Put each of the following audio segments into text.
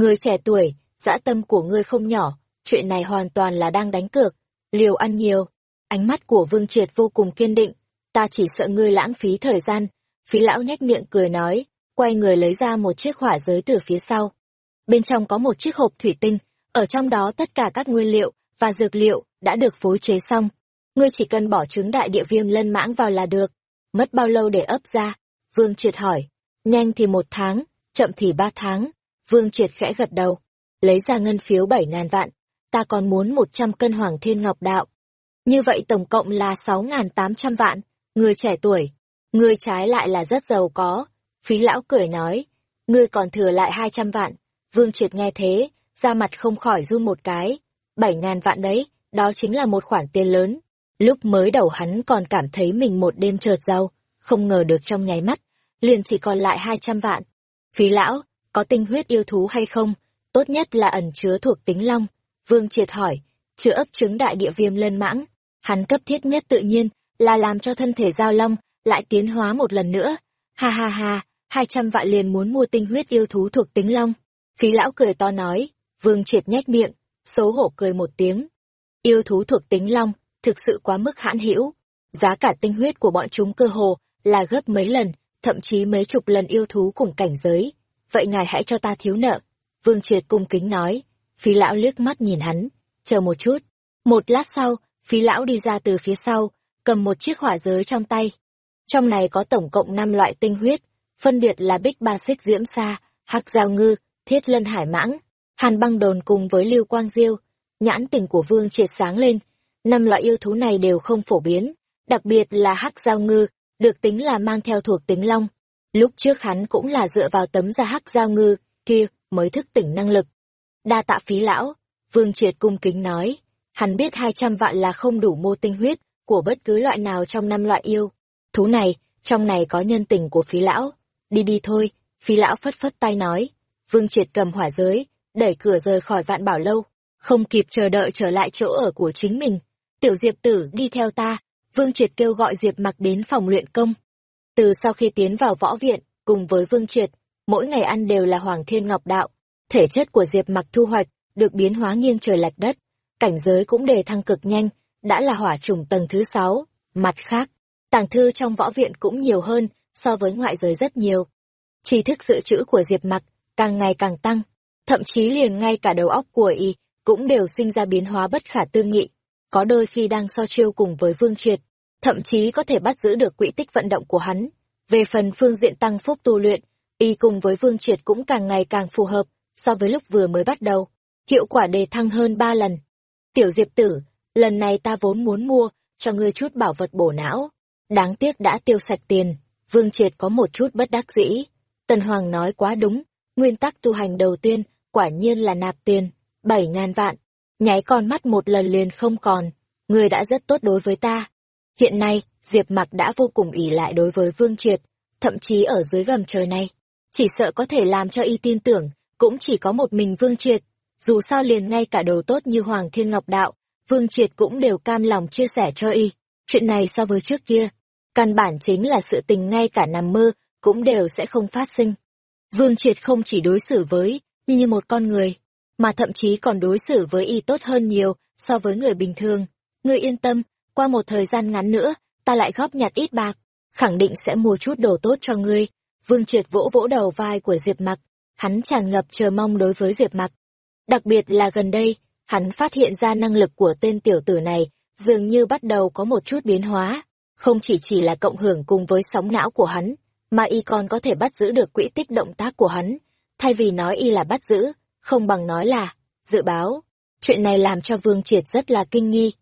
Người trẻ tuổi, dã tâm của ngươi không nhỏ, chuyện này hoàn toàn là đang đánh cược, liều ăn nhiều. Ánh mắt của Vương Triệt vô cùng kiên định, ta chỉ sợ ngươi lãng phí thời gian. Phí lão nhếch miệng cười nói, quay người lấy ra một chiếc hỏa giới từ phía sau. Bên trong có một chiếc hộp thủy tinh, ở trong đó tất cả các nguyên liệu và dược liệu đã được phối chế xong. Ngươi chỉ cần bỏ trứng đại địa viêm lân mãng vào là được. Mất bao lâu để ấp ra? Vương Triệt hỏi. Nhanh thì một tháng, chậm thì ba tháng. Vương Triệt khẽ gật đầu. Lấy ra ngân phiếu bảy ngàn vạn. Ta còn muốn một trăm cân hoàng thiên ngọc đạo. Như vậy tổng cộng là sáu ngàn tám trăm vạn. Người trẻ tuổi. Người trái lại là rất giàu có. Phí lão cười nói. Ngươi còn thừa lại hai trăm vạn. Vương Triệt nghe thế, da mặt không khỏi run một cái. Bảy ngàn vạn đấy, đó chính là một khoản tiền lớn. Lúc mới đầu hắn còn cảm thấy mình một đêm trượt giàu, không ngờ được trong nháy mắt, liền chỉ còn lại hai trăm vạn. Phí lão, có tinh huyết yêu thú hay không? Tốt nhất là ẩn chứa thuộc tính long. Vương triệt hỏi, chữa ấp trứng đại địa viêm lân mãng. Hắn cấp thiết nhất tự nhiên là làm cho thân thể giao long lại tiến hóa một lần nữa. Ha ha ha, hai trăm vạn liền muốn mua tinh huyết yêu thú thuộc tính long. Phí lão cười to nói, vương triệt nhếch miệng, xấu hổ cười một tiếng. Yêu thú thuộc tính long, thực sự quá mức hãn hữu. Giá cả tinh huyết của bọn chúng cơ hồ là gấp mấy lần, thậm chí mấy chục lần yêu thú cùng cảnh giới. Vậy ngài hãy cho ta thiếu nợ. Vương Triệt cung kính nói. Phí lão liếc mắt nhìn hắn. Chờ một chút. Một lát sau, phí lão đi ra từ phía sau, cầm một chiếc hỏa giới trong tay. Trong này có tổng cộng 5 loại tinh huyết, phân biệt là bích ba xích diễm sa, hắc giao ngư, thiết lân hải mãng, hàn băng đồn cùng với lưu quang diêu. Nhãn tình của Vương Triệt sáng lên, năm loại yêu thú này đều không phổ biến, đặc biệt là hắc giao ngư, được tính là mang theo thuộc tính long. Lúc trước hắn cũng là dựa vào tấm da hắc giao ngư kia mới thức tỉnh năng lực. Đa tạ phí lão, Vương Triệt cung kính nói, hắn biết 200 vạn là không đủ mô tinh huyết của bất cứ loại nào trong năm loại yêu. Thú này, trong này có nhân tình của phí lão. Đi đi thôi, phí lão phất phất tay nói. Vương Triệt cầm hỏa giới, đẩy cửa rời khỏi vạn bảo lâu, không kịp chờ đợi trở lại chỗ ở của chính mình. Tiểu Diệp tử đi theo ta, Vương Triệt kêu gọi Diệp mặc đến phòng luyện công. Từ sau khi tiến vào võ viện, cùng với Vương Triệt, mỗi ngày ăn đều là Hoàng Thiên Ngọc Đạo. Thể chất của Diệp mặc thu hoạch, được biến hóa nghiêng trời lạch đất. Cảnh giới cũng đề thăng cực nhanh, đã là hỏa trùng tầng thứ sáu. Mặt khác, tàng thư trong võ viện cũng nhiều hơn so với ngoại giới rất nhiều. Tri thức dự trữ của Diệp mặc càng ngày càng tăng, thậm chí liền ngay cả đầu óc của y cũng đều sinh ra biến hóa bất khả tư nghị có đôi khi đang so chiêu cùng với Vương Triệt, thậm chí có thể bắt giữ được quỹ tích vận động của hắn. Về phần phương diện tăng phúc tu luyện, y cùng với Vương Triệt cũng càng ngày càng phù hợp so với lúc vừa mới bắt đầu. Hiệu quả đề thăng hơn ba lần. Tiểu Diệp Tử, lần này ta vốn muốn mua cho ngươi chút bảo vật bổ não. Đáng tiếc đã tiêu sạch tiền, Vương Triệt có một chút bất đắc dĩ. Tần Hoàng nói quá đúng, nguyên tắc tu hành đầu tiên quả nhiên là nạp tiền, bảy ngàn vạn, nháy con mắt một lần liền không còn, người đã rất tốt đối với ta. Hiện nay, Diệp Mặc đã vô cùng ỷ lại đối với Vương Triệt, thậm chí ở dưới gầm trời này, chỉ sợ có thể làm cho y tin tưởng, cũng chỉ có một mình Vương Triệt, dù sao liền ngay cả đồ tốt như Hoàng Thiên Ngọc Đạo, Vương Triệt cũng đều cam lòng chia sẻ cho y. Chuyện này so với trước kia, căn bản chính là sự tình ngay cả nằm mơ, cũng đều sẽ không phát sinh. Vương Triệt không chỉ đối xử với, như như một con người, mà thậm chí còn đối xử với y tốt hơn nhiều so với người bình thường. Ngươi yên tâm, qua một thời gian ngắn nữa, ta lại góp nhặt ít bạc, khẳng định sẽ mua chút đồ tốt cho ngươi. Vương Triệt vỗ vỗ đầu vai của Diệp Mặc, hắn tràn ngập chờ mong đối với Diệp Mặc. Đặc biệt là gần đây, hắn phát hiện ra năng lực của tên tiểu tử này dường như bắt đầu có một chút biến hóa, không chỉ chỉ là cộng hưởng cùng với sóng não của hắn, mà y còn có thể bắt giữ được quỹ tích động tác của hắn, thay vì nói y là bắt giữ, không bằng nói là dự báo. Chuyện này làm cho Vương Triệt rất là kinh nghi.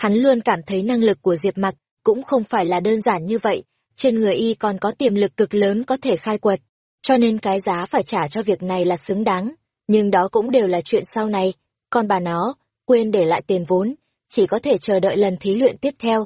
Hắn luôn cảm thấy năng lực của Diệp Mặc cũng không phải là đơn giản như vậy, trên người y còn có tiềm lực cực lớn có thể khai quật, cho nên cái giá phải trả cho việc này là xứng đáng, nhưng đó cũng đều là chuyện sau này, còn bà nó, quên để lại tiền vốn, chỉ có thể chờ đợi lần thí luyện tiếp theo.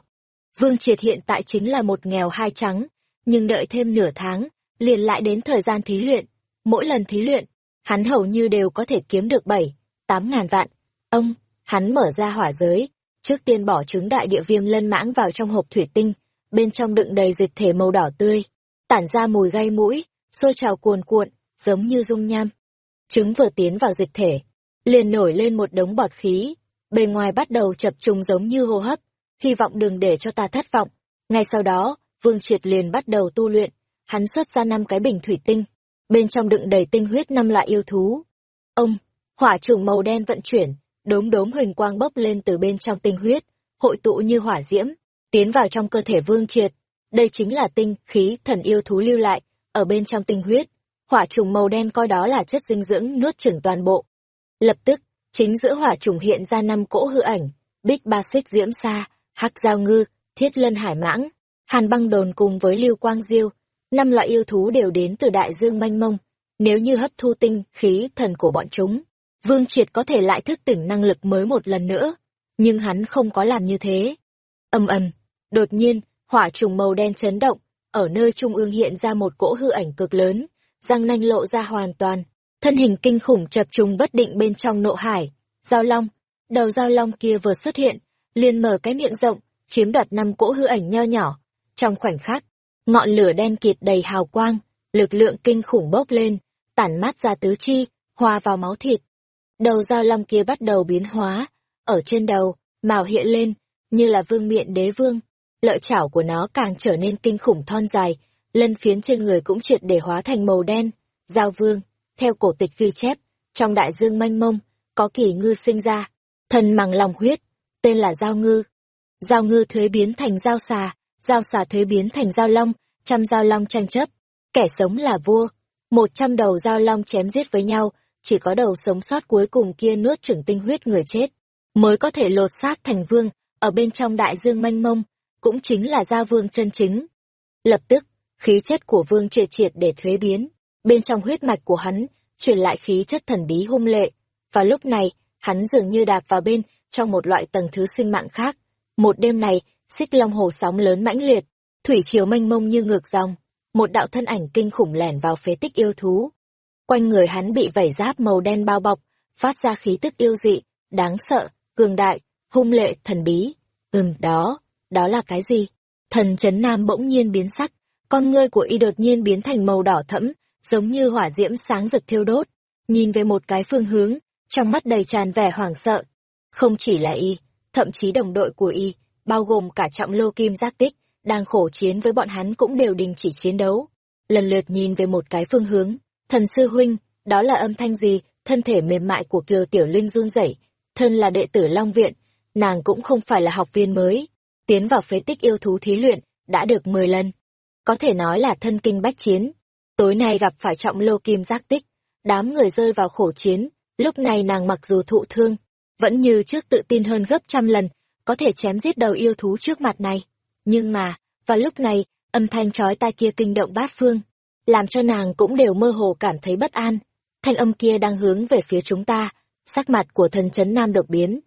Vương Triệt hiện tại chính là một nghèo hai trắng, nhưng đợi thêm nửa tháng, liền lại đến thời gian thí luyện. Mỗi lần thí luyện, hắn hầu như đều có thể kiếm được bảy, tám ngàn vạn. Ông, hắn mở ra hỏa giới, trước tiên bỏ trứng đại địa viêm lân mãng vào trong hộp thủy tinh, bên trong đựng đầy dịch thể màu đỏ tươi, tản ra mùi gây mũi, sôi trào cuồn cuộn, giống như dung nham. Trứng vừa tiến vào dịch thể, liền nổi lên một đống bọt khí, bề ngoài bắt đầu chập trùng giống như hô hấp, hy vọng đừng để cho ta thất vọng. Ngay sau đó, Vương Triệt liền bắt đầu tu luyện, hắn xuất ra năm cái bình thủy tinh, bên trong đựng đầy tinh huyết năm loại yêu thú. Ông, hỏa trùng màu đen vận chuyển, đốm đốm huỳnh quang bốc lên từ bên trong tinh huyết, hội tụ như hỏa diễm, tiến vào trong cơ thể Vương Triệt. Đây chính là tinh khí thần yêu thú lưu lại ở bên trong tinh huyết. Hỏa trùng màu đen coi đó là chất dinh dưỡng nuốt chửng toàn bộ. Lập tức, chính giữa hỏa trùng hiện ra năm cỗ hư ảnh, Bích Ba Xích Diễm Sa, Hắc Giao Ngư, Thiết Lân Hải Mãng, Hàn Băng Đồn cùng với Lưu Quang Diêu, năm loại yêu thú đều đến từ đại dương mênh mông, nếu như hấp thu tinh khí thần của bọn chúng, Vương Triệt có thể lại thức tỉnh năng lực mới một lần nữa, nhưng hắn không có làm như thế. Âm ầm, đột nhiên, hỏa trùng màu đen chấn động, ở nơi trung ương hiện ra một cỗ hư ảnh cực lớn, răng nanh lộ ra hoàn toàn, thân hình kinh khủng chập trùng bất định bên trong nộ hải. Giao long, đầu giao long kia vừa xuất hiện, liền mở cái miệng rộng, chiếm đoạt năm cỗ hư ảnh nho nhỏ. Trong khoảnh khắc, ngọn lửa đen kịt đầy hào quang, lực lượng kinh khủng bốc lên, tản mát ra tứ chi, hòa vào máu thịt. Đầu dao long kia bắt đầu biến hóa, ở trên đầu, màu hiện lên, như là vương miện đế vương. Lợi chảo của nó càng trở nên kinh khủng thon dài, lân phiến trên người cũng triệt để hóa thành màu đen. Giao vương, theo cổ tịch ghi chép, trong đại dương mênh mông, có kỳ ngư sinh ra, thần màng lòng huyết, tên là giao ngư. Giao ngư thuế biến thành giao xà, giao xà thuế biến thành giao long, trăm giao long tranh chấp. Kẻ sống là vua, một trăm đầu giao long chém giết với nhau, chỉ có đầu sống sót cuối cùng kia nuốt chửng tinh huyết người chết, mới có thể lột xác thành vương, ở bên trong đại dương mênh mông, cũng chính là gia vương chân chính. Lập tức, khí chất của vương triệt triệt để thuế biến, bên trong huyết mạch của hắn, truyền lại khí chất thần bí hung lệ, và lúc này, hắn dường như đạp vào bên trong một loại tầng thứ sinh mạng khác. Một đêm này, xích long hồ sóng lớn mãnh liệt, thủy triều mênh mông như ngược dòng, một đạo thân ảnh kinh khủng lẻn vào phế tích yêu thú. Quanh người hắn bị vảy giáp màu đen bao bọc, phát ra khí tức yêu dị, đáng sợ, cường đại, hung lệ, thần bí. Ừm, đó, đó là cái gì? Thần chấn nam bỗng nhiên biến sắc, con ngươi của y đột nhiên biến thành màu đỏ thẫm, giống như hỏa diễm sáng rực thiêu đốt. Nhìn về một cái phương hướng, trong mắt đầy tràn vẻ hoảng sợ. Không chỉ là y, thậm chí đồng đội của y, bao gồm cả trọng lô kim giác tích, đang khổ chiến với bọn hắn cũng đều đình chỉ chiến đấu. Lần lượt nhìn về một cái phương hướng, thần sư huynh, đó là âm thanh gì, thân thể mềm mại của kiều tiểu linh run rẩy thân là đệ tử Long Viện, nàng cũng không phải là học viên mới, tiến vào phế tích yêu thú thí luyện, đã được 10 lần. Có thể nói là thân kinh bách chiến. Tối nay gặp phải trọng lô kim giác tích, đám người rơi vào khổ chiến, lúc này nàng mặc dù thụ thương, vẫn như trước tự tin hơn gấp trăm lần, có thể chém giết đầu yêu thú trước mặt này. Nhưng mà, vào lúc này, âm thanh chói tai kia kinh động bát phương, làm cho nàng cũng đều mơ hồ cảm thấy bất an. Thanh âm kia đang hướng về phía chúng ta, sắc mặt của thần chấn nam đột biến.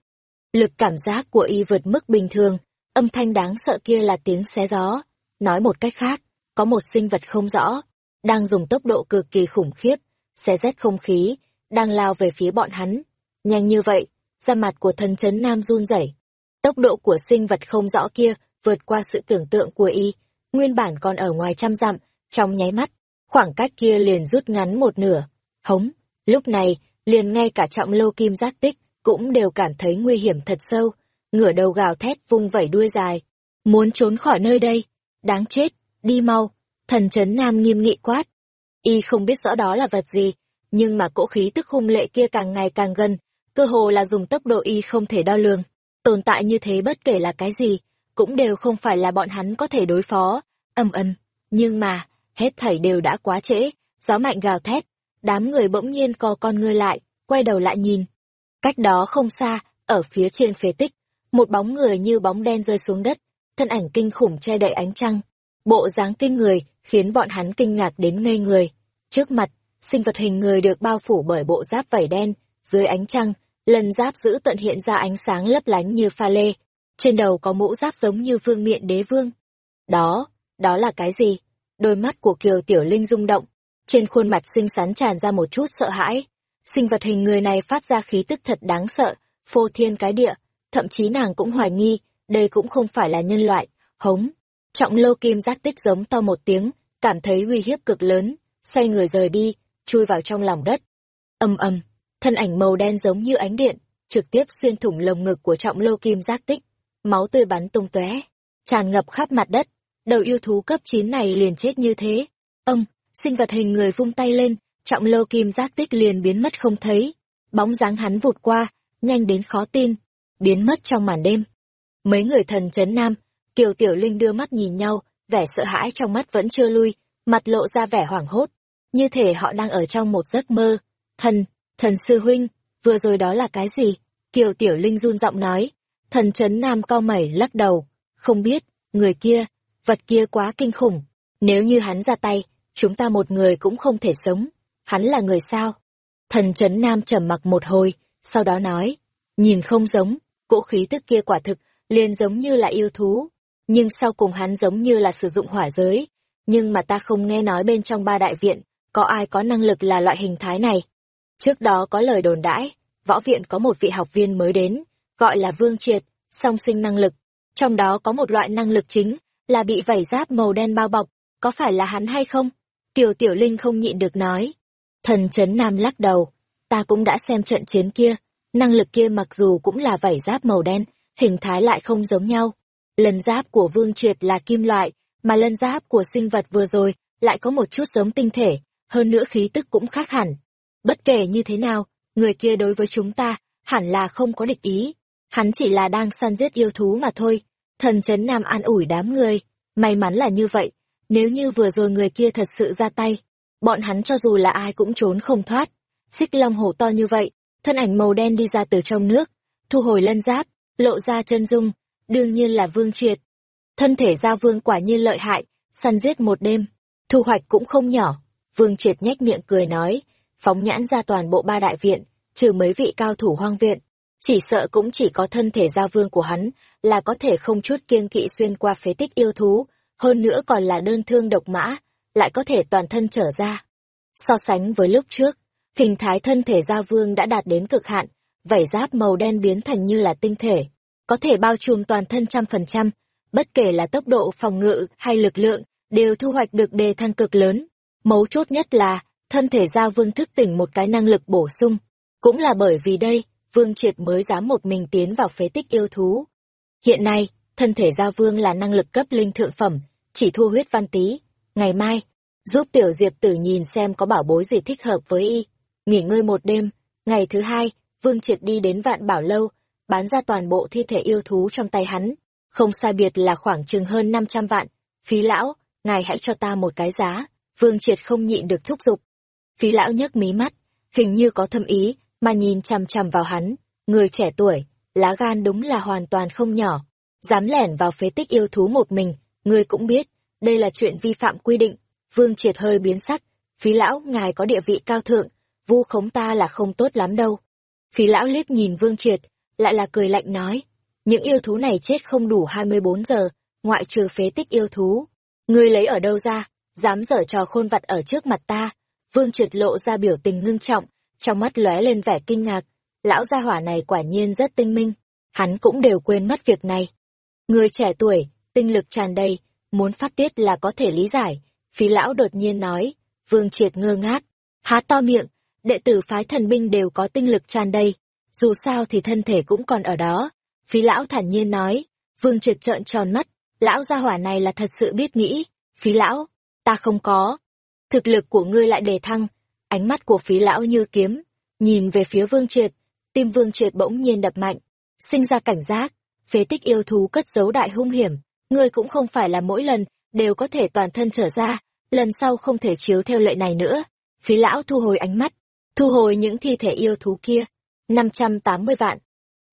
Lực cảm giác của y vượt mức bình thường, âm thanh đáng sợ kia là tiếng xé gió. Nói một cách khác, có một sinh vật không rõ, đang dùng tốc độ cực kỳ khủng khiếp, xé rét không khí, đang lao về phía bọn hắn. Nhanh như vậy, da mặt của thần chấn nam run rẩy. Tốc độ của sinh vật không rõ kia vượt qua sự tưởng tượng của y, nguyên bản còn ở ngoài trăm dặm, trong nháy mắt, khoảng cách kia liền rút ngắn một nửa. Hống, lúc này, liền ngay cả trọng lô kim giác tích, cũng đều cảm thấy nguy hiểm thật sâu, ngửa đầu gào thét vung vẩy đuôi dài, muốn trốn khỏi nơi đây, đáng chết, đi mau, thần chấn nam nghiêm nghị quát. Y không biết rõ đó là vật gì, nhưng mà cỗ khí tức hung lệ kia càng ngày càng gần, cơ hồ là dùng tốc độ Y không thể đo lường. Tồn tại như thế bất kể là cái gì, cũng đều không phải là bọn hắn có thể đối phó, ầm ầm. Nhưng mà, hết thảy đều đã quá trễ, gió mạnh gào thét, đám người bỗng nhiên co con ngươi lại, quay đầu lại nhìn. Cách đó không xa, ở phía trên phế tích, một bóng người như bóng đen rơi xuống đất, thân ảnh kinh khủng che đậy ánh trăng. Bộ dáng kinh người, khiến bọn hắn kinh ngạc đến ngây người. Trước mặt, sinh vật hình người được bao phủ bởi bộ giáp vảy đen, dưới ánh trăng, lần giáp giữ tận hiện ra ánh sáng lấp lánh như pha lê. Trên đầu có mũ giáp giống như vương miện đế vương. Đó, đó là cái gì? Đôi mắt của Kiều Tiểu Linh rung động, trên khuôn mặt xinh xắn tràn ra một chút sợ hãi. Sinh vật hình người này phát ra khí tức thật đáng sợ, phô thiên cái địa, thậm chí nàng cũng hoài nghi, đây cũng không phải là nhân loại, hống. Trọng lô kim giác tích giống to một tiếng, cảm thấy uy hiếp cực lớn, xoay người rời đi, chui vào trong lòng đất. Âm ầm, thân ảnh màu đen giống như ánh điện, trực tiếp xuyên thủng lồng ngực của trọng lô kim giác tích, máu tươi bắn tung tóe, tràn ngập khắp mặt đất. Đầu yêu thú cấp 9 này liền chết như thế. Ông, sinh vật hình người vung tay lên, trọng lô kim giác tích liền biến mất không thấy. Bóng dáng hắn vụt qua, nhanh đến khó tin, biến mất trong màn đêm. Mấy người thần chấn nam, Kiều Tiểu Linh đưa mắt nhìn nhau, vẻ sợ hãi trong mắt vẫn chưa lui, mặt lộ ra vẻ hoảng hốt. Như thể họ đang ở trong một giấc mơ. Thần, thần sư huynh, vừa rồi đó là cái gì? Kiều Tiểu Linh run giọng nói. Thần chấn nam cao mẩy lắc đầu. Không biết, người kia, vật kia quá kinh khủng. Nếu như hắn ra tay, chúng ta một người cũng không thể sống. Hắn là người sao? Thần chấn nam trầm mặc một hồi, sau đó nói. Nhìn không giống, cỗ khí tức kia quả thực, liền giống như là yêu thú. Nhưng sau cùng hắn giống như là sử dụng hỏa giới. Nhưng mà ta không nghe nói bên trong ba đại viện, có ai có năng lực là loại hình thái này. Trước đó có lời đồn đãi, võ viện có một vị học viên mới đến, gọi là Vương Triệt, song sinh năng lực. Trong đó có một loại năng lực chính, là bị vảy giáp màu đen bao bọc, có phải là hắn hay không? Tiểu Tiểu Linh không nhịn được nói. Thần chấn Nam lắc đầu, ta cũng đã xem trận chiến kia, năng lực kia mặc dù cũng là vảy giáp màu đen, hình thái lại không giống nhau. Lần giáp của Vương Triệt là kim loại, mà lân giáp của sinh vật vừa rồi lại có một chút giống tinh thể, hơn nữa khí tức cũng khác hẳn. Bất kể như thế nào, người kia đối với chúng ta, hẳn là không có địch ý. Hắn chỉ là đang săn giết yêu thú mà thôi. Thần chấn nam an ủi đám người. May mắn là như vậy. Nếu như vừa rồi người kia thật sự ra tay, bọn hắn cho dù là ai cũng trốn không thoát. Xích long hổ to như vậy, thân ảnh màu đen đi ra từ trong nước, thu hồi lân giáp, lộ ra chân dung, đương nhiên là vương triệt. Thân thể giao vương quả nhiên lợi hại, săn giết một đêm, thu hoạch cũng không nhỏ. Vương triệt nhếch miệng cười nói, phóng nhãn ra toàn bộ ba đại viện, trừ mấy vị cao thủ hoang viện, chỉ sợ cũng chỉ có thân thể giao vương của hắn là có thể không chút kiêng kỵ xuyên qua phế tích yêu thú, hơn nữa còn là đơn thương độc mã, lại có thể toàn thân trở ra. So sánh với lúc trước, hình thái thân thể giao vương đã đạt đến cực hạn, vảy giáp màu đen biến thành như là tinh thể, có thể bao trùm toàn thân trăm phần trăm, bất kể là tốc độ phòng ngự hay lực lượng, đều thu hoạch được đề thăng cực lớn. Mấu chốt nhất là, thân thể giao vương thức tỉnh một cái năng lực bổ sung. Cũng là bởi vì đây, vương triệt mới dám một mình tiến vào phế tích yêu thú. Hiện nay, thân thể giao vương là năng lực cấp linh thượng phẩm, chỉ thua huyết văn tí. Ngày mai, giúp tiểu diệp tử nhìn xem có bảo bối gì thích hợp với y. Nghỉ ngơi một đêm, ngày thứ hai, vương triệt đi đến vạn bảo lâu, bán ra toàn bộ thi thể yêu thú trong tay hắn. Không sai biệt là khoảng chừng hơn 500 vạn. Phí lão, ngài hãy cho ta một cái giá. Vương triệt không nhịn được thúc giục. Phí lão nhấc mí mắt, hình như có thâm ý, mà nhìn chằm chằm vào hắn. Người trẻ tuổi, lá gan đúng là hoàn toàn không nhỏ. Dám lẻn vào phế tích yêu thú một mình, người cũng biết, đây là chuyện vi phạm quy định. Vương triệt hơi biến sắc, phí lão, ngài có địa vị cao thượng, vu khống ta là không tốt lắm đâu. Phí lão liếc nhìn Vương Triệt, lại là cười lạnh nói, những yêu thú này chết không đủ 24 giờ, ngoại trừ phế tích yêu thú. Ngươi lấy ở đâu ra, dám dở trò khôn vặt ở trước mặt ta. Vương Triệt lộ ra biểu tình ngưng trọng, trong mắt lóe lên vẻ kinh ngạc. Lão gia hỏa này quả nhiên rất tinh minh, hắn cũng đều quên mất việc này. Người trẻ tuổi, tinh lực tràn đầy, muốn phát tiết là có thể lý giải. Phí lão đột nhiên nói, Vương Triệt ngơ ngác, há to miệng, đệ tử phái thần binh đều có tinh lực tràn đầy, dù sao thì thân thể cũng còn ở đó. Phí lão thản nhiên nói, vương triệt trợn tròn mắt, lão gia hỏa này là thật sự biết nghĩ. Phí lão, ta không có. Thực lực của ngươi lại đề thăng. Ánh mắt của phí lão như kiếm, nhìn về phía vương triệt, tim vương triệt bỗng nhiên đập mạnh, sinh ra cảnh giác, phế tích yêu thú cất giấu đại hung hiểm, ngươi cũng không phải là mỗi lần đều có thể toàn thân trở ra, lần sau không thể chiếu theo lệ này nữa. Phí lão thu hồi ánh mắt, thu hồi những thi thể yêu thú kia, 580 vạn.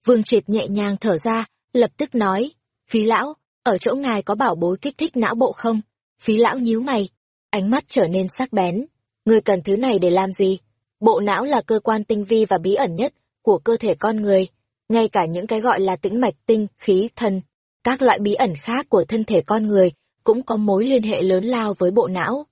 Vương Triệt nhẹ nhàng thở ra, lập tức nói, phí lão, ở chỗ ngài có bảo bối kích thích não bộ không? Phí lão nhíu mày, ánh mắt trở nên sắc bén. Ngươi cần thứ này để làm gì? Bộ não là cơ quan tinh vi và bí ẩn nhất của cơ thể con người. Ngay cả những cái gọi là tĩnh mạch tinh, khí, thân, các loại bí ẩn khác của thân thể con người cũng có mối liên hệ lớn lao với bộ não.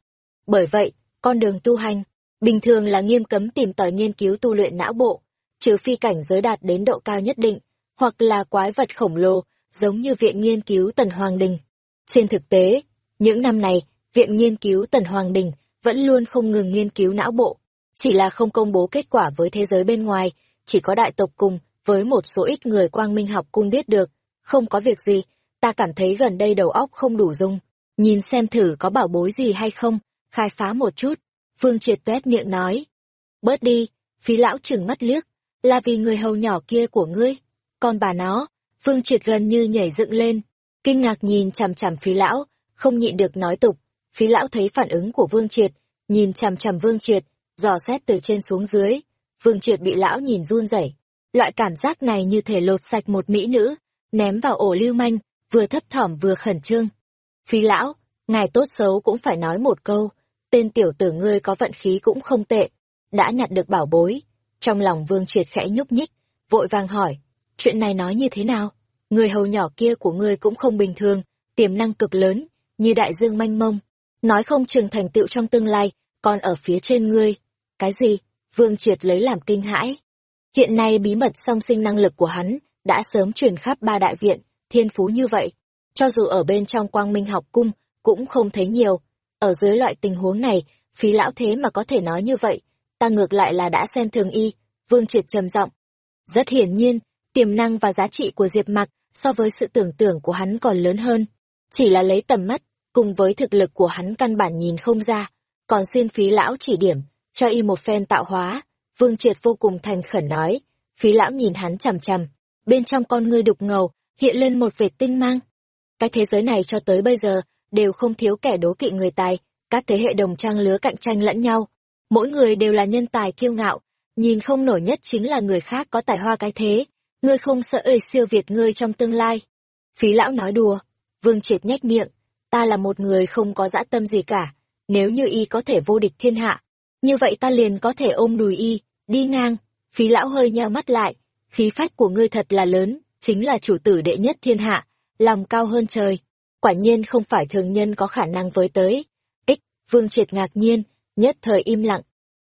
Bởi vậy, con đường tu hành, bình thường là nghiêm cấm tìm tòi nghiên cứu tu luyện não bộ, trừ phi cảnh giới đạt đến độ cao nhất định, hoặc là quái vật khổng lồ, giống như Viện Nghiên cứu Tần Hoàng Đình. Trên thực tế, những năm này, Viện Nghiên cứu Tần Hoàng Đình vẫn luôn không ngừng nghiên cứu não bộ. Chỉ là không công bố kết quả với thế giới bên ngoài, chỉ có đại tộc cùng với một số ít người quang minh học cung biết được. Không có việc gì, ta cảm thấy gần đây đầu óc không đủ dùng. Nhìn xem thử có bảo bối gì hay không, khai phá một chút. Vương triệt tuét miệng nói. Bớt đi, phí lão chừng mắt liếc, là vì người hầu nhỏ kia của ngươi. Còn bà nó, Vương triệt gần như nhảy dựng lên, kinh ngạc nhìn chằm chằm phí lão, không nhịn được nói tục. Phí lão thấy phản ứng của Vương triệt, nhìn chằm chằm Vương triệt, dò xét từ trên xuống dưới. Vương triệt bị lão nhìn run rẩy. Loại cảm giác này như thể lột sạch một mỹ nữ, ném vào ổ lưu manh, vừa thấp thỏm vừa khẩn trương. Phí lão, ngài tốt xấu cũng phải nói một câu, tên tiểu tử ngươi có vận khí cũng không tệ, đã nhặt được bảo bối. Trong lòng vương triệt khẽ nhúc nhích, vội vàng hỏi, chuyện này nói như thế nào? Người hầu nhỏ kia của ngươi cũng không bình thường, tiềm năng cực lớn, như đại dương manh mông. Nói không chừng thành tựu trong tương lai, còn ở phía trên ngươi. Cái gì? Vương triệt lấy làm kinh hãi. Hiện nay bí mật song sinh năng lực của hắn đã sớm truyền khắp ba đại viện, thiên phú như vậy. Cho dù ở bên trong quang minh học cung, cũng không thấy nhiều. Ở dưới loại tình huống này, phí lão thế mà có thể nói như vậy, ta ngược lại là đã xem thường y, vương triệt trầm giọng. Rất hiển nhiên, tiềm năng và giá trị của Diệp Mặc so với sự tưởng tượng của hắn còn lớn hơn. Chỉ là lấy tầm mắt, cùng với thực lực của hắn căn bản nhìn không ra, còn xin phí lão chỉ điểm, cho y một phen tạo hóa. Vương Triệt vô cùng thành khẩn nói, phí lão nhìn hắn chằm chằm, bên trong con ngươi đục ngầu, hiện lên một vệt tinh mang. Cái thế giới này cho tới bây giờ, đều không thiếu kẻ đố kỵ người tài, các thế hệ đồng trang lứa cạnh tranh lẫn nhau. Mỗi người đều là nhân tài kiêu ngạo, nhìn không nổi nhất chính là người khác có tài hoa cái thế. Ngươi không sợ ơi siêu việt ngươi trong tương lai. Phí lão nói đùa, vương triệt nhếch miệng, ta là một người không có dã tâm gì cả, nếu như y có thể vô địch thiên hạ, như vậy ta liền có thể ôm đùi y, đi ngang. Phí lão hơi nheo mắt lại, khí phách của ngươi thật là lớn, chính là chủ tử đệ nhất thiên hạ, lòng cao hơn trời. Quả nhiên không phải thường nhân có khả năng với tới. Ích, vương triệt ngạc nhiên, nhất thời im lặng.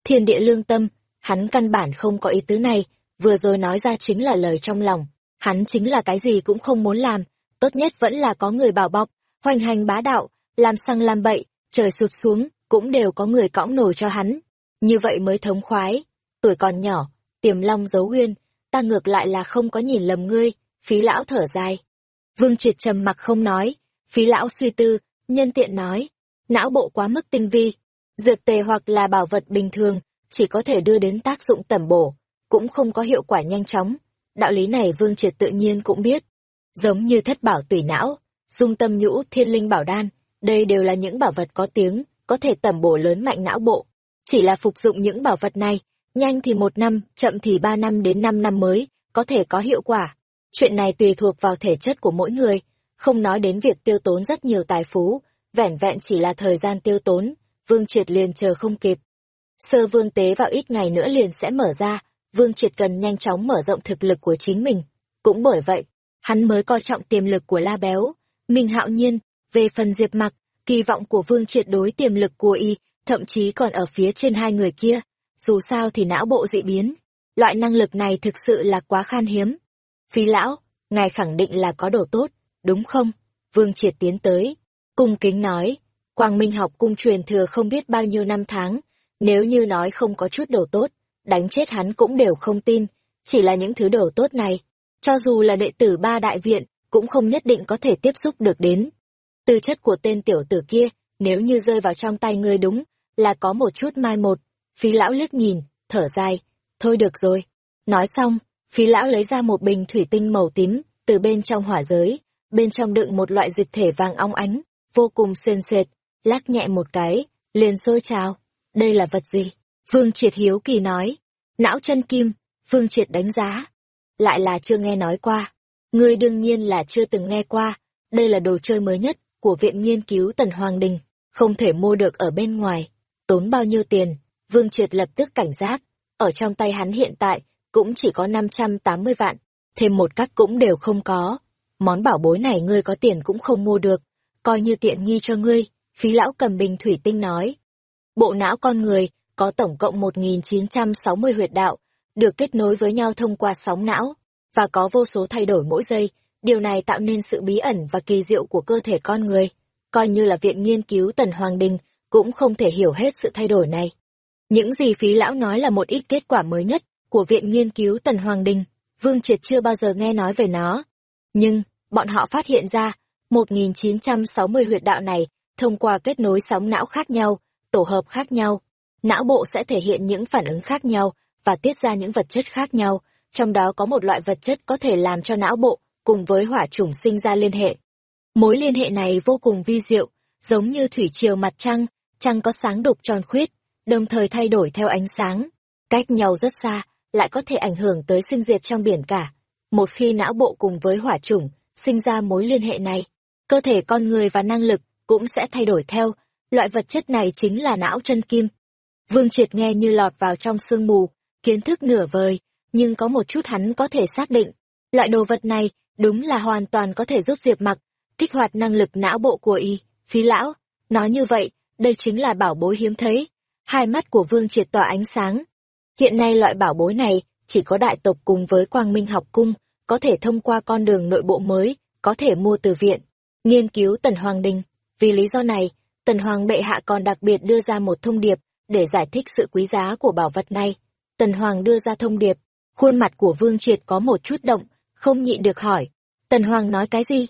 Thiên địa lương tâm, hắn căn bản không có ý tứ này, vừa rồi nói ra chính là lời trong lòng. Hắn chính là cái gì cũng không muốn làm, tốt nhất vẫn là có người bảo bọc, hoành hành bá đạo, làm sang làm bậy, trời sụt xuống, cũng đều có người cõng nổi cho hắn. Như vậy mới thống khoái. Tuổi còn nhỏ, tiềm long giấu huyên, ta ngược lại là không có nhìn lầm ngươi, phí lão thở dài. Vương triệt trầm mặc không nói, phí lão suy tư, nhân tiện nói, não bộ quá mức tinh vi, dược tề hoặc là bảo vật bình thường, chỉ có thể đưa đến tác dụng tẩm bổ, cũng không có hiệu quả nhanh chóng. Đạo lý này Vương Triệt tự nhiên cũng biết. Giống như thất bảo tùy não, dung tâm nhũ thiên linh bảo đan, đây đều là những bảo vật có tiếng, có thể tẩm bổ lớn mạnh não bộ. Chỉ là phục dụng những bảo vật này, nhanh thì một năm, chậm thì ba năm đến năm năm mới, có thể có hiệu quả. Chuyện này tùy thuộc vào thể chất của mỗi người, không nói đến việc tiêu tốn rất nhiều tài phú, vẻn vẹn chỉ là thời gian tiêu tốn, Vương Triệt liền chờ không kịp. Sơ vương tế vào ít ngày nữa liền sẽ mở ra, Vương Triệt cần nhanh chóng mở rộng thực lực của chính mình. Cũng bởi vậy, hắn mới coi trọng tiềm lực của La Béo. Minh hạo nhiên, về phần Diệp Mặc, kỳ vọng của Vương Triệt đối tiềm lực của y, thậm chí còn ở phía trên hai người kia. Dù sao thì não bộ dị biến, loại năng lực này thực sự là quá khan hiếm. Phi lão, ngài khẳng định là có đồ tốt, đúng không? Vương Triệt tiến tới, cung kính nói, Quang Minh học cung truyền thừa không biết bao nhiêu năm tháng, nếu như nói không có chút đồ tốt, đánh chết hắn cũng đều không tin, chỉ là những thứ đồ tốt này, cho dù là đệ tử ba đại viện, cũng không nhất định có thể tiếp xúc được đến. Tư chất của tên tiểu tử kia, nếu như rơi vào trong tay ngươi đúng, là có một chút mai một. Phí lão liếc nhìn, thở dài, thôi được rồi. Nói xong, phí lão lấy ra một bình thủy tinh màu tím, từ bên trong hỏa giới, bên trong đựng một loại dịch thể vàng óng ánh, vô cùng sền sệt, lắc nhẹ một cái, liền sôi trào. Đây là vật gì? Vương Triệt hiếu kỳ nói. Não chân kim, Vương Triệt đánh giá. Lại là chưa nghe nói qua. Ngươi đương nhiên là chưa từng nghe qua. Đây là đồ chơi mới nhất của Viện Nghiên cứu Tần Hoàng Đình, không thể mua được ở bên ngoài. Tốn bao nhiêu tiền? Vương Triệt lập tức cảnh giác. Ở trong tay hắn hiện tại, cũng chỉ có 580 vạn. Thêm một cách cũng đều không có. Món bảo bối này ngươi có tiền cũng không mua được. Coi như tiện nghi cho ngươi. Phí lão cầm bình thủy tinh nói. Bộ não con người có tổng cộng 1.960 huyệt đạo, được kết nối với nhau thông qua sóng não, và có vô số thay đổi mỗi giây. Điều này tạo nên sự bí ẩn và kỳ diệu của cơ thể con người. Coi như là viện nghiên cứu Tần Hoàng Đình cũng không thể hiểu hết sự thay đổi này. Những gì phí lão nói là một ít kết quả mới nhất của Viện Nghiên cứu Tần Hoàng Đình. Vương Triệt chưa bao giờ nghe nói về nó. Nhưng, bọn họ phát hiện ra, 1960 huyệt đạo này, thông qua kết nối sóng não khác nhau, tổ hợp khác nhau, não bộ sẽ thể hiện những phản ứng khác nhau và tiết ra những vật chất khác nhau, trong đó có một loại vật chất có thể làm cho não bộ cùng với hỏa chủng sinh ra liên hệ. Mối liên hệ này vô cùng vi diệu, giống như thủy triều mặt trăng, trăng có sáng đục tròn khuyết, đồng thời thay đổi theo ánh sáng, cách nhau rất xa, lại có thể ảnh hưởng tới sinh diệt trong biển cả. Một khi não bộ cùng với hỏa chủng sinh ra mối liên hệ này, cơ thể con người và năng lực cũng sẽ thay đổi theo, loại vật chất này chính là não chân kim. Vương Triệt nghe như lọt vào trong sương mù, kiến thức nửa vời, nhưng có một chút hắn có thể xác định. Loại đồ vật này đúng là hoàn toàn có thể giúp Diệp Mặc kích hoạt năng lực não bộ của y, phí lão. Nói như vậy, đây chính là bảo bối hiếm thấy. Hai mắt của Vương Triệt tỏa ánh sáng. Hiện nay loại bảo bối này chỉ có đại tộc cùng với Quang Minh học cung, có thể thông qua con đường nội bộ mới, có thể mua từ viện, nghiên cứu Tần Hoàng Đình. Vì lý do này, Tần Hoàng bệ hạ còn đặc biệt đưa ra một thông điệp để giải thích sự quý giá của bảo vật này. Tần Hoàng đưa ra thông điệp, khuôn mặt của Vương Triệt có một chút động, không nhịn được hỏi. Tần Hoàng nói cái gì?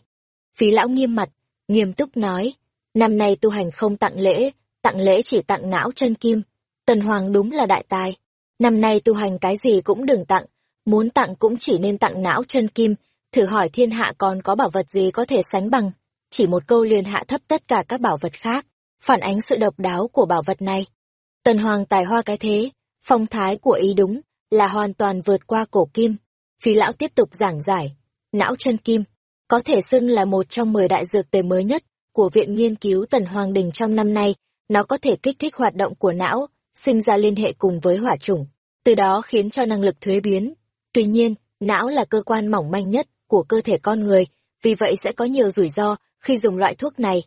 Phí lão nghiêm mặt, nghiêm túc nói, năm nay tu hành không tặng lễ, tặng lễ chỉ tặng não chân kim. Tần Hoàng đúng là đại tài. Năm nay tu hành cái gì cũng đừng tặng, muốn tặng cũng chỉ nên tặng não chân kim, thử hỏi thiên hạ còn có bảo vật gì có thể sánh bằng. Chỉ một câu liền hạ thấp tất cả các bảo vật khác, phản ánh sự độc đáo của bảo vật này. Tần Hoàng tài hoa cái thế, phong thái của ý đúng, là hoàn toàn vượt qua cổ kim. Phí lão tiếp tục giảng giải, não chân kim, có thể xưng là một trong mười đại dược tề mới nhất của Viện Nghiên cứu Tần Hoàng Đình trong năm nay, nó có thể kích thích hoạt động của não, sinh ra liên hệ cùng với hỏa chủng, từ đó khiến cho năng lực thuế biến. Tuy nhiên, não là cơ quan mỏng manh nhất của cơ thể con người, vì vậy sẽ có nhiều rủi ro khi dùng loại thuốc này.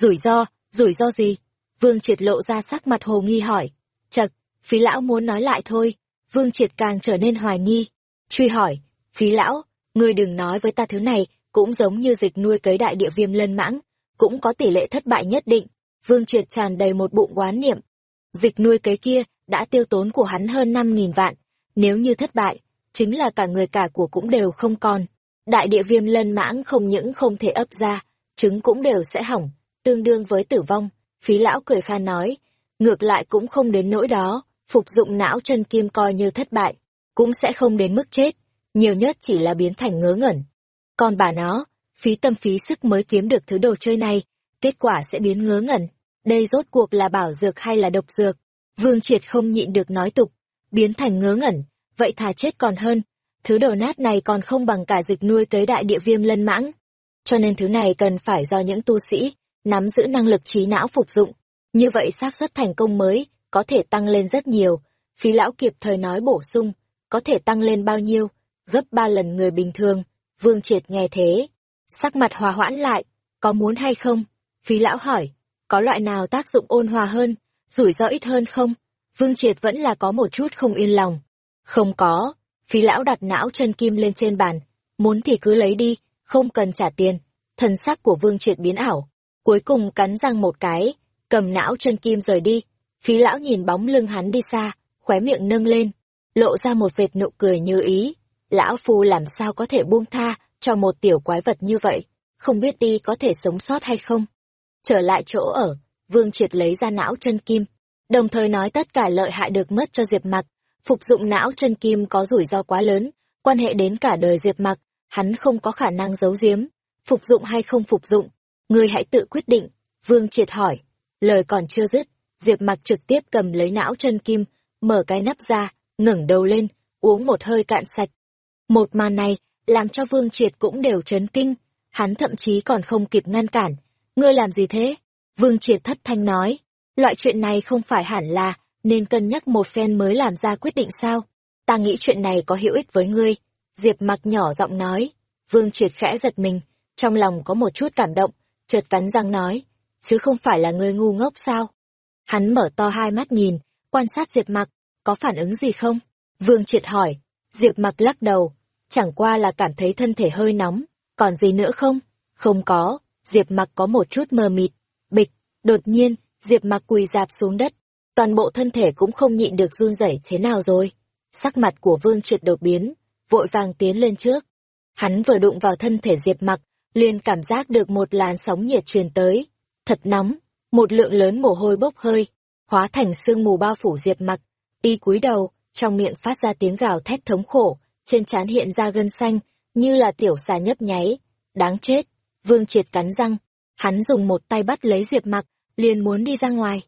Rủi ro, rủi ro gì? Vương Triệt lộ ra sắc mặt hồ nghi hỏi. Chật, phí lão muốn nói lại thôi. Vương Triệt càng trở nên hoài nghi. Truy hỏi, phí lão, ngươi đừng nói với ta thứ này, cũng giống như dịch nuôi cấy đại địa viêm lân mãng, cũng có tỷ lệ thất bại nhất định. Vương Triệt tràn đầy một bụng oán niệm. Dịch nuôi cấy kia đã tiêu tốn của hắn hơn năm nghìn vạn. Nếu như thất bại, chính là cả người cả của cũng đều không còn. Đại địa viêm lân mãng không những không thể ấp ra, trứng cũng đều sẽ hỏng, tương đương với tử vong. Phí lão cười khan nói, ngược lại cũng không đến nỗi đó, phục dụng não chân kim coi như thất bại, cũng sẽ không đến mức chết, nhiều nhất chỉ là biến thành ngớ ngẩn. Còn bà nó, phí tâm phí sức mới kiếm được thứ đồ chơi này, kết quả sẽ biến ngớ ngẩn. Đây rốt cuộc là bảo dược hay là độc dược? Vương Triệt không nhịn được nói tục, biến thành ngớ ngẩn, vậy thà chết còn hơn. Thứ đồ nát này còn không bằng cả dịch nuôi tới đại địa viêm lân mãng. Cho nên thứ này cần phải do những tu sĩ, nắm giữ năng lực trí não phục dụng. Như vậy xác suất thành công mới, có thể tăng lên rất nhiều. Phí lão kịp thời nói bổ sung, có thể tăng lên bao nhiêu, gấp ba lần người bình thường. Vương Triệt nghe thế, sắc mặt hòa hoãn lại, có muốn hay không? Phí lão hỏi, có loại nào tác dụng ôn hòa hơn, rủi ro ít hơn không? Vương Triệt vẫn là có một chút không yên lòng. Không có, phí lão đặt não chân kim lên trên bàn, muốn thì cứ lấy đi, không cần trả tiền. Thần sắc của Vương Triệt biến ảo, cuối cùng cắn răng một cái, cầm não chân kim rời đi. Phí lão nhìn bóng lưng hắn đi xa, khóe miệng nâng lên, lộ ra một vệt nụ cười như ý. Lão Phu làm sao có thể buông tha cho một tiểu quái vật như vậy, không biết đi có thể sống sót hay không. Trở lại chỗ ở, Vương Triệt lấy ra não chân kim, đồng thời nói tất cả lợi hại được mất cho Diệp Mặc. Phục dụng não chân kim có rủi ro quá lớn, quan hệ đến cả đời Diệp Mặc, hắn không có khả năng giấu giếm. Phục dụng hay không phục dụng, người hãy tự quyết định. Vương Triệt hỏi, lời còn chưa dứt, Diệp Mặc trực tiếp cầm lấy não chân kim, mở cái nắp ra, ngẩng đầu lên, uống một hơi cạn sạch. Một màn này, làm cho Vương Triệt cũng đều chấn kinh, hắn thậm chí còn không kịp ngăn cản. Ngươi làm gì thế? Vương Triệt thất thanh nói, loại chuyện này không phải hẳn là, nên cân nhắc một phen mới làm ra quyết định sao? Ta nghĩ chuyện này có hữu ích với ngươi. Diệp mặc nhỏ giọng nói, Vương Triệt khẽ giật mình, trong lòng có một chút cảm động, chợt cắn răng nói, chứ không phải là ngươi ngu ngốc sao? Hắn mở to hai mắt nhìn, quan sát Diệp mặc, có phản ứng gì không? Vương Triệt hỏi, Diệp mặc lắc đầu, chẳng qua là cảm thấy thân thể hơi nóng, còn gì nữa không? Không có, Diệp mặc có một chút mờ mịt, bịch, đột nhiên, Diệp mặc quỳ dạp xuống đất, toàn bộ thân thể cũng không nhịn được run rẩy thế nào rồi. Sắc mặt của Vương Triệt đột biến, vội vàng tiến lên trước. Hắn vừa đụng vào thân thể Diệp Mặc, liền cảm giác được một làn sóng nhiệt truyền tới. Thật nóng, một lượng lớn mồ hôi bốc hơi, hóa thành sương mù bao phủ Diệp Mặc. Y cúi đầu, trong miệng phát ra tiếng gào thét thống khổ, trên trán hiện ra gân xanh, như là tiểu xà nhấp nháy. Đáng chết, Vương Triệt cắn răng, hắn dùng một tay bắt lấy Diệp Mặc, liền muốn đi ra ngoài.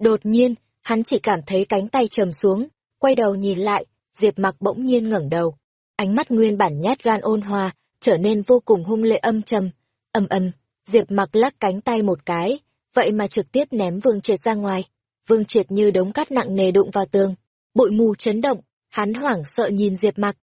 Đột nhiên, hắn chỉ cảm thấy cánh tay trầm xuống, quay đầu nhìn lại, Diệp Mặc bỗng nhiên ngẩng đầu. Ánh mắt nguyên bản nhát gan ôn hòa, trở nên vô cùng hung lệ âm trầm. Âm âm, Diệp Mặc lắc cánh tay một cái, vậy mà trực tiếp ném Vương Triệt ra ngoài. Vương Triệt như đống cát nặng nề đụng vào tường, bụi mù chấn động, hắn hoảng sợ nhìn Diệp Mặc.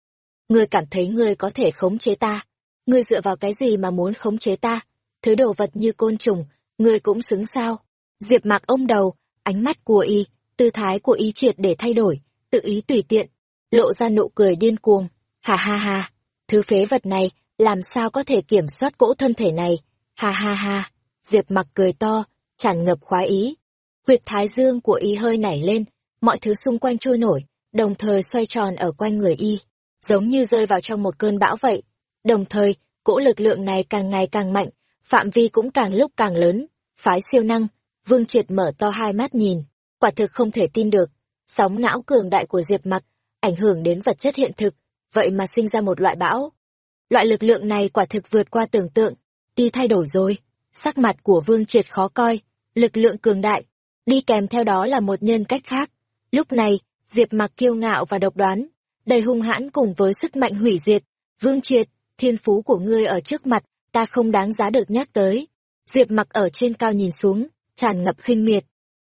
Ngươi cảm thấy ngươi có thể khống chế ta? Ngươi dựa vào cái gì mà muốn khống chế ta? Thứ đồ vật như côn trùng, ngươi cũng xứng sao? Diệp Mặc ôm đầu, ánh mắt của y, tư thái của y triệt để thay đổi, tự ý tùy tiện, lộ ra nụ cười điên cuồng. Ha ha ha, thứ phế vật này, làm sao có thể kiểm soát cỗ thân thể này? Ha ha ha, Diệp mặc cười to, tràn ngập khoái ý. Huyệt thái dương của y hơi nảy lên, mọi thứ xung quanh trôi nổi, đồng thời xoay tròn ở quanh người y, giống như rơi vào trong một cơn bão vậy. Đồng thời, cỗ lực lượng này càng ngày càng mạnh, phạm vi cũng càng lúc càng lớn. Phái siêu năng, Vương Triệt mở to hai mắt nhìn, quả thực không thể tin được. Sóng não cường đại của Diệp Mặc, ảnh hưởng đến vật chất hiện thực, vậy mà sinh ra một loại bão. Loại lực lượng này quả thực vượt qua tưởng tượng, đi thay đổi rồi. Sắc mặt của Vương Triệt khó coi, lực lượng cường đại, đi kèm theo đó là một nhân cách khác. Lúc này, Diệp Mặc kiêu ngạo và độc đoán, đầy hung hãn cùng với sức mạnh hủy diệt. Vương Triệt, thiên phú của ngươi ở trước mặt, ta không đáng giá được nhắc tới. Diệp Mặc ở trên cao nhìn xuống, tràn ngập khinh miệt.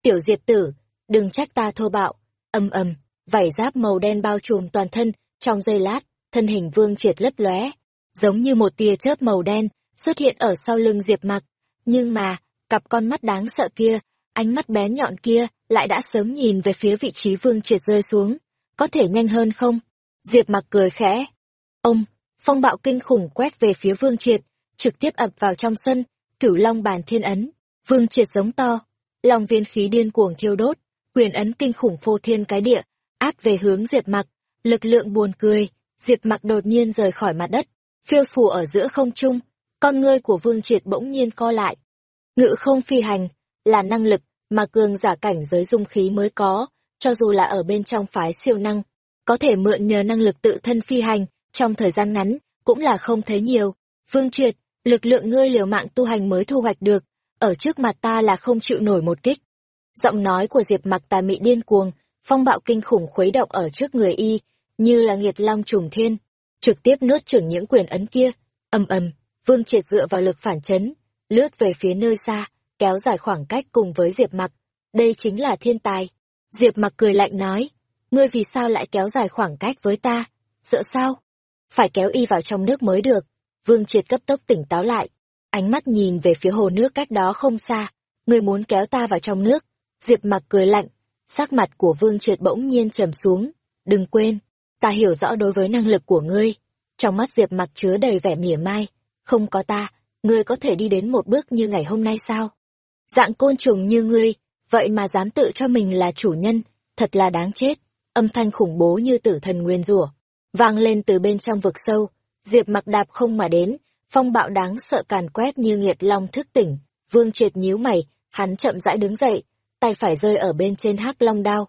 Tiểu Diệp tử, đừng trách ta thô bạo, ầm ầm, vảy giáp màu đen bao trùm toàn thân, trong giây lát, thân hình Vương Triệt lấp lóe, giống như một tia chớp màu đen xuất hiện ở sau lưng Diệp Mặc, nhưng mà, cặp con mắt đáng sợ kia, ánh mắt bé nhọn kia lại đã sớm nhìn về phía vị trí Vương Triệt rơi xuống, có thể nhanh hơn không? Diệp Mặc cười khẽ. Ông, phong bạo kinh khủng quét về phía Vương Triệt, trực tiếp ập vào trong sân, Cửu Long bàn thiên ấn, Vương Triệt giống to, lòng viên khí điên cuồng thiêu đốt, quyền ấn kinh khủng phô thiên cái địa, áp về hướng Diệp Mặc, lực lượng buồn cười, Diệp Mặc đột nhiên rời khỏi mặt đất, phiêu phù ở giữa không trung, con ngươi của Vương Triệt bỗng nhiên co lại. Ngự không phi hành, là năng lực mà cường giả cảnh giới dung khí mới có, cho dù là ở bên trong phái siêu năng, có thể mượn nhờ năng lực tự thân phi hành, trong thời gian ngắn, cũng là không thấy nhiều. Vương Triệt, lực lượng ngươi liều mạng tu hành mới thu hoạch được, ở trước mặt ta là không chịu nổi một kích. Giọng nói của Diệp mặc tà mị điên cuồng, phong bạo kinh khủng khuấy động ở trước người y, như là nghiệt long trùng thiên, trực tiếp nuốt chửng những quyền ấn kia. ầm ầm, Vương Triệt dựa vào lực phản chấn, lướt về phía nơi xa, kéo dài khoảng cách cùng với Diệp Mặc. Đây chính là thiên tài. Diệp Mặc cười lạnh nói, ngươi vì sao lại kéo dài khoảng cách với ta? Sợ sao? Phải kéo y vào trong nước mới được. Vương Triệt cấp tốc tỉnh táo lại, ánh mắt nhìn về phía hồ nước cách đó không xa. Ngươi muốn kéo ta vào trong nước. Diệp Mặc cười lạnh, sắc mặt của Vương Triệt bỗng nhiên trầm xuống. Đừng quên, ta hiểu rõ đối với năng lực của ngươi. Trong mắt Diệp Mặc chứa đầy vẻ mỉa mai. Không có ta, ngươi có thể đi đến một bước như ngày hôm nay sao? Dạng côn trùng như ngươi, vậy mà dám tự cho mình là chủ nhân, thật là đáng chết. Âm thanh khủng bố như tử thần nguyên rủa vang lên từ bên trong vực sâu. Diệp mặc đạp không mà đến, phong bạo đáng sợ càn quét như nghiệt long thức tỉnh. Vương triệt nhíu mày, hắn chậm rãi đứng dậy, tay phải rơi ở bên trên hắc long đao.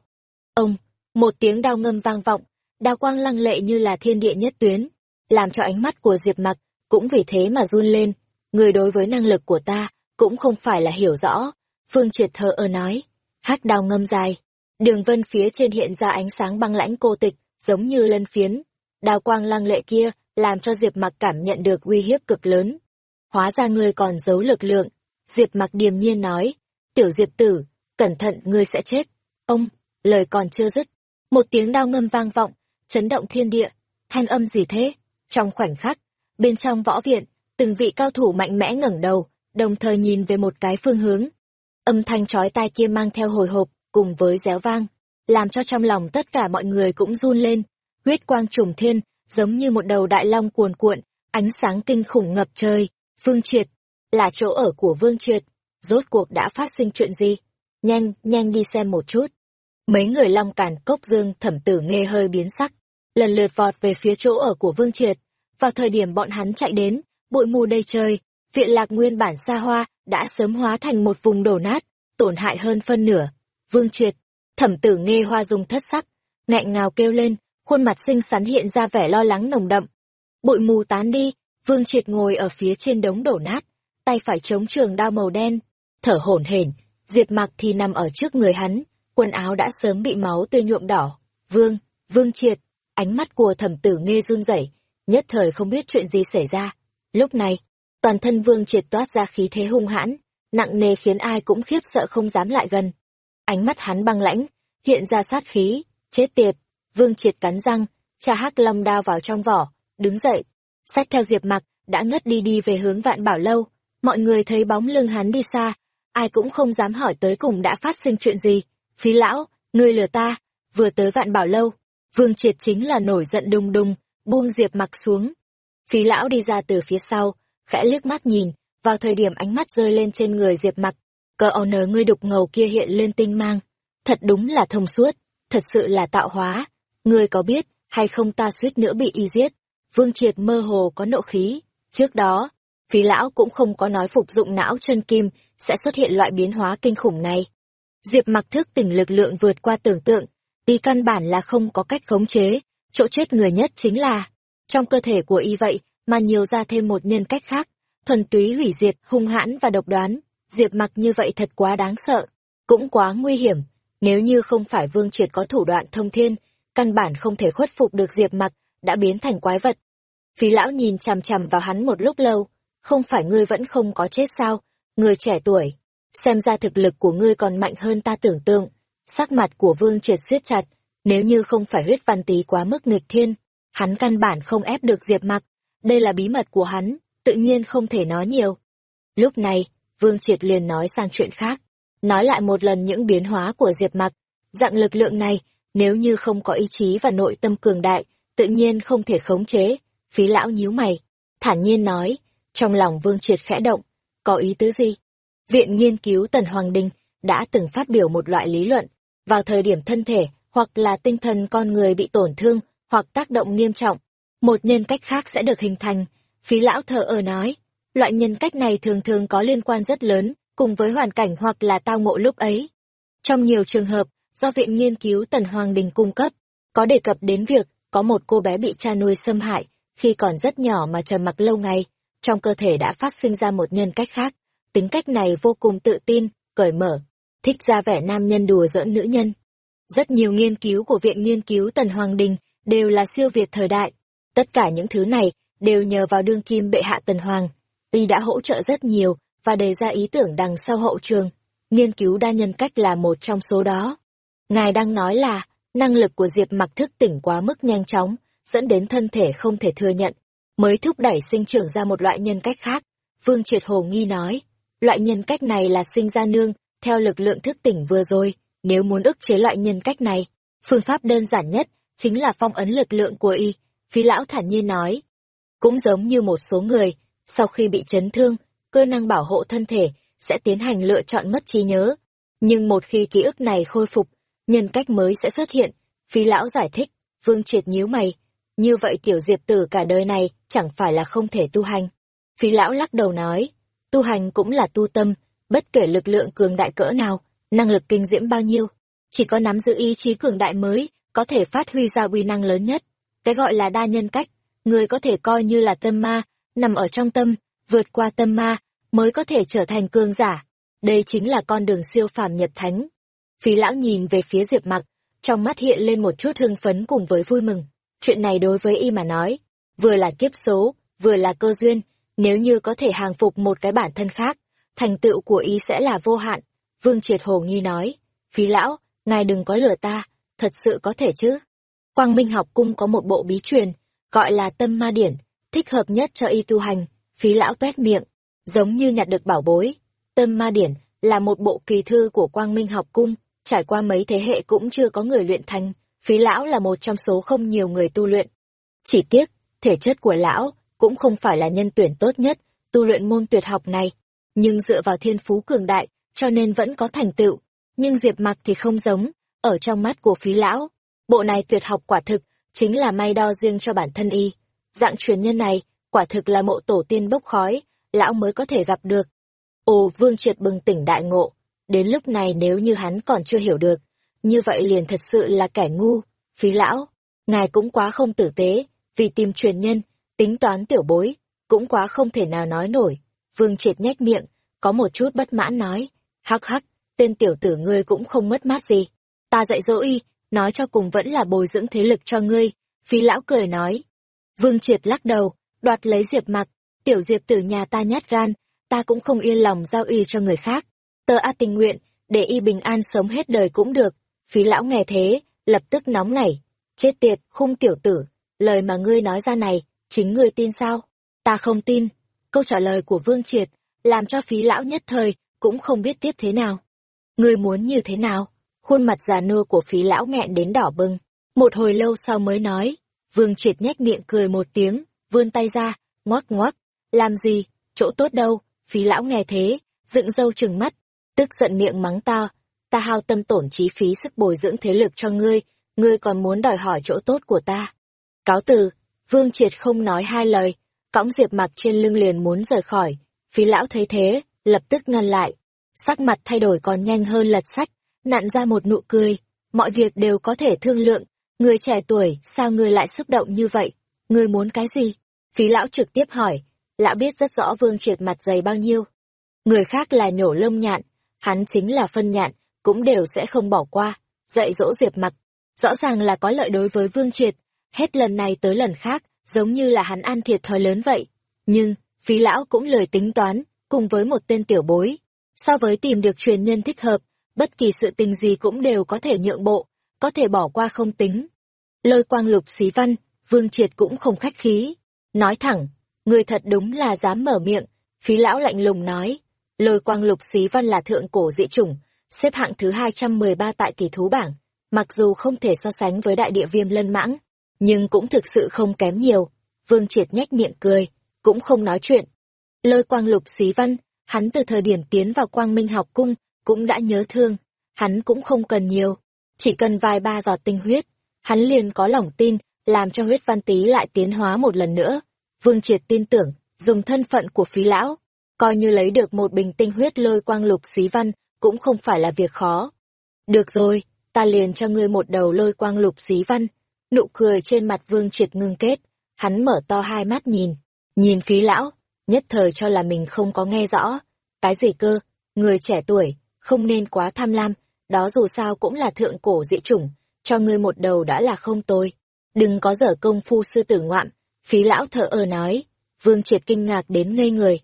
Ông, một tiếng đao ngâm vang vọng, đao quang lăng lệ như là thiên địa nhất tuyến, làm cho ánh mắt của Diệp mặc cũng vì thế mà run lên. Người đối với năng lực của ta, cũng không phải là hiểu rõ. Phương Triệt thờ ơ nói, hát đào ngâm dài. Đường vân phía trên hiện ra ánh sáng băng lãnh cô tịch, giống như lân phiến. Đào quang lăng lệ kia, làm cho Diệp Mặc cảm nhận được uy hiếp cực lớn. Hóa ra ngươi còn giấu lực lượng. Diệp Mặc điềm nhiên nói, tiểu Diệp tử, cẩn thận ngươi sẽ chết. Ông, lời còn chưa dứt. Một tiếng đao ngâm vang vọng, chấn động thiên địa. Thanh âm gì thế? Trong khoảnh khắc, bên trong võ viện, từng vị cao thủ mạnh mẽ ngẩng đầu, đồng thời nhìn về một cái phương hướng. Âm thanh chói tai kia mang theo hồi hộp, cùng với réo vang, làm cho trong lòng tất cả mọi người cũng run lên. Huyết quang trùng thiên, giống như một đầu đại long cuồn cuộn, ánh sáng kinh khủng ngập trời. Vương Triệt, là chỗ ở của Vương Triệt. Rốt cuộc đã phát sinh chuyện gì? Nhanh, nhanh đi xem một chút. Mấy người long càn cốc dương thẩm tử nghe hơi biến sắc, lần lượt vọt về phía chỗ ở của Vương Triệt. Vào thời điểm bọn hắn chạy đến, bụi mù đầy trời, viện lạc nguyên bản xa hoa đã sớm hóa thành một vùng đổ nát, tổn hại hơn phân nửa. Vương Triệt, thẩm tử nghe hoa dung thất sắc, nghẹn ngào kêu lên, khuôn mặt xinh xắn hiện ra vẻ lo lắng nồng đậm. Bụi mù tán đi, Vương Triệt ngồi ở phía trên đống đổ nát, tay phải chống trường đao màu đen, thở hổn hển, Diệp Mặc thì nằm ở trước người hắn, quần áo đã sớm bị máu tươi nhuộm đỏ. Vương, Vương Triệt, ánh mắt của thẩm tử nghe run rẩy, nhất thời không biết chuyện gì xảy ra. Lúc này, toàn thân Vương Triệt toát ra khí thế hung hãn, nặng nề khiến ai cũng khiếp sợ không dám lại gần. Ánh mắt hắn băng lãnh, hiện ra sát khí, chết tiệt, Vương Triệt cắn răng, cha hắc long đao vào trong vỏ, đứng dậy, sách theo Diệp Mặc, đã ngất đi đi về hướng Vạn Bảo lâu. Mọi người thấy bóng lưng hắn đi xa, ai cũng không dám hỏi tới cùng đã phát sinh chuyện gì. Phí lão, ngươi lừa ta, vừa tới Vạn Bảo lâu, Vương Triệt chính là nổi giận đùng đùng, buông Diệp Mặc xuống. Phí lão đi ra từ phía sau, khẽ liếc mắt nhìn, vào thời điểm ánh mắt rơi lên trên người Diệp Mặc, cờ owner ngươi đục ngầu kia hiện lên tinh mang, thật đúng là thông suốt, thật sự là tạo hóa, ngươi có biết hay không ta suýt nữa bị y giết. Vương Triệt mơ hồ có nộ khí, trước đó, phí lão cũng không có nói phục dụng não chân kim sẽ xuất hiện loại biến hóa kinh khủng này. Diệp mặc thức tỉnh lực lượng vượt qua tưởng tượng, y căn bản là không có cách khống chế, chỗ chết người nhất chính là, trong cơ thể của y vậy mà nhiều ra thêm một nhân cách khác, thuần túy hủy diệt, hung hãn và độc đoán, Diệp mặc như vậy thật quá đáng sợ, cũng quá nguy hiểm, nếu như không phải Vương Triệt có thủ đoạn thông thiên, căn bản không thể khuất phục được Diệp mặc, đã biến thành quái vật. Phí lão nhìn chằm chằm vào hắn một lúc lâu, không phải ngươi vẫn không có chết sao, người trẻ tuổi, xem ra thực lực của ngươi còn mạnh hơn ta tưởng tượng. Sắc mặt của Vương Triệt siết chặt, nếu như không phải huyết văn tý quá mức nghịch thiên, hắn căn bản không ép được Diệp mặc, đây là bí mật của hắn, tự nhiên không thể nói nhiều. Lúc này, Vương Triệt liền nói sang chuyện khác, nói lại một lần những biến hóa của Diệp mặc, dạng lực lượng này, nếu như không có ý chí và nội tâm cường đại, tự nhiên không thể khống chế. Phí lão nhíu mày, thản nhiên nói, trong lòng Vương Triệt khẽ động, có ý tứ gì? Viện nghiên cứu Tần Hoàng Đình đã từng phát biểu một loại lý luận, vào thời điểm thân thể hoặc là tinh thần con người bị tổn thương hoặc tác động nghiêm trọng, một nhân cách khác sẽ được hình thành. Phí lão thờ ở nói, loại nhân cách này thường thường có liên quan rất lớn cùng với hoàn cảnh hoặc là tao ngộ lúc ấy. Trong nhiều trường hợp, do Viện Nghiên cứu Tần Hoàng Đình cung cấp, có đề cập đến việc có một cô bé bị cha nuôi xâm hại, khi còn rất nhỏ mà trầm mặc lâu ngày, trong cơ thể đã phát sinh ra một nhân cách khác. Tính cách này vô cùng tự tin, cởi mở, thích ra vẻ nam nhân đùa giỡn nữ nhân. Rất nhiều nghiên cứu của Viện Nghiên cứu Tần Hoàng Đình đều là siêu việt thời đại. Tất cả những thứ này đều nhờ vào đương kim bệ hạ Tần Hoàng. Y đã hỗ trợ rất nhiều và đề ra ý tưởng đằng sau hậu trường. Nghiên cứu đa nhân cách là một trong số đó. Ngài đang nói là, năng lực của Diệp mặc thức tỉnh quá mức nhanh chóng, dẫn đến thân thể không thể thừa nhận, mới thúc đẩy sinh trưởng ra một loại nhân cách khác. Vương Triệt Hồ nghi nói, loại nhân cách này là sinh ra nương, theo lực lượng thức tỉnh vừa rồi, nếu muốn ức chế loại nhân cách này, phương pháp đơn giản nhất, chính là phong ấn lực lượng của y, phí lão thản nhiên nói. Cũng giống như một số người, sau khi bị chấn thương, cơ năng bảo hộ thân thể sẽ tiến hành lựa chọn mất trí nhớ. Nhưng một khi ký ức này khôi phục, nhân cách mới sẽ xuất hiện. Phí lão giải thích, vương triệt nhíu mày. Như vậy tiểu diệp tử cả đời này chẳng phải là không thể tu hành. Phí lão lắc đầu nói, tu hành cũng là tu tâm, bất kể lực lượng cường đại cỡ nào, năng lực kinh diễm bao nhiêu. Chỉ có nắm giữ ý chí cường đại mới, có thể phát huy ra uy năng lớn nhất. Cái gọi là đa nhân cách, người có thể coi như là tâm ma, nằm ở trong tâm, vượt qua tâm ma, mới có thể trở thành cường giả. Đây chính là con đường siêu phàm nhập thánh. Phí lão nhìn về phía Diệp Mặc, trong mắt hiện lên một chút hưng phấn cùng với vui mừng. Chuyện này đối với y mà nói, vừa là kiếp số, vừa là cơ duyên, nếu như có thể hàng phục một cái bản thân khác, thành tựu của y sẽ là vô hạn. Vương Triệt Hồ nghi nói, phí lão, ngài đừng có lừa ta, thật sự có thể chứ. Quang Minh học cung có một bộ bí truyền, gọi là tâm ma điển, thích hợp nhất cho y tu hành, phí lão tuét miệng, giống như nhặt được bảo bối. Tâm ma điển là một bộ kỳ thư của Quang Minh học cung, trải qua mấy thế hệ cũng chưa có người luyện thành, phí lão là một trong số không nhiều người tu luyện. Chỉ tiếc, thể chất của lão cũng không phải là nhân tuyển tốt nhất tu luyện môn tuyệt học này, nhưng dựa vào thiên phú cường đại, cho nên vẫn có thành tựu. Nhưng Diệp Mặc thì không giống, ở trong mắt của phí lão, bộ này tuyệt học quả thực, chính là may đo riêng cho bản thân y. Dạng truyền nhân này, quả thực là mộ tổ tiên bốc khói, lão mới có thể gặp được. Ồ, Vương Triệt bừng tỉnh đại ngộ, đến lúc này nếu như hắn còn chưa hiểu được, như vậy liền thật sự là kẻ ngu. Phí lão, ngài cũng quá không tử tế, vì tìm truyền nhân, tính toán tiểu bối, cũng quá không thể nào nói nổi. Vương Triệt nhếch miệng, có một chút bất mãn nói, hắc hắc, tên tiểu tử ngươi cũng không mất mát gì. Ta dạy dỗ y, nói cho cùng vẫn là bồi dưỡng thế lực cho ngươi. Phí lão cười nói. Vương Triệt lắc đầu, đoạt lấy Diệp mặc, tiểu Diệp tử nhà ta nhát gan, ta cũng không yên lòng giao y cho người khác. tơ A tình nguyện, để y bình an sống hết đời cũng được. Phí lão nghe thế, lập tức nóng nảy. Chết tiệt, khung tiểu tử, lời mà ngươi nói ra này, chính ngươi tin sao? Ta không tin. Câu trả lời của Vương Triệt, làm cho phí lão nhất thời, cũng không biết tiếp thế nào. Ngươi muốn như thế nào? Khuôn mặt già nua của phí lão nghẹn đến đỏ bừng. Một hồi lâu sau mới nói, Vương Triệt nhếch miệng cười một tiếng, vươn tay ra, ngoắc ngoắc. Làm gì? Chỗ tốt đâu? Phí lão nghe thế, dựng râu trừng mắt, tức giận miệng mắng ta. Ta hao tâm tổn trí phí sức bồi dưỡng thế lực cho ngươi, ngươi còn muốn đòi hỏi chỗ tốt của ta. Cáo từ, Vương Triệt không nói hai lời, cõng Diệp mặc trên lưng liền muốn rời khỏi. Phí lão thấy thế, lập tức ngăn lại. Sắc mặt thay đổi còn nhanh hơn lật sách, nặn ra một nụ cười. Mọi việc đều có thể thương lượng. Người trẻ tuổi, sao người lại xúc động như vậy? Người muốn cái gì? Phí lão trực tiếp hỏi. Lão biết rất rõ Vương Triệt mặt dày bao nhiêu. Người khác là nhổ lông nhạn, hắn chính là phân nhạn, cũng đều sẽ không bỏ qua. Dạy dỗ Diệp mặc, rõ ràng là có lợi đối với Vương Triệt, hết lần này tới lần khác, giống như là hắn ăn thiệt thòi lớn vậy. Nhưng, phí lão cũng lời tính toán, cùng với một tên tiểu bối. So với tìm được truyền nhân thích hợp, bất kỳ sự tình gì cũng đều có thể nhượng bộ, có thể bỏ qua không tính. Lôi quang lục xí văn, vương triệt cũng không khách khí. Nói thẳng, người thật đúng là dám mở miệng, phí lão lạnh lùng nói. Lôi quang lục xí văn là thượng cổ dị chủng, xếp hạng thứ 213 tại kỳ thú bảng, mặc dù không thể so sánh với đại địa viêm lân mãng, nhưng cũng thực sự không kém nhiều. Vương Triệt nhếch miệng cười, cũng không nói chuyện. Lôi quang lục xí văn, hắn từ thời điểm tiến vào quang minh học cung, cũng đã nhớ thương. Hắn cũng không cần nhiều, chỉ cần vài ba giọt tinh huyết. Hắn liền có lòng tin, làm cho huyết văn tý lại tiến hóa một lần nữa. Vương Triệt tin tưởng, dùng thân phận của phí lão, coi như lấy được một bình tinh huyết lôi quang lục xí văn, cũng không phải là việc khó. Được rồi, ta liền cho ngươi một đầu lôi quang lục xí văn, Nụ cười trên mặt Vương Triệt ngưng kết, hắn mở to hai mắt nhìn, nhìn phí lão, nhất thời cho là mình không có nghe rõ. Cái gì cơ, người trẻ tuổi, không nên quá tham lam, đó dù sao cũng là thượng cổ dị chủng, cho ngươi một đầu đã là không tôi. Đừng có dở công phu sư tử ngoạm, phí lão thở ơ nói, Vương Triệt kinh ngạc đến ngây người.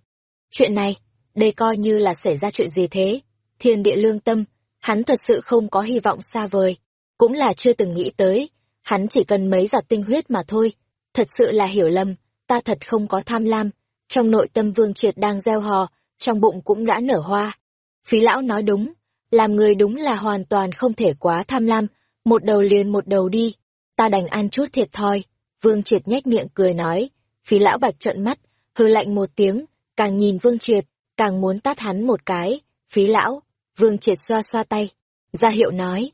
Chuyện này, đây coi như là xảy ra chuyện gì thế? Thiên địa lương tâm, hắn thật sự không có hy vọng xa vời, cũng là chưa từng nghĩ tới, hắn chỉ cần mấy giọt tinh huyết mà thôi. Thật sự là hiểu lầm, ta thật không có tham lam. Trong nội tâm vương triệt đang gieo hò, trong bụng cũng đã nở hoa. Phí lão nói đúng, làm người đúng là hoàn toàn không thể quá tham lam, một đầu liền một đầu đi. Ta đành ăn chút thiệt thòi. Vương triệt nhếch miệng cười nói, phí lão bạch trợn mắt, hư lạnh một tiếng, càng nhìn vương triệt, càng muốn tát hắn một cái. Phí lão, vương triệt xoa xoa tay, ra hiệu nói,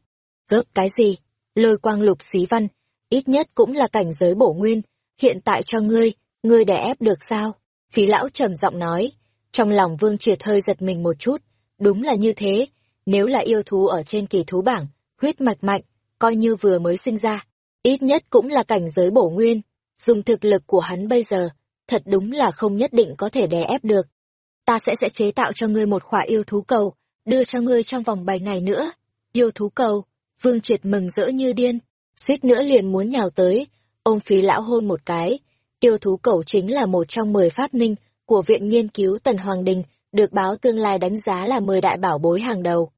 gớp cái gì? lôi quang lục xí văn, ít nhất cũng là cảnh giới bổ nguyên, hiện tại cho ngươi, ngươi đè ép được sao? Phí lão trầm giọng nói, trong lòng vương triệt hơi giật mình một chút, đúng là như thế, nếu là yêu thú ở trên kỳ thú bảng, huyết mạch mạnh, coi như vừa mới sinh ra, ít nhất cũng là cảnh giới bổ nguyên, dùng thực lực của hắn bây giờ, thật đúng là không nhất định có thể đè ép được. Ta sẽ sẽ chế tạo cho ngươi một khỏa yêu thú cầu, đưa cho ngươi trong vòng 7 ngày nữa. Yêu thú cầu, Vương Triệt mừng rỡ như điên, suýt nữa liền muốn nhào tới, ôm phí lão hôn một cái. Yêu thú cầu chính là một trong mười phát minh của Viện Nghiên cứu Tần Hoàng Đình, được báo tương lai đánh giá là mười đại bảo bối hàng đầu.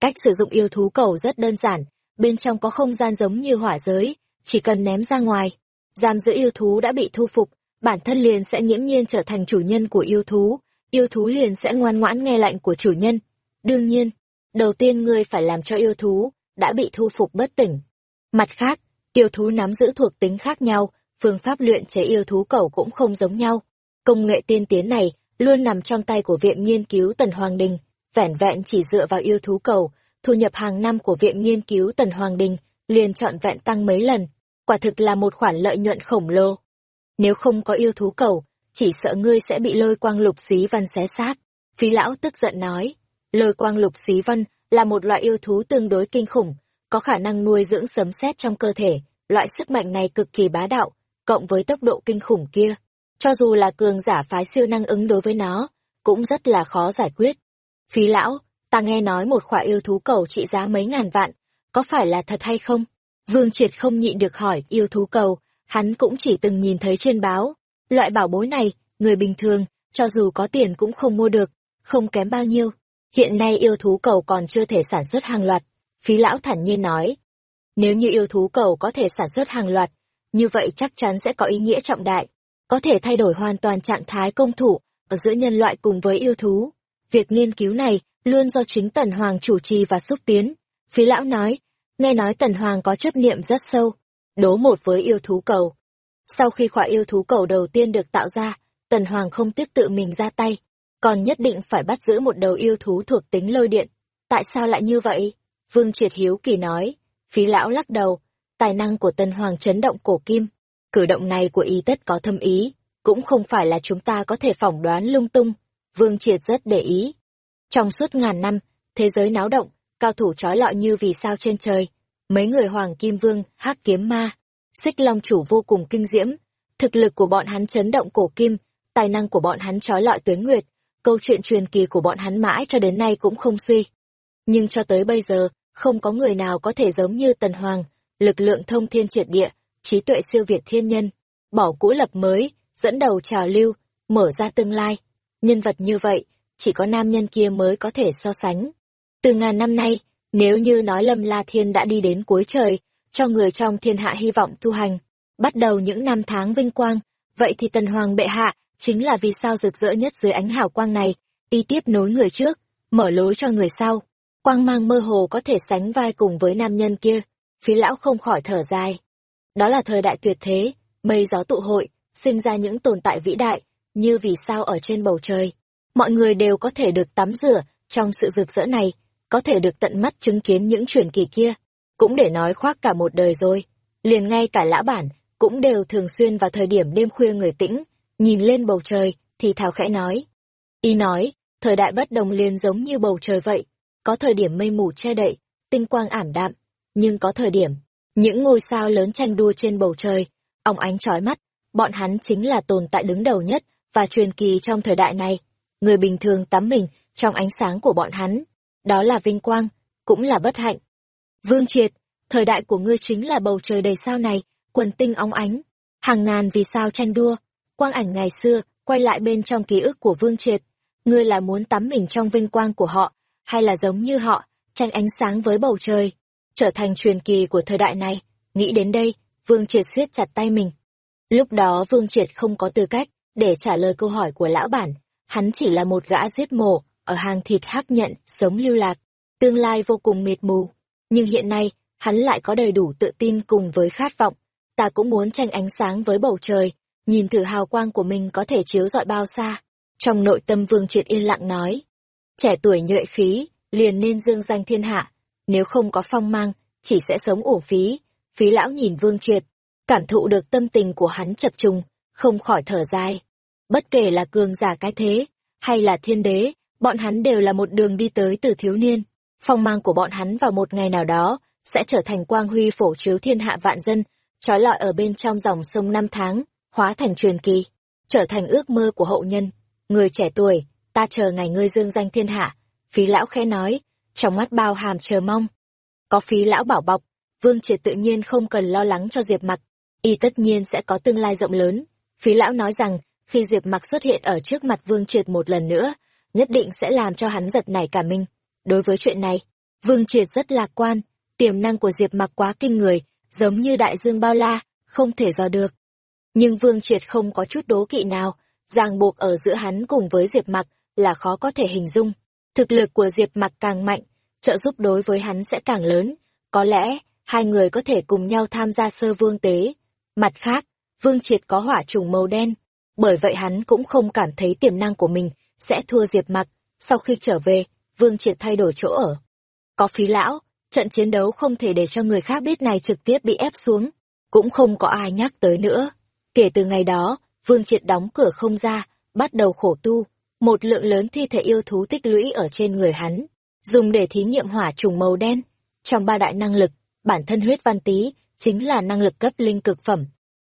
Cách sử dụng yêu thú cầu rất đơn giản, bên trong có không gian giống như hỏa giới, chỉ cần ném ra ngoài. Giam giữ yêu thú đã bị thu phục, bản thân liền sẽ nghiễm nhiên trở thành chủ nhân của yêu thú, yêu thú liền sẽ ngoan ngoãn nghe lệnh của chủ nhân. Đương nhiên, đầu tiên ngươi phải làm cho yêu thú đã bị thu phục bất tỉnh. Mặt khác, yêu thú nắm giữ thuộc tính khác nhau, phương pháp luyện chế yêu thú cầu cũng không giống nhau. Công nghệ tiên tiến này luôn nằm trong tay của Viện Nghiên cứu Tần Hoàng Đình, vẻn vẹn chỉ dựa vào yêu thú cầu, thu nhập hàng năm của Viện Nghiên cứu Tần Hoàng Đình liền trọn vẹn tăng mấy lần, quả thực là một khoản lợi nhuận khổng lồ. Nếu không có yêu thú cầu, chỉ sợ ngươi sẽ bị lôi quang lục xí văn xé xác. Phí lão tức giận nói, lôi quang lục xí văn là một loại yêu thú tương đối kinh khủng, có khả năng nuôi dưỡng sấm sét trong cơ thể, loại sức mạnh này cực kỳ bá đạo, cộng với tốc độ kinh khủng kia. Cho dù là cường giả phái siêu năng ứng đối với nó, cũng rất là khó giải quyết. Phí lão, ta nghe nói một khỏa yêu thú cầu trị giá mấy ngàn vạn, có phải là thật hay không? Vương Triệt không nhịn được hỏi yêu thú cầu, hắn cũng chỉ từng nhìn thấy trên báo. Loại bảo bối này, người bình thường, cho dù có tiền cũng không mua được, không kém bao nhiêu. Hiện nay yêu thú cầu còn chưa thể sản xuất hàng loạt, phí lão thản nhiên nói. Nếu như yêu thú cầu có thể sản xuất hàng loạt, như vậy chắc chắn sẽ có ý nghĩa trọng đại, có thể thay đổi hoàn toàn trạng thái công thủ ở giữa nhân loại cùng với yêu thú. Việc nghiên cứu này luôn do chính Tần Hoàng chủ trì và xúc tiến. Phí lão nói, nghe nói Tần Hoàng có chấp niệm rất sâu, đố một với yêu thú cầu. Sau khi khỏa yêu thú cầu đầu tiên được tạo ra, Tần Hoàng không tiếc tự mình ra tay, còn nhất định phải bắt giữ một đầu yêu thú thuộc tính lôi điện. Tại sao lại như vậy? Vương Triệt Hiếu Kỳ nói, phí lão lắc đầu, tài năng của Tần Hoàng chấn động cổ kim. Cử động này của y tất có thâm ý, cũng không phải là chúng ta có thể phỏng đoán lung tung. Vương Triệt rất để ý. Trong suốt ngàn năm, thế giới náo động, cao thủ trói lọi như vì sao trên trời. Mấy người Hoàng Kim Vương, hắc kiếm ma, xích long chủ vô cùng kinh diễm. Thực lực của bọn hắn chấn động cổ kim, tài năng của bọn hắn trói lọi tuyến nguyệt, câu chuyện truyền kỳ của bọn hắn mãi cho đến nay cũng không suy. Nhưng cho tới bây giờ, không có người nào có thể giống như Tần Hoàng, lực lượng thông thiên triệt địa, trí tuệ siêu việt thiên nhân, bỏ cũ lập mới, dẫn đầu trào lưu, mở ra tương lai. Nhân vật như vậy, chỉ có nam nhân kia mới có thể so sánh. Từ ngàn năm nay, nếu như nói Lâm La Thiên đã đi đến cuối trời, cho người trong thiên hạ hy vọng tu hành, bắt đầu những năm tháng vinh quang, vậy thì Tần Hoàng bệ hạ chính là vì sao rực rỡ nhất dưới ánh hào quang này, y tiếp nối người trước, mở lối cho người sau. Quang mang mơ hồ có thể sánh vai cùng với nam nhân kia, phía lão không khỏi thở dài. Đó là thời đại tuyệt thế, mây gió tụ hội, sinh ra những tồn tại vĩ đại, như vì sao ở trên bầu trời. Mọi người đều có thể được tắm rửa trong sự rực rỡ này, có thể được tận mắt chứng kiến những truyền kỳ kia, cũng để nói khoác cả một đời rồi. Liền ngay cả lã bản, cũng đều thường xuyên vào thời điểm đêm khuya người tĩnh, nhìn lên bầu trời, thì thào khẽ nói. Y nói, thời đại bất đồng liền giống như bầu trời vậy, có thời điểm mây mù che đậy, tinh quang ảm đạm, nhưng có thời điểm, những ngôi sao lớn tranh đua trên bầu trời, óng ánh chói mắt, bọn hắn chính là tồn tại đứng đầu nhất và truyền kỳ trong thời đại này. Người bình thường tắm mình trong ánh sáng của bọn hắn, đó là vinh quang, cũng là bất hạnh. Vương Triệt, thời đại của ngươi chính là bầu trời đầy sao này, quần tinh óng ánh, hàng ngàn vì sao tranh đua, quang ảnh ngày xưa, quay lại bên trong ký ức của Vương Triệt. Ngươi là muốn tắm mình trong vinh quang của họ, hay là giống như họ, tranh ánh sáng với bầu trời, trở thành truyền kỳ của thời đại này. Nghĩ đến đây, Vương Triệt siết chặt tay mình. Lúc đó Vương Triệt không có tư cách để trả lời câu hỏi của lão bản, hắn chỉ là một gã giết mổ, ở hàng thịt hắc nhận, sống lưu lạc, tương lai vô cùng mịt mù. Nhưng hiện nay, hắn lại có đầy đủ tự tin cùng với khát vọng. Ta cũng muốn tranh ánh sáng với bầu trời, nhìn thử hào quang của mình có thể chiếu rọi bao xa. Trong nội tâm Vương Triệt yên lặng nói, trẻ tuổi nhuệ khí, liền nên dương danh thiên hạ, nếu không có phong mang, chỉ sẽ sống uổng phí. Phí lão nhìn Vương Triệt, cảm thụ được tâm tình của hắn chập trùng, không khỏi thở dài. Bất kể là cường giả cái thế, hay là thiên đế, bọn hắn đều là một đường đi tới từ thiếu niên. Phong mang của bọn hắn vào một ngày nào đó, sẽ trở thành quang huy phổ chiếu thiên hạ vạn dân, trói lọi ở bên trong dòng sông năm tháng, hóa thành truyền kỳ, trở thành ước mơ của hậu nhân. Người trẻ tuổi, ta chờ ngày ngươi dương danh thiên hạ, phí lão khẽ nói, trong mắt bao hàm chờ mong. Có phí lão bảo bọc, Vương Triệt tự nhiên không cần lo lắng cho Diệp Mặc, y tất nhiên sẽ có tương lai rộng lớn. Phí lão nói rằng, khi Diệp Mặc xuất hiện ở trước mặt Vương Triệt một lần nữa, nhất định sẽ làm cho hắn giật nảy cả mình. Đối với chuyện này, Vương Triệt rất lạc quan, tiềm năng của Diệp Mặc quá kinh người, giống như đại dương bao la, không thể dò được. Nhưng Vương Triệt không có chút đố kỵ nào, ràng buộc ở giữa hắn cùng với Diệp Mặc là khó có thể hình dung. Thực lực của Diệp Mặc càng mạnh, trợ giúp đối với hắn sẽ càng lớn, có lẽ hai người có thể cùng nhau tham gia sơ vương tế. Mặt khác, Vương Triệt có hỏa trùng màu đen, bởi vậy hắn cũng không cảm thấy tiềm năng của mình sẽ thua Diệp Mặc. Sau khi trở về, Vương Triệt thay đổi chỗ ở. có phí lão, trận chiến đấu không thể để cho người khác biết này trực tiếp bị ép xuống, cũng không có ai nhắc tới nữa. Kể từ ngày đó, Vương Triệt đóng cửa không ra, bắt đầu khổ tu, một lượng lớn thi thể yêu thú tích lũy ở trên người hắn, dùng để thí nghiệm hỏa trùng màu đen. Trong ba đại năng lực, bản thân huyết văn tý chính là năng lực cấp linh cực phẩm.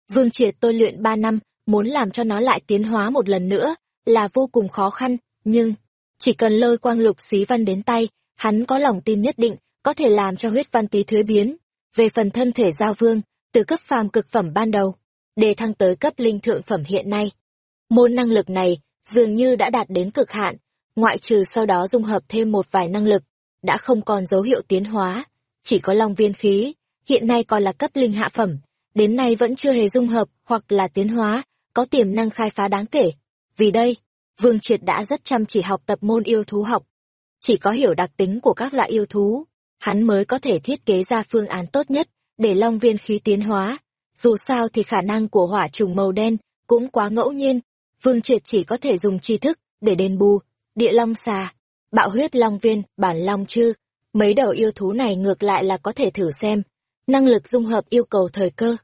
Vương Triệt tôi luyện ba năm, muốn làm cho nó lại tiến hóa một lần nữa, là vô cùng khó khăn, nhưng chỉ cần lôi quang lục xí văn đến tay, hắn có lòng tin nhất định có thể làm cho huyết văn tý thuế biến. Về phần thân thể giao vương, từ cấp phàm cực phẩm ban đầu, đề thăng tới cấp linh thượng phẩm hiện nay. Môn năng lực này dường như đã đạt đến cực hạn, ngoại trừ sau đó dung hợp thêm một vài năng lực, đã không còn dấu hiệu tiến hóa, chỉ có long viên khí, hiện nay còn là cấp linh hạ phẩm, đến nay vẫn chưa hề dung hợp hoặc là tiến hóa, có tiềm năng khai phá đáng kể. Vì đây, Vương Triệt đã rất chăm chỉ học tập môn yêu thú học. Chỉ có hiểu đặc tính của các loại yêu thú, hắn mới có thể thiết kế ra phương án tốt nhất để long viên khí tiến hóa. Dù sao thì khả năng của hỏa trùng màu đen cũng quá ngẫu nhiên, Vương Triệt chỉ có thể dùng tri thức để đền bù, địa long xà, bạo huyết long viên, bản long chư. Mấy đầu yêu thú này ngược lại là có thể thử xem. Năng lực dung hợp yêu cầu thời cơ.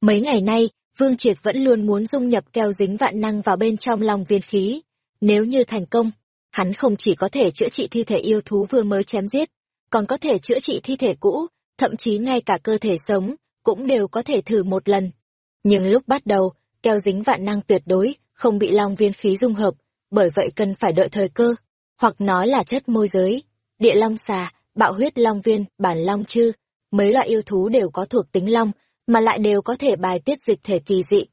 Mấy ngày nay, Vương Triệt vẫn luôn muốn dung nhập keo dính vạn năng vào bên trong long viên khí. Nếu như thành công, hắn không chỉ có thể chữa trị thi thể yêu thú vừa mới chém giết, còn có thể chữa trị thi thể cũ, thậm chí ngay cả cơ thể sống, cũng đều có thể thử một lần. Nhưng lúc bắt đầu, keo dính vạn năng tuyệt đối, không bị long viên khí dung hợp, bởi vậy cần phải đợi thời cơ, hoặc nói là chất môi giới. Địa long xà, bạo huyết long viên, bản long chư, mấy loại yêu thú đều có thuộc tính long, mà lại đều có thể bài tiết dịch thể kỳ dị.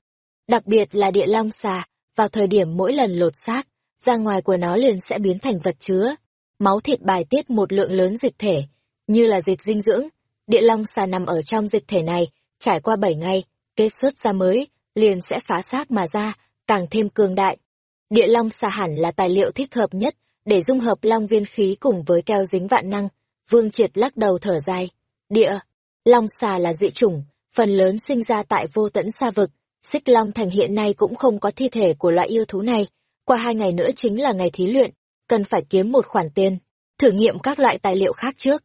Đặc biệt là địa long xà, vào thời điểm mỗi lần lột xác, ra ngoài của nó liền sẽ biến thành vật chứa. Máu thịt bài tiết một lượng lớn dịch thể, như là dịch dinh dưỡng. Địa long xà nằm ở trong dịch thể này, trải qua 7 ngày, kết xuất ra mới, liền sẽ phá xác mà ra, càng thêm cường đại. Địa long xà hẳn là tài liệu thích hợp nhất để dung hợp long viên khí cùng với keo dính vạn năng. Vương Triệt lắc đầu thở dài. Địa, long xà là dị chủng, phần lớn sinh ra tại vô tẫn xa vực. Xích Long Thành hiện nay cũng không có thi thể của loại yêu thú này. Qua hai ngày nữa chính là ngày thí luyện, cần phải kiếm một khoản tiền, thử nghiệm các loại tài liệu khác trước.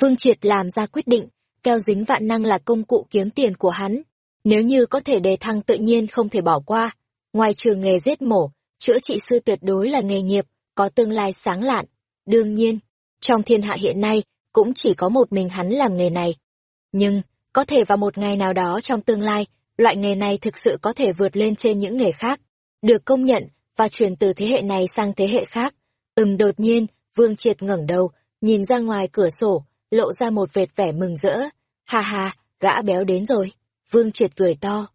Vương Triệt làm ra quyết định, keo dính vạn năng là công cụ kiếm tiền của hắn. Nếu như có thể đề thăng tự nhiên không thể bỏ qua. Ngoài trường nghề giết mổ, chữa trị sư tuyệt đối là nghề nghiệp, có tương lai sáng lạn. Đương nhiên, trong thiên hạ hiện nay, cũng chỉ có một mình hắn làm nghề này. Nhưng, có thể vào một ngày nào đó trong tương lai, loại nghề này thực sự có thể vượt lên trên những nghề khác, được công nhận và truyền từ thế hệ này sang thế hệ khác. Ừm đột nhiên, Vương Triệt ngẩng đầu, nhìn ra ngoài cửa sổ, lộ ra một vệt vẻ mừng rỡ. Ha ha, gã béo đến rồi. Vương Triệt cười to.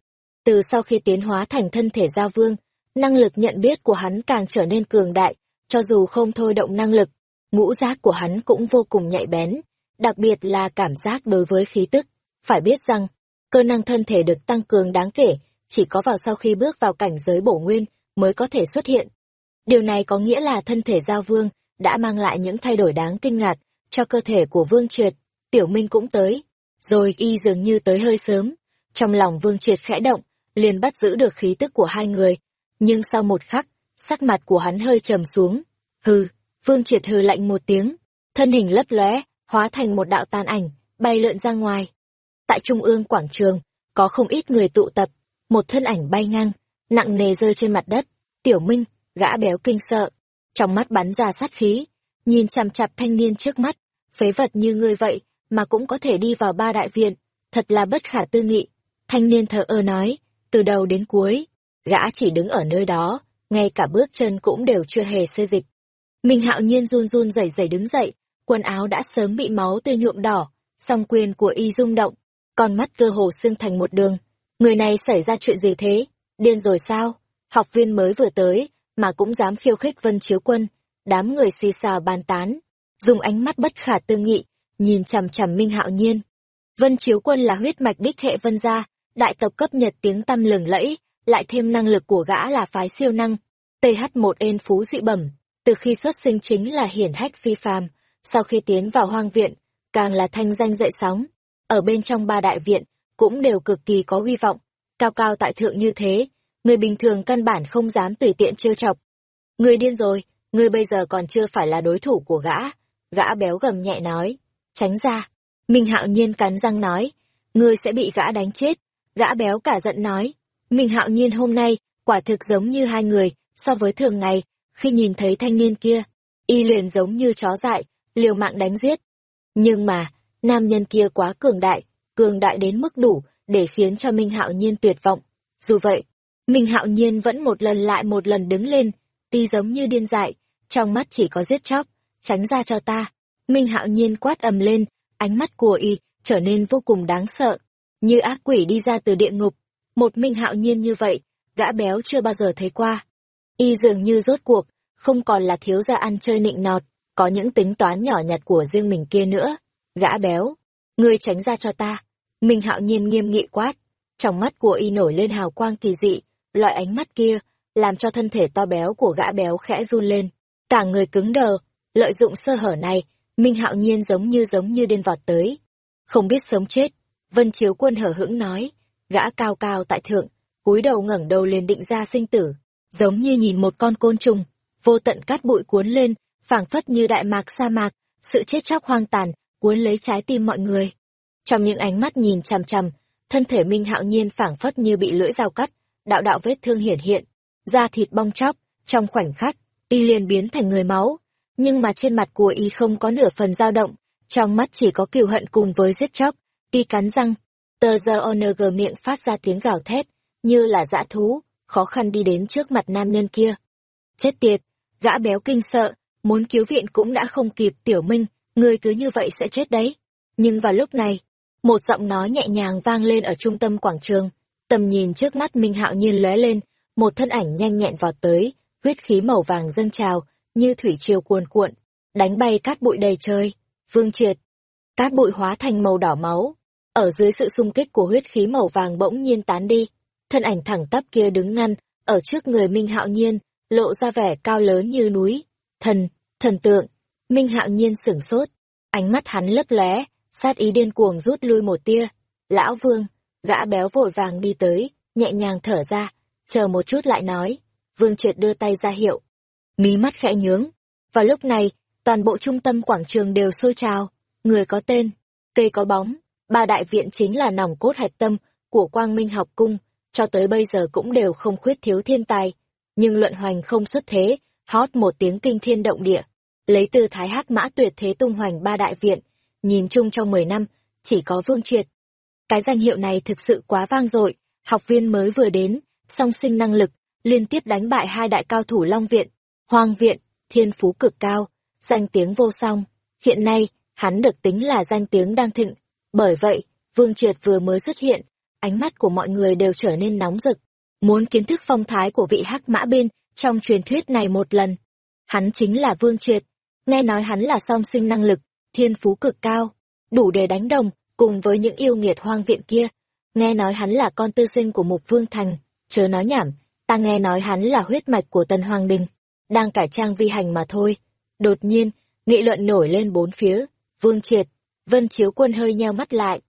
Từ sau khi tiến hóa thành thân thể giao vương, năng lực nhận biết của hắn càng trở nên cường đại, cho dù không thôi động năng lực, ngũ giác của hắn cũng vô cùng nhạy bén, đặc biệt là cảm giác đối với khí tức. Phải biết rằng, cơ năng thân thể được tăng cường đáng kể, chỉ có vào sau khi bước vào cảnh giới bổ nguyên mới có thể xuất hiện. Điều này có nghĩa là thân thể giao vương đã mang lại những thay đổi đáng kinh ngạc cho cơ thể của vương triệt. Tiểu Minh cũng tới, rồi y dường như tới hơi sớm. Trong lòng vương triệt khẽ động, liền bắt giữ được khí tức của hai người. Nhưng sau một khắc, sắc mặt của hắn hơi trầm xuống. Hừ, vương triệt hừ lạnh một tiếng, thân hình lấp lóe, hóa thành một đạo tàn ảnh, bay lượn ra ngoài. Tại trung ương quảng trường, có không ít người tụ tập, một thân ảnh bay ngang, nặng nề rơi trên mặt đất. Tiểu Minh, gã béo kinh sợ, trong mắt bắn ra sát khí, nhìn chằm chặp thanh niên trước mắt, phế vật như ngươi vậy mà cũng có thể đi vào ba đại viện, thật là bất khả tư nghị. Thanh niên thờ ơ nói, từ đầu đến cuối, gã chỉ đứng ở nơi đó, ngay cả bước chân cũng đều chưa hề xê dịch. Minh hạo nhiên run run rẩy rẩy đứng dậy, quần áo đã sớm bị máu tươi nhuộm đỏ, song quyền của y rung động, con mắt cơ hồ sưng thành một đường. Người này xảy ra chuyện gì thế? Điên rồi sao? Học viên mới vừa tới, mà cũng dám khiêu khích Vân Chiếu Quân. Đám người xì xào bàn tán, dùng ánh mắt bất khả tư nghị, nhìn chằm chằm Minh Hạo Nhiên. Vân Chiếu Quân là huyết mạch đích hệ Vân gia, đại tộc cấp Nhật tiếng tăm lừng lẫy, lại thêm năng lực của gã là phái siêu năng, TH1 ên phú dị bẩm, từ khi xuất sinh chính là hiển hách phi phàm, sau khi tiến vào hoang viện, càng là thanh danh dậy sóng ở bên trong ba đại viện, cũng đều cực kỳ có hy vọng, cao cao tại thượng như thế, người bình thường căn bản không dám tùy tiện trêu chọc. Người điên rồi, người bây giờ còn chưa phải là đối thủ của gã. Gã béo gầm nhẹ nói, tránh ra. Minh hạo nhiên cắn răng nói, ngươi sẽ bị gã đánh chết. Gã béo cả giận nói, Minh hạo nhiên hôm nay, quả thực giống như hai người, so với thường ngày, khi nhìn thấy thanh niên kia, y liền giống như chó dại, liều mạng đánh giết. Nhưng mà, nam nhân kia quá cường đại, cường đại đến mức đủ để khiến cho Minh Hạo Nhiên tuyệt vọng. Dù vậy, Minh Hạo Nhiên vẫn một lần lại một lần đứng lên, ti giống như điên dại, trong mắt chỉ có giết chóc, tránh ra cho ta. Minh Hạo Nhiên quát ầm lên, ánh mắt của y trở nên vô cùng đáng sợ, như ác quỷ đi ra từ địa ngục. Một Minh Hạo Nhiên như vậy, gã béo chưa bao giờ thấy qua. Y dường như rốt cuộc, không còn là thiếu gia ăn chơi nịnh nọt, có những tính toán nhỏ nhặt của riêng mình kia nữa. Gã béo, ngươi tránh ra cho ta. Minh hạo nhiên nghiêm nghị quát. Trong mắt của y nổi lên hào quang kỳ dị, loại ánh mắt kia, làm cho thân thể to béo của gã béo khẽ run lên. Cả người cứng đờ, lợi dụng sơ hở này, Minh hạo nhiên giống như giống như điên vọt tới. Không biết sống chết, Vân Chiếu Quân hở hững nói, gã cao cao tại thượng, cúi đầu ngẩng đầu liền định ra sinh tử, giống như nhìn một con côn trùng, vô tận cát bụi cuốn lên, phảng phất như đại mạc sa mạc, sự chết chóc hoang tàn, cuốn lấy trái tim mọi người. Trong những ánh mắt nhìn chằm chằm, thân thể Minh Hạo Nhiên phảng phất như bị lưỡi dao cắt, đạo đạo vết thương hiển hiện, da thịt bong chóc, trong khoảnh khắc, y liền biến thành người máu, nhưng mà trên mặt của y không có nửa phần dao động, trong mắt chỉ có kiều hận cùng với giết chóc, y cắn răng, tờ giờ ONG miệng phát ra tiếng gào thét, như là dã thú, khó khăn đi đến trước mặt nam nhân kia. Chết tiệt, gã béo kinh sợ, muốn cứu viện cũng đã không kịp tiểu minh, người cứ như vậy sẽ chết đấy. Nhưng vào lúc này, một giọng nói nhẹ nhàng vang lên ở trung tâm quảng trường, tầm nhìn trước mắt Minh Hạo nhiên lóe lên, một thân ảnh nhanh nhẹn vọt tới, huyết khí màu vàng dâng trào, như thủy triều cuồn cuộn, đánh bay cát bụi đầy trời. Vương Triệt, cát bụi hóa thành màu đỏ máu, ở dưới sự xung kích của huyết khí màu vàng bỗng nhiên tán đi, thân ảnh thẳng tắp kia đứng ngăn ở trước người Minh Hạo Nhiên, lộ ra vẻ cao lớn như núi. Thần, thần tượng. Minh Hạo Nhiên sửng sốt, ánh mắt hắn lấp lóe, sát ý điên cuồng rút lui một tia. Lão Vương, gã béo vội vàng đi tới, nhẹ nhàng thở ra, chờ một chút lại nói. Vương Triệt đưa tay ra hiệu. Mí mắt khẽ nhướng. Và lúc này, toàn bộ trung tâm quảng trường đều sôi trào. Người có tên, cây có bóng, ba đại viện chính là nòng cốt hạch tâm của Quang Minh học cung, cho tới bây giờ cũng đều không khuyết thiếu thiên tài. Nhưng luận hoành không xuất thế, hót một tiếng kinh thiên động địa. Lấy từ thái hắc mã tuyệt thế tung hoành ba đại viện, nhìn chung trong 10 năm, chỉ có vương triệt. Cái danh hiệu này thực sự quá vang dội, học viên mới vừa đến, song sinh năng lực, liên tiếp đánh bại hai đại cao thủ Long Viện, Hoang Viện, thiên phú cực cao, danh tiếng vô song. Hiện nay, hắn được tính là danh tiếng đang thịnh. Bởi vậy, Vương Triệt vừa mới xuất hiện, ánh mắt của mọi người đều trở nên nóng rực, muốn kiến thức phong thái của vị hắc mã bin trong truyền thuyết này một lần. Hắn chính là Vương Triệt, nghe nói hắn là song sinh năng lực, thiên phú cực cao, đủ để đánh đồng cùng với những yêu nghiệt hoang viện kia. Nghe nói hắn là con tư sinh của Mục Vương Thành, chớ nói nhảm, ta nghe nói hắn là huyết mạch của Tân Hoàng Đình, đang cải trang vi hành mà thôi. Đột nhiên, nghị luận nổi lên bốn phía, Vương Triệt, Vân Chiếu Quân hơi nheo mắt lại.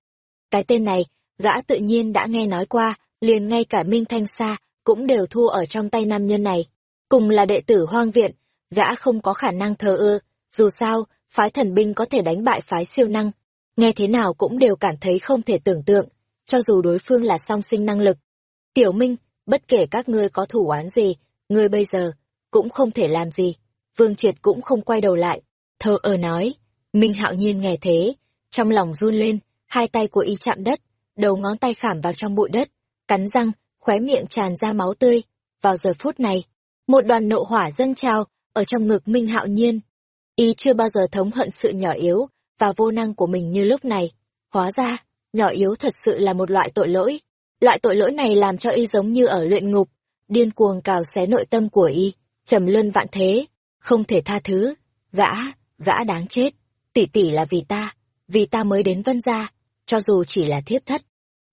Cái tên này gã tự nhiên đã nghe nói qua, liền ngay cả Minh Thanh Sa cũng đều thua ở trong tay nam nhân này. Cùng là đệ tử hoang viện, gã không có khả năng thờ ơ, dù sao, phái thần binh có thể đánh bại phái siêu năng. Nghe thế nào cũng đều cảm thấy không thể tưởng tượng, cho dù đối phương là song sinh năng lực. Tiểu Minh, bất kể các ngươi có thủ án gì, ngươi bây giờ cũng không thể làm gì. Vương Triệt cũng không quay đầu lại, thờ ơ nói. Minh hạo nhiên nghe thế, trong lòng run lên, hai tay của y chạm đất, đầu ngón tay khảm vào trong bụi đất, cắn răng, khóe miệng tràn ra máu tươi. Vào giờ phút này, một đoàn nộ hỏa dâng trào ở trong ngực Minh Hạo Nhiên. Y chưa bao giờ thống hận sự nhỏ yếu và vô năng của mình như lúc này. Hóa ra, nhỏ yếu thật sự là một loại tội lỗi. Loại tội lỗi này làm cho Y giống như ở luyện ngục, điên cuồng cào xé nội tâm của Y, trầm luân vạn thế, không thể tha thứ. Gã, gã đáng chết. Tỷ tỷ là vì ta, vì ta mới đến vân gia cho dù chỉ là thiếp thất.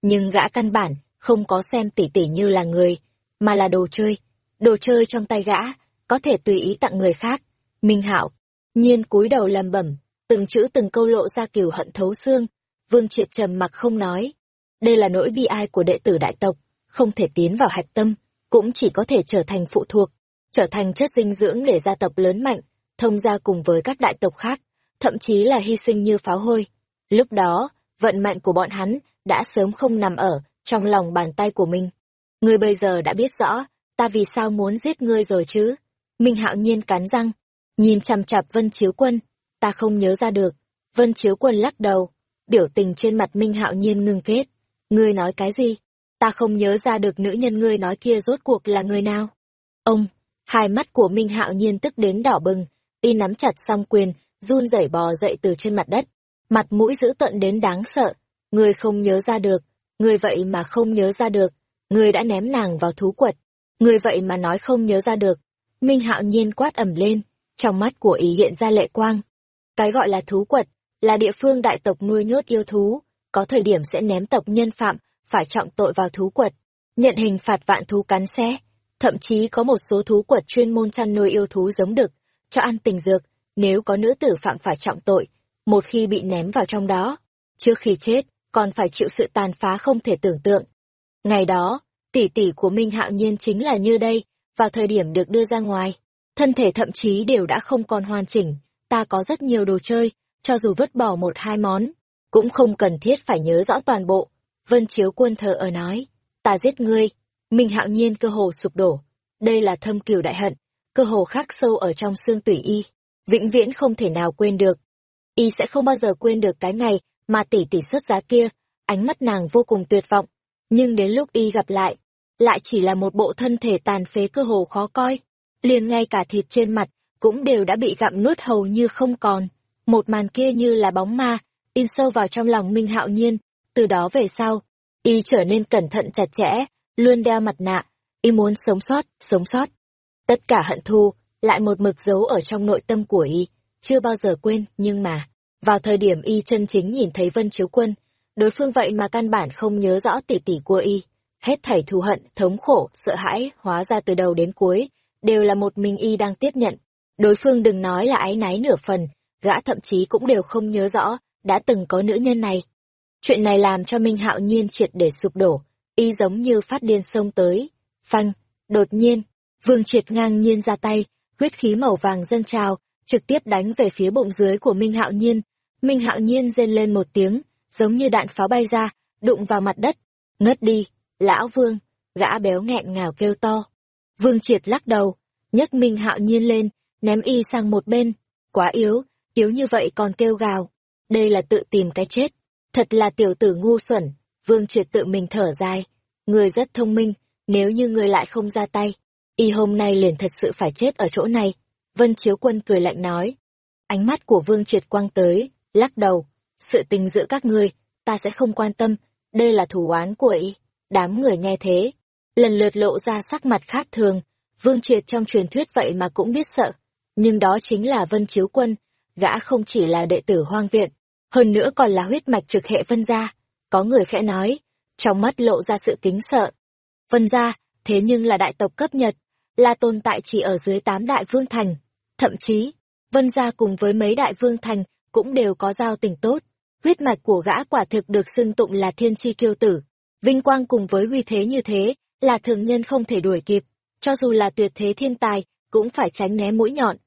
Nhưng gã căn bản không có xem tỷ tỷ như là người, mà là đồ chơi. Đồ chơi trong tay gã, có thể tùy ý tặng người khác. Minh Hạo, nhiên cúi đầu lầm bẩm, từng chữ từng câu lộ ra kiều hận thấu xương. Vương Triệt trầm mặc không nói. Đây là nỗi bi ai của đệ tử đại tộc, không thể tiến vào hạch tâm, cũng chỉ có thể trở thành phụ thuộc, trở thành chất dinh dưỡng để gia tộc lớn mạnh, thông gia cùng với các đại tộc khác, thậm chí là hy sinh như pháo hôi. Lúc đó, vận mệnh của bọn hắn đã sớm không nằm ở trong lòng bàn tay của mình. Ngươi bây giờ đã biết rõ, ta vì sao muốn giết ngươi rồi chứ? Minh hạo nhiên cắn răng, nhìn chằm chặp Vân Chiếu Quân, ta không nhớ ra được. Vân Chiếu Quân lắc đầu, biểu tình trên mặt Minh hạo nhiên ngưng kết. Ngươi nói cái gì? Ta không nhớ ra được nữ nhân ngươi nói kia rốt cuộc là người nào. Ông, hai mắt của Minh hạo nhiên tức đến đỏ bừng, y nắm chặt song quyền, run rẩy bò dậy từ trên mặt đất. Mặt mũi dữ tợn đến đáng sợ. Người không nhớ ra được, người vậy mà không nhớ ra được. Người đã ném nàng vào thú quật. người vậy mà nói không nhớ ra được. Minh hạo nhiên quát ẩm lên, trong mắt của ý hiện ra lệ quang. Cái gọi là thú quật, là địa phương đại tộc nuôi nhốt yêu thú, có thời điểm sẽ ném tộc nhân phạm, phải trọng tội vào thú quật, nhận hình phạt vạn thú cắn xé. Thậm chí có một số thú quật chuyên môn chăn nuôi yêu thú giống đực, cho ăn tình dược, nếu có nữ tử phạm phải trọng tội, một khi bị ném vào trong đó, trước khi chết, còn phải chịu sự tàn phá không thể tưởng tượng. Ngày đó, tỷ tỷ của Minh Hạo Nhiên chính là như đây, vào thời điểm được đưa ra ngoài, thân thể thậm chí đều đã không còn hoàn chỉnh, ta có rất nhiều đồ chơi, cho dù vứt bỏ một hai món, cũng không cần thiết phải nhớ rõ toàn bộ. Vân Chiếu Quân thờ ở nói, ta giết ngươi, Minh Hạo Nhiên cơ hồ sụp đổ, đây là thâm cừu đại hận, cơ hồ khắc sâu ở trong xương tủy y, vĩnh viễn không thể nào quên được. Y sẽ không bao giờ quên được cái ngày mà tỷ tỷ xuất giá kia, ánh mắt nàng vô cùng tuyệt vọng, nhưng đến lúc y gặp lại, lại chỉ là một bộ thân thể tàn phế cơ hồ khó coi, liền ngay cả thịt trên mặt cũng đều đã bị gặm nuốt hầu như không còn. Một màn kia như là bóng ma, in sâu vào trong lòng Minh Hạo Nhiên, từ đó về sau, y trở nên cẩn thận chặt chẽ, luôn đeo mặt nạ, y muốn sống sót, sống sót. Tất cả hận thù, lại một mực giấu ở trong nội tâm của y, chưa bao giờ quên, nhưng mà, vào thời điểm y chân chính nhìn thấy Vân Chiếu Quân, đối phương vậy mà căn bản không nhớ rõ tỉ tỉ của y. Hết thảy thù hận, thống khổ, sợ hãi, hóa ra từ đầu đến cuối, đều là một mình y đang tiếp nhận. Đối phương đừng nói là ái náy nửa phần, gã thậm chí cũng đều không nhớ rõ, đã từng có nữ nhân này. Chuyện này làm cho Minh Hạo Nhiên triệt để sụp đổ, y giống như phát điên sông tới. Phanh, đột nhiên, Vương Triệt ngang nhiên ra tay, huyết khí màu vàng dâng trào, trực tiếp đánh về phía bụng dưới của Minh Hạo Nhiên. Minh Hạo Nhiên rên lên một tiếng, giống như đạn pháo bay ra, đụng vào mặt đất. Ngất đi, lão Vương, gã béo nghẹn ngào kêu to. Vương Triệt lắc đầu, nhấc Minh Hạo Nhiên lên, ném y sang một bên. Quá yếu, yếu như vậy còn kêu gào. Đây là tự tìm cái chết. Thật là tiểu tử ngu xuẩn. Vương Triệt tự mình thở dài. Người rất thông minh, nếu như người lại không ra tay. Y hôm nay liền thật sự phải chết ở chỗ này. Vân Chiếu Quân cười lạnh nói. Ánh mắt của Vương Triệt quang tới, lắc đầu. Sự tình giữa các ngươi, ta sẽ không quan tâm. Đây là thủ oán của y. Đám người nghe thế. Lần lượt lộ ra sắc mặt khác thường. Vương Triệt trong truyền thuyết vậy mà cũng biết sợ. Nhưng đó chính là Vân Chiếu Quân. Gã không chỉ là đệ tử hoang viện, hơn nữa còn là huyết mạch trực hệ Vân gia. Có người khẽ nói, trong mắt lộ ra sự kính sợ. Vân gia, thế nhưng là đại tộc cấp Nhật, là tồn tại chỉ ở dưới tám đại vương thành. Thậm chí, Vân gia cùng với mấy đại vương thành cũng đều có giao tình tốt. Huyết mạch của gã quả thực được xưng tụng là thiên chi kiêu tử. Vinh quang cùng với uy thế như thế, là thường nhân không thể đuổi kịp. Cho dù là tuyệt thế thiên tài, cũng phải tránh né mũi nhọn.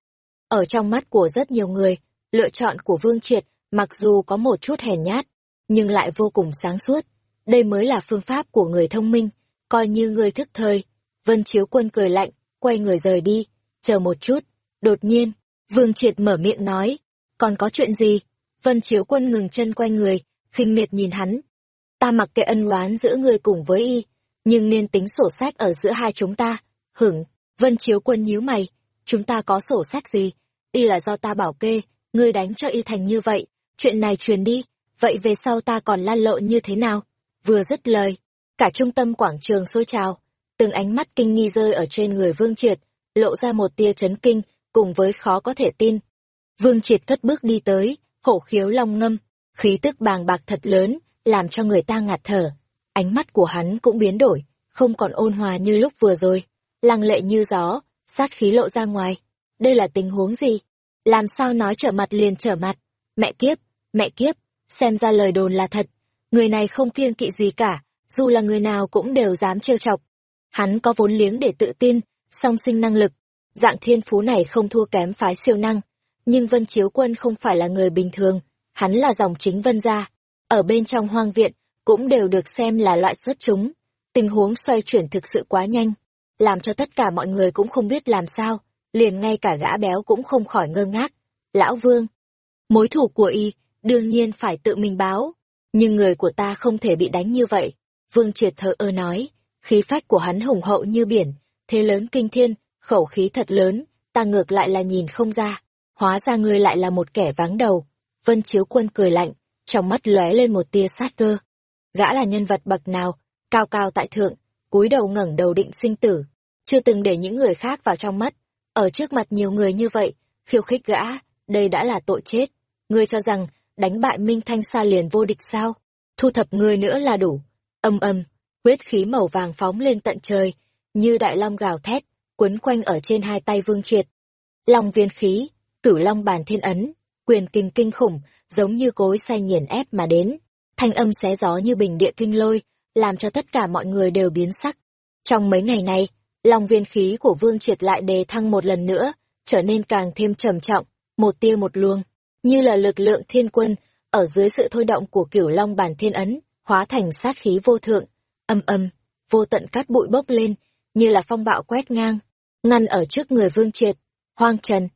Ở trong mắt của rất nhiều người, lựa chọn của Vương Triệt, mặc dù có một chút hèn nhát, nhưng lại vô cùng sáng suốt. Đây mới là phương pháp của người thông minh, coi như người thức thời. Vân Chiếu Quân cười lạnh, quay người rời đi, chờ một chút. Đột nhiên, Vương Triệt mở miệng nói, còn có chuyện gì? Vân Chiếu Quân ngừng chân quay người, khinh miệt nhìn hắn. Ta mặc kệ ân oán giữa người cùng với y, nhưng nên tính sổ sách ở giữa hai chúng ta. Hửng, Vân Chiếu Quân nhíu mày, chúng ta có sổ sách gì? Y là do ta bảo kê, ngươi đánh cho y thành như vậy, chuyện này truyền đi, vậy về sau ta còn lan lộn như thế nào? Vừa dứt lời, cả trung tâm quảng trường xôi trào, từng ánh mắt kinh nghi rơi ở trên người Vương Triệt, lộ ra một tia chấn kinh, cùng với khó có thể tin. Vương Triệt cất bước đi tới, hổ khiếu long ngâm, khí tức bàng bạc thật lớn, làm cho người ta ngạt thở. Ánh mắt của hắn cũng biến đổi, không còn ôn hòa như lúc vừa rồi, lăng lệ như gió, sát khí lộ ra ngoài. Đây là tình huống gì? Làm sao nói trở mặt liền trở mặt? Mẹ kiếp, mẹ kiếp, xem ra lời đồn là thật. Người này không kiêng kỵ gì cả, dù là người nào cũng đều dám trêu chọc. Hắn có vốn liếng để tự tin, song sinh năng lực. Dạng thiên phú này không thua kém phái siêu năng. nhưng Vân Chiếu Quân không phải là người bình thường, hắn là dòng chính Vân gia. Ở bên trong hoang viện, cũng đều được xem là loại xuất chúng. Tình huống xoay chuyển thực sự quá nhanh, làm cho tất cả mọi người cũng không biết làm sao, liền ngay cả gã béo cũng không khỏi ngơ ngác. Lão Vương, mối thủ của y, đương nhiên phải tự mình báo, nhưng người của ta không thể bị đánh như vậy. Vương Triệt thờ ơ nói, khí phách của hắn hùng hậu như biển, thế lớn kinh thiên, khẩu khí thật lớn, ta ngược lại là nhìn không ra. Hóa ra ngươi lại là một kẻ vắng đầu. Vân Chiếu Quân cười lạnh, trong mắt lóe lên một tia sát cơ. Gã là nhân vật bậc nào, cao cao tại thượng, cúi đầu ngẩng đầu định sinh tử, chưa từng để những người khác vào trong mắt. Ở trước mặt nhiều người như vậy, khiêu khích gã, đây đã là tội chết. Ngươi cho rằng, đánh bại Minh Thanh Sa liền vô địch sao? Thu thập ngươi nữa là đủ. Âm âm, huyết khí màu vàng phóng lên tận trời, như đại long gào thét, quấn quanh ở trên hai tay Vương Triệt. Long viên khí, cửu long bàn thiên ấn, quyền kinh kinh khủng, giống như cối xay nghiền ép mà đến. Thanh âm xé gió như bình địa kinh lôi, làm cho tất cả mọi người đều biến sắc. Trong mấy ngày này, long viên khí của Vương Triệt lại đề thăng một lần nữa, trở nên càng thêm trầm trọng, một tia một luồng, như là lực lượng thiên quân, ở dưới sự thôi động của cửu long bàn thiên ấn, hóa thành sát khí vô thượng, âm âm, vô tận cát bụi bốc lên, như là phong bạo quét ngang, ngăn ở trước người Vương Triệt, hoang trần.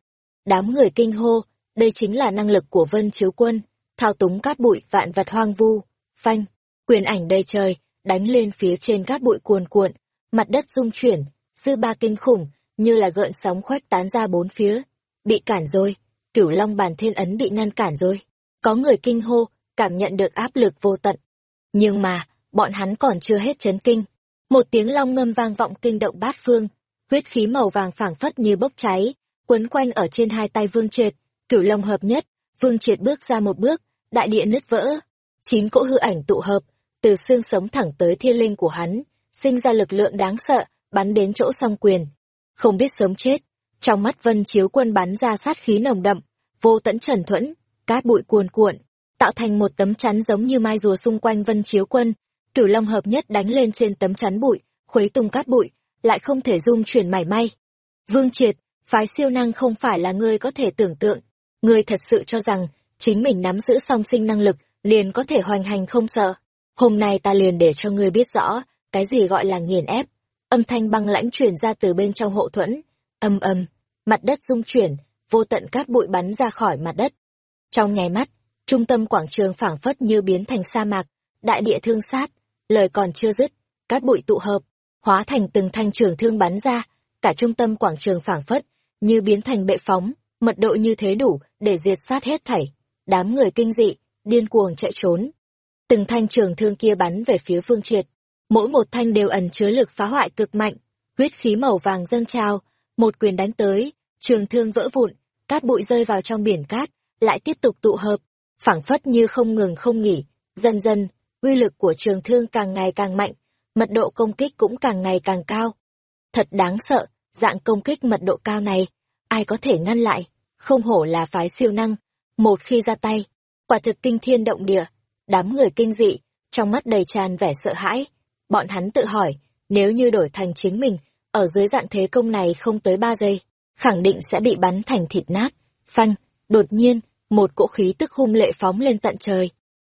Đám người kinh hô, đây chính là năng lực của Vân Chiếu Quân, thao túng cát bụi vạn vật hoang vu, phanh, quyền ảnh đầy trời, đánh lên phía trên cát bụi cuồn cuộn, mặt đất rung chuyển, dư ba kinh khủng, như là gợn sóng khuếch tán ra bốn phía. Bị cản rồi, cửu long bàn thiên ấn bị ngăn cản rồi. Có người kinh hô, cảm nhận được áp lực vô tận. Nhưng mà, bọn hắn còn chưa hết chấn kinh. Một tiếng long ngâm vang vọng kinh động bát phương, huyết khí màu vàng phảng phất như bốc cháy, quấn quanh ở trên hai tay vương triệt, cửu long hợp nhất, vương triệt bước ra một bước, đại địa nứt vỡ. Chín cỗ hư ảnh tụ hợp, từ xương sống thẳng tới thiên linh của hắn, sinh ra lực lượng đáng sợ, bắn đến chỗ song quyền. Không biết sớm chết, trong mắt vân chiếu quân bắn ra sát khí nồng đậm, vô tẫn trần thuẫn, cát bụi cuồn cuộn, tạo thành một tấm chắn giống như mai rùa xung quanh vân chiếu quân. Cửu long hợp nhất đánh lên trên tấm chắn bụi, khuấy tung cát bụi, lại không thể dung chuyển mảy may. Vương Triệt, phái siêu năng không phải là ngươi có thể tưởng tượng. Ngươi thật sự cho rằng, chính mình nắm giữ song sinh năng lực, liền có thể hoành hành không sợ. Hôm nay ta liền để cho ngươi biết rõ, cái gì gọi là nghiền ép. Âm thanh băng lãnh truyền ra từ bên trong hộ thuẫn. Âm âm, mặt đất rung chuyển, vô tận cát bụi bắn ra khỏi mặt đất. Trong nháy mắt, trung tâm quảng trường phảng phất như biến thành sa mạc, đại địa thương sát, lời còn chưa dứt, cát bụi tụ hợp, hóa thành từng thanh trường thương bắn ra, cả trung tâm quảng trường phảng phất, như biến thành bệ phóng, mật độ như thế đủ để diệt sát hết thảy. Đám người kinh dị, điên cuồng chạy trốn. Từng thanh trường thương kia bắn về phía Vương Triệt, mỗi một thanh đều ẩn chứa lực phá hoại cực mạnh, huyết khí màu vàng dâng trào, một quyền đánh tới, trường thương vỡ vụn, cát bụi rơi vào trong biển cát, lại tiếp tục tụ hợp, phảng phất như không ngừng không nghỉ, dần dần, uy lực của trường thương càng ngày càng mạnh, mật độ công kích cũng càng ngày càng cao. Thật đáng sợ, dạng công kích mật độ cao này, ai có thể ngăn lại, không hổ là phái siêu năng, một khi ra tay, quả thực kinh thiên động địa, đám người kinh dị, trong mắt đầy tràn vẻ sợ hãi, bọn hắn tự hỏi, nếu như đổi thành chính mình, ở dưới dạng thế công này không tới ba giây, khẳng định sẽ bị bắn thành thịt nát, phanh, đột nhiên, một cỗ khí tức hung lệ phóng lên tận trời.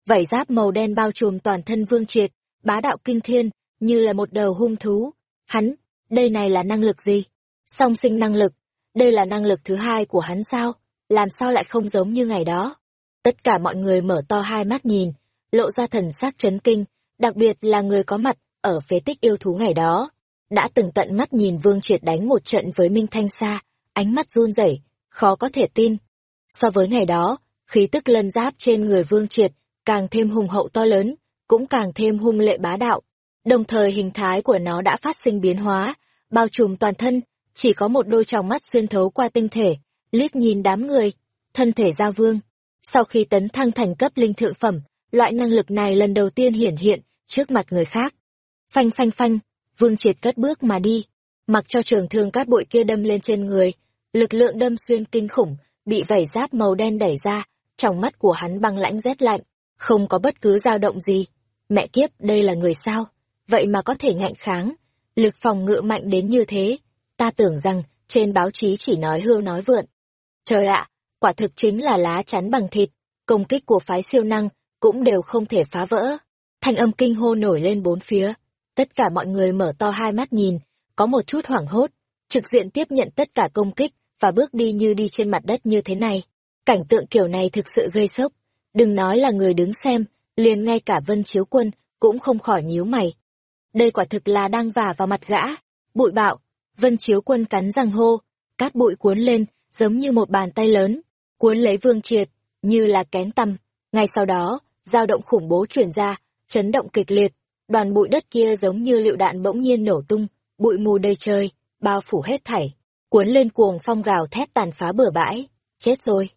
Vảy giáp màu đen bao trùm toàn thân vương triệt, bá đạo kinh thiên, như là một đầu hung thú. Hắn, đây này là năng lực gì? Song sinh năng lực, đây là năng lực thứ hai của hắn sao? Làm sao lại không giống như ngày đó? Tất cả mọi người mở to hai mắt nhìn, lộ ra thần sắc chấn kinh, đặc biệt là người có mặt ở phế tích yêu thú ngày đó. Đã từng tận mắt nhìn Vương Triệt đánh một trận với Minh Thanh Sa, ánh mắt run rẩy, khó có thể tin. So với ngày đó, khí tức lân giáp trên người Vương Triệt càng thêm hùng hậu to lớn, cũng càng thêm hung lệ bá đạo. Đồng thời hình thái của nó đã phát sinh biến hóa, bao trùm toàn thân, chỉ có một đôi tròng mắt xuyên thấu qua tinh thể, liếc nhìn đám người, thân thể giao vương. Sau khi tấn thăng thành cấp linh thượng phẩm, loại năng lực này lần đầu tiên hiển hiện trước mặt người khác. Phanh phanh phanh, vương triệt cất bước mà đi, mặc cho trường thương cát bụi kia đâm lên trên người, lực lượng đâm xuyên kinh khủng, bị vảy giáp màu đen đẩy ra, trong mắt của hắn băng lãnh rét lạnh, không có bất cứ dao động gì. Mẹ kiếp, đây là người sao? Vậy mà có thể ngạnh kháng, lực phòng ngự mạnh đến như thế. Ta tưởng rằng, trên báo chí chỉ nói hưu nói vượn. Trời ạ, quả thực chính là lá chắn bằng thịt, công kích của phái siêu năng cũng đều không thể phá vỡ. Thanh âm kinh hô nổi lên bốn phía, tất cả mọi người mở to hai mắt nhìn, có một chút hoảng hốt, trực diện tiếp nhận tất cả công kích và bước đi như đi trên mặt đất như thế này. Cảnh tượng kiểu này thực sự gây sốc, đừng nói là người đứng xem, liền ngay cả Vân Chiếu Quân cũng không khỏi nhíu mày. Đây quả thực là đang vả vào mặt gã. Bụi bạo, Vân Chiếu Quân cắn răng hô, cát bụi cuốn lên, giống như một bàn tay lớn, cuốn lấy Vương Triệt, như là kén tăm. Ngay sau đó, dao động khủng bố chuyển ra, chấn động kịch liệt, đoàn bụi đất kia giống như lựu đạn bỗng nhiên nổ tung, bụi mù đầy trời, bao phủ hết thảy, cuốn lên cuồng phong gào thét tàn phá bừa bãi. Chết rồi.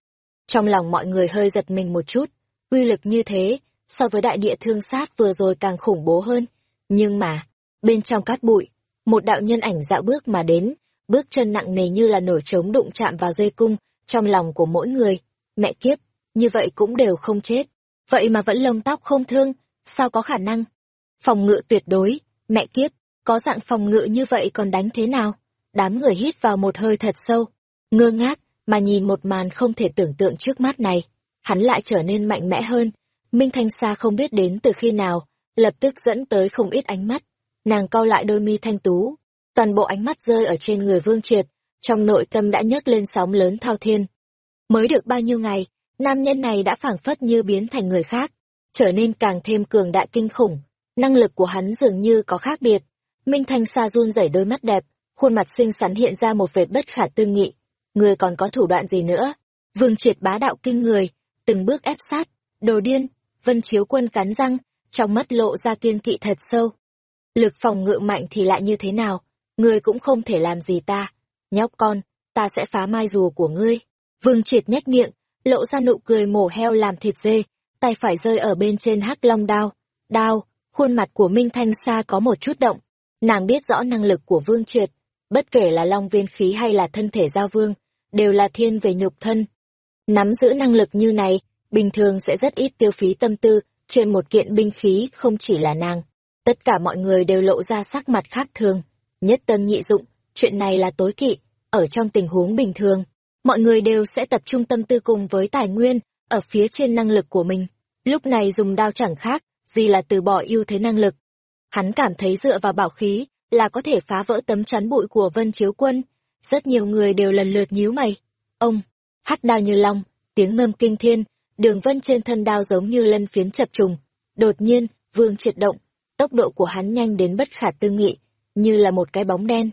Trong lòng mọi người hơi giật mình một chút, uy lực như thế, so với đại địa thương sát vừa rồi càng khủng bố hơn. Nhưng mà, bên trong cát bụi, một đạo nhân ảnh dạo bước mà đến, bước chân nặng nề như là nổi trống đụng chạm vào dây cung, trong lòng của mỗi người. Mẹ kiếp, như vậy cũng đều không chết. Vậy mà vẫn lông tóc không thương, sao có khả năng? Phòng ngự tuyệt đối, mẹ kiếp, có dạng phòng ngự như vậy còn đánh thế nào? Đám người hít vào một hơi thật sâu, ngơ ngác, mà nhìn một màn không thể tưởng tượng trước mắt này. Hắn lại trở nên mạnh mẽ hơn. Minh Thanh Sa không biết đến từ khi nào, lập tức dẫn tới không ít ánh mắt. Nàng cau lại đôi mi thanh tú, toàn bộ ánh mắt rơi ở trên người Vương Triệt, trong nội tâm đã nhấc lên sóng lớn thao thiên. Mới được bao nhiêu ngày, nam nhân này đã phảng phất như biến thành người khác, trở nên càng thêm cường đại kinh khủng. Năng lực của hắn dường như có khác biệt. Minh Thanh Sa run rẩy đôi mắt đẹp, khuôn mặt xinh xắn hiện ra một vẻ bất khả tư nghị. Ngươi còn có thủ đoạn gì nữa? Vương triệt bá đạo kinh người, từng bước ép sát, đồ điên, vân chiếu quân cắn răng, trong mắt lộ ra kiên kỵ thật sâu. Lực phòng ngự mạnh thì lại như thế nào? Ngươi cũng không thể làm gì ta. Nhóc con, ta sẽ phá mai rùa của ngươi. Vương triệt nhếch miệng, lộ ra nụ cười mổ heo làm thịt dê, tay phải rơi ở bên trên hắc long đao. Đao, khuôn mặt của Minh Thanh Sa có một chút động. Nàng biết rõ năng lực của Vương Triệt, bất kể là long viên khí hay là thân thể giao vương, đều là thiên về nhục thân. Nắm giữ năng lực như này, bình thường sẽ rất ít tiêu phí tâm tư trên một kiện binh khí không chỉ là nàng. Tất cả mọi người đều lộ ra sắc mặt khác thường. Nhất tâm nhị dụng, chuyện này là tối kỵ, ở trong tình huống bình thường. Mọi người đều sẽ tập trung tâm tư cùng với tài nguyên, ở phía trên năng lực của mình. Lúc này dùng đao chẳng khác, gì là từ bỏ ưu thế năng lực. Hắn cảm thấy dựa vào bảo khí, là có thể phá vỡ tấm chắn bụi của Vân Chiếu Quân. Rất nhiều người đều lần lượt nhíu mày. Ông, hắc đao như long, tiếng ngâm kinh thiên, đường vân trên thân đao giống như lân phiến chập trùng. Đột nhiên, vương triệt động, tốc độ của hắn nhanh đến bất khả tư nghị, như là một cái bóng đen.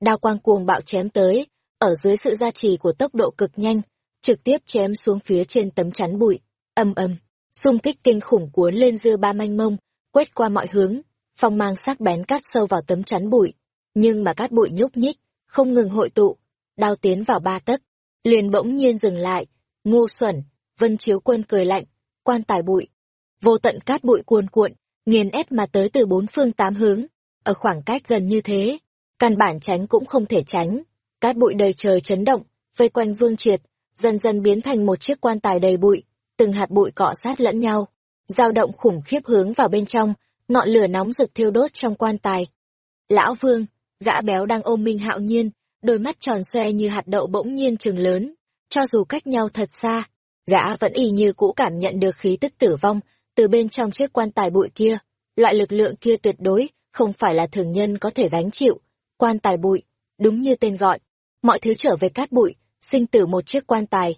Đao quang cuồng bạo chém tới, ở dưới sự gia trì của tốc độ cực nhanh, trực tiếp chém xuống phía trên tấm chắn bụi, âm âm, xung kích kinh khủng cuốn lên dưa ba manh mông, quét qua mọi hướng, phong mang sắc bén cắt sâu vào tấm chắn bụi, nhưng mà cát bụi nhúc nhích, không ngừng hội tụ, đao tiến vào ba tấc, liền bỗng nhiên dừng lại, ngu xuẩn, vân chiếu quân cười lạnh, quan tài bụi, vô tận cát bụi cuồn cuộn, nghiền ép mà tới từ bốn phương tám hướng, ở khoảng cách gần như thế, căn bản tránh cũng không thể tránh, cát bụi đầy trời chấn động, vây quanh vương triệt, dần dần biến thành một chiếc quan tài đầy bụi, từng hạt bụi cọ sát lẫn nhau, dao động khủng khiếp hướng vào bên trong, ngọn lửa nóng rực thiêu đốt trong quan tài. Lão Vương, gã béo đang ôm Minh Hạo Nhiên, đôi mắt tròn xoe như hạt đậu bỗng nhiên trừng lớn, cho dù cách nhau thật xa, gã vẫn y như cũ cảm nhận được khí tức tử vong từ bên trong chiếc quan tài bụi kia. Loại lực lượng kia tuyệt đối không phải là thường nhân có thể gánh chịu. Quan tài bụi, đúng như tên gọi, mọi thứ trở về cát bụi, sinh tử một chiếc quan tài.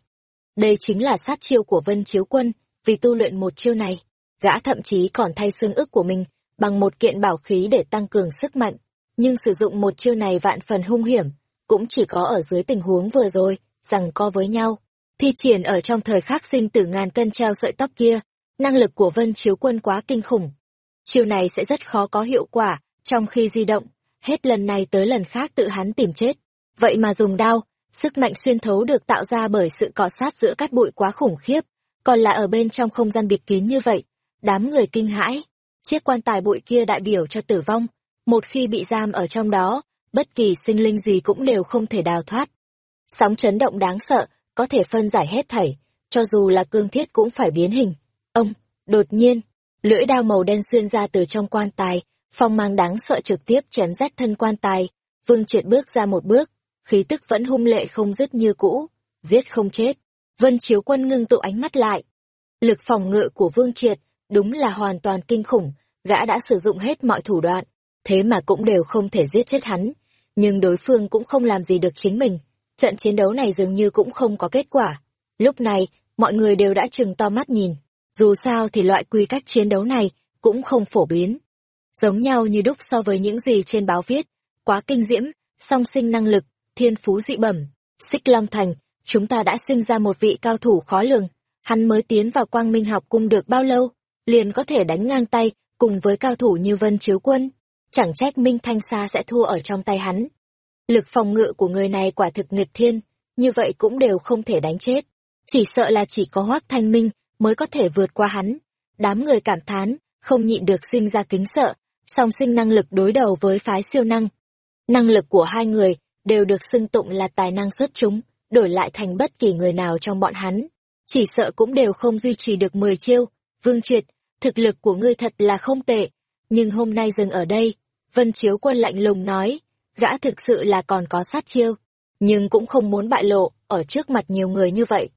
Đây chính là sát chiêu của Vân Chiếu Quân, vì tu luyện một chiêu này, gã thậm chí còn thay xương ức của mình bằng một kiện bảo khí để tăng cường sức mạnh. Nhưng sử dụng một chiêu này vạn phần hung hiểm, cũng chỉ có ở dưới tình huống vừa rồi, rằng co với nhau. Thi triển ở trong thời khắc sinh tử ngàn cân treo sợi tóc kia, năng lực của Vân Chiếu Quân quá kinh khủng. Chiêu này sẽ rất khó có hiệu quả trong khi di động, hết lần này tới lần khác tự hắn tìm chết. Vậy mà dùng đao, sức mạnh xuyên thấu được tạo ra bởi sự cọ sát giữa cát bụi quá khủng khiếp, còn là ở bên trong không gian biệt kín như vậy, đám người kinh hãi. Chiếc quan tài bụi kia đại biểu cho tử vong, một khi bị giam ở trong đó, bất kỳ sinh linh gì cũng đều không thể đào thoát. Sóng chấn động đáng sợ, có thể phân giải hết thảy, cho dù là cương thiết cũng phải biến hình. Ông, đột nhiên, lưỡi đao màu đen xuyên ra từ trong quan tài, phong mang đáng sợ trực tiếp chém rách thân quan tài. Vương triệt bước ra một bước, khí tức vẫn hung lệ không dứt như cũ, giết không chết. Vân Chiếu Quân ngưng tụ ánh mắt lại. Lực phòng ngự của Vương Triệt đúng là hoàn toàn kinh khủng, gã đã sử dụng hết mọi thủ đoạn, thế mà cũng đều không thể giết chết hắn. Nhưng đối phương cũng không làm gì được chính mình. Trận chiến đấu này dường như cũng không có kết quả. Lúc này, mọi người đều đã chừng to mắt nhìn. Dù sao thì loại quy cách chiến đấu này cũng không phổ biến. Giống nhau như đúc so với những gì trên báo viết, quá kinh diễm, song sinh năng lực, thiên phú dị bẩm. Xích Long Thành, chúng ta đã sinh ra một vị cao thủ khó lường. Hắn mới tiến vào quang minh học cung được bao lâu, liền có thể đánh ngang tay cùng với cao thủ như Vân Chiếu Quân. Chẳng trách Minh Thanh Sa sẽ thua ở trong tay hắn. Lực phòng ngự của người này quả thực nghịch thiên, như vậy cũng đều không thể đánh chết. Chỉ sợ là chỉ có Hoác Thanh Minh mới có thể vượt qua hắn. Đám người cảm thán, không nhịn được sinh ra kính sợ, song sinh năng lực đối đầu với phái siêu năng. Năng lực của hai người đều được xưng tụng là tài năng xuất chúng, đổi lại thành bất kỳ người nào trong bọn hắn. Chỉ sợ cũng đều không duy trì được 10 chiêu. Vương Triệt, thực lực của ngươi thật là không tệ, nhưng hôm nay dừng ở đây. Vân Chiếu Quân lạnh lùng nói, gã thực sự là còn có sát chiêu, nhưng cũng không muốn bại lộ ở trước mặt nhiều người như vậy.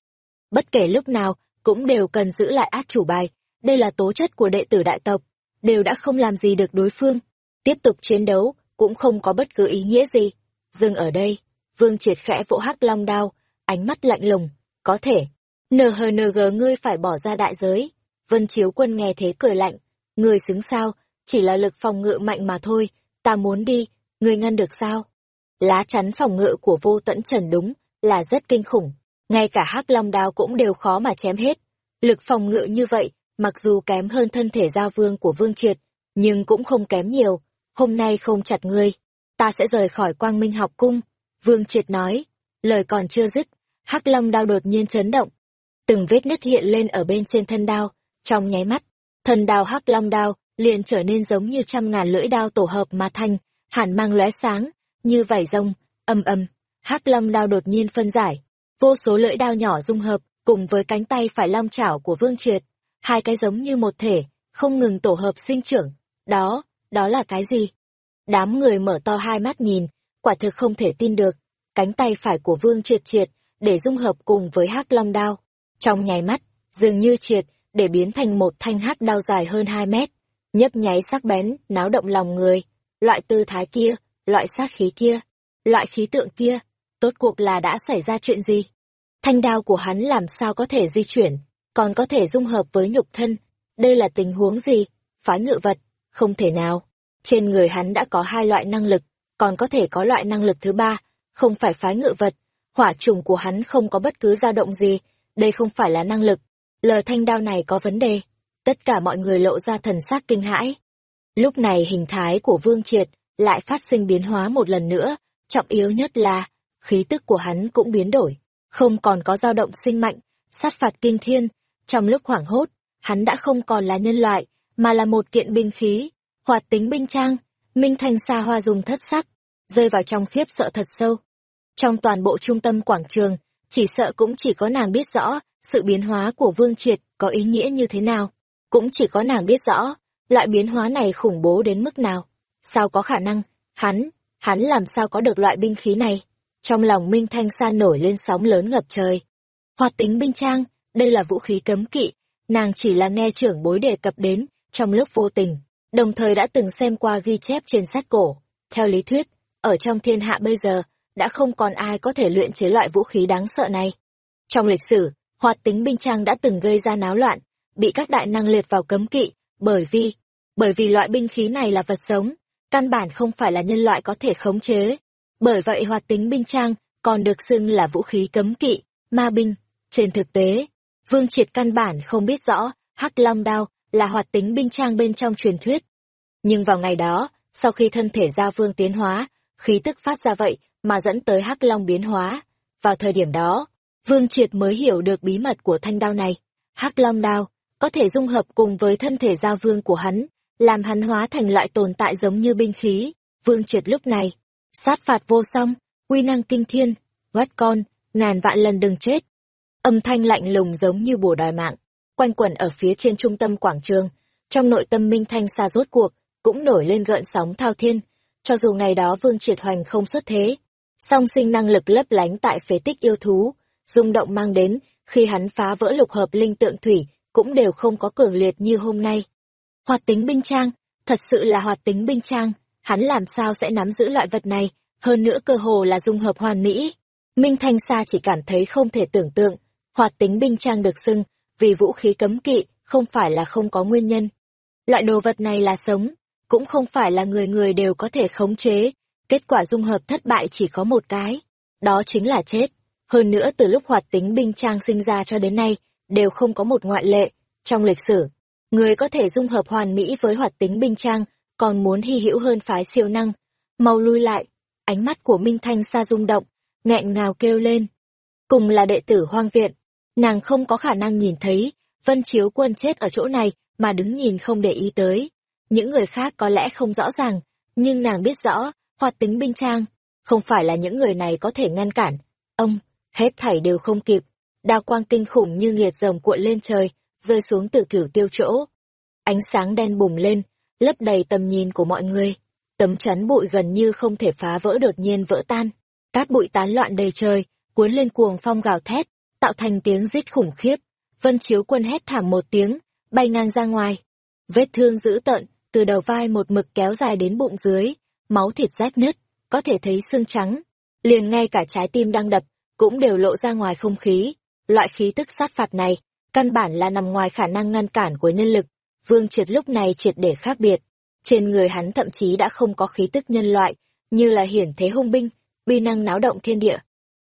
Bất kể lúc nào, cũng đều cần giữ lại át chủ bài, đây là tố chất của đệ tử đại tộc, đều đã không làm gì được đối phương. Tiếp tục chiến đấu, cũng không có bất cứ ý nghĩa gì. Dừng ở đây, Vương triệt khẽ vỗ hắc long đao, ánh mắt lạnh lùng, có thể. NHNG ngươi phải bỏ ra đại giới. Vân Chiếu Quân nghe thế cười lạnh, người xứng sao, chỉ là lực phòng ngự mạnh mà thôi, ta muốn đi, ngươi ngăn được sao? Lá chắn phòng ngự của vô tẫn trần đúng là rất kinh khủng, ngay cả hắc long đao cũng đều khó mà chém hết. Lực phòng ngự như vậy, mặc dù kém hơn thân thể giao vương của vương triệt, nhưng cũng không kém nhiều. Hôm nay không chặt ngươi, ta sẽ rời khỏi quang minh học cung. Vương triệt nói, lời còn chưa dứt, hắc long đao đột nhiên chấn động. Từng vết nứt hiện lên ở bên trên thân đao, trong nháy mắt, thân đao hắc long đao liền trở nên giống như trăm ngàn lưỡi đao tổ hợp mà thành, hàn mang lóe sáng, như vảy rông, âm âm, hắc long đao đột nhiên phân giải, vô số lưỡi đao nhỏ dung hợp, cùng với cánh tay phải long chảo của Vương Triệt, hai cái giống như một thể, không ngừng tổ hợp sinh trưởng. Đó, đó là cái gì? Đám người mở to hai mắt nhìn, quả thực không thể tin được. Cánh tay phải của Vương Triệt triệt, để dung hợp cùng với hắc long đao. Trong nháy mắt, dường như triệt, để biến thành một thanh hắc đao dài hơn hai mét. Nhấp nháy sắc bén, náo động lòng người. Loại tư thái kia, loại sát khí kia, loại khí tượng kia, tốt cuộc là đã xảy ra chuyện gì? Thanh đao của hắn làm sao có thể di chuyển, còn có thể dung hợp với nhục thân. Đây là tình huống gì? Phá ngự vật? Không thể nào. Trên người hắn đã có hai loại năng lực, còn có thể có loại năng lực thứ ba, không phải phá ngự vật. Hỏa trùng của hắn không có bất cứ dao động gì, đây không phải là năng lực. Lờ thanh đao này có vấn đề. Tất cả mọi người lộ ra thần sắc kinh hãi. Lúc này hình thái của Vương Triệt lại phát sinh biến hóa một lần nữa, trọng yếu nhất là khí tức của hắn cũng biến đổi, không còn có dao động sinh mạnh, sát phạt kinh thiên, trong lúc hoảng hốt, hắn đã không còn là nhân loại, mà là một kiện binh khí, hoạt tính binh trang, minh thành xa hoa dùng thất sắc, rơi vào trong khiếp sợ thật sâu. Trong toàn bộ trung tâm quảng trường, chỉ sợ cũng chỉ có nàng biết rõ sự biến hóa của Vương Triệt có ý nghĩa như thế nào. Cũng chỉ có nàng biết rõ, loại biến hóa này khủng bố đến mức nào. Sao có khả năng, hắn, hắn làm sao có được loại binh khí này? Trong lòng Minh Thanh Sa nổi lên sóng lớn ngập trời. Hoạt tính binh trang, đây là vũ khí cấm kỵ, nàng chỉ là nghe trưởng bối đề cập đến, trong lúc vô tình, đồng thời đã từng xem qua ghi chép trên sách cổ. Theo lý thuyết, ở trong thiên hạ bây giờ, đã không còn ai có thể luyện chế loại vũ khí đáng sợ này. Trong lịch sử, hoạt tính binh trang đã từng gây ra náo loạn, bị các đại năng liệt vào cấm kỵ, bởi vì, bởi vì loại binh khí này là vật sống, căn bản không phải là nhân loại có thể khống chế. Bởi vậy hoạt tính binh trang còn được xưng là vũ khí cấm kỵ, ma binh. Trên thực tế, Vương Triệt căn bản không biết rõ Hắc Long Đao là hoạt tính binh trang bên trong truyền thuyết. Nhưng vào ngày đó, sau khi thân thể Gia Vương tiến hóa, khí tức phát ra vậy mà dẫn tới Hắc Long biến hóa. Vào thời điểm đó, Vương Triệt mới hiểu được bí mật của thanh đao này. Hắc Long Đao có thể dung hợp cùng với thân thể Gia Vương của hắn, làm hắn hóa thành loại tồn tại giống như binh khí. Vương Triệt lúc này, sát phạt vô song, quy năng kinh thiên, quát con, ngàn vạn lần đừng chết. Âm thanh lạnh lùng giống như bùa đòi mạng, quanh quẩn ở phía trên trung tâm quảng trường, trong nội tâm Minh Thanh xa rốt cuộc, cũng nổi lên gợn sóng thao thiên, cho dù ngày đó Vương Triệt Hoành không xuất thế, song sinh năng lực lấp lánh tại phế tích yêu thú, rung động mang đến khi hắn phá vỡ lục hợp linh tượng thủy, cũng đều không có cường liệt như hôm nay. Hoạt tính binh trang, thật sự là hoạt tính binh trang, hắn làm sao sẽ nắm giữ loại vật này, hơn nữa cơ hồ là dung hợp hoàn mỹ. Minh Thanh Sa chỉ cảm thấy không thể tưởng tượng, hoạt tính binh trang được xưng, vì vũ khí cấm kỵ, không phải là không có nguyên nhân. Loại đồ vật này là sống, cũng không phải là người người đều có thể khống chế, kết quả dung hợp thất bại chỉ có một cái, đó chính là chết. Hơn nữa từ lúc hoạt tính binh trang sinh ra cho đến nay, đều không có một ngoại lệ. Trong lịch sử, người có thể dung hợp hoàn mỹ với hoạt tính binh trang, còn muốn hy hữu hơn phái siêu năng. Mau lui lại, ánh mắt của Minh Thanh Sa rung động, nghẹn ngào kêu lên. Cùng là đệ tử hoang viện, nàng không có khả năng nhìn thấy, Vân Chiếu Quân chết ở chỗ này mà đứng nhìn không để ý tới. Những người khác có lẽ không rõ ràng, nhưng nàng biết rõ, hoạt tính binh trang, không phải là những người này có thể ngăn cản. Ông, hết thảy đều không kịp, đao quang kinh khủng như nghiệt rồng cuộn lên trời, rơi xuống từ cửu tiêu chỗ. Ánh sáng đen bùng lên, lấp đầy tầm nhìn của mọi người. Tấm chắn bụi gần như không thể phá vỡ đột nhiên vỡ tan. Cát bụi tán loạn đầy trời, cuốn lên cuồng phong gào thét, tạo thành tiếng rít khủng khiếp. Vân Chiếu Quân hét thảm một tiếng, bay ngang ra ngoài. Vết thương dữ tợn, từ đầu vai một mực kéo dài đến bụng dưới, máu thịt rách nứt, có thể thấy xương trắng. Liền ngay cả trái tim đang đập, cũng đều lộ ra ngoài không khí. Loại khí tức sát phạt này, căn bản là nằm ngoài khả năng ngăn cản của nhân lực. Vương Triệt lúc này triệt để khác biệt. Trên người hắn thậm chí đã không có khí tức nhân loại, như là hiển thế hung binh, bi năng náo động thiên địa.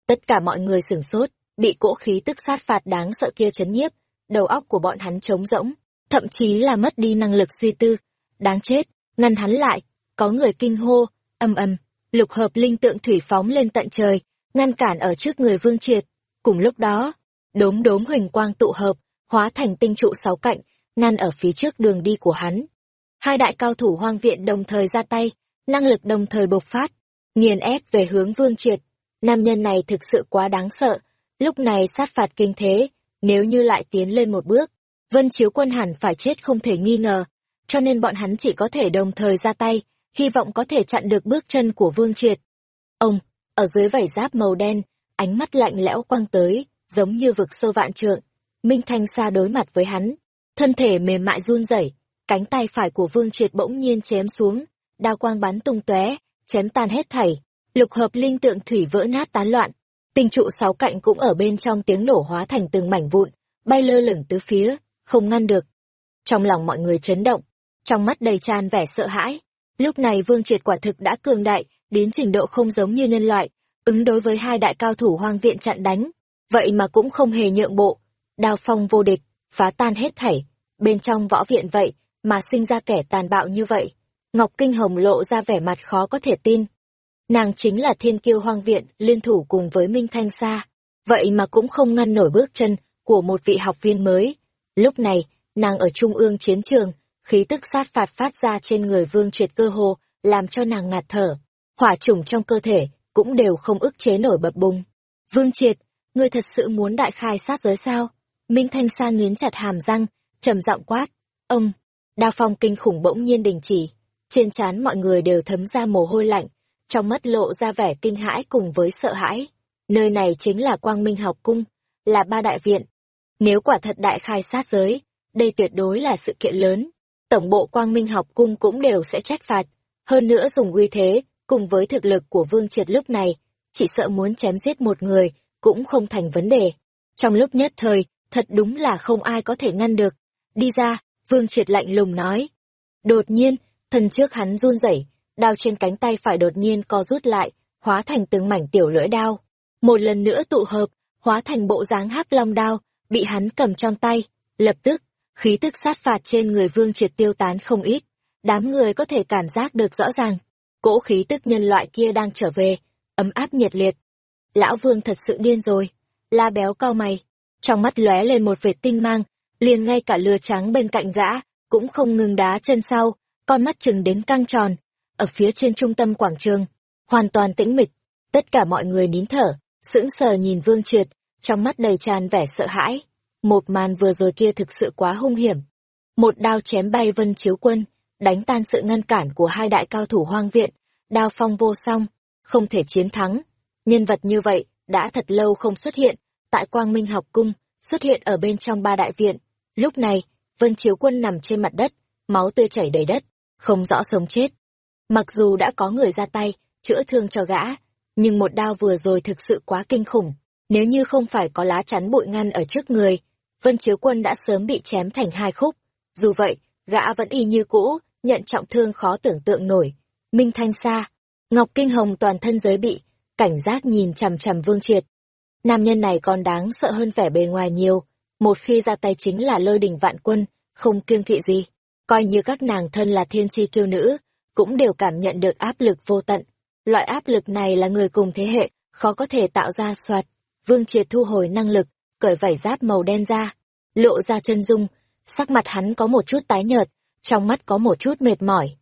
Tất cả mọi người sửng sốt, bị cỗ khí tức sát phạt đáng sợ kia chấn nhiếp, đầu óc của bọn hắn trống rỗng, thậm chí là mất đi năng lực suy tư. Đáng chết, ngăn hắn lại, có người kinh hô, âm âm, lục hợp linh tượng thủy phóng lên tận trời, ngăn cản ở trước người Vương Triệt. Cùng lúc đó, đốm đốm huỳnh quang tụ hợp, hóa thành tinh trụ sáu cạnh, ngăn ở phía trước đường đi của hắn. Hai đại cao thủ hoang viện đồng thời ra tay, năng lực đồng thời bộc phát, nghiền ép về hướng Vương Triệt. Nam nhân này thực sự quá đáng sợ, lúc này sát phạt kinh thế, nếu như lại tiến lên một bước, Vân Chiếu Quân hẳn phải chết không thể nghi ngờ, cho nên bọn hắn chỉ có thể đồng thời ra tay, hy vọng có thể chặn được bước chân của Vương Triệt. Ông, ở dưới vảy giáp màu đen, ánh mắt lạnh lẽo quăng tới, giống như vực sâu vạn trượng. Minh Thanh Sa đối mặt với hắn, thân thể mềm mại run rẩy, cánh tay phải của Vương Triệt bỗng nhiên chém xuống, đao quang bắn tung tóe, chém tan hết thảy, lục hợp linh tượng thủy vỡ nát tán loạn, tinh trụ sáu cạnh cũng ở bên trong tiếng nổ hóa thành từng mảnh vụn, bay lơ lửng tứ phía, không ngăn được. Trong lòng mọi người chấn động, trong mắt đầy tràn vẻ sợ hãi. Lúc này Vương Triệt quả thực đã cường đại, đến trình độ không giống như nhân loại, ứng đối với hai đại cao thủ hoang viện chặn đánh, vậy mà cũng không hề nhượng bộ, đao phong vô địch, phá tan hết thảy, bên trong võ viện vậy mà sinh ra kẻ tàn bạo như vậy. Ngọc Kinh Hồng lộ ra vẻ mặt khó có thể tin. Nàng chính là thiên kiêu hoang viện, liên thủ cùng với Minh Thanh Sa, vậy mà cũng không ngăn nổi bước chân của một vị học viên mới. Lúc này, nàng ở trung ương chiến trường, khí tức sát phạt phát ra trên người vương triệt cơ hồ, làm cho nàng ngạt thở. Hỏa trùng trong cơ thể, cũng đều không ức chế nổi bập bùng. Vương triệt, ngươi thật sự muốn đại khai sát giới sao? Minh Thanh Sa nghiến chặt hàm răng, trầm giọng quát. Ông, đao phong kinh khủng bỗng nhiên đình chỉ. Trên trán mọi người đều thấm ra mồ hôi lạnh, trong mắt lộ ra vẻ kinh hãi cùng với sợ hãi. Nơi này chính là Quang Minh học cung, là ba đại viện. Nếu quả thật đại khai sát giới, đây tuyệt đối là sự kiện lớn tổng bộ quang minh học cung cũng đều sẽ trách phạt. Hơn nữa dùng uy thế, cùng với thực lực của Vương Triệt lúc này, chỉ sợ muốn chém giết một người, cũng không thành vấn đề. Trong lúc nhất thời, thật đúng là không ai có thể ngăn được. Đi ra, Vương Triệt lạnh lùng nói. Đột nhiên, thân trước hắn run rẩy, đao trên cánh tay phải đột nhiên co rút lại, hóa thành từng mảnh tiểu lưỡi đao. Một lần nữa tụ hợp, hóa thành bộ dáng hắc long đao, bị hắn cầm trong tay. Lập tức, khí tức sát phạt trên người vương triệt tiêu tán không ít, đám người có thể cảm giác được rõ ràng. Cỗ khí tức nhân loại kia đang trở về, ấm áp nhiệt liệt. Lão vương thật sự điên rồi, la béo cao mày, trong mắt lóe lên một vệt tinh mang, liền ngay cả lừa trắng bên cạnh gã, cũng không ngừng đá chân sau, con mắt chừng đến căng tròn. Ở phía trên trung tâm quảng trường, hoàn toàn tĩnh mịch, tất cả mọi người nín thở, sững sờ nhìn vương triệt, trong mắt đầy tràn vẻ sợ hãi. Một màn vừa rồi kia thực sự quá hung hiểm. Một đao chém bay vân chiếu quân, đánh tan sự ngăn cản của hai đại cao thủ hoang viện, đao phong vô song, không thể chiến thắng. Nhân vật như vậy, đã thật lâu không xuất hiện, tại Quang Minh học cung, xuất hiện ở bên trong ba đại viện. Lúc này, Vân Chiếu Quân nằm trên mặt đất, máu tươi chảy đầy đất, không rõ sống chết. Mặc dù đã có người ra tay, chữa thương cho gã, nhưng một đao vừa rồi thực sự quá kinh khủng. Nếu như không phải có lá chắn bụi ngăn ở trước người, Vân Chiếu Quân đã sớm bị chém thành hai khúc. Dù vậy, gã vẫn y như cũ, nhận trọng thương khó tưởng tượng nổi. Minh Thanh Sa, Ngọc Kinh Hồng toàn thân giới bị, cảnh giác nhìn chằm chằm Vương Triệt. Nam nhân này còn đáng sợ hơn vẻ bề ngoài nhiều, một khi ra tay chính là lôi đình vạn quân, không kiêng kỵ gì. Coi như các nàng thân là thiên chi kiêu nữ, cũng đều cảm nhận được áp lực vô tận. Loại áp lực này là người cùng thế hệ, khó có thể tạo ra soạt. Vương Triệt thu hồi năng lực, cởi vảy giáp màu đen ra, lộ ra chân dung, sắc mặt hắn có một chút tái nhợt, trong mắt có một chút mệt mỏi.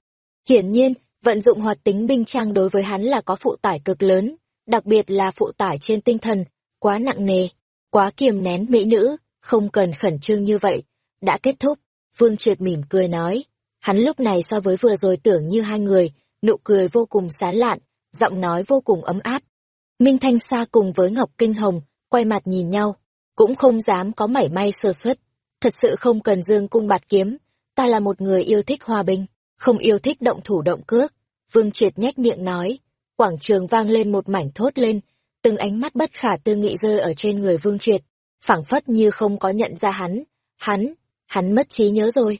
Hiển nhiên, vận dụng hoạt tính binh trang đối với hắn là có phụ tải cực lớn, đặc biệt là phụ tải trên tinh thần, quá nặng nề, quá kiềm nén mỹ nữ, không cần khẩn trương như vậy. Đã kết thúc, Vương Triệt mỉm cười nói. Hắn lúc này so với vừa rồi tưởng như hai người, nụ cười vô cùng sán lạn, giọng nói vô cùng ấm áp. Minh Thanh Sa cùng với Ngọc Kinh Hồng, quay mặt nhìn nhau, cũng không dám có mảy may sơ suất. Thật sự không cần dương cung bạt kiếm, ta là một người yêu thích hòa bình, không yêu thích động thủ động cước. Vương Triệt nhếch miệng nói, quảng trường vang lên một mảnh thốt lên, từng ánh mắt bất khả tư nghị rơi ở trên người Vương Triệt, phảng phất như không có nhận ra hắn, hắn, hắn mất trí nhớ rồi.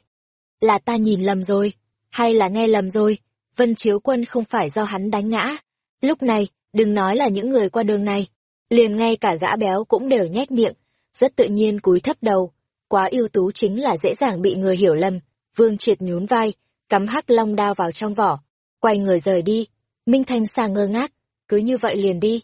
Là ta nhìn lầm rồi, hay là nghe lầm rồi, Vân Chiếu Quân không phải do hắn đánh ngã. Lúc này, đừng nói là những người qua đường này, liền ngay cả gã béo cũng đều nhếch miệng, rất tự nhiên cúi thấp đầu. Quá ưu tú chính là dễ dàng bị người hiểu lầm. Vương Triệt nhún vai, cắm hắc long đao vào trong vỏ, quay người rời đi. Minh Thanh Sa ngơ ngác, cứ như vậy liền đi.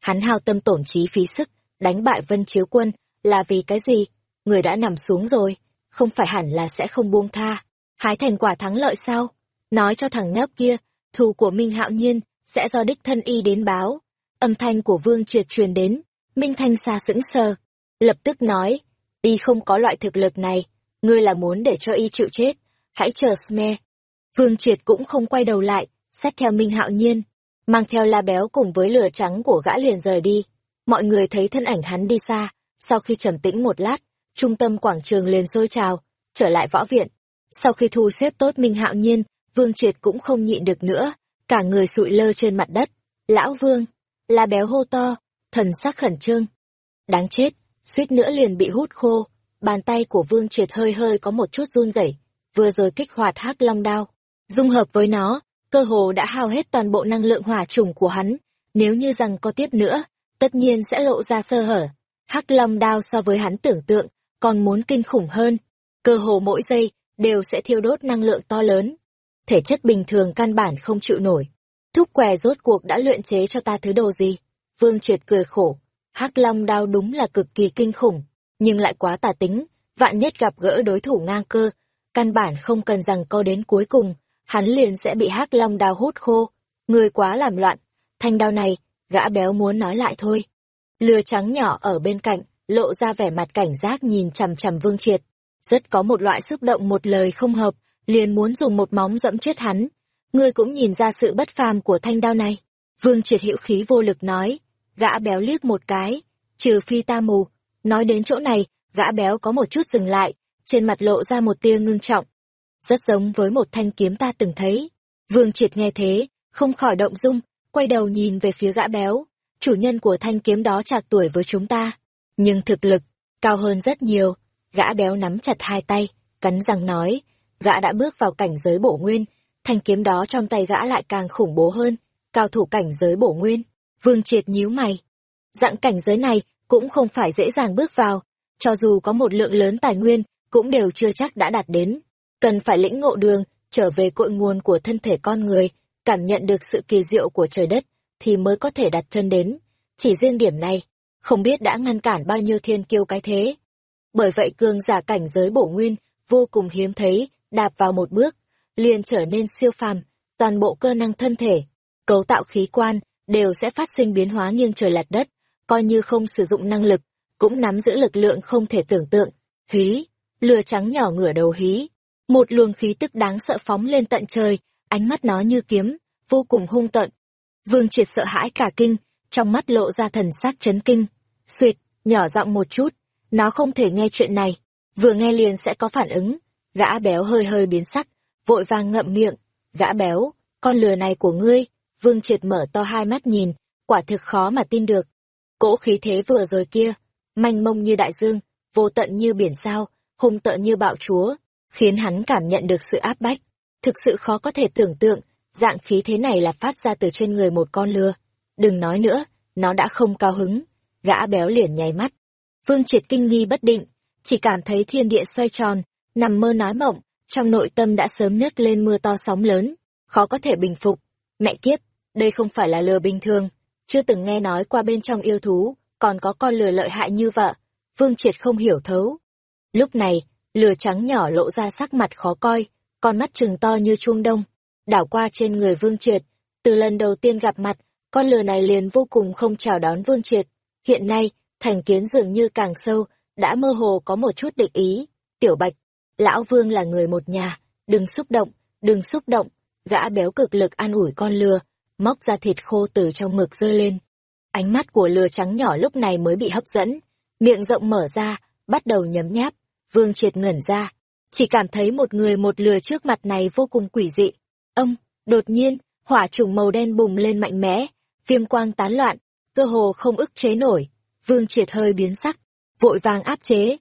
Hắn hao tâm tổn trí phí sức, đánh bại Vân Chiếu Quân, là vì cái gì? Người đã nằm xuống rồi, không phải hẳn là sẽ không buông tha. Hái thành quả thắng lợi sao? Nói cho thằng nhóc kia, thù của Minh Hạo Nhiên sẽ do đích thân y đến báo. Âm thanh của Vương Triệt truyền đến, Minh Thanh xa sững sờ, lập tức nói, y không có loại thực lực này, ngươi là muốn để cho y chịu chết, hãy chờ Sme. Vương Triệt cũng không quay đầu lại, xét theo Minh Hạo Nhiên, mang theo la béo cùng với lửa trắng của gã liền rời đi. Mọi người thấy thân ảnh hắn đi xa, sau khi trầm tĩnh một lát, trung tâm quảng trường liền sôi trào, trở lại võ viện. Sau khi thu xếp tốt Minh Hạo Nhiên, Vương Triệt cũng không nhịn được nữa, cả người sụi lơ trên mặt đất. Lão Vương, la béo hô to, thần sắc khẩn trương. Đáng chết, suýt nữa liền bị hút khô, bàn tay của Vương Triệt hơi hơi có một chút run rẩy, vừa rồi kích hoạt hắc long đao, dung hợp với nó, cơ hồ đã hao hết toàn bộ năng lượng hỏa trùng của hắn, nếu như rằng có tiếp nữa, tất nhiên sẽ lộ ra sơ hở. Hắc long đao so với hắn tưởng tượng, còn muốn kinh khủng hơn, cơ hồ mỗi giây đều sẽ thiêu đốt năng lượng to lớn. Thể chất bình thường căn bản không chịu nổi. Thúc què rốt cuộc đã luyện chế cho ta thứ đồ gì? Vương Triệt cười khổ, hắc long đao đúng là cực kỳ kinh khủng, nhưng lại quá tà tính, vạn nhất gặp gỡ đối thủ ngang cơ, căn bản không cần rằng co đến cuối cùng, hắn liền sẽ bị hắc long đao hút khô. Người quá làm loạn, thanh đao này, gã béo muốn nói lại thôi. Lừa trắng nhỏ ở bên cạnh, lộ ra vẻ mặt cảnh giác nhìn chằm chằm Vương Triệt. Rất có một loại xúc động một lời không hợp, liền muốn dùng một móng dẫm chết hắn. Ngươi cũng nhìn ra sự bất phàm của thanh đao này. Vương Triệt hữu khí vô lực nói, gã béo liếc một cái, trừ phi ta mù. Nói đến chỗ này, gã béo có một chút dừng lại, trên mặt lộ ra một tia ngưng trọng. Rất giống với một thanh kiếm ta từng thấy. Vương Triệt nghe thế, không khỏi động dung, quay đầu nhìn về phía gã béo. Chủ nhân của thanh kiếm đó trạc tuổi với chúng ta, nhưng thực lực, cao hơn rất nhiều. Gã béo nắm chặt hai tay, cắn răng nói, gã đã bước vào cảnh giới bổ nguyên, thanh kiếm đó trong tay gã lại càng khủng bố hơn, cao thủ cảnh giới bổ nguyên. Vương Triệt nhíu mày. Dạng cảnh giới này cũng không phải dễ dàng bước vào, cho dù có một lượng lớn tài nguyên, cũng đều chưa chắc đã đạt đến. Cần phải lĩnh ngộ đường, trở về cội nguồn của thân thể con người, cảm nhận được sự kỳ diệu của trời đất, thì mới có thể đặt chân đến. Chỉ riêng điểm này, không biết đã ngăn cản bao nhiêu thiên kiêu cái thế. Bởi vậy cương giả cảnh giới bổ nguyên, vô cùng hiếm thấy, đạp vào một bước, liền trở nên siêu phàm, toàn bộ cơ năng thân thể, cấu tạo khí quan, đều sẽ phát sinh biến hóa nghiêng trời lật đất, coi như không sử dụng năng lực, cũng nắm giữ lực lượng không thể tưởng tượng. Hí, lừa trắng nhỏ ngửa đầu hí, một luồng khí tức đáng sợ phóng lên tận trời, ánh mắt nó như kiếm, vô cùng hung tận. Vương triệt sợ hãi cả kinh, trong mắt lộ ra thần sắc chấn kinh. Xuyệt, nhỏ giọng một chút, nó không thể nghe chuyện này, vừa nghe liền sẽ có phản ứng. Gã béo hơi hơi biến sắc, vội vàng ngậm miệng, gã béo, con lừa này của ngươi, Vương Triệt mở to hai mắt nhìn, quả thực khó mà tin được. Cỗ khí thế vừa rồi kia, manh mông như đại dương, vô tận như biển sao, hung tợn như bạo chúa, khiến hắn cảm nhận được sự áp bách. Thực sự khó có thể tưởng tượng, dạng khí thế này là phát ra từ trên người một con lừa. Đừng nói nữa, nó đã không cao hứng. Gã béo liền nháy mắt. Vương triệt kinh nghi bất định, chỉ cảm thấy thiên địa xoay tròn, nằm mơ nói mộng, trong nội tâm đã sớm nhấc lên mưa to sóng lớn, khó có thể bình phục. Mẹ kiếp, đây không phải là lừa bình thường, chưa từng nghe nói qua bên trong yêu thú, còn có con lừa lợi hại như vợ. Vương triệt không hiểu thấu. Lúc này, lừa trắng nhỏ lộ ra sắc mặt khó coi, con mắt trừng to như chuông đông, đảo qua trên người Vương Triệt. Từ lần đầu tiên gặp mặt, con lừa này liền vô cùng không chào đón Vương Triệt. Hiện nay, thành kiến dường như càng sâu, đã mơ hồ có một chút định ý. Tiểu Bạch, lão Vương là người một nhà, đừng xúc động, đừng xúc động. Gã béo cực lực an ủi con lừa, móc ra thịt khô từ trong ngực rơi lên. Ánh mắt của lừa trắng nhỏ lúc này mới bị hấp dẫn, miệng rộng mở ra, bắt đầu nhấm nháp. Vương triệt ngẩn ra, chỉ cảm thấy một người một lừa trước mặt này vô cùng quỷ dị. Ông, đột nhiên, hỏa trùng màu đen bùng lên mạnh mẽ, viêm quang tán loạn, cơ hồ không ức chế nổi. Vương triệt hơi biến sắc, vội vàng áp chế.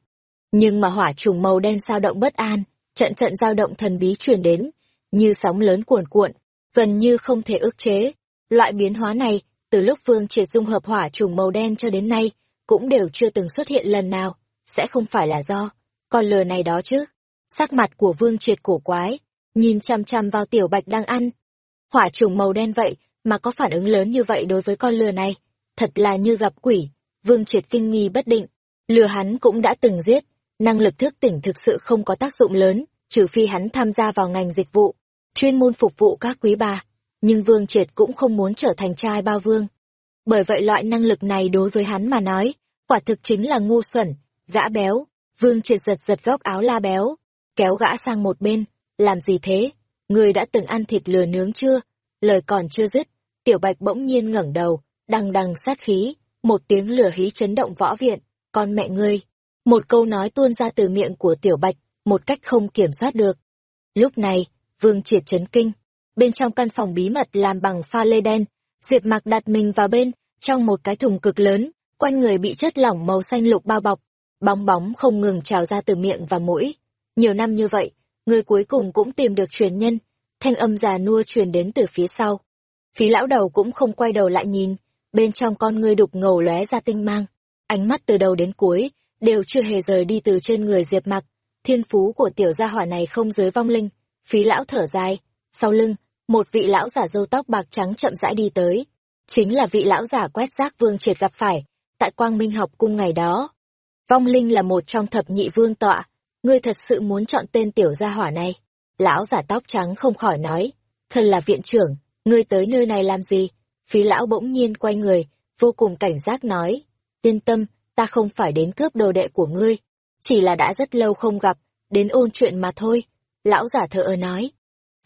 Nhưng mà hỏa trùng màu đen sao động bất an, trận trận dao động thần bí truyền đến, như sóng lớn cuồn cuộn, gần như không thể ức chế. Loại biến hóa này, từ lúc Vương triệt dung hợp hỏa trùng màu đen cho đến nay, cũng đều chưa từng xuất hiện lần nào, sẽ không phải là do con lừa này đó chứ. Sắc mặt của Vương Triệt cổ quái, nhìn chăm chăm vào tiểu bạch đang ăn. Hỏa trùng màu đen vậy mà có phản ứng lớn như vậy đối với con lừa này, thật là như gặp quỷ. Vương Triệt kinh nghi bất định, lừa hắn cũng đã từng giết, năng lực thức tỉnh thực sự không có tác dụng lớn, trừ phi hắn tham gia vào ngành dịch vụ, chuyên môn phục vụ các quý bà. Nhưng Vương Triệt cũng không muốn trở thành trai bao vương. Bởi vậy loại năng lực này đối với hắn mà nói, quả thực chính là ngu xuẩn, gã béo, Vương triệt giật giật góc áo la béo, kéo gã sang một bên, làm gì thế? Người đã từng ăn thịt lừa nướng chưa? Lời còn chưa dứt, tiểu bạch bỗng nhiên ngẩng đầu, đằng đằng sát khí, một tiếng lửa hí chấn động võ viện, con mẹ ngươi. Một câu nói tuôn ra từ miệng của tiểu bạch, một cách không kiểm soát được. Lúc này, vương triệt chấn kinh, bên trong căn phòng bí mật làm bằng pha lê đen, diệp mặc đặt mình vào bên, trong một cái thùng cực lớn, quanh người bị chất lỏng màu xanh lục bao bọc, bóng bóng không ngừng trào ra từ miệng và mũi. Nhiều năm như vậy, người cuối cùng cũng tìm được truyền nhân, thanh âm già nua truyền đến từ phía sau. Phí lão đầu cũng không quay đầu lại nhìn, bên trong con ngươi đục ngầu lóe ra tinh mang, ánh mắt từ đầu đến cuối, đều chưa hề rời đi từ trên người Diệp Mặc. Thiên phú của tiểu gia hỏa này không dưới vong linh, phí lão thở dài, sau lưng, một vị lão giả râu tóc bạc trắng chậm rãi đi tới. Chính là vị lão giả quét rác vương triệt gặp phải, tại quang minh học cung ngày đó. Vong linh là một trong thập nhị vương tọa, ngươi thật sự muốn chọn tên tiểu gia hỏa này. Lão giả tóc trắng không khỏi nói, thân là viện trưởng, ngươi tới nơi này làm gì? Phí lão bỗng nhiên quay người, vô cùng cảnh giác nói, yên tâm, ta không phải đến cướp đồ đệ của ngươi, chỉ là đã rất lâu không gặp, đến ôn chuyện mà thôi. Lão giả thờ ơ nói,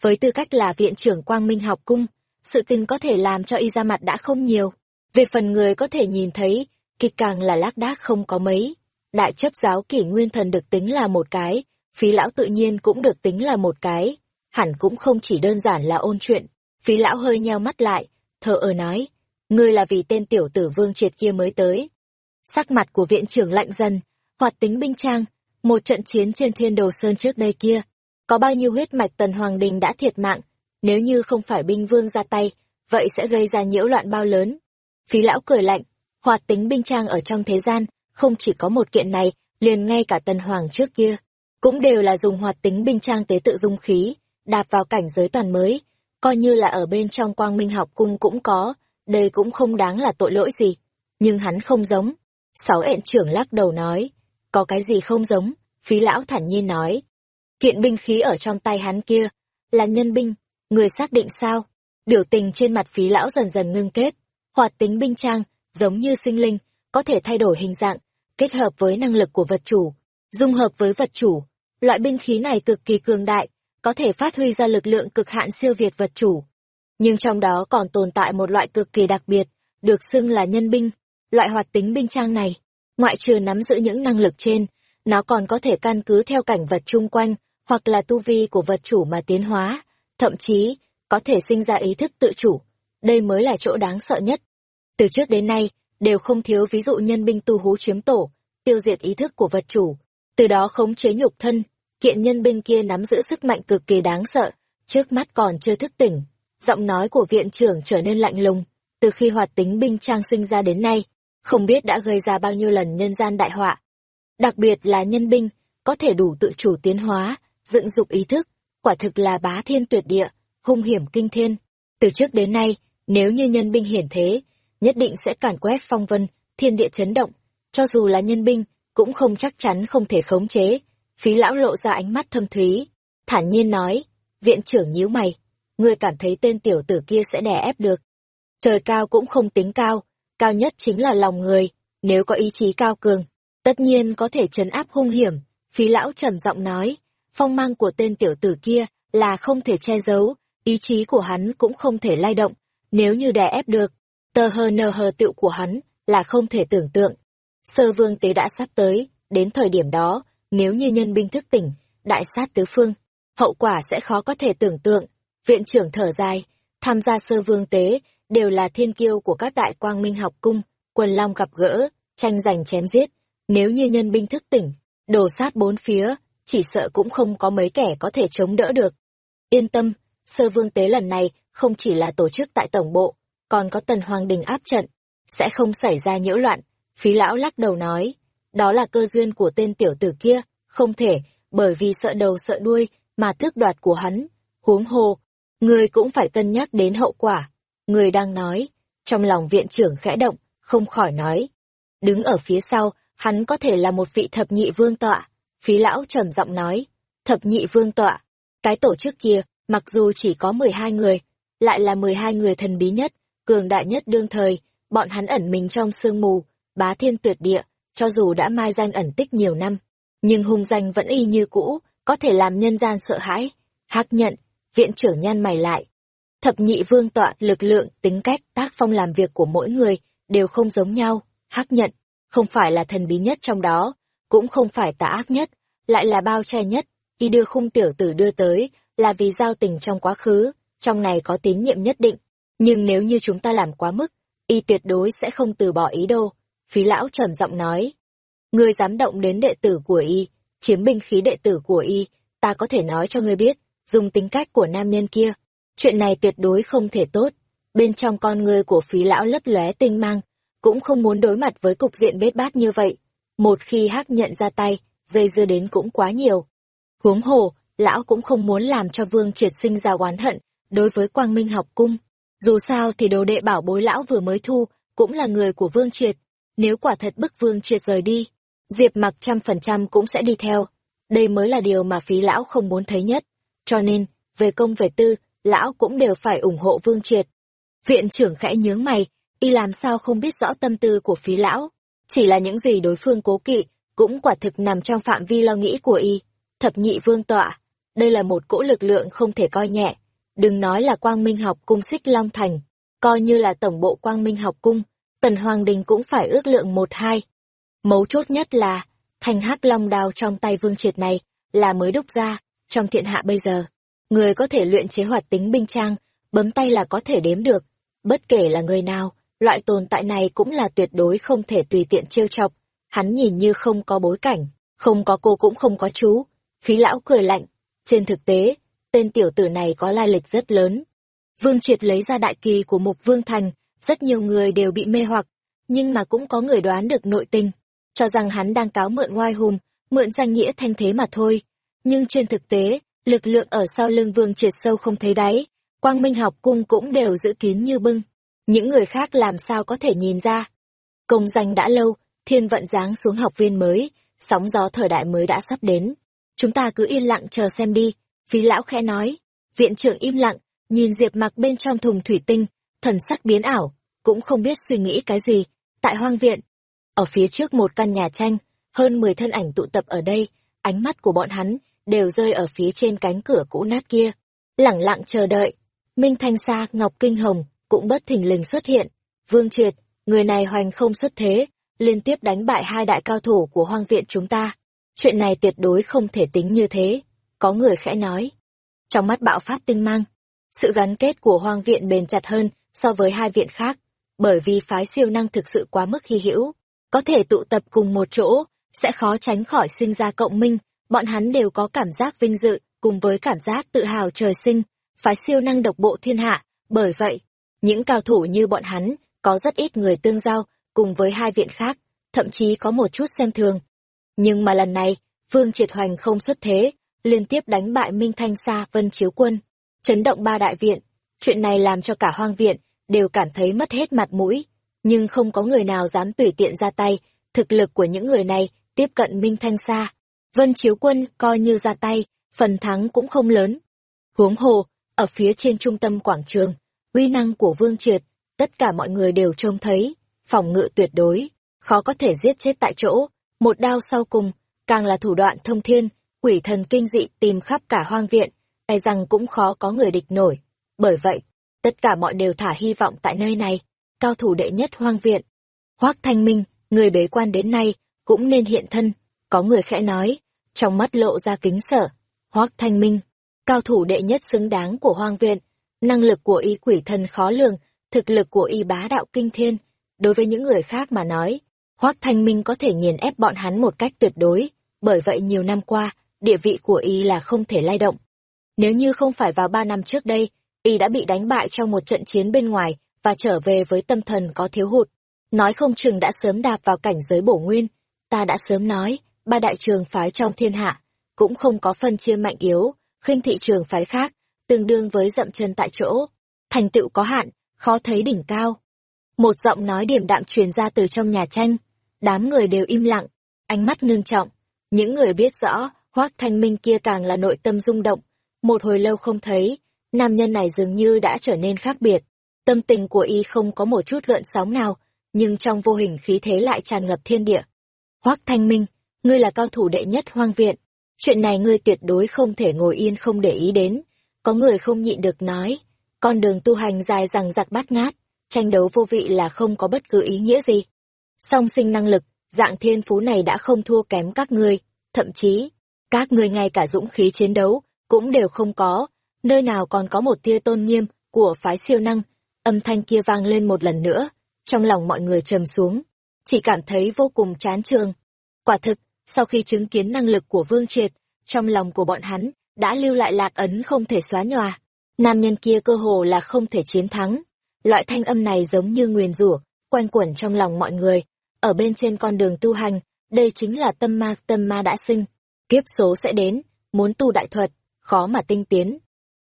với tư cách là viện trưởng quang minh học cung, sự tình có thể làm cho y ra mặt đã không nhiều. Về phần người có thể nhìn thấy, kịch càng là lác đác không có mấy đại chấp giáo kỷ nguyên thần được tính là một cái, phí lão tự nhiên cũng được tính là một cái, hẳn cũng không chỉ đơn giản là ôn chuyện. Phí lão hơi nheo mắt lại, thở ở nói, ngươi là vì tên tiểu tử vương triệt kia mới tới. Sắc mặt của viện trưởng lạnh dần, hoạt tính binh trang, một trận chiến trên thiên đồ sơn trước đây kia, có bao nhiêu huyết mạch tần hoàng đình đã thiệt mạng, nếu như không phải binh vương ra tay, vậy sẽ gây ra nhiễu loạn bao lớn. Phí lão cười lạnh, hoạt tính binh trang ở trong thế gian, không chỉ có một kiện này, liền ngay cả tần hoàng trước kia, cũng đều là dùng hoạt tính binh trang tế tự dung khí, đạp vào cảnh giới toàn mới, coi như là ở bên trong quang minh học cung cũng có, đây cũng không đáng là tội lỗi gì. Nhưng hắn không giống. Sáu ẹn trưởng lắc đầu nói, có cái gì không giống, phí lão thản nhiên nói. Kiện binh khí ở trong tay hắn kia, là nhân binh, người xác định sao? Biểu tình trên mặt phí lão dần dần ngưng kết, hoạt tính binh trang, giống như sinh linh, có thể thay đổi hình dạng, kết hợp với năng lực của vật chủ, dung hợp với vật chủ. Loại binh khí này cực kỳ cường đại, có thể phát huy ra lực lượng cực hạn siêu việt vật chủ. Nhưng trong đó còn tồn tại một loại cực kỳ đặc biệt, được xưng là nhân binh. Loại hoạt tính binh trang này, ngoại trừ nắm giữ những năng lực trên, nó còn có thể căn cứ theo cảnh vật chung quanh, hoặc là tu vi của vật chủ mà tiến hóa, thậm chí có thể sinh ra ý thức tự chủ. Đây mới là chỗ đáng sợ nhất. Từ trước đến nay, đều không thiếu ví dụ nhân binh tu hú chiếm tổ, tiêu diệt ý thức của vật chủ, từ đó khống chế nhục thân, kiện nhân binh kia nắm giữ sức mạnh cực kỳ đáng sợ, trước mắt còn chưa thức tỉnh. Giọng nói của viện trưởng trở nên lạnh lùng, từ khi hoạt tính binh trang sinh ra đến nay, không biết đã gây ra bao nhiêu lần nhân gian đại họa. Đặc biệt là nhân binh, có thể đủ tự chủ tiến hóa, dựng dục ý thức, quả thực là bá thiên tuyệt địa, hung hiểm kinh thiên. Từ trước đến nay, nếu như nhân binh hiển thế, nhất định sẽ càn quét phong vân, thiên địa chấn động, cho dù là nhân binh, cũng không chắc chắn không thể khống chế. Phí lão lộ ra ánh mắt thâm thúy, thản nhiên nói, viện trưởng nhíu mày, ngươi cảm thấy tên tiểu tử kia sẽ đè ép được. Trời cao cũng không tính cao, cao nhất chính là lòng người, nếu có ý chí cao cường, tất nhiên có thể trấn áp hung hiểm. Phí lão trầm giọng nói, phong mang của tên tiểu tử kia là không thể che giấu, ý chí của hắn cũng không thể lay động, nếu như đè ép được, tờ hờ nờ hờ tựu của hắn là không thể tưởng tượng. Sơ vương tế đã sắp tới, đến thời điểm đó, nếu như nhân binh thức tỉnh, đại sát tứ phương, hậu quả sẽ khó có thể tưởng tượng. Viện trưởng thở dài, tham gia sơ vương tế, đều là thiên kiêu của các đại quang minh học cung, quần long gặp gỡ, tranh giành chém giết. Nếu như nhân binh thức tỉnh, đổ sát bốn phía, chỉ sợ cũng không có mấy kẻ có thể chống đỡ được. Yên tâm, sơ vương tế lần này không chỉ là tổ chức tại tổng bộ, còn có tần hoàng đình áp trận, sẽ không xảy ra nhiễu loạn. Phí lão lắc đầu nói, đó là cơ duyên của tên tiểu tử kia, không thể, bởi vì sợ đầu sợ đuôi, mà tước đoạt của hắn. Huống hồ, người cũng phải cân nhắc đến hậu quả. Người đang nói, trong lòng viện trưởng khẽ động, không khỏi nói. Đứng ở phía sau, hắn có thể là một vị thập nhị vương tọa. Phí lão trầm giọng nói, thập nhị vương tọa. Cái tổ chức kia, mặc dù chỉ có 12 người, lại là 12 người thần bí nhất, cường đại nhất đương thời, bọn hắn ẩn mình trong sương mù, bá thiên tuyệt địa, cho dù đã mai danh ẩn tích nhiều năm, nhưng hung danh vẫn y như cũ, có thể làm nhân gian sợ hãi. Hắc nhận, viện trưởng nhăn mày lại. Thập nhị vương tọa, lực lượng, tính cách, tác phong làm việc của mỗi người đều không giống nhau. Hắc nhận, không phải là thần bí nhất trong đó, cũng không phải tà ác nhất, lại là bao che nhất. Y đưa khung tiểu tử đưa tới, là vì giao tình trong quá khứ, trong này có tín nhiệm nhất định. Nhưng nếu như chúng ta làm quá mức, y tuyệt đối sẽ không từ bỏ ý đồ. Phí lão trầm giọng nói. Ngươi dám động đến đệ tử của y, chiếm binh khí đệ tử của y, ta có thể nói cho ngươi biết, dùng tính cách của nam nhân kia. Chuyện này tuyệt đối không thể tốt. Bên trong con người của phí lão lấp lóe tinh mang, cũng không muốn đối mặt với cục diện bết bát như vậy. Một khi hắc nhận ra tay, dây dưa đến cũng quá nhiều. Huống hồ, lão cũng không muốn làm cho vương triệt sinh ra oán hận đối với quang minh học cung. Dù sao thì đồ đệ bảo bối lão vừa mới thu, cũng là người của vương triệt. Nếu quả thật bức vương triệt rời đi, Diệp mặc trăm phần trăm cũng sẽ đi theo. Đây mới là điều mà phí lão không muốn thấy nhất. Cho nên, về công về tư, lão cũng đều phải ủng hộ vương triệt. Viện trưởng khẽ nhướng mày, y làm sao không biết rõ tâm tư của phí lão. Chỉ là những gì đối phương cố kỵ, cũng quả thực nằm trong phạm vi lo nghĩ của y. Thập nhị vương tọa, đây là một cỗ lực lượng không thể coi nhẹ. Đừng nói là quang minh học cung xích Long Thành, coi như là tổng bộ quang minh học cung, tần hoàng đình cũng phải ước lượng một hai. Mấu chốt nhất là, thanh hắc long đao trong tay vương triệt này là mới đúc ra, trong thiện hạ bây giờ. Người có thể luyện chế hoạt tính binh trang, bấm tay là có thể đếm được. Bất kể là người nào, loại tồn tại này cũng là tuyệt đối không thể tùy tiện trêu chọc. Hắn nhìn như không có bối cảnh, không có cô cũng không có chú. Phí lão cười lạnh. Trên thực tế, tên tiểu tử này có lai lịch rất lớn. Vương Triệt lấy ra đại kỳ của Mục Vương Thành, rất nhiều người đều bị mê hoặc, nhưng mà cũng có người đoán được nội tình, cho rằng hắn đang cáo mượn oai hùng, mượn danh nghĩa thanh thế mà thôi. Nhưng trên thực tế, lực lượng ở sau lưng Vương Triệt sâu không thấy đáy, Quang Minh học cung cũng đều giữ kín như bưng. Những người khác làm sao có thể nhìn ra. Công danh đã lâu, thiên vận giáng xuống học viên mới, sóng gió thời đại mới đã sắp đến. Chúng ta cứ yên lặng chờ xem đi, Phí lão khẽ nói, viện trưởng im lặng, nhìn Diệp mặc bên trong thùng thủy tinh, thần sắc biến ảo, cũng không biết suy nghĩ cái gì. Tại hoang viện, ở phía trước một căn nhà tranh, hơn 10 thân ảnh tụ tập ở đây, ánh mắt của bọn hắn đều rơi ở phía trên cánh cửa cũ nát kia. Lẳng lặng chờ đợi, Minh Thanh Sa, Ngọc Kinh Hồng cũng bất thình lình xuất hiện. Vương Triệt, người này hoành không xuất thế, liên tiếp đánh bại hai đại cao thủ của hoang viện chúng ta. Chuyện này tuyệt đối không thể tính như thế, có người khẽ nói. Trong mắt bạo phát tinh mang, sự gắn kết của hoang viện bền chặt hơn so với hai viện khác, bởi vì phái siêu năng thực sự quá mức hy hữu, có thể tụ tập cùng một chỗ, sẽ khó tránh khỏi sinh ra cộng minh, bọn hắn đều có cảm giác vinh dự, cùng với cảm giác tự hào trời sinh, phái siêu năng độc bộ thiên hạ, bởi vậy, những cao thủ như bọn hắn, có rất ít người tương giao, cùng với hai viện khác, thậm chí có một chút xem thường. Nhưng mà lần này, Vương Triệt Hoành không xuất thế, liên tiếp đánh bại Minh Thanh Sa Vân Chiếu Quân, chấn động ba đại viện. Chuyện này làm cho cả hoang viện đều cảm thấy mất hết mặt mũi, nhưng không có người nào dám tùy tiện ra tay, thực lực của những người này tiếp cận Minh Thanh Sa. Vân Chiếu Quân coi như ra tay, phần thắng cũng không lớn. Huống hồ, ở phía trên trung tâm quảng trường, uy năng của Vương Triệt, tất cả mọi người đều trông thấy, phòng ngự tuyệt đối, khó có thể giết chết tại chỗ, một đao sau cùng, càng là thủ đoạn thông thiên, quỷ thần kinh dị tìm khắp cả hoang viện, e rằng cũng khó có người địch nổi. Bởi vậy, tất cả mọi đều thả hy vọng tại nơi này, cao thủ đệ nhất hoang viện. Hoác Thanh Minh, người bế quan đến nay, cũng nên hiện thân, có người khẽ nói, trong mắt lộ ra kính sợ. Hoác Thanh Minh, cao thủ đệ nhất xứng đáng của hoang viện, năng lực của y quỷ thần khó lường, thực lực của y bá đạo kinh thiên. Đối với những người khác mà nói, Hoác Thanh Minh có thể nghiền ép bọn hắn một cách tuyệt đối, bởi vậy nhiều năm qua, địa vị của y là không thể lay động. Nếu như không phải vào ba năm trước đây, y đã bị đánh bại trong một trận chiến bên ngoài và trở về với tâm thần có thiếu hụt. Nói không chừng đã sớm đạp vào cảnh giới bổ nguyên. Ta đã sớm nói, ba đại trường phái trong thiên hạ, cũng không có phân chia mạnh yếu, khinh thị trường phái khác, tương đương với dậm chân tại chỗ. Thành tựu có hạn, khó thấy đỉnh cao. Một giọng nói điểm đạm truyền ra từ trong nhà tranh. Đám người đều im lặng, ánh mắt ngưng trọng. Những người biết rõ, Hoác Thanh Minh kia càng là nội tâm rung động. Một hồi lâu không thấy, nam nhân này dường như đã trở nên khác biệt. Tâm tình của y không có một chút gợn sóng nào, nhưng trong vô hình khí thế lại tràn ngập thiên địa. Hoác Thanh Minh, ngươi là cao thủ đệ nhất hoang viện. Chuyện này ngươi tuyệt đối không thể ngồi yên không để ý đến. Có người không nhịn được nói, con đường tu hành dài rằng giặc bát ngát, tranh đấu vô vị là không có bất cứ ý nghĩa gì. Song sinh năng lực, dạng thiên phú này đã không thua kém các ngươi, thậm chí, các ngươi ngay cả dũng khí chiến đấu, cũng đều không có, nơi nào còn có một tia tôn nghiêm của phái siêu năng, âm thanh kia vang lên một lần nữa, trong lòng mọi người trầm xuống, chỉ cảm thấy vô cùng chán trường. Quả thực, sau khi chứng kiến năng lực của Vương Triệt, trong lòng của bọn hắn đã lưu lại lạc ấn không thể xóa nhòa. Nam nhân kia cơ hồ là không thể chiến thắng. Loại thanh âm này giống như nguyền rủa, quanh quẩn trong lòng mọi người. Ở bên trên con đường tu hành, đây chính là tâm ma, tâm ma đã sinh. Kiếp số sẽ đến, muốn tu đại thuật, khó mà tinh tiến.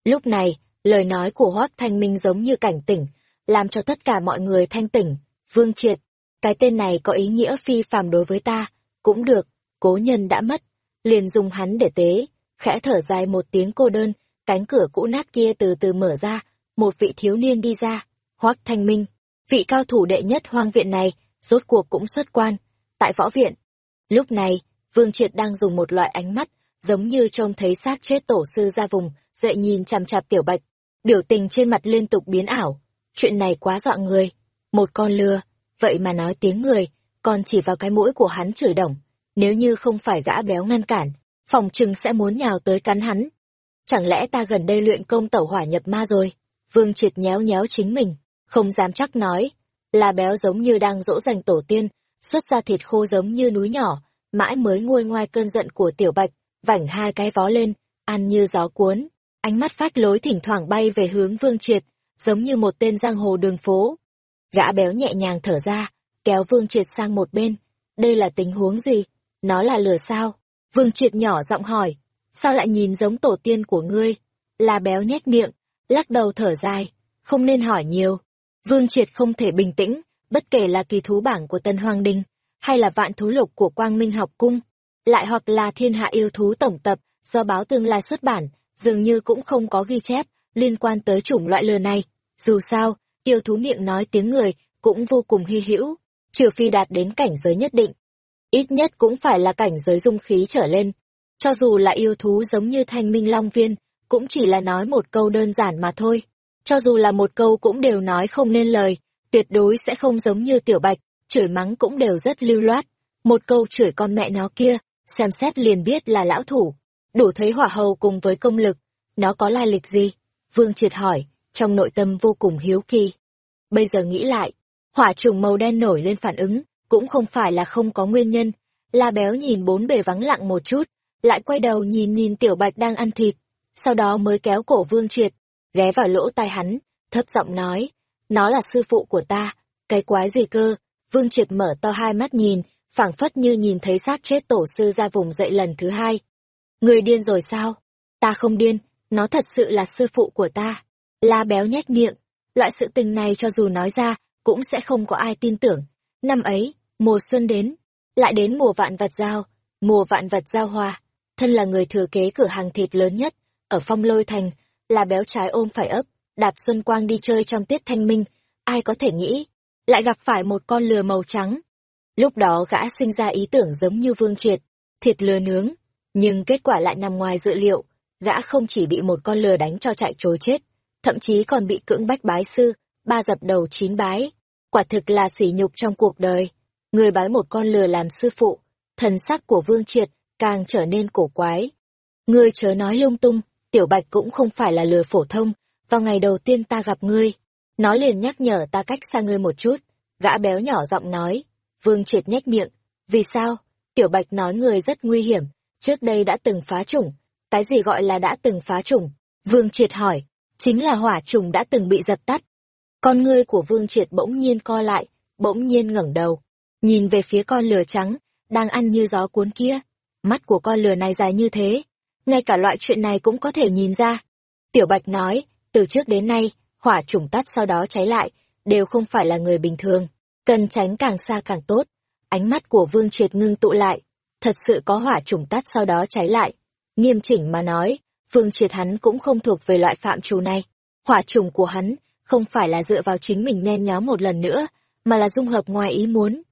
Lúc này, lời nói của Hoác Thanh Minh giống như cảnh tỉnh, làm cho tất cả mọi người thanh tỉnh. Vương Triệt, cái tên này có ý nghĩa phi phàm đối với ta, cũng được, cố nhân đã mất, liền dùng hắn để tế, khẽ thở dài một tiếng cô đơn, cánh cửa cũ nát kia từ từ mở ra, một vị thiếu niên đi ra, Hoác Thanh Minh, vị cao thủ đệ nhất hoang viện này, rốt cuộc cũng xuất quan, tại võ viện. Lúc này, Vương Triệt đang dùng một loại ánh mắt, giống như trông thấy xác chết tổ sư ra vùng, dậy nhìn chằm chằm tiểu bạch, biểu tình trên mặt liên tục biến ảo. Chuyện này quá dọa người, một con lừa, vậy mà nói tiếng người, còn chỉ vào cái mũi của hắn chửi đồng. Nếu như không phải gã béo ngăn cản, phòng trừng sẽ muốn nhào tới cắn hắn. Chẳng lẽ ta gần đây luyện công tẩu hỏa nhập ma rồi? Vương triệt nhéo nhéo chính mình, không dám chắc nói. Là béo giống như đang dỗ dành tổ tiên, xuất ra thịt khô giống như núi nhỏ, mãi mới nguôi ngoai cơn giận của tiểu bạch, vảnh hai cái vó lên, ăn như gió cuốn. Ánh mắt phát lối thỉnh thoảng bay về hướng vương triệt, giống như một tên giang hồ đường phố. Gã béo nhẹ nhàng thở ra, kéo vương triệt sang một bên. Đây là tình huống gì? Nó là lửa sao? Vương triệt nhỏ giọng hỏi. Sao lại nhìn giống tổ tiên của ngươi? Là béo nhếch miệng, lắc đầu thở dài. Không nên hỏi nhiều. Vương triệt không thể bình tĩnh, bất kể là kỳ thú bảng của Tân Hoàng Đình, hay là vạn thú lục của Quang Minh học cung, lại hoặc là thiên hạ yêu thú tổng tập do báo tương lai xuất bản, dường như cũng không có ghi chép liên quan tới chủng loại lừa này. Dù sao, yêu thú miệng nói tiếng người cũng vô cùng hy hữu, trừ phi đạt đến cảnh giới nhất định. Ít nhất cũng phải là cảnh giới dung khí trở lên. Cho dù là yêu thú giống như thanh minh long viên, cũng chỉ là nói một câu đơn giản mà thôi. Cho dù là một câu cũng đều nói không nên lời, tuyệt đối sẽ không giống như tiểu bạch, chửi mắng cũng đều rất lưu loát. Một câu chửi con mẹ nó kia, xem xét liền biết là lão thủ. Đủ thấy hỏa hầu cùng với công lực, nó có lai lịch gì? Vương Triệt hỏi, trong nội tâm vô cùng hiếu kỳ. Bây giờ nghĩ lại, hỏa trùng màu đen nổi lên phản ứng, cũng không phải là không có nguyên nhân. La béo nhìn bốn bề vắng lặng một chút, lại quay đầu nhìn nhìn tiểu bạch đang ăn thịt, sau đó mới kéo cổ Vương Triệt, ghé vào lỗ tai hắn, thấp giọng nói, nó là sư phụ của ta, cái quái gì cơ, Vương Triệt mở to hai mắt nhìn, phảng phất như nhìn thấy xác chết tổ sư ra vùng dậy lần thứ hai. Người điên rồi sao? Ta không điên, nó thật sự là sư phụ của ta. La béo nhét miệng, loại sự tình này cho dù nói ra, cũng sẽ không có ai tin tưởng. Năm ấy, mùa xuân đến, lại đến mùa vạn vật giao, mùa vạn vật giao hoa. Thân là người thừa kế cửa hàng thịt lớn nhất, ở phong lôi thành, là béo trái ôm phải ấp, đạp xuân quang đi chơi trong tiết thanh minh, ai có thể nghĩ, lại gặp phải một con lừa màu trắng. Lúc đó gã sinh ra ý tưởng giống như vương triệt, thịt lừa nướng, nhưng kết quả lại nằm ngoài dự liệu, gã không chỉ bị một con lừa đánh cho chạy trối chết, thậm chí còn bị cưỡng bách bái sư, ba dập đầu chín bái. Quả thực là sỉ nhục trong cuộc đời. Người bái một con lừa làm sư phụ, thần sắc của Vương Triệt càng trở nên cổ quái. Ngươi chớ nói lung tung, Tiểu Bạch cũng không phải là lừa phổ thông, vào ngày đầu tiên ta gặp ngươi, nó liền nhắc nhở ta cách xa ngươi một chút. Gã béo nhỏ giọng nói, Vương Triệt nhếch miệng, vì sao? Tiểu Bạch nói người rất nguy hiểm, trước đây đã từng phá chủng. Cái gì gọi là đã từng phá chủng? Vương Triệt hỏi, chính là hỏa trùng đã từng bị dập tắt. Con ngươi của Vương Triệt bỗng nhiên co lại, bỗng nhiên ngẩng đầu, nhìn về phía con lừa trắng, đang ăn như gió cuốn kia. Mắt của con lừa này dài như thế, ngay cả loại chuyện này cũng có thể nhìn ra. Tiểu Bạch nói, từ trước đến nay, hỏa trùng tắt sau đó cháy lại, đều không phải là người bình thường, cần tránh càng xa càng tốt. Ánh mắt của Vương Triệt ngưng tụ lại, thật sự có hỏa trùng tắt sau đó cháy lại. Nghiêm chỉnh mà nói, Vương Triệt hắn cũng không thuộc về loại phạm trù này. Hỏa trùng của hắn không phải là dựa vào chính mình nhen nhóm một lần nữa, mà là dung hợp ngoài ý muốn.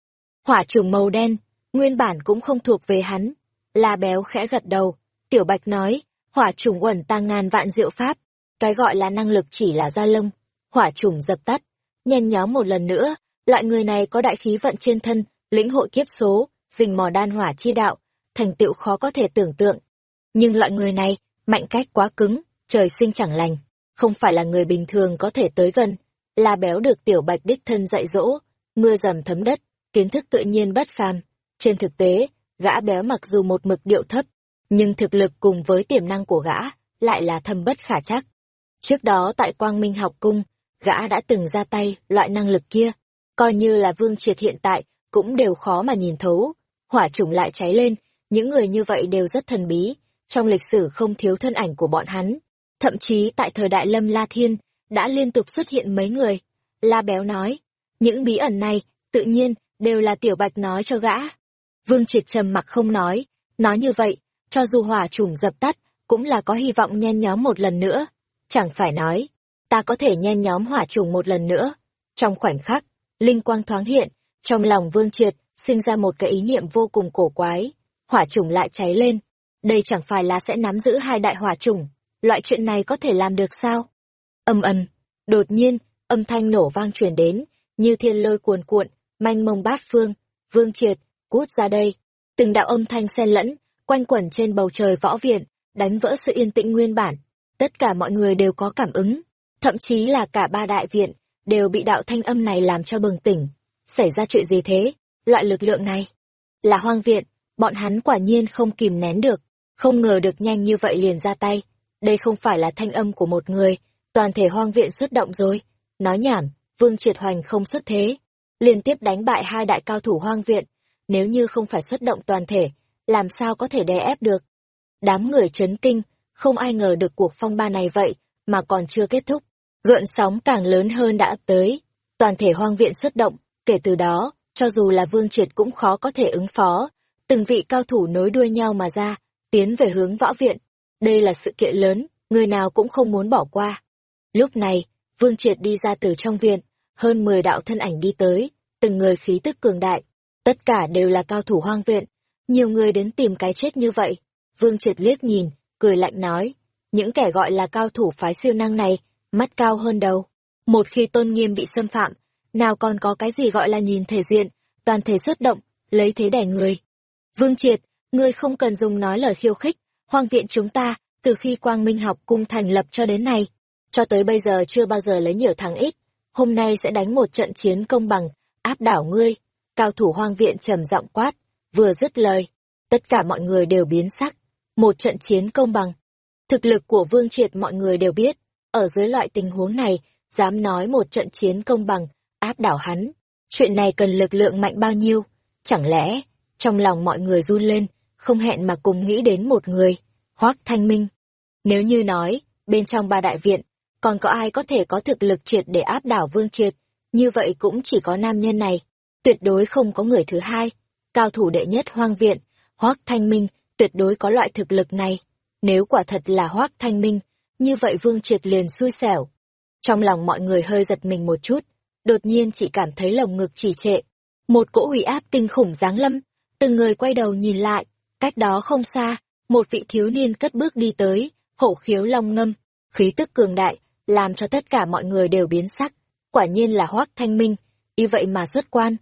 Hỏa trùng màu đen, nguyên bản cũng không thuộc về hắn. La béo khẽ gật đầu, Tiểu Bạch nói, hỏa trùng uẩn tăng ngàn vạn diệu pháp, cái gọi là năng lực chỉ là da lông, hỏa trùng dập tắt. Nhen nhó một lần nữa, loại người này có đại khí vận trên thân, lĩnh hội kiếp số, rình mò đan hỏa chi đạo, thành tựu khó có thể tưởng tượng. Nhưng loại người này, mạnh cách quá cứng, trời sinh chẳng lành, không phải là người bình thường có thể tới gần. là béo được tiểu bạch đích thân dạy dỗ, mưa dầm thấm đất, kiến thức tự nhiên bất phàm. Trên thực tế, gã béo mặc dù một mực điệu thấp, nhưng thực lực cùng với tiềm năng của gã lại là thâm bất khả chắc. Trước đó tại Quang Minh học cung, gã đã từng ra tay loại năng lực kia, coi như là vương triệt hiện tại cũng đều khó mà nhìn thấu. Hỏa chủng lại cháy lên, những người như vậy đều rất thần bí, trong lịch sử không thiếu thân ảnh của bọn hắn. Thậm chí tại thời đại Lâm La Thiên, đã liên tục xuất hiện mấy người. La Béo nói, những bí ẩn này, tự nhiên, đều là Tiểu Bạch nói cho gã. Vương Triệt trầm mặc không nói, nói như vậy, cho dù hỏa trùng dập tắt, cũng là có hy vọng nhen nhóm một lần nữa. Chẳng phải nói, ta có thể nhen nhóm hỏa trùng một lần nữa. Trong khoảnh khắc, linh quang thoáng hiện, trong lòng Vương Triệt sinh ra một cái ý niệm vô cùng cổ quái. Hỏa trùng lại cháy lên. Đây chẳng phải là sẽ nắm giữ hai đại hỏa trùng. Loại chuyện này có thể làm được sao? Âm ầm, đột nhiên, âm thanh nổ vang truyền đến, như thiên lôi cuồn cuộn, manh mông bát phương. Vương Triệt, cút ra đây. Từng đạo âm thanh xen lẫn, quanh quẩn trên bầu trời võ viện, đánh vỡ sự yên tĩnh nguyên bản. Tất cả mọi người đều có cảm ứng, thậm chí là cả ba đại viện, đều bị đạo thanh âm này làm cho bừng tỉnh. Xảy ra chuyện gì thế? Loại lực lượng này là hoang viện, bọn hắn quả nhiên không kìm nén được, không ngờ được nhanh như vậy liền ra tay. Đây không phải là thanh âm của một người, toàn thể hoang viện xuất động rồi. Nói nhảm, Vương Triệt Hoành không xuất thế, liên tiếp đánh bại hai đại cao thủ hoang viện, nếu như không phải xuất động toàn thể, làm sao có thể đè ép được. Đám người chấn kinh, không ai ngờ được cuộc phong ba này vậy, mà còn chưa kết thúc. Gợn sóng càng lớn hơn đã tới. Toàn thể hoang viện xuất động, kể từ đó, cho dù là vương triệt cũng khó có thể ứng phó. Từng vị cao thủ nối đuôi nhau mà ra, tiến về hướng võ viện. Đây là sự kiện lớn, người nào cũng không muốn bỏ qua. Lúc này, vương triệt đi ra từ trong viện, hơn 10 đạo thân ảnh đi tới, từng người khí tức cường đại. Tất cả đều là cao thủ hoang viện, nhiều người đến tìm cái chết như vậy. Vương Triệt liếc nhìn, cười lạnh nói, những kẻ gọi là cao thủ phái siêu năng này, mắt cao hơn đầu. Một khi tôn nghiêm bị xâm phạm, nào còn có cái gì gọi là nhìn thể diện, toàn thể xuất động, lấy thế đẻ người. Vương Triệt, ngươi không cần dùng nói lời khiêu khích, hoang viện chúng ta, từ khi Quang Minh học cung thành lập cho đến nay, cho tới bây giờ chưa bao giờ lấy nhiều thắng ít, hôm nay sẽ đánh một trận chiến công bằng, áp đảo ngươi. Cao thủ hoang viện trầm giọng quát, vừa dứt lời, tất cả mọi người đều biến sắc, một trận chiến công bằng. Thực lực của Vương Triệt mọi người đều biết, ở dưới loại tình huống này, dám nói một trận chiến công bằng, áp đảo hắn. Chuyện này cần lực lượng mạnh bao nhiêu? Chẳng lẽ, trong lòng mọi người run lên, không hẹn mà cùng nghĩ đến một người, Hoác Thanh Minh. Nếu như nói, bên trong ba đại viện, còn có ai có thể có thực lực triệt để áp đảo Vương Triệt, như vậy cũng chỉ có nam nhân này, tuyệt đối không có người thứ hai. Cao thủ đệ nhất hoang viện, Hoác Thanh Minh, tuyệt đối có loại thực lực này. Nếu quả thật là Hoác Thanh Minh, như vậy Vương Triệt liền xui xẻo. Trong lòng mọi người hơi giật mình một chút, đột nhiên chỉ cảm thấy lồng ngực trì trệ. Một cỗ hủy áp kinh khủng giáng lâm, từng người quay đầu nhìn lại, cách đó không xa, một vị thiếu niên cất bước đi tới, hổ khiếu long ngâm, khí tức cường đại, làm cho tất cả mọi người đều biến sắc. Quả nhiên là Hoác Thanh Minh, y vậy mà xuất quan.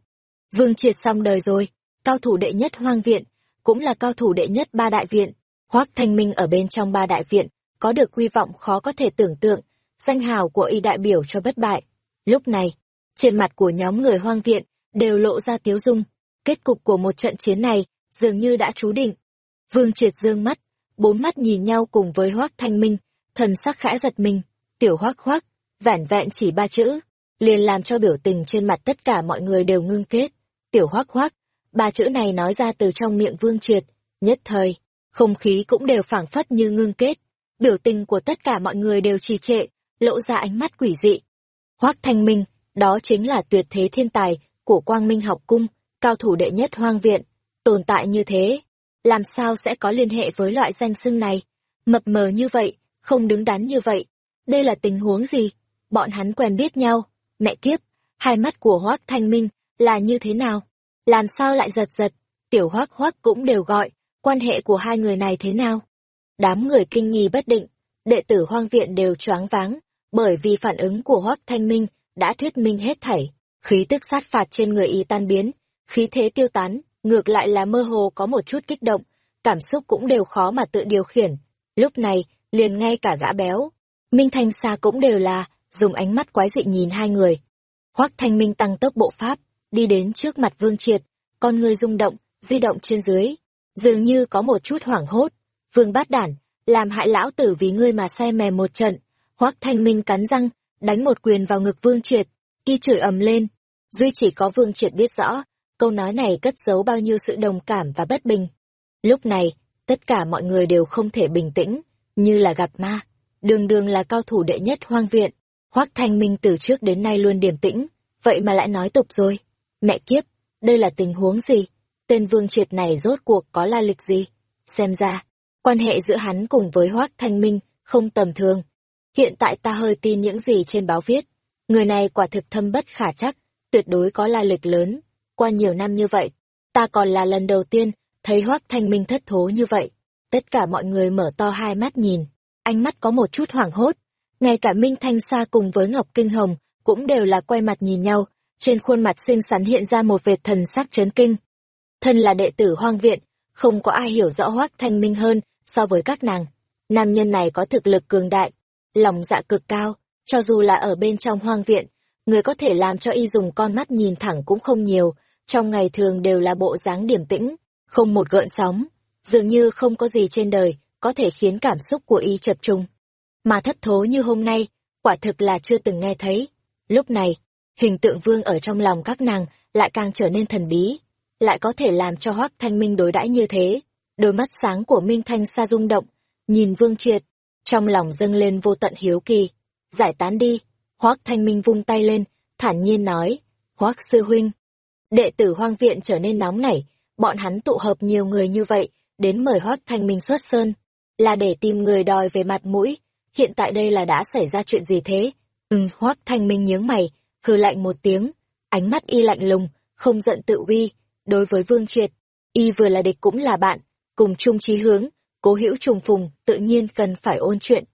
Vương triệt xong đời rồi, cao thủ đệ nhất hoang viện, cũng là cao thủ đệ nhất ba đại viện. Hoác Thanh Minh ở bên trong ba đại viện, có được quy vọng khó có thể tưởng tượng, danh hào của y đại biểu cho bất bại. Lúc này, trên mặt của nhóm người hoang viện, đều lộ ra tiếu dung. Kết cục của một trận chiến này, dường như đã chú định. Vương triệt dương mắt, bốn mắt nhìn nhau cùng với Hoác Thanh Minh, thần sắc khẽ giật mình, tiểu Hoác Hoác, vẻn vẹn chỉ ba chữ, liền làm cho biểu tình trên mặt tất cả mọi người đều ngưng kết. Tiểu Hoác Hoác, ba chữ này nói ra từ trong miệng Vương Triệt, nhất thời, không khí cũng đều phảng phất như ngưng kết. Biểu tình của tất cả mọi người đều trì trệ, lộ ra ánh mắt quỷ dị. Hoác Thanh Minh, đó chính là tuyệt thế thiên tài của Quang Minh học cung, cao thủ đệ nhất hoang viện, tồn tại như thế, làm sao sẽ có liên hệ với loại danh xưng này? Mập mờ như vậy, không đứng đắn như vậy. Đây là tình huống gì? Bọn hắn quen biết nhau. Mẹ kiếp, hai mắt của Hoác Thanh Minh là như thế nào? Làm sao lại giật giật? Tiểu Hoác Hoác cũng đều gọi, quan hệ của hai người này thế nào? Đám người kinh nghi bất định, đệ tử hoang viện đều choáng váng, bởi vì phản ứng của Hoác Thanh Minh đã thuyết minh hết thảy. Khí tức sát phạt trên người y tan biến, khí thế tiêu tán, ngược lại là mơ hồ có một chút kích động, cảm xúc cũng đều khó mà tự điều khiển. Lúc này, liền ngay cả gã béo, Minh Thanh Sa cũng đều là, dùng ánh mắt quái dị nhìn hai người. Hoắc Thanh Minh tăng tốc bộ pháp, đi đến trước mặt Vương Triệt, con người rung động, di động trên dưới, dường như có một chút hoảng hốt. Vương bát đản, làm hại lão tử vì ngươi mà xe mè một trận. Hoắc Thanh Minh cắn răng, đánh một quyền vào ngực Vương Triệt, y chửi ầm lên. Duy chỉ có Vương Triệt biết rõ, câu nói này cất giấu bao nhiêu sự đồng cảm và bất bình. Lúc này, tất cả mọi người đều không thể bình tĩnh, như là gặp ma. Đường đường là cao thủ đệ nhất hoang viện. Hoác Thanh Minh từ trước đến nay luôn điềm tĩnh, vậy mà lại nói tục rồi. Mẹ kiếp, đây là tình huống gì? Tên vương triệt này rốt cuộc có la lịch gì? Xem ra, quan hệ giữa hắn cùng với Hoác Thanh Minh không tầm thường. Hiện tại ta hơi tin những gì trên báo viết. Người này quả thực thâm bất khả chắc, tuyệt đối có la lịch lớn qua nhiều năm như vậy, ta còn là lần đầu tiên thấy Hoác Thanh Minh thất thố như vậy. Tất cả mọi người mở to hai mắt nhìn, ánh mắt có một chút hoảng hốt. Ngay cả Minh Thanh Sa cùng với Ngọc Kinh Hồng cũng đều là quay mặt nhìn nhau, trên khuôn mặt xinh xắn hiện ra một vệt thần sắc chấn kinh. Thân là đệ tử hoang viện, không có ai hiểu rõ Hoác Thanh Minh hơn so với các nàng. Nam nhân này có thực lực cường đại, lòng dạ cực cao, cho dù là ở bên trong hoang viện, người có thể làm cho y dùng con mắt nhìn thẳng cũng không nhiều, trong ngày thường đều là bộ dáng điềm tĩnh, không một gợn sóng, dường như không có gì trên đời có thể khiến cảm xúc của y chập trùng. Mà thất thố như hôm nay, quả thực là chưa từng nghe thấy. Lúc này, hình tượng vương ở trong lòng các nàng lại càng trở nên thần bí, lại có thể làm cho Hoác Thanh Minh đối đãi như thế. Đôi mắt sáng của Minh Thanh xa rung động, nhìn vương triệt, trong lòng dâng lên vô tận hiếu kỳ. Giải tán đi, Hoác Thanh Minh vung tay lên, thản nhiên nói, Hoác Sư Huynh, Đệ tử hoang viện trở nên nóng nảy, bọn hắn tụ hợp nhiều người như vậy, đến mời Hoác Thanh Minh xuất sơn, là để tìm người đòi về mặt mũi. Hiện tại đây là đã xảy ra chuyện gì thế? Ừ, Hoác Thanh Minh nhướng mày, hừ lạnh một tiếng, ánh mắt y lạnh lùng, không giận tự uy. Đối với Vương Triệt, y vừa là địch cũng là bạn, cùng chung chí hướng, cố hữu trùng phùng, tự nhiên cần phải ôn chuyện.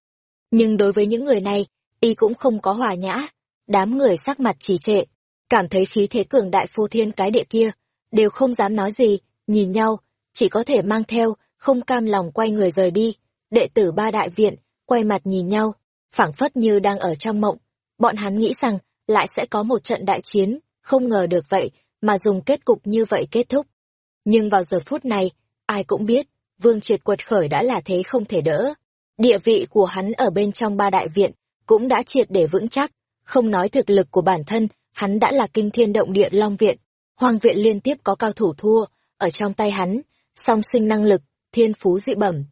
Nhưng đối với những người này, y cũng không có hòa nhã, đám người sắc mặt trì trệ, cảm thấy khí thế cường đại phô thiên cái địa kia, đều không dám nói gì, nhìn nhau, chỉ có thể mang theo, không cam lòng quay người rời đi. Đệ tử ba đại viện, quay mặt nhìn nhau, phảng phất như đang ở trong mộng. Bọn hắn nghĩ rằng, lại sẽ có một trận đại chiến, không ngờ được vậy, mà dùng kết cục như vậy kết thúc. Nhưng vào giờ phút này, ai cũng biết, Vương Triệt quật khởi đã là thế không thể đỡ. Địa vị của hắn ở bên trong ba đại viện, cũng đã triệt để vững chắc, không nói thực lực của bản thân, hắn đã là kinh thiên động địa long viện. Hoàng viện liên tiếp có cao thủ thua, ở trong tay hắn, song sinh năng lực, thiên phú dị bẩm.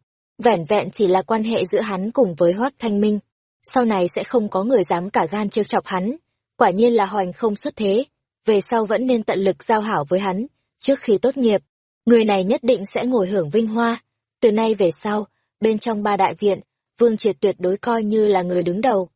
Vẻn vẹn chỉ là quan hệ giữa hắn cùng với Hoác Thanh Minh. Sau này sẽ không có người dám cả gan trêu chọc hắn. Quả nhiên là hoành không xuất thế. Về sau vẫn nên tận lực giao hảo với hắn. Trước khi tốt nghiệp, người này nhất định sẽ ngồi hưởng vinh hoa. Từ nay về sau, bên trong ba đại viện, Vương Triệt tuyệt đối coi như là người đứng đầu.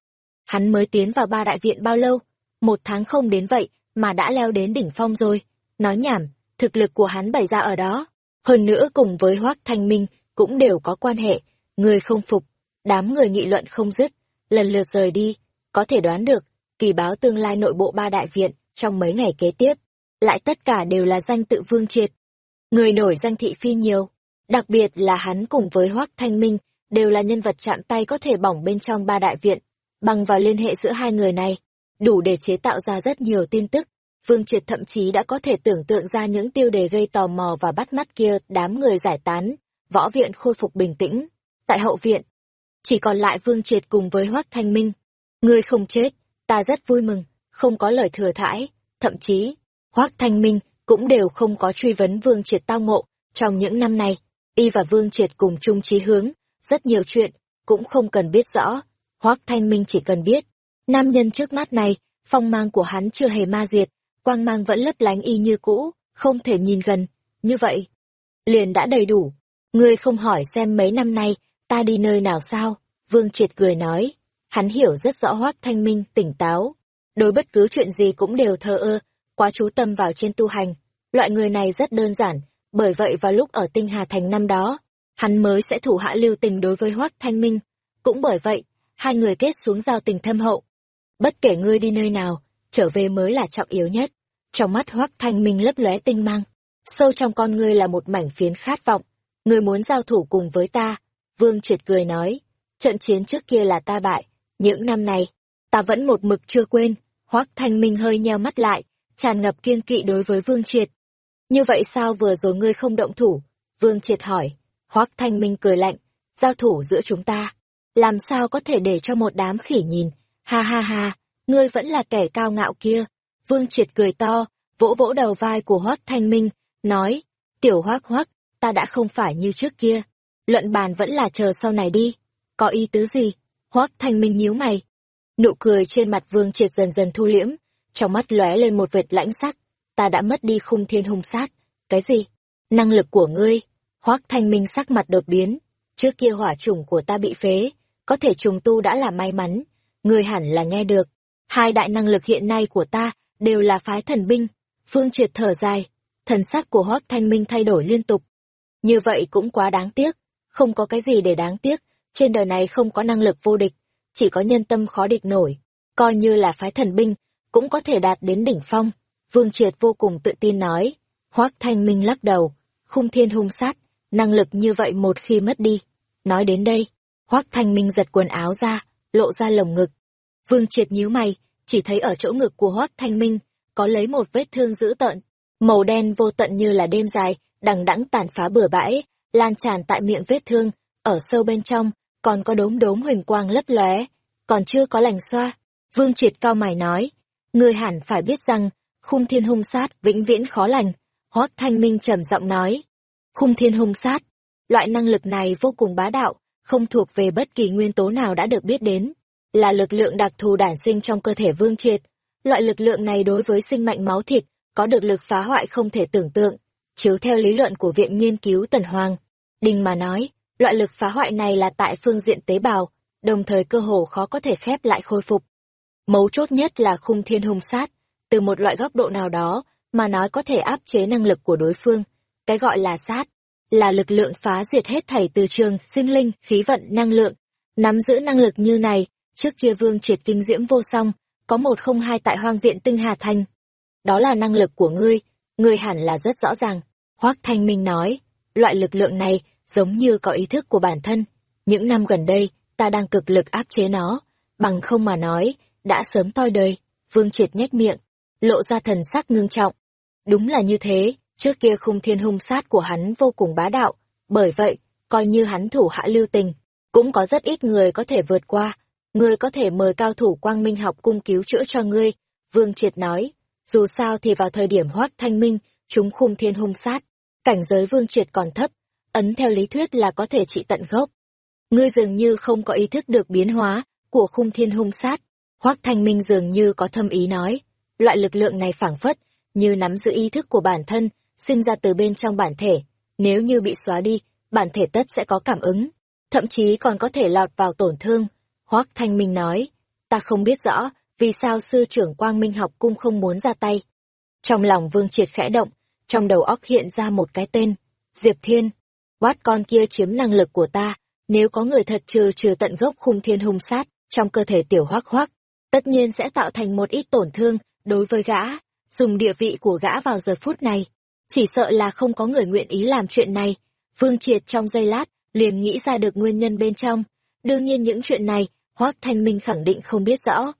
Hắn mới tiến vào ba đại viện bao lâu? Một tháng không đến vậy mà đã leo đến đỉnh phong rồi. Nói nhảm, thực lực của hắn bày ra ở đó. Hơn nữa cùng với Hoác Thanh Minh cũng đều có quan hệ, người không phục, đám người nghị luận không dứt, lần lượt rời đi, có thể đoán được, kỳ báo tương lai nội bộ ba đại viện trong mấy ngày kế tiếp, lại tất cả đều là danh tự Vương Triệt. Người nổi danh thị phi nhiều, đặc biệt là hắn cùng với Hoác Thanh Minh đều là nhân vật chạm tay có thể bỏng bên trong ba đại viện, bằng vào liên hệ giữa hai người này, đủ để chế tạo ra rất nhiều tin tức, Vương Triệt thậm chí đã có thể tưởng tượng ra những tiêu đề gây tò mò và bắt mắt kia đám người giải tán, võ viện khôi phục bình tĩnh. Tại hậu viện, chỉ còn lại Vương Triệt cùng với Hoác Thanh Minh. Ngươi không chết, ta rất vui mừng, không có lời thừa thãi, thậm chí, Hoác Thanh Minh cũng đều không có truy vấn Vương Triệt tao ngộ. Trong những năm này, y và Vương Triệt cùng chung chí hướng, rất nhiều chuyện, cũng không cần biết rõ. Hoác Thanh Minh chỉ cần biết, nam nhân trước mắt này, phong mang của hắn chưa hề ma diệt, quang mang vẫn lấp lánh y như cũ, không thể nhìn gần, như vậy. Liền đã đầy đủ. Ngươi không hỏi xem mấy năm nay, ta đi nơi nào sao? Vương Triệt cười nói. Hắn hiểu rất rõ Hoác Thanh Minh tỉnh táo. Đối bất cứ chuyện gì cũng đều thờ ơ, quá chú tâm vào trên tu hành. Loại người này rất đơn giản, bởi vậy vào lúc ở Tinh Hà Thành năm đó, hắn mới sẽ thủ hạ lưu tình đối với Hoác Thanh Minh. Cũng bởi vậy, hai người kết xuống giao tình thâm hậu. Bất kể ngươi đi nơi nào, trở về mới là trọng yếu nhất. Trong mắt Hoác Thanh Minh lấp lóe tinh mang, sâu trong con ngươi là một mảnh phiến khát vọng. Ngươi muốn giao thủ cùng với ta, Vương Triệt cười nói, trận chiến trước kia là ta bại, những năm này, ta vẫn một mực chưa quên. Hoác Thanh Minh hơi nheo mắt lại, tràn ngập kiên kỵ đối với Vương Triệt. Như vậy sao vừa rồi ngươi không động thủ? Vương Triệt hỏi. Hoác Thanh Minh cười lạnh, giao thủ giữa chúng ta. Làm sao có thể để cho một đám khỉ nhìn? Ha ha ha, ngươi vẫn là kẻ cao ngạo kia. Vương Triệt cười to, vỗ vỗ đầu vai của Hoác Thanh Minh, nói, tiểu Hoác Hoác, ta đã không phải như trước kia. Luận bàn vẫn là chờ sau này đi. Có ý tứ gì? Hoác Thanh Minh nhíu mày. Nụ cười trên mặt Vương Triệt dần dần thu liễm, trong mắt lóe lên một vệt lãnh sắc. Ta đã mất đi khung thiên hung sát. Cái gì? Năng lực của ngươi? Hoác Thanh Minh sắc mặt đột biến. Trước kia hỏa trùng của ta bị phế, có thể trùng tu đã là may mắn. Ngươi hẳn là nghe được. Hai đại năng lực hiện nay của ta đều là phái thần binh. Phương Triệt thở dài, thần sắc của Hoác Thanh Minh thay đổi liên tục. Như vậy cũng quá đáng tiếc, không có cái gì để đáng tiếc, trên đời này không có năng lực vô địch, chỉ có nhân tâm khó địch nổi. Coi như là phái thần binh, cũng có thể đạt đến đỉnh phong. Vương Triệt vô cùng tự tin nói. Hoác Thanh Minh lắc đầu, khung thiên hung sát, năng lực như vậy một khi mất đi. Nói đến đây, Hoác Thanh Minh giật quần áo ra, lộ ra lồng ngực. Vương Triệt nhíu mày, chỉ thấy ở chỗ ngực của Hoác Thanh Minh, có lấy một vết thương dữ tợn, màu đen vô tận như là đêm dài, đằng đẵng tàn phá bừa bãi, lan tràn tại miệng vết thương, ở sâu bên trong, còn có đốm đốm huỳnh quang lấp lóe, còn chưa có lành xoa. Vương Triệt cao mày nói, người hẳn phải biết rằng, khung thiên hung sát vĩnh viễn khó lành. Hoác Thanh Minh trầm giọng nói, khung thiên hung sát, loại năng lực này vô cùng bá đạo, không thuộc về bất kỳ nguyên tố nào đã được biết đến là lực lượng đặc thù đản sinh trong cơ thể vương triệt. Loại lực lượng này đối với sinh mệnh máu thịt, có được lực phá hoại không thể tưởng tượng. Chiếu theo lý luận của Viện Nghiên cứu Tần Hoàng, Đình mà nói, loại lực phá hoại này là tại phương diện tế bào, đồng thời cơ hồ khó có thể khép lại khôi phục. Mấu chốt nhất là khung thiên hung sát, từ một loại góc độ nào đó, mà nói có thể áp chế năng lực của đối phương. Cái gọi là sát, là lực lượng phá diệt hết thảy từ trường, sinh linh, khí vận, năng lượng. Nắm giữ năng lực như này, Trước kia vương triệt kinh diễm vô song, có một không hai tại hoang viện tinh Hà Thành, đó là năng lực của ngươi, ngươi hẳn là rất rõ ràng. Hoác Thanh Minh nói, loại lực lượng này giống như có ý thức của bản thân. Những năm gần đây, ta đang cực lực áp chế nó, bằng không mà nói, đã sớm toi đời. Vương triệt nhếch miệng, lộ ra thần sắc ngưng trọng. Đúng là như thế, trước kia khung thiên hung sát của hắn vô cùng bá đạo, bởi vậy, coi như hắn thủ hạ lưu tình, cũng có rất ít người có thể vượt qua. Ngươi có thể mời cao thủ quang minh học cung cứu chữa cho ngươi, Vương Triệt nói. Dù sao thì vào thời điểm hoác thanh minh, chúng khung thiên hung sát, cảnh giới Vương Triệt còn thấp, ấn theo lý thuyết là có thể trị tận gốc. Ngươi dường như không có ý thức được biến hóa của khung thiên hung sát. Hoác thanh minh dường như có thâm ý nói, loại lực lượng này phảng phất, như nắm giữ ý thức của bản thân, sinh ra từ bên trong bản thể. Nếu như bị xóa đi, bản thể tất sẽ có cảm ứng, thậm chí còn có thể lọt vào tổn thương. Hoác Thanh Minh nói, ta không biết rõ vì sao sư trưởng Quang Minh học cung không muốn ra tay. Trong lòng Vương Triệt khẽ động, trong đầu óc hiện ra một cái tên, Diệp Thiên. Quát con kia chiếm năng lực của ta, nếu có người thật trừ trừ tận gốc khung thiên hung sát trong cơ thể tiểu hoác hoác, tất nhiên sẽ tạo thành một ít tổn thương đối với gã, dùng địa vị của gã vào giờ phút này. Chỉ sợ là không có người nguyện ý làm chuyện này. Vương Triệt trong giây lát, liền nghĩ ra được nguyên nhân bên trong. Đương nhiên những chuyện này, Hoác Thanh Minh khẳng định không biết rõ.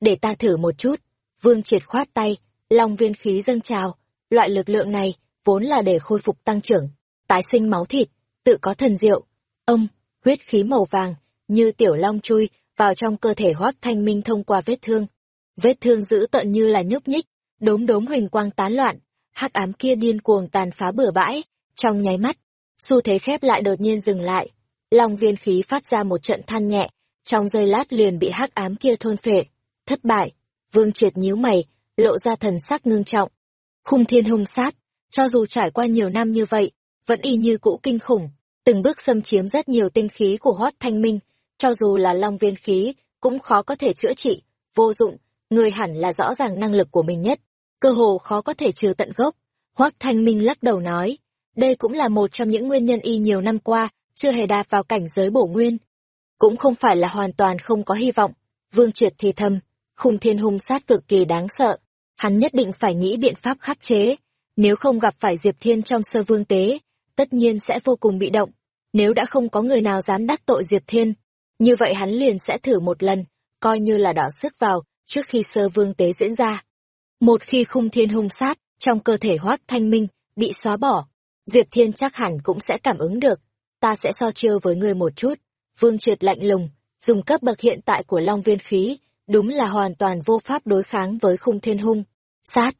Để ta thử một chút. Vương Triệt khoát tay, long viên khí dâng trào. Loại lực lượng này, vốn là để khôi phục tăng trưởng, tái sinh máu thịt, tự có thần diệu. Ông, huyết khí màu vàng, như tiểu long chui, vào trong cơ thể Hoác Thanh Minh thông qua vết thương. Vết thương dữ tận như là nhúc nhích, đốm đốm huỳnh quang tán loạn, hắc ám kia điên cuồng tàn phá bừa bãi, trong nháy mắt, xu thế khép lại đột nhiên dừng lại. Long viên khí phát ra một trận than nhẹ, trong giây lát liền bị hắc ám kia thôn phệ. Thất bại, vương triệt nhíu mày, lộ ra thần sắc ngưng trọng. Khung thiên hung sát, cho dù trải qua nhiều năm như vậy, vẫn y như cũ kinh khủng, từng bước xâm chiếm rất nhiều tinh khí của Hoắc thanh minh, cho dù là long viên khí, cũng khó có thể chữa trị, vô dụng, người hẳn là rõ ràng năng lực của mình nhất, cơ hồ khó có thể trừ tận gốc. Hoắc thanh minh lắc đầu nói, đây cũng là một trong những nguyên nhân y nhiều năm qua, chưa hề đạt vào cảnh giới bổ nguyên. Cũng không phải là hoàn toàn không có hy vọng. Vương Triệt thì thầm, khung thiên hung sát cực kỳ đáng sợ. Hắn nhất định phải nghĩ biện pháp khắc chế. Nếu không gặp phải Diệp Thiên trong sơ vương tế, tất nhiên sẽ vô cùng bị động. Nếu đã không có người nào dám đắc tội Diệp Thiên, như vậy hắn liền sẽ thử một lần, coi như là đỏ sức vào, trước khi sơ vương tế diễn ra. Một khi khung thiên hung sát, trong cơ thể hoác thanh minh, bị xóa bỏ, Diệp Thiên chắc hẳn cũng sẽ cảm ứng được. Ta sẽ so chiêu với ngươi một chút. Vương Triệt lạnh lùng, dùng cấp bậc hiện tại của Long Viên Khí, đúng là hoàn toàn vô pháp đối kháng với khung thiên hung. Sát.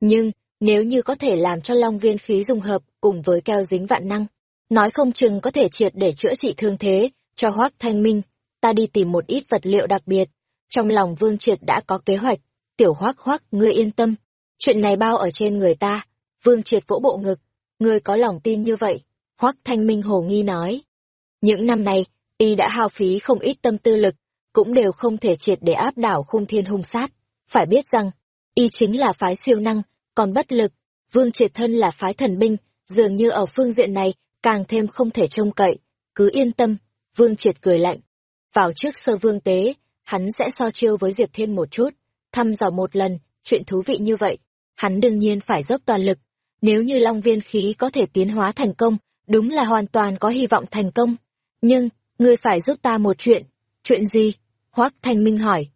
Nhưng, nếu như có thể làm cho Long Viên Khí dùng hợp cùng với keo dính vạn năng, nói không chừng có thể triệt để chữa trị thương thế, cho Hoác Thanh Minh, ta đi tìm một ít vật liệu đặc biệt. Trong lòng Vương Triệt đã có kế hoạch, tiểu Hoác Hoác, ngươi yên tâm. Chuyện này bao ở trên người ta. Vương Triệt vỗ bộ ngực, Ngươi có lòng tin như vậy, Hoắc Thanh Minh hồ nghi nói. Những năm này, y đã hao phí không ít tâm tư lực, cũng đều không thể triệt để áp đảo khung thiên hung sát. Phải biết rằng, y chính là phái siêu năng, còn bất lực, vương triệt thân là phái thần binh, dường như ở phương diện này, càng thêm không thể trông cậy. Cứ yên tâm, vương triệt cười lạnh. Vào trước sơ vương tế, hắn sẽ so chiêu với Diệp Thiên một chút, thăm dò một lần, chuyện thú vị như vậy. Hắn đương nhiên phải dốc toàn lực, nếu như long viên khí có thể tiến hóa thành công, đúng là hoàn toàn có hy vọng thành công. Nhưng, ngươi phải giúp ta một chuyện. Chuyện gì? Hoác Thanh Minh hỏi.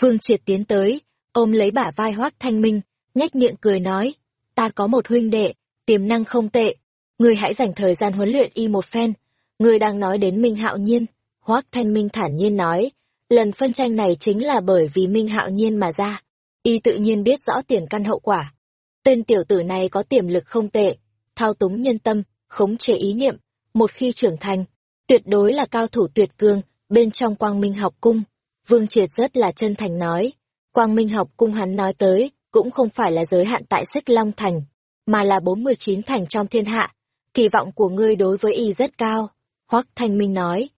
Vương Triệt tiến tới, ôm lấy bả vai Hoác Thanh Minh, nhếch miệng cười nói. Ta có một huynh đệ, tiềm năng không tệ. Ngươi hãy dành thời gian huấn luyện y một phen. Ngươi đang nói đến Minh Hạo Nhiên. Hoác Thanh Minh thản nhiên nói. Lần phân tranh này chính là bởi vì Minh Hạo Nhiên mà ra. Y tự nhiên biết rõ tiền căn hậu quả Tên tiểu tử này có tiềm lực không tệ, thao túng nhân tâm, khống chế ý niệm, một khi trưởng thành, tuyệt đối là cao thủ tuyệt cương, bên trong quang minh học cung. Vương Triệt rất là chân thành nói, quang minh học cung hắn nói tới, cũng không phải là giới hạn tại xích long thành, mà là 49 thành trong thiên hạ. Kỳ vọng của ngươi đối với y rất cao. Hoắc Thanh Minh nói.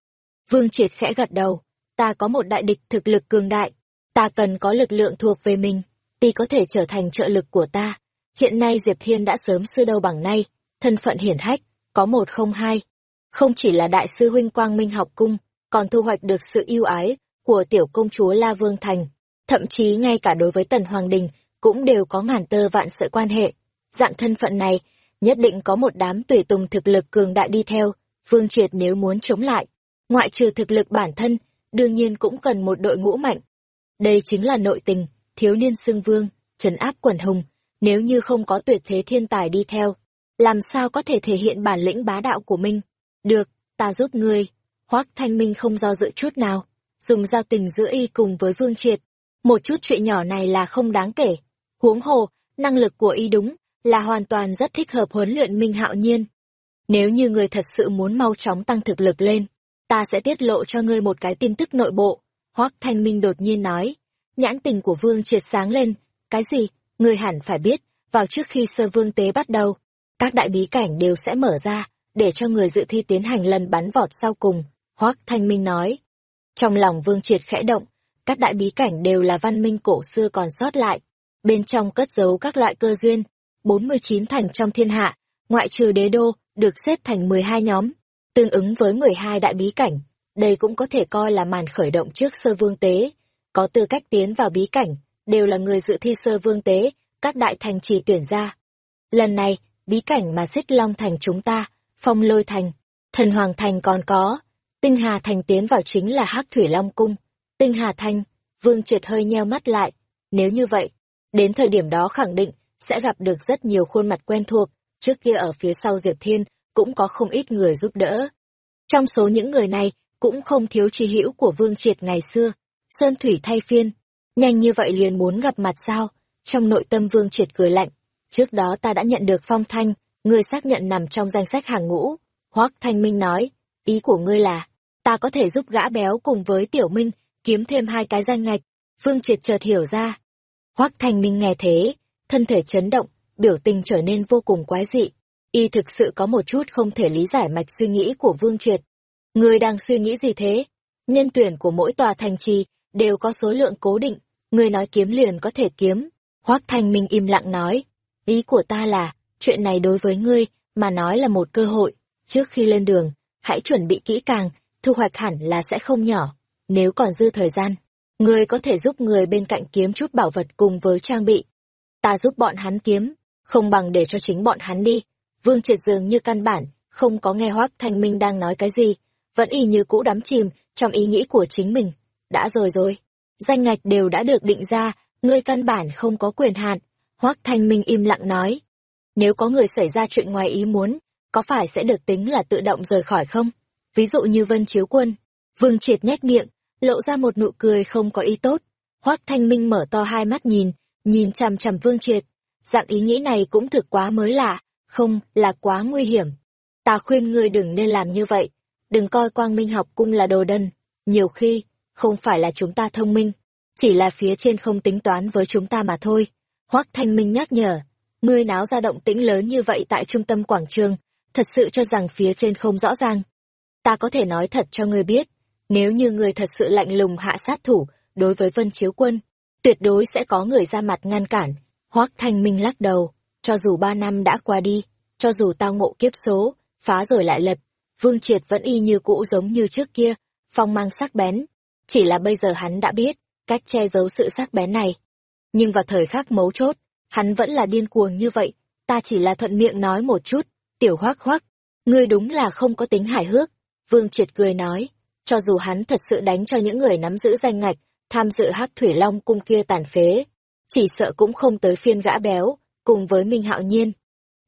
Vương Triệt khẽ gật đầu, ta có một đại địch thực lực cường đại, ta cần có lực lượng thuộc về mình, y có thể trở thành trợ lực của ta. Hiện nay Diệp Thiên đã sớm sư đâu bằng nay, thân phận hiển hách, có một không hai. Không chỉ là đại sư huynh Quang Minh học cung, còn thu hoạch được sự yêu ái của tiểu công chúa La Vương Thành. Thậm chí ngay cả đối với Tần Hoàng Đình cũng đều có ngàn tơ vạn sợi quan hệ. Dạng thân phận này, nhất định có một đám tùy tùng thực lực cường đại đi theo, Vương Triệt nếu muốn chống lại. Ngoại trừ thực lực bản thân, đương nhiên cũng cần một đội ngũ mạnh. Đây chính là nội tình, thiếu niên xưng vương, trấn áp quần hùng, nếu như không có tuyệt thế thiên tài đi theo, làm sao có thể thể hiện bản lĩnh bá đạo của mình? Được, ta giúp ngươi. Hoác Thanh Minh không do dự chút nào, dùng giao tình giữa y cùng với Vương Triệt. Một chút chuyện nhỏ này là không đáng kể. Huống hồ, năng lực của y đúng, là hoàn toàn rất thích hợp huấn luyện Minh Hạo Nhiên. Nếu như người thật sự muốn mau chóng tăng thực lực lên, ta sẽ tiết lộ cho ngươi một cái tin tức nội bộ. Hoác Thanh Minh đột nhiên nói. Nhãn tình của Vương Triệt sáng lên. Cái gì? Ngươi hẳn phải biết, vào trước khi sơ vương tế bắt đầu, các đại bí cảnh đều sẽ mở ra, để cho người dự thi tiến hành lần bắn vọt sau cùng, Hoác Thanh Minh nói. Trong lòng Vương Triệt khẽ động, các đại bí cảnh đều là văn minh cổ xưa còn sót lại. Bên trong cất giấu các loại cơ duyên, 49 thành trong thiên hạ, ngoại trừ đế đô, được xếp thành 12 nhóm, tương ứng với 12 đại bí cảnh. Đây cũng có thể coi là màn khởi động trước sơ vương tế. Có tư cách tiến vào bí cảnh, đều là người dự thi sơ vương tế, các đại thành trì tuyển ra. Lần này, bí cảnh mà xích long thành chúng ta, phong lôi thành, thần hoàng thành còn có, tinh hà thành tiến vào chính là hắc thủy long cung, tinh hà thành, vương triệt hơi nheo mắt lại, nếu như vậy, đến thời điểm đó khẳng định, sẽ gặp được rất nhiều khuôn mặt quen thuộc, trước kia ở phía sau Diệp Thiên, cũng có không ít người giúp đỡ. Trong số những người này, cũng không thiếu trí hữu của vương triệt ngày xưa, Sơn Thủy thay phiên, nhanh như vậy liền muốn gặp mặt sao, trong nội tâm vương triệt cười lạnh, Trước đó ta đã nhận được phong thanh, ngươi xác nhận nằm trong danh sách hàng ngũ. Hoác Thanh Minh nói, ý của ngươi là, ta có thể giúp gã béo cùng với Tiểu Minh kiếm thêm hai cái danh ngạch. vương Triệt chợt hiểu ra. Hoác Thanh Minh nghe thế, thân thể chấn động, biểu tình trở nên vô cùng quái dị. Y thực sự có một chút không thể lý giải mạch suy nghĩ của Vương Triệt. Người đang suy nghĩ gì thế? Nhân tuyển của mỗi tòa thành trì đều có số lượng cố định, người nói kiếm liền có thể kiếm. Hoác Thanh Minh im lặng nói, Ý của ta là, chuyện này đối với ngươi, mà nói là một cơ hội. Trước khi lên đường, hãy chuẩn bị kỹ càng, thu hoạch hẳn là sẽ không nhỏ. Nếu còn dư thời gian, ngươi có thể giúp người bên cạnh kiếm chút bảo vật cùng với trang bị. Ta giúp bọn hắn kiếm, không bằng để cho chính bọn hắn đi. Vương triệt dường như căn bản, không có nghe Hoác Thanh Minh đang nói cái gì, vẫn y như cũ đắm chìm trong ý nghĩ của chính mình. Đã rồi rồi, danh ngạch đều đã được định ra, ngươi căn bản không có quyền hạn, Hoác Thanh Minh im lặng nói. Nếu có người xảy ra chuyện ngoài ý muốn, có phải sẽ được tính là tự động rời khỏi không? Ví dụ như Vân Chiếu Quân. Vương Triệt nhếch miệng, lộ ra một nụ cười không có ý tốt. Hoác Thanh Minh mở to hai mắt nhìn, nhìn chằm chằm Vương Triệt. Dạng ý nghĩ này cũng thực quá mới lạ, không, là quá nguy hiểm. Ta khuyên ngươi đừng nên làm như vậy. Đừng coi Quang Minh học cung là đồ đần. Nhiều khi, không phải là chúng ta thông minh, chỉ là phía trên không tính toán với chúng ta mà thôi. Hoác Thanh Minh nhắc nhở, ngươi náo ra động tĩnh lớn như vậy tại trung tâm quảng trường, thật sự cho rằng phía trên không rõ ràng. Ta có thể nói thật cho ngươi biết, nếu như người thật sự lạnh lùng hạ sát thủ đối với Vân Chiếu Quân, tuyệt đối sẽ có người ra mặt ngăn cản. Hoác Thanh Minh lắc đầu, cho dù ba năm đã qua đi, cho dù tao ngộ kiếp số, phá rồi lại lập, Vương Triệt vẫn y như cũ giống như trước kia, phong mang sắc bén. Chỉ là bây giờ hắn đã biết, cách che giấu sự sắc bén này, nhưng vào thời khắc mấu chốt, hắn vẫn là điên cuồng như vậy, ta chỉ là thuận miệng nói một chút, tiểu hoác hoác, ngươi đúng là không có tính hài hước. Vương Triệt cười nói, cho dù hắn thật sự đánh cho những người nắm giữ danh ngạch, tham dự hát thủy long cung kia tàn phế, chỉ sợ cũng không tới phiên gã béo, cùng với Minh Hạo Nhiên.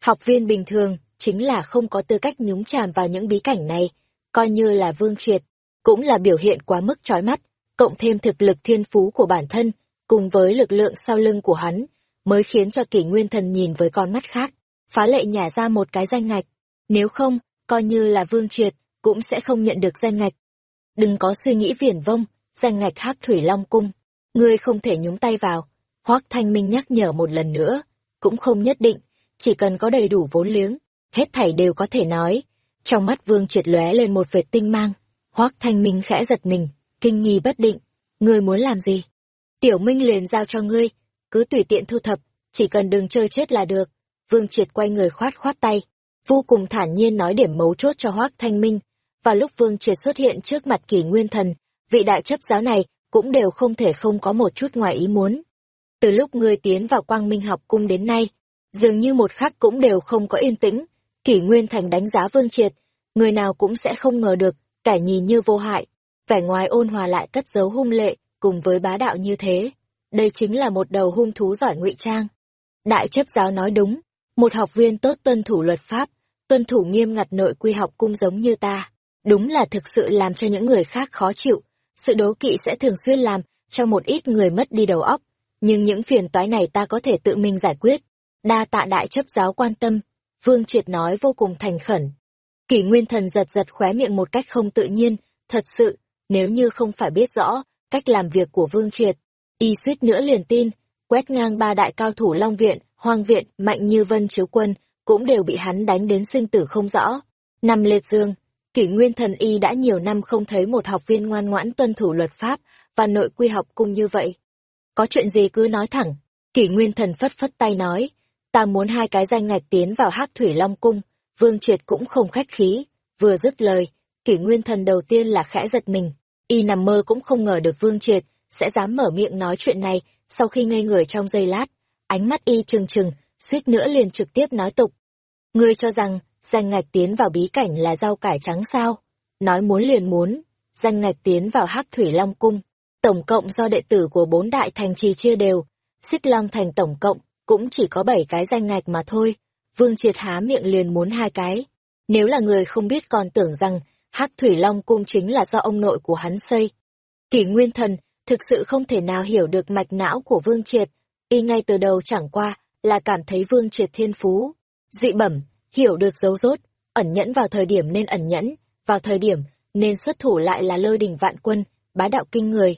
Học viên bình thường, chính là không có tư cách nhúng chàm vào những bí cảnh này, coi như là Vương Triệt, cũng là biểu hiện quá mức trói mắt, cộng thêm thực lực thiên phú của bản thân, cùng với lực lượng sau lưng của hắn, mới khiến cho kỷ nguyên thần nhìn với con mắt khác, phá lệ nhả ra một cái danh ngạch. Nếu không, coi như là vương triệt, cũng sẽ không nhận được danh ngạch. Đừng có suy nghĩ viển vông, danh ngạch hát thủy long cung. Ngươi không thể nhúng tay vào. Hoác Thanh Minh nhắc nhở một lần nữa, cũng không nhất định, chỉ cần có đầy đủ vốn liếng, hết thảy đều có thể nói. Trong mắt vương triệt lóe lên một vệt tinh mang, Hoác Thanh Minh khẽ giật mình, kinh nghi bất định. Ngươi muốn làm gì? Tiểu Minh liền giao cho ngươi, cứ tùy tiện thu thập, chỉ cần đừng chơi chết là được. Vương Triệt quay người khoát khoát tay, vô cùng thản nhiên nói điểm mấu chốt cho Hoác Thanh Minh. Và lúc Vương Triệt xuất hiện trước mặt kỷ nguyên thần, vị đại chấp giáo này cũng đều không thể không có một chút ngoài ý muốn. Từ lúc ngươi tiến vào quang minh học cung đến nay, dường như một khắc cũng đều không có yên tĩnh. Kỷ Nguyên Thành đánh giá Vương Triệt, người nào cũng sẽ không ngờ được, cả nhìn như vô hại, vẻ ngoài ôn hòa lại cất giấu hung lệ, cùng với bá đạo như thế. Đây chính là một đầu hung thú giỏi ngụy trang. Đại chấp giáo nói đúng, một học viên tốt tuân thủ luật pháp, tuân thủ nghiêm ngặt nội quy học cung giống như ta. Đúng là thực sự làm cho những người khác khó chịu, sự đố kỵ sẽ thường xuyên làm cho một ít người mất đi đầu óc. Nhưng những phiền toái này ta có thể tự mình giải quyết. Đa tạ đại chấp giáo quan tâm, Vương Triệt nói vô cùng thành khẩn. Kỷ Nguyên Thần giật giật khóe miệng một cách không tự nhiên, thật sự, nếu như không phải biết rõ cách làm việc của Vương Triệt, y suýt nữa liền tin, quét ngang ba đại cao thủ Long Viện, Hoang Viện, Mạnh Như Vân Chiếu Quân, cũng đều bị hắn đánh đến sinh tử không rõ. Năm liệt dương, kỷ nguyên thần y đã nhiều năm không thấy một học viên ngoan ngoãn tuân thủ luật pháp và nội quy học cung như vậy. Có chuyện gì cứ nói thẳng, kỷ nguyên thần phất phất tay nói, ta muốn hai cái danh ngạch tiến vào hắc thủy long cung, vương triệt cũng không khách khí, vừa dứt lời, kỷ nguyên thần đầu tiên là khẽ giật mình, y nằm mơ cũng không ngờ được vương triệt sẽ dám mở miệng nói chuyện này sau khi ngây người trong giây lát, ánh mắt y trừng trừng, suýt nữa liền trực tiếp nói tục. Ngươi cho rằng, danh ngạch tiến vào bí cảnh là rau cải trắng sao? Nói muốn liền muốn, danh ngạch tiến vào hắc thủy long cung, tổng cộng do đệ tử của bốn đại thành trì chia đều, xích long thành tổng cộng cũng chỉ có bảy cái danh ngạch mà thôi. Vương Triệt há miệng liền muốn hai cái. Nếu là người không biết còn tưởng rằng hắc thủy long cung chính là do ông nội của hắn xây. Kỷ Nguyên Thần thực sự không thể nào hiểu được mạch não của Vương Triệt, y ngay từ đầu chẳng qua là cảm thấy Vương Triệt thiên phú, dị bẩm, hiểu được dấu rốt, ẩn nhẫn vào thời điểm nên ẩn nhẫn, vào thời điểm nên xuất thủ lại là lôi đỉnh vạn quân, bá đạo kinh người.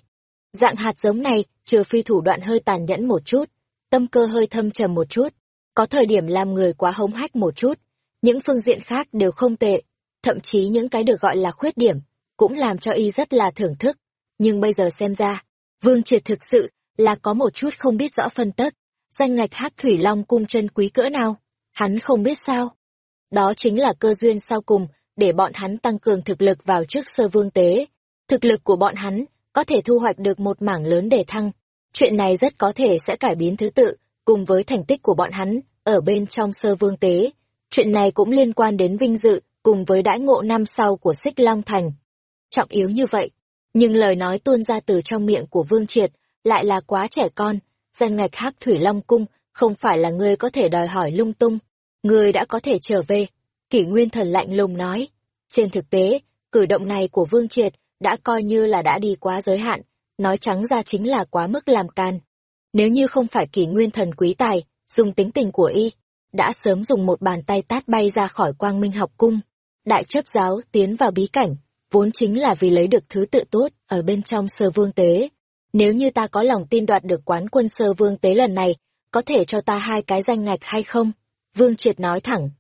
Dạng hạt giống này, trừ phi thủ đoạn hơi tàn nhẫn một chút, tâm cơ hơi thâm trầm một chút, có thời điểm làm người quá hống hách một chút, những phương diện khác đều không tệ, thậm chí những cái được gọi là khuyết điểm, cũng làm cho y rất là thưởng thức. Nhưng bây giờ xem ra, Vương Triệt thực sự là có một chút không biết rõ phân tất, danh ngạch hắc thủy long cung chân quý cỡ nào, hắn không biết sao. Đó chính là cơ duyên sau cùng để bọn hắn tăng cường thực lực vào trước sơ vương tế. Thực lực của bọn hắn có thể thu hoạch được một mảng lớn để thăng. Chuyện này rất có thể sẽ cải biến thứ tự, cùng với thành tích của bọn hắn ở bên trong sơ vương tế. Chuyện này cũng liên quan đến vinh dự, cùng với đãi ngộ năm sau của Xích Long Thành. Trọng yếu như vậy, nhưng lời nói tuôn ra từ trong miệng của Vương Triệt lại là quá trẻ con, danh ngạch hắc thủy long cung không phải là ngươi có thể đòi hỏi lung tung. Ngươi đã có thể trở về. Kỷ Nguyên Thần lạnh lùng nói. Trên thực tế, cử động này của Vương Triệt đã coi như là đã đi quá giới hạn, nói trắng ra chính là quá mức làm can. Nếu như không phải kỷ nguyên thần quý tài, dùng tính tình của y, đã sớm dùng một bàn tay tát bay ra khỏi quang minh học cung. Đại chấp giáo tiến vào bí cảnh, vốn chính là vì lấy được thứ tự tốt ở bên trong sơ vương tế. Nếu như ta có lòng tin đoạt được quán quân sơ vương tế lần này, có thể cho ta hai cái danh ngạch hay không? Vương Triệt nói thẳng.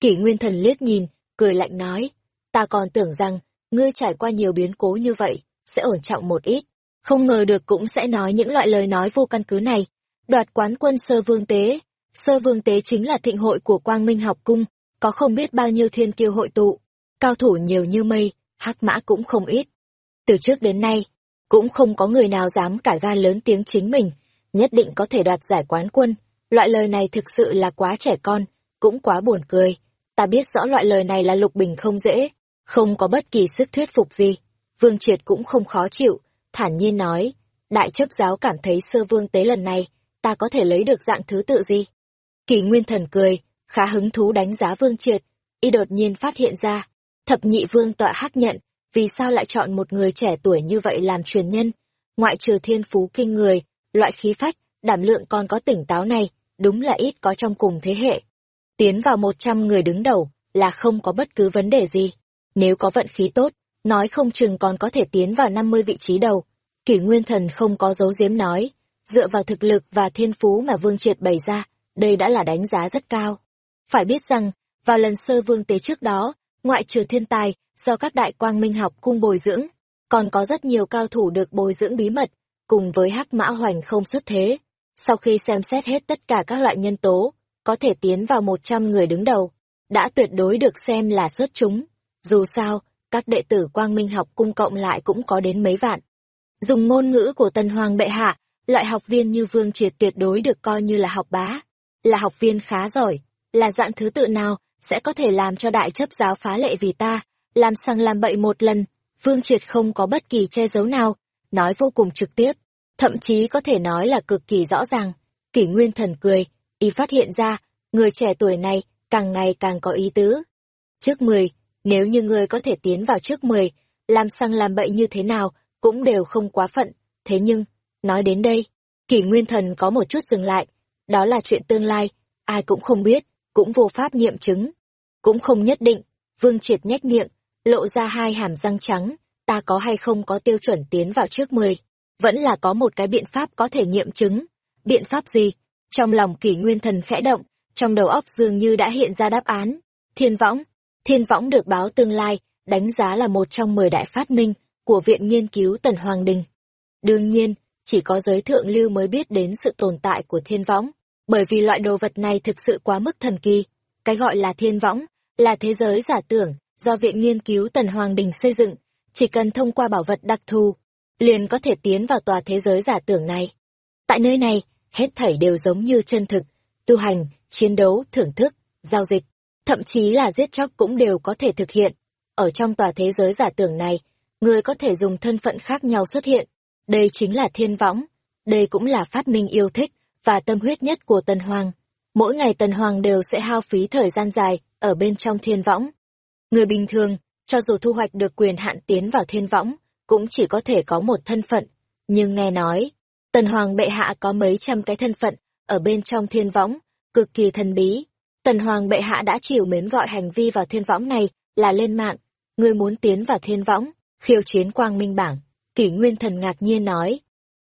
Kỷ Nguyên Thần liếc nhìn, cười lạnh nói, ta còn tưởng rằng, ngươi trải qua nhiều biến cố như vậy, sẽ ổn trọng một ít. Không ngờ được cũng sẽ nói những loại lời nói vô căn cứ này. Đoạt quán quân sơ vương tế. Sơ vương tế chính là thịnh hội của Quang Minh học cung, có không biết bao nhiêu thiên kiêu hội tụ. Cao thủ nhiều như mây, hắc mã cũng không ít. Từ trước đến nay, cũng không có người nào dám cả gan lớn tiếng chính mình, nhất định có thể đoạt giải quán quân. Loại lời này thực sự là quá trẻ con, cũng quá buồn cười. Ta biết rõ loại lời này là lục bình không dễ, không có bất kỳ sức thuyết phục gì. Vương Triệt cũng không khó chịu, thản nhiên nói, đại chấp giáo cảm thấy sơ vương tế lần này, ta có thể lấy được dạng thứ tự gì? Kỳ Nguyên Thần cười, khá hứng thú đánh giá Vương Triệt, y đột nhiên phát hiện ra, thập nhị vương tọa hắc nhận, vì sao lại chọn một người trẻ tuổi như vậy làm truyền nhân? Ngoại trừ thiên phú kinh người, loại khí phách, đảm lượng còn có tỉnh táo này, đúng là ít có trong cùng thế hệ. Tiến vào một trăm người đứng đầu, là không có bất cứ vấn đề gì. Nếu có vận khí tốt, nói không chừng còn có thể tiến vào năm mươi vị trí đầu. Kỷ Nguyên Thần không có dấu giếm nói, dựa vào thực lực và thiên phú mà Vương Triệt bày ra, đây đã là đánh giá rất cao. Phải biết rằng, vào lần sơ vương tế trước đó, ngoại trừ thiên tài, do các đại quang minh học cung bồi dưỡng, còn có rất nhiều cao thủ được bồi dưỡng bí mật, cùng với hắc mã hoành không xuất thế. Sau khi xem xét hết tất cả các loại nhân tố, có thể tiến vào một trăm người đứng đầu, đã tuyệt đối được xem là xuất chúng. Dù sao, các đệ tử quang minh học cung cộng lại cũng có đến mấy vạn. Dùng ngôn ngữ của tân hoàng bệ hạ, loại học viên như Vương Triệt tuyệt đối được coi như là học bá, là học viên khá giỏi, là dạng thứ tự nào sẽ có thể làm cho đại chấp giáo phá lệ vì ta, làm sang làm bậy một lần, Vương Triệt không có bất kỳ che giấu nào, nói vô cùng trực tiếp, thậm chí có thể nói là cực kỳ rõ ràng. Kỷ Nguyên Thần cười, y phát hiện ra, người trẻ tuổi này càng ngày càng có ý tứ. Trước mười, nếu như ngươi có thể tiến vào trước mười, làm sang làm bậy như thế nào cũng đều không quá phận, thế nhưng, nói đến đây, Kỷ Nguyên Thần có một chút dừng lại, đó là chuyện tương lai, ai cũng không biết, cũng vô pháp nghiệm chứng. Cũng không nhất định, Vương Triệt nhếch miệng, lộ ra hai hàm răng trắng, ta có hay không có tiêu chuẩn tiến vào trước mười, vẫn là có một cái biện pháp có thể nghiệm chứng. Biện pháp gì? Trong lòng kỷ nguyên thần khẽ động, trong đầu óc dường như đã hiện ra đáp án. Thiên võng. Thiên võng được báo tương lai, đánh giá là một trong mười đại phát minh của Viện Nghiên cứu Tần Hoàng Đình. Đương nhiên, chỉ có giới thượng lưu mới biết đến sự tồn tại của thiên võng, bởi vì loại đồ vật này thực sự quá mức thần kỳ. Cái gọi là thiên võng, là thế giới giả tưởng, do Viện Nghiên cứu Tần Hoàng Đình xây dựng, chỉ cần thông qua bảo vật đặc thù, liền có thể tiến vào tòa thế giới giả tưởng này. Tại nơi này, hết thảy đều giống như chân thực, tu hành, chiến đấu, thưởng thức, giao dịch, thậm chí là giết chóc cũng đều có thể thực hiện. Ở trong tòa thế giới giả tưởng này, người có thể dùng thân phận khác nhau xuất hiện. Đây chính là thiên võng, đây cũng là phát minh yêu thích và tâm huyết nhất của Tần Hoàng. Mỗi ngày Tần Hoàng đều sẽ hao phí thời gian dài ở bên trong thiên võng. Người bình thường, cho dù thu hoạch được quyền hạn tiến vào thiên võng, cũng chỉ có thể có một thân phận. Nhưng nghe nói, Tần Hoàng bệ hạ có mấy trăm cái thân phận ở bên trong thiên võng, cực kỳ thần bí. Tần Hoàng bệ hạ đã chịu mến gọi hành vi vào thiên võng này là lên mạng. Người muốn tiến vào thiên võng, khiêu chiến quang minh bảng. Kỷ Nguyên Thần ngạc nhiên nói.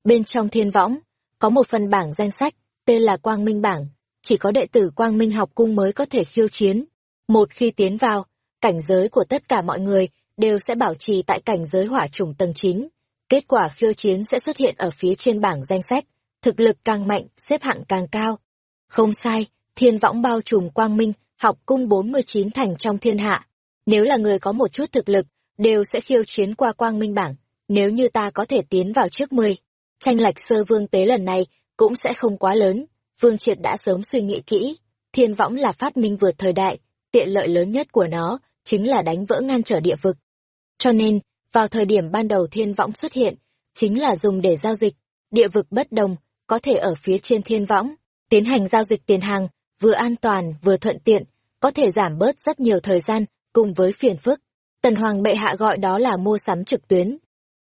Bên trong thiên võng, có một phần bảng danh sách, tên là quang minh bảng. Chỉ có đệ tử quang minh học cung mới có thể khiêu chiến. Một khi tiến vào, cảnh giới của tất cả mọi người đều sẽ bảo trì tại cảnh giới hỏa trùng tầng 9. Kết quả khiêu chiến sẽ xuất hiện ở phía trên bảng danh sách, thực lực càng mạnh, xếp hạng càng cao. Không sai, thiên võng bao trùm quang minh, học cung 49 thành trong thiên hạ. Nếu là người có một chút thực lực, đều sẽ khiêu chiến qua quang minh bảng, nếu như ta có thể tiến vào trước 10. Tranh lệch sơ vương tế lần này cũng sẽ không quá lớn, vương triệt đã sớm suy nghĩ kỹ, thiên võng là phát minh vượt thời đại, tiện lợi lớn nhất của nó chính là đánh vỡ ngăn trở địa vực. Cho nên, vào thời điểm ban đầu thiên võng xuất hiện, chính là dùng để giao dịch, địa vực bất đồng, có thể ở phía trên thiên võng, tiến hành giao dịch tiền hàng, vừa an toàn vừa thuận tiện, có thể giảm bớt rất nhiều thời gian, cùng với phiền phức. Tần Hoàng bệ hạ gọi đó là mua sắm trực tuyến.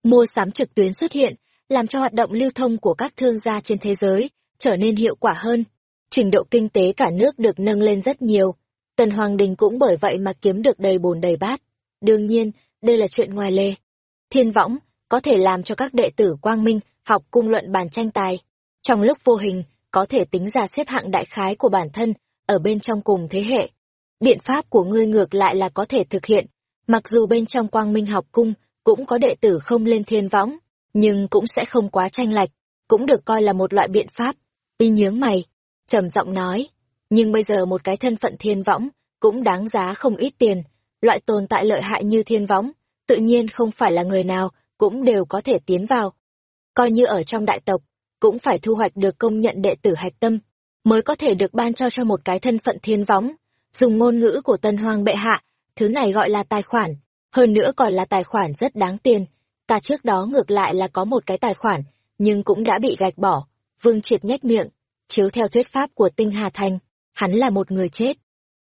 Mua sắm trực tuyến xuất hiện, làm cho hoạt động lưu thông của các thương gia trên thế giới trở nên hiệu quả hơn. Trình độ kinh tế cả nước được nâng lên rất nhiều. Tần Hoàng Đình cũng bởi vậy mà kiếm được đầy bồn đầy bát. Đương nhiên, đây là chuyện ngoài lề. Thiên võng, có thể làm cho các đệ tử quang minh học cung luận bàn tranh tài. Trong lúc vô hình, có thể tính ra xếp hạng đại khái của bản thân ở bên trong cùng thế hệ. Biện pháp của ngươi ngược lại là có thể thực hiện, mặc dù bên trong quang minh học cung cũng có đệ tử không lên thiên võng, nhưng cũng sẽ không quá tranh lệch, cũng được coi là một loại biện pháp. Y nhướng mày, trầm giọng nói, nhưng bây giờ một cái thân phận thiên võng cũng đáng giá không ít tiền, loại tồn tại lợi hại như thiên võng, tự nhiên không phải là người nào cũng đều có thể tiến vào. Coi như ở trong đại tộc, cũng phải thu hoạch được công nhận đệ tử hạch tâm, mới có thể được ban cho cho một cái thân phận thiên võng. Dùng ngôn ngữ của tân hoang bệ hạ, thứ này gọi là tài khoản, hơn nữa còn là tài khoản rất đáng tiền. Ta trước đó ngược lại là có một cái tài khoản, nhưng cũng đã bị gạch bỏ. Vương triệt nhếch miệng, chiếu theo thuyết pháp của Tinh Hà Thành, hắn là một người chết.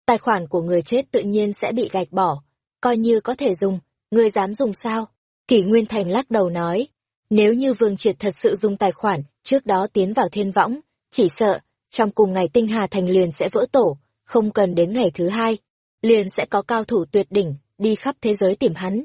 Tài khoản của người chết tự nhiên sẽ bị gạch bỏ, coi như có thể dùng, ngươi dám dùng sao? Kỷ Nguyên Thành lắc đầu nói, nếu như Vương Triệt thật sự dùng tài khoản, trước đó tiến vào thiên võng, chỉ sợ, trong cùng ngày Tinh Hà Thành liền sẽ vỡ tổ, không cần đến ngày thứ hai, liền sẽ có cao thủ tuyệt đỉnh, đi khắp thế giới tìm hắn.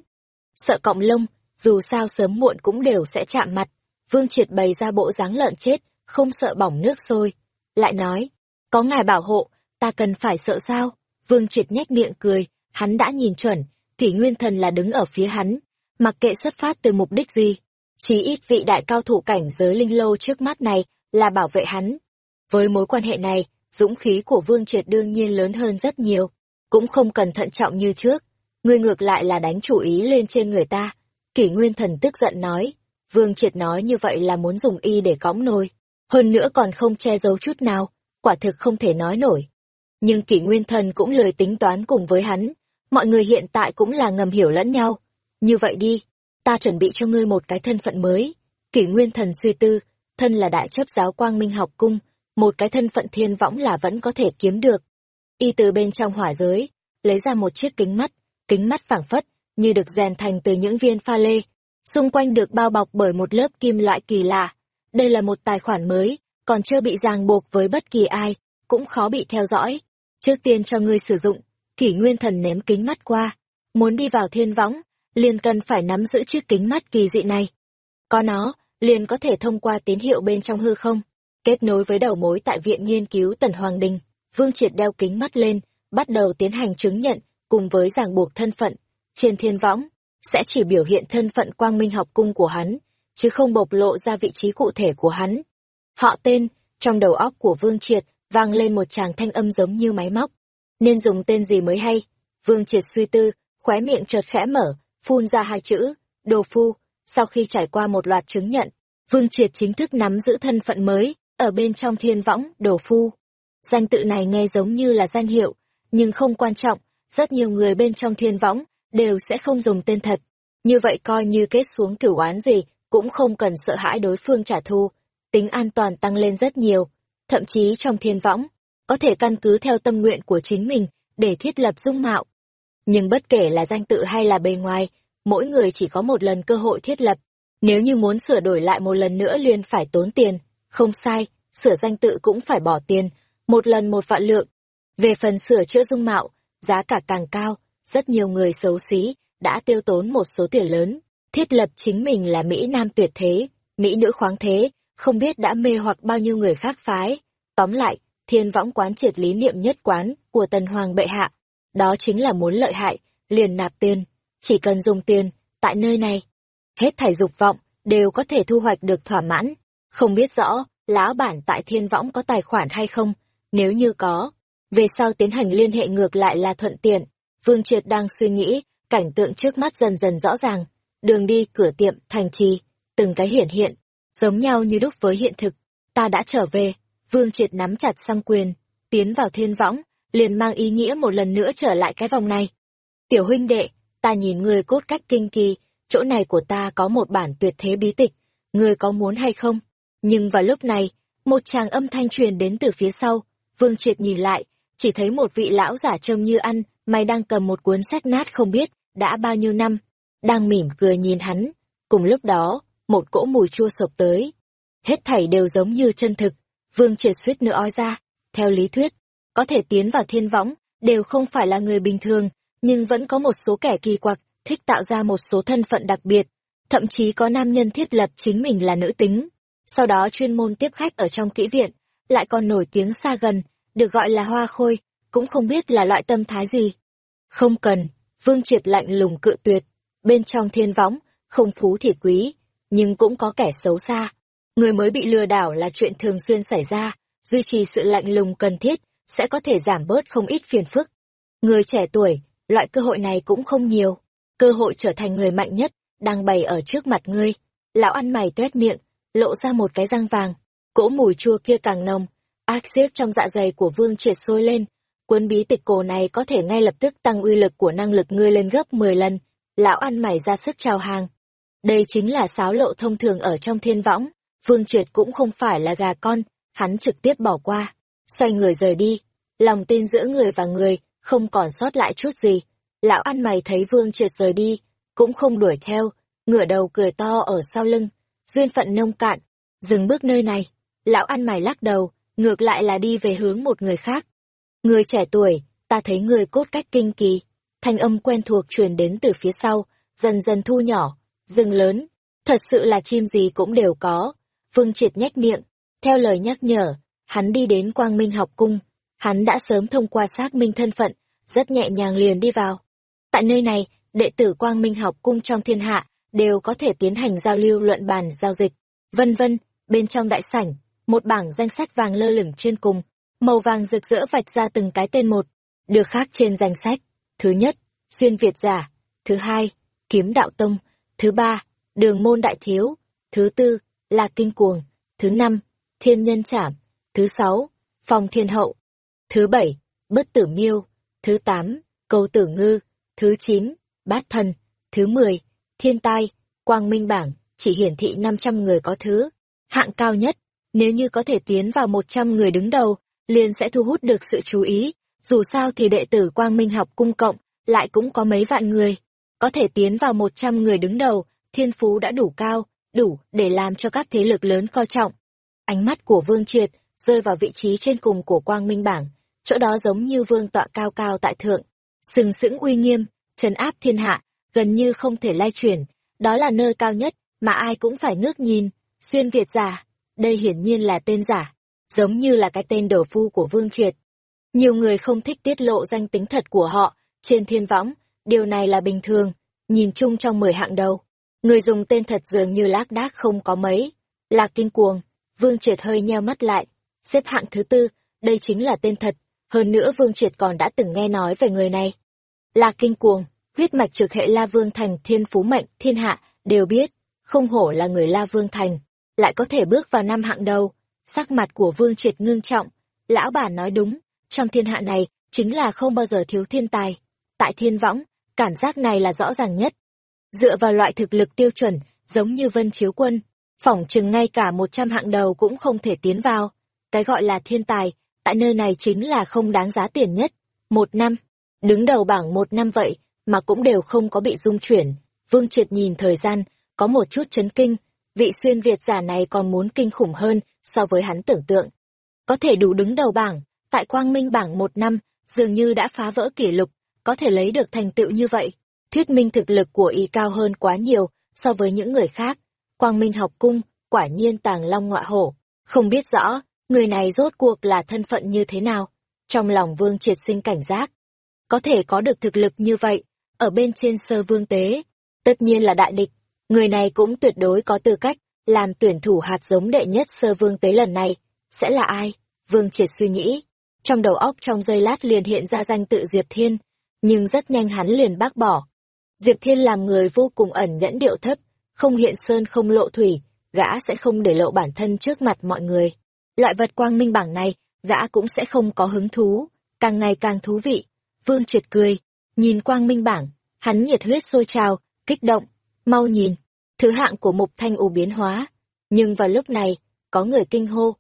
Sợ cọng lông, dù sao sớm muộn cũng đều sẽ chạm mặt. Vương Triệt bày ra bộ dáng lợn chết, không sợ bỏng nước sôi. Lại nói, có ngài bảo hộ, ta cần phải sợ sao? Vương Triệt nhếch miệng cười, hắn đã nhìn chuẩn, thì nguyên thần là đứng ở phía hắn, mặc kệ xuất phát từ mục đích gì. chí ít vị đại cao thủ cảnh giới linh lô trước mắt này là bảo vệ hắn. Với mối quan hệ này, dũng khí của Vương Triệt đương nhiên lớn hơn rất nhiều, cũng không cần thận trọng như trước. Ngươi ngược lại là đánh chủ ý lên trên người ta. Kỷ Nguyên Thần tức giận nói, Vương Triệt nói như vậy là muốn dùng y để cõng nôi. Hơn nữa còn không che giấu chút nào, quả thực không thể nói nổi. Nhưng kỷ nguyên thần cũng lời tính toán cùng với hắn. Mọi người hiện tại cũng là ngầm hiểu lẫn nhau. Như vậy đi, ta chuẩn bị cho ngươi một cái thân phận mới. Kỷ nguyên thần suy tư, thân là đại chấp giáo quang minh học cung, một cái thân phận thiên võng là vẫn có thể kiếm được. Y từ bên trong hỏa giới, lấy ra một chiếc kính mắt, kính mắt phảng phất, như được rèn thành từ những viên pha lê, xung quanh được bao bọc bởi một lớp kim loại kỳ lạ. Đây là một tài khoản mới, còn chưa bị ràng buộc với bất kỳ ai, cũng khó bị theo dõi. Trước tiên cho ngươi sử dụng, kỷ nguyên thần ném kính mắt qua. Muốn đi vào thiên võng, liền cần phải nắm giữ chiếc kính mắt kỳ dị này. Có nó, liền có thể thông qua tín hiệu bên trong hư không, kết nối với đầu mối tại Viện Nghiên cứu Tần Hoàng Đình. Vương Triệt đeo kính mắt lên, bắt đầu tiến hành chứng nhận, cùng với ràng buộc thân phận. Trên thiên võng, sẽ chỉ biểu hiện thân phận quang minh học cung của hắn, chứ không bộc lộ ra vị trí cụ thể của hắn. Họ tên, trong đầu óc của Vương Triệt, vang lên một tràng thanh âm giống như máy móc. Nên dùng tên gì mới hay? Vương Triệt suy tư, khóe miệng chợt khẽ mở, phun ra hai chữ, đồ phu. Sau khi trải qua một loạt chứng nhận, Vương Triệt chính thức nắm giữ thân phận mới, ở bên trong thiên võng, đồ phu. Danh tự này nghe giống như là danh hiệu, nhưng không quan trọng, rất nhiều người bên trong thiên võng đều sẽ không dùng tên thật. Như vậy coi như kết xuống cửu oán gì, cũng không cần sợ hãi đối phương trả thù, tính an toàn tăng lên rất nhiều, thậm chí trong thiên võng, có thể căn cứ theo tâm nguyện của chính mình để thiết lập dung mạo. Nhưng bất kể là danh tự hay là bề ngoài, mỗi người chỉ có một lần cơ hội thiết lập. Nếu như muốn sửa đổi lại một lần nữa liền phải tốn tiền, không sai, sửa danh tự cũng phải bỏ tiền, một lần một vạn lượng. Về phần sửa chữa dung mạo, giá cả càng cao, rất nhiều người xấu xí đã tiêu tốn một số tiền lớn, thiết lập chính mình là Mỹ Nam tuyệt thế, Mỹ nữ khoáng thế, không biết đã mê hoặc bao nhiêu người khác phái. Tóm lại, thiên võng quán triệt lý niệm nhất quán của tần hoàng bệ hạ. Đó chính là muốn lợi hại, liền nạp tiền, chỉ cần dùng tiền, tại nơi này. Hết thảy dục vọng, đều có thể thu hoạch được thỏa mãn. Không biết rõ, lão bản tại thiên võng có tài khoản hay không, nếu như có, về sau tiến hành liên hệ ngược lại là thuận tiện. Vương Triệt đang suy nghĩ, cảnh tượng trước mắt dần dần rõ ràng, đường đi, cửa tiệm, thành trì, từng cái hiển hiện, giống nhau như đúc với hiện thực. Ta đã trở về, Vương Triệt nắm chặt sang quyền, tiến vào thiên võng, liền mang ý nghĩa một lần nữa trở lại cái vòng này. Tiểu huynh đệ, ta nhìn người cốt cách kinh kỳ, chỗ này của ta có một bản tuyệt thế bí tịch, người có muốn hay không? Nhưng vào lúc này, một chàng âm thanh truyền đến từ phía sau, Vương Triệt nhìn lại, chỉ thấy một vị lão giả trông như ăn, mày đang cầm một cuốn sách nát không biết, đã bao nhiêu năm, đang mỉm cười nhìn hắn. Cùng lúc đó, một cỗ mùi chua sộc tới. Hết thảy đều giống như chân thực, Vương Triệt suýt nữa ói ra. Theo lý thuyết, có thể tiến vào thiên võng, đều không phải là người bình thường, nhưng vẫn có một số kẻ kỳ quặc, thích tạo ra một số thân phận đặc biệt. Thậm chí có nam nhân thiết lập chính mình là nữ tính. Sau đó chuyên môn tiếp khách ở trong kỹ viện, lại còn nổi tiếng xa gần, được gọi là hoa khôi, cũng không biết là loại tâm thái gì. Không cần, Vương Triệt lạnh lùng cự tuyệt, bên trong thiên võng, không phú thì quý, nhưng cũng có kẻ xấu xa. Người mới bị lừa đảo là chuyện thường xuyên xảy ra, duy trì sự lạnh lùng cần thiết, sẽ có thể giảm bớt không ít phiền phức. Người trẻ tuổi, loại cơ hội này cũng không nhiều. Cơ hội trở thành người mạnh nhất, đang bày ở trước mặt ngươi. Lão ăn mày tuét miệng, lộ ra một cái răng vàng. Cỗ mùi chua kia càng nồng, ác xiết trong dạ dày của vương triệt sôi lên. Cuốn bí tịch cổ này có thể ngay lập tức tăng uy lực của năng lực ngươi lên gấp 10 lần. Lão ăn mày ra sức chào hàng. Đây chính là sáo lộ thông thường ở trong thiên võng. Vương triệt cũng không phải là gà con, hắn trực tiếp bỏ qua, xoay người rời đi. Lòng tin giữa người và người, không còn sót lại chút gì. Lão ăn mày thấy vương triệt rời đi, cũng không đuổi theo, ngửa đầu cười to ở sau lưng. Duyên phận nông cạn, dừng bước nơi này. Lão ăn mày lắc đầu, ngược lại là đi về hướng một người khác. Người trẻ tuổi, ta thấy người cốt cách kinh kỳ. Thanh âm quen thuộc truyền đến từ phía sau, dần dần thu nhỏ, rừng lớn. Thật sự là chim gì cũng đều có. Vương triệt nhếch miệng, theo lời nhắc nhở, hắn đi đến quang minh học cung. Hắn đã sớm thông qua xác minh thân phận, rất nhẹ nhàng liền đi vào. Tại nơi này, đệ tử quang minh học cung trong thiên hạ, đều có thể tiến hành giao lưu luận bàn giao dịch, vân vân, bên trong đại sảnh, một bảng danh sách vàng lơ lửng trên cùng, màu vàng rực rỡ vạch ra từng cái tên một, được khác trên danh sách. Thứ nhất, xuyên Việt giả, thứ hai, kiếm đạo tông, thứ ba, đường môn đại thiếu, Thứ tư, là kinh cuồng. Thứ năm, thiên nhân trảm. Thứ sáu, phong thiên hậu. Thứ bảy, bất tử miêu. Thứ tám, câu tử ngư. Thứ chín, bát thần. Thứ mười, thiên tai, quang minh bảng, chỉ hiển thị 500 người có thứ. Hạng cao nhất, nếu như có thể tiến vào 100 người đứng đầu, liền sẽ thu hút được sự chú ý. Dù sao thì đệ tử quang minh học cung cộng, lại cũng có mấy vạn người. Có thể tiến vào 100 người đứng đầu, thiên phú đã đủ cao, đủ để làm cho các thế lực lớn coi trọng. Ánh mắt của Vương Triệt rơi vào vị trí trên cùng của quang minh bảng, chỗ đó giống như vương tọa cao cao tại thượng, sừng sững uy nghiêm, trấn áp thiên hạ, gần như không thể lay chuyển, đó là nơi cao nhất mà ai cũng phải ngước nhìn, xuyên Việt giả, đây hiển nhiên là tên giả, giống như là cái tên đầu phu của Vương Triệt. Nhiều người không thích tiết lộ danh tính thật của họ trên thiên võng, điều này là bình thường, nhìn chung trong mười hạng đầu. Người dùng tên thật dường như lác đác không có mấy. Lạc kinh cuồng, Vương Triệt hơi nheo mắt lại, xếp hạng thứ tư, đây chính là tên thật, hơn nữa Vương Triệt còn đã từng nghe nói về người này. Lạc kinh cuồng, huyết mạch trực hệ La Vương Thành thiên phú mệnh, thiên hạ, đều biết, không hổ là người La Vương Thành, lại có thể bước vào năm hạng đầu. Sắc mặt của Vương Triệt ngưng trọng, lão bản nói đúng, trong thiên hạ này, chính là không bao giờ thiếu thiên tài. Tại thiên võng, cảm giác này là rõ ràng nhất. Dựa vào loại thực lực tiêu chuẩn, giống như Vân Chiếu Quân, phỏng chừng ngay cả một trăm hạng đầu cũng không thể tiến vào. Cái gọi là thiên tài, tại nơi này chính là không đáng giá tiền nhất. Một năm, đứng đầu bảng một năm vậy, mà cũng đều không có bị dung chuyển. Vương Triệt nhìn thời gian, có một chút chấn kinh, vị xuyên Việt giả này còn muốn kinh khủng hơn so với hắn tưởng tượng. Có thể đủ đứng đầu bảng, tại quang minh bảng một năm, dường như đã phá vỡ kỷ lục, có thể lấy được thành tựu như vậy. Thuyết minh thực lực của y cao hơn quá nhiều so với những người khác. Quang minh học cung, quả nhiên tàng long ngọa hổ. Không biết rõ, người này rốt cuộc là thân phận như thế nào. Trong lòng vương triệt sinh cảnh giác. Có thể có được thực lực như vậy, ở bên trên sơ vương tế. Tất nhiên là đại địch, người này cũng tuyệt đối có tư cách làm tuyển thủ hạt giống đệ nhất sơ vương tế lần này. Sẽ là ai? Vương triệt suy nghĩ. Trong đầu óc trong giây lát liền hiện ra danh tự Diệp Thiên, nhưng rất nhanh hắn liền bác bỏ. Diệp Thiên làm người vô cùng ẩn nhẫn điệu thấp, không hiện sơn không lộ thủy, gã sẽ không để lộ bản thân trước mặt mọi người. Loại vật quang minh bảng này, gã cũng sẽ không có hứng thú, càng ngày càng thú vị. Vương triệt cười, nhìn quang minh bảng, hắn nhiệt huyết sôi trào, kích động, mau nhìn, thứ hạng của mục thanh u biến hóa. Nhưng vào lúc này, có người kinh hô.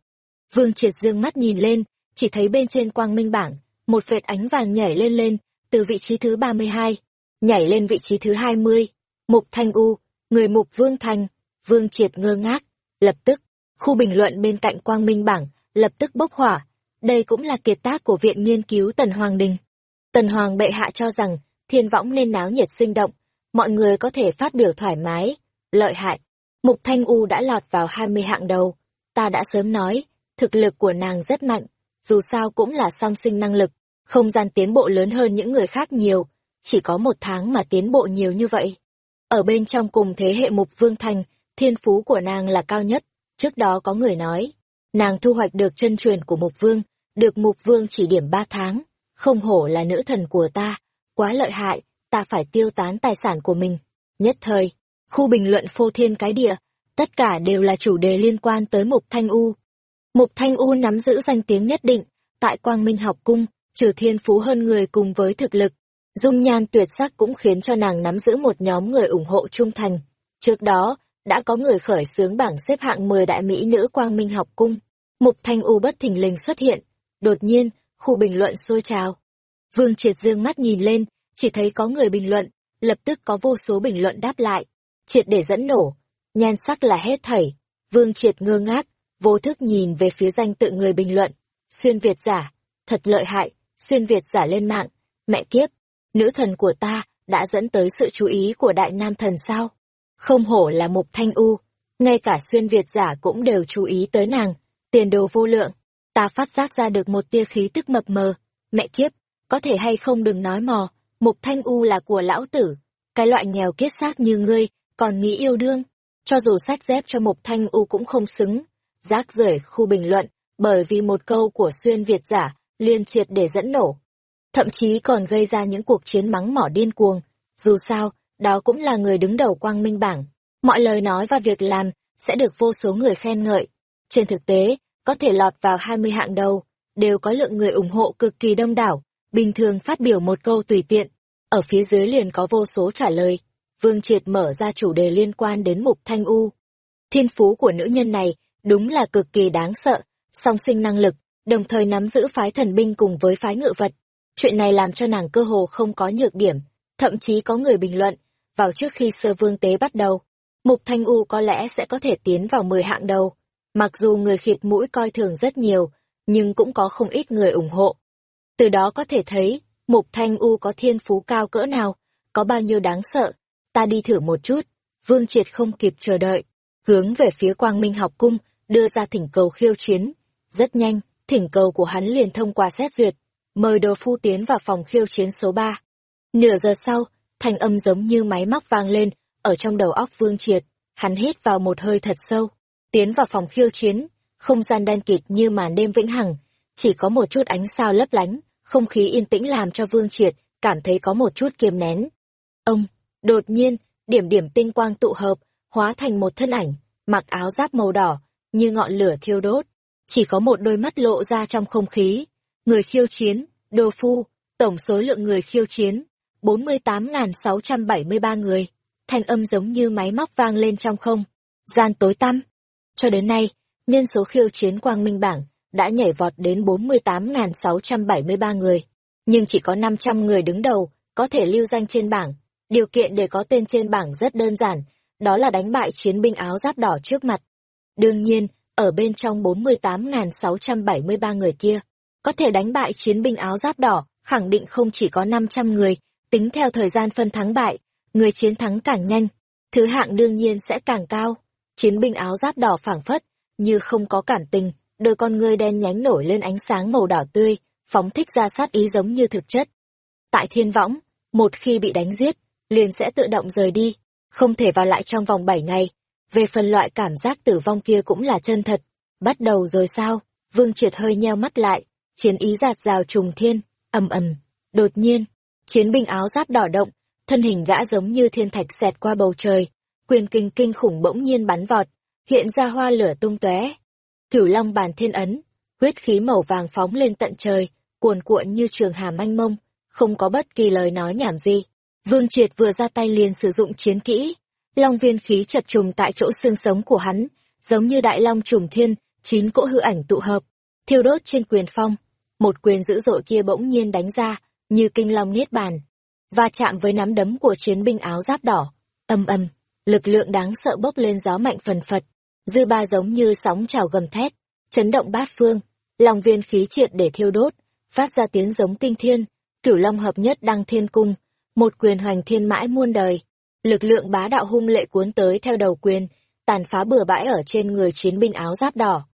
Vương triệt dương mắt nhìn lên, chỉ thấy bên trên quang minh bảng, một vệt ánh vàng nhảy lên lên, từ vị trí thứ 32, nhảy lên vị trí thứ 20. Mục Thanh U, người Mục Vương Thành, Vương Triệt ngơ ngác. Lập tức, khu bình luận bên cạnh quang minh bảng, lập tức bốc hỏa. Đây cũng là kiệt tác của Viện Nghiên cứu Tần Hoàng Đình. Tần Hoàng bệ hạ cho rằng, thiên võng nên náo nhiệt sinh động, mọi người có thể phát biểu thoải mái, lợi hại. Mục Thanh U đã lọt vào 20 hạng đầu. Ta đã sớm nói, thực lực của nàng rất mạnh, dù sao cũng là song sinh năng lực, không gian tiến bộ lớn hơn những người khác nhiều, chỉ có một tháng mà tiến bộ nhiều như vậy. Ở bên trong cùng thế hệ mục vương thành, thiên phú của nàng là cao nhất, trước đó có người nói, nàng thu hoạch được chân truyền của mục vương, được mục vương chỉ điểm ba tháng, không hổ là nữ thần của ta, quá lợi hại, ta phải tiêu tán tài sản của mình. Nhất thời, khu bình luận phô thiên cái địa, tất cả đều là chủ đề liên quan tới mục thanh u. Mục thanh u nắm giữ danh tiếng nhất định, tại quang minh học cung, trừ thiên phú hơn người cùng với thực lực, dung nhan tuyệt sắc cũng khiến cho nàng nắm giữ một nhóm người ủng hộ trung thành. Trước đó, đã có người khởi xướng bảng xếp hạng 10 đại mỹ nữ quang minh học cung. Mục Thanh U bất thình lình xuất hiện. Đột nhiên, khu bình luận sôi trào. Vương Triệt dương mắt nhìn lên, chỉ thấy có người bình luận, lập tức có vô số bình luận đáp lại. Triệt để dẫn nổ, nhan sắc là hết thảy. Vương Triệt ngơ ngác, vô thức nhìn về phía danh tự người bình luận. Xuyên Việt giả, thật lợi hại, xuyên Việt giả lên mạng, mẹ kiếp, nữ thần của ta đã dẫn tới sự chú ý của đại nam thần sao? Không hổ là mục thanh u, ngay cả xuyên Việt giả cũng đều chú ý tới nàng, tiền đồ vô lượng, ta phát giác ra được một tia khí tức mập mờ, mẹ kiếp, có thể hay không đừng nói mò, mục thanh u là của lão tử, cái loại nghèo kiết xác như ngươi, còn nghĩ yêu đương, cho dù sách dép cho mục thanh u cũng không xứng, rác rưởi khu bình luận, bởi vì một câu của xuyên Việt giả, liên triệt để dẫn nổ. Thậm chí còn gây ra những cuộc chiến mắng mỏ điên cuồng. Dù sao, đó cũng là người đứng đầu quang minh bảng. Mọi lời nói và việc làm sẽ được vô số người khen ngợi. Trên thực tế, có thể lọt vào 20 hạng đầu, đều có lượng người ủng hộ cực kỳ đông đảo, bình thường phát biểu một câu tùy tiện. Ở phía dưới liền có vô số trả lời. Vương Triệt mở ra chủ đề liên quan đến mục thanh u. Thiên phú của nữ nhân này đúng là cực kỳ đáng sợ, song sinh năng lực, đồng thời nắm giữ phái thần binh cùng với phái ngự vật. Chuyện này làm cho nàng cơ hồ không có nhược điểm, thậm chí có người bình luận, vào trước khi sơ vương tế bắt đầu, Mục Thanh U có lẽ sẽ có thể tiến vào 10 hạng đầu. Mặc dù người khịt mũi coi thường rất nhiều, nhưng cũng có không ít người ủng hộ. Từ đó có thể thấy, Mục Thanh U có thiên phú cao cỡ nào, có bao nhiêu đáng sợ. Ta đi thử một chút. Vương Triệt không kịp chờ đợi, hướng về phía Quang Minh học cung, đưa ra thỉnh cầu khiêu chiến. Rất nhanh, thỉnh cầu của hắn liền thông qua xét duyệt, mời đồ phu tiến vào phòng khiêu chiến số 3. Nửa giờ sau, thanh âm giống như máy móc vang lên, ở trong đầu óc Vương Triệt, hắn hít vào một hơi thật sâu, tiến vào phòng khiêu chiến, không gian đen kịt như màn đêm vĩnh hằng, chỉ có một chút ánh sao lấp lánh, không khí yên tĩnh làm cho Vương Triệt cảm thấy có một chút kiềm nén. Ông, đột nhiên, điểm điểm tinh quang tụ hợp, hóa thành một thân ảnh, mặc áo giáp màu đỏ, như ngọn lửa thiêu đốt, chỉ có một đôi mắt lộ ra trong không khí. Người khiêu chiến, đồ Phu, tổng số lượng người khiêu chiến, 48.673 người thanh âm giống như máy móc vang lên trong không. Gian tối tăm. Cho đến nay, nhân số khiêu chiến quang minh bảng đã nhảy vọt đến 48.673 người. Nhưng chỉ có 500 người đứng đầu có thể lưu danh trên bảng. Điều kiện để có tên trên bảng rất đơn giản, đó là đánh bại chiến binh áo giáp đỏ trước mặt. Đương nhiên, ở bên trong 48.673 người kia, có thể đánh bại chiến binh áo giáp đỏ, khẳng định không chỉ có 500 người, tính theo thời gian phân thắng bại, người chiến thắng càng nhanh, thứ hạng đương nhiên sẽ càng cao. Chiến binh áo giáp đỏ phảng phất, như không có cảm tình, đôi con ngươi đen nhánh nổi lên ánh sáng màu đỏ tươi, phóng thích ra sát ý giống như thực chất. Tại thiên võng, một khi bị đánh giết, liền sẽ tự động rời đi, không thể vào lại trong vòng 7 ngày. Về phần loại cảm giác tử vong kia cũng là chân thật. Bắt đầu rồi sao? Vương Triệt hơi nheo mắt lại, chiến ý giạt rào trùng thiên, ầm ầm. Đột nhiên, chiến binh áo giáp đỏ động, thân hình gã giống như thiên thạch xẹt qua bầu trời, quyền kinh kinh khủng bỗng nhiên bắn vọt, hiện ra hoa lửa tung tóe. Cửu Long bàn thiên ấn, huyết khí màu vàng phóng lên tận trời, cuồn cuộn như trường hà manh mông, không có bất kỳ lời nói nhảm gì. Vương Triệt vừa ra tay liền sử dụng chiến kỹ, long viên khí chập trùng tại chỗ xương sống của hắn, giống như đại long trùng thiên, chín cỗ hư ảnh tụ hợp, thiêu đốt trên quyền phong. Một quyền dữ dội kia bỗng nhiên đánh ra, như kinh long niết bàn, va chạm với nắm đấm của chiến binh áo giáp đỏ. Âm âm, lực lượng đáng sợ bốc lên gió mạnh phần phật, dư ba giống như sóng trào gầm thét, chấn động bát phương, lòng viên khí triệt để thiêu đốt, phát ra tiếng giống kinh thiên, cửu long hợp nhất đăng thiên cung, một quyền hoành thiên mãi muôn đời. Lực lượng bá đạo hung lệ cuốn tới theo đầu quyền, tàn phá bừa bãi ở trên người chiến binh áo giáp đỏ.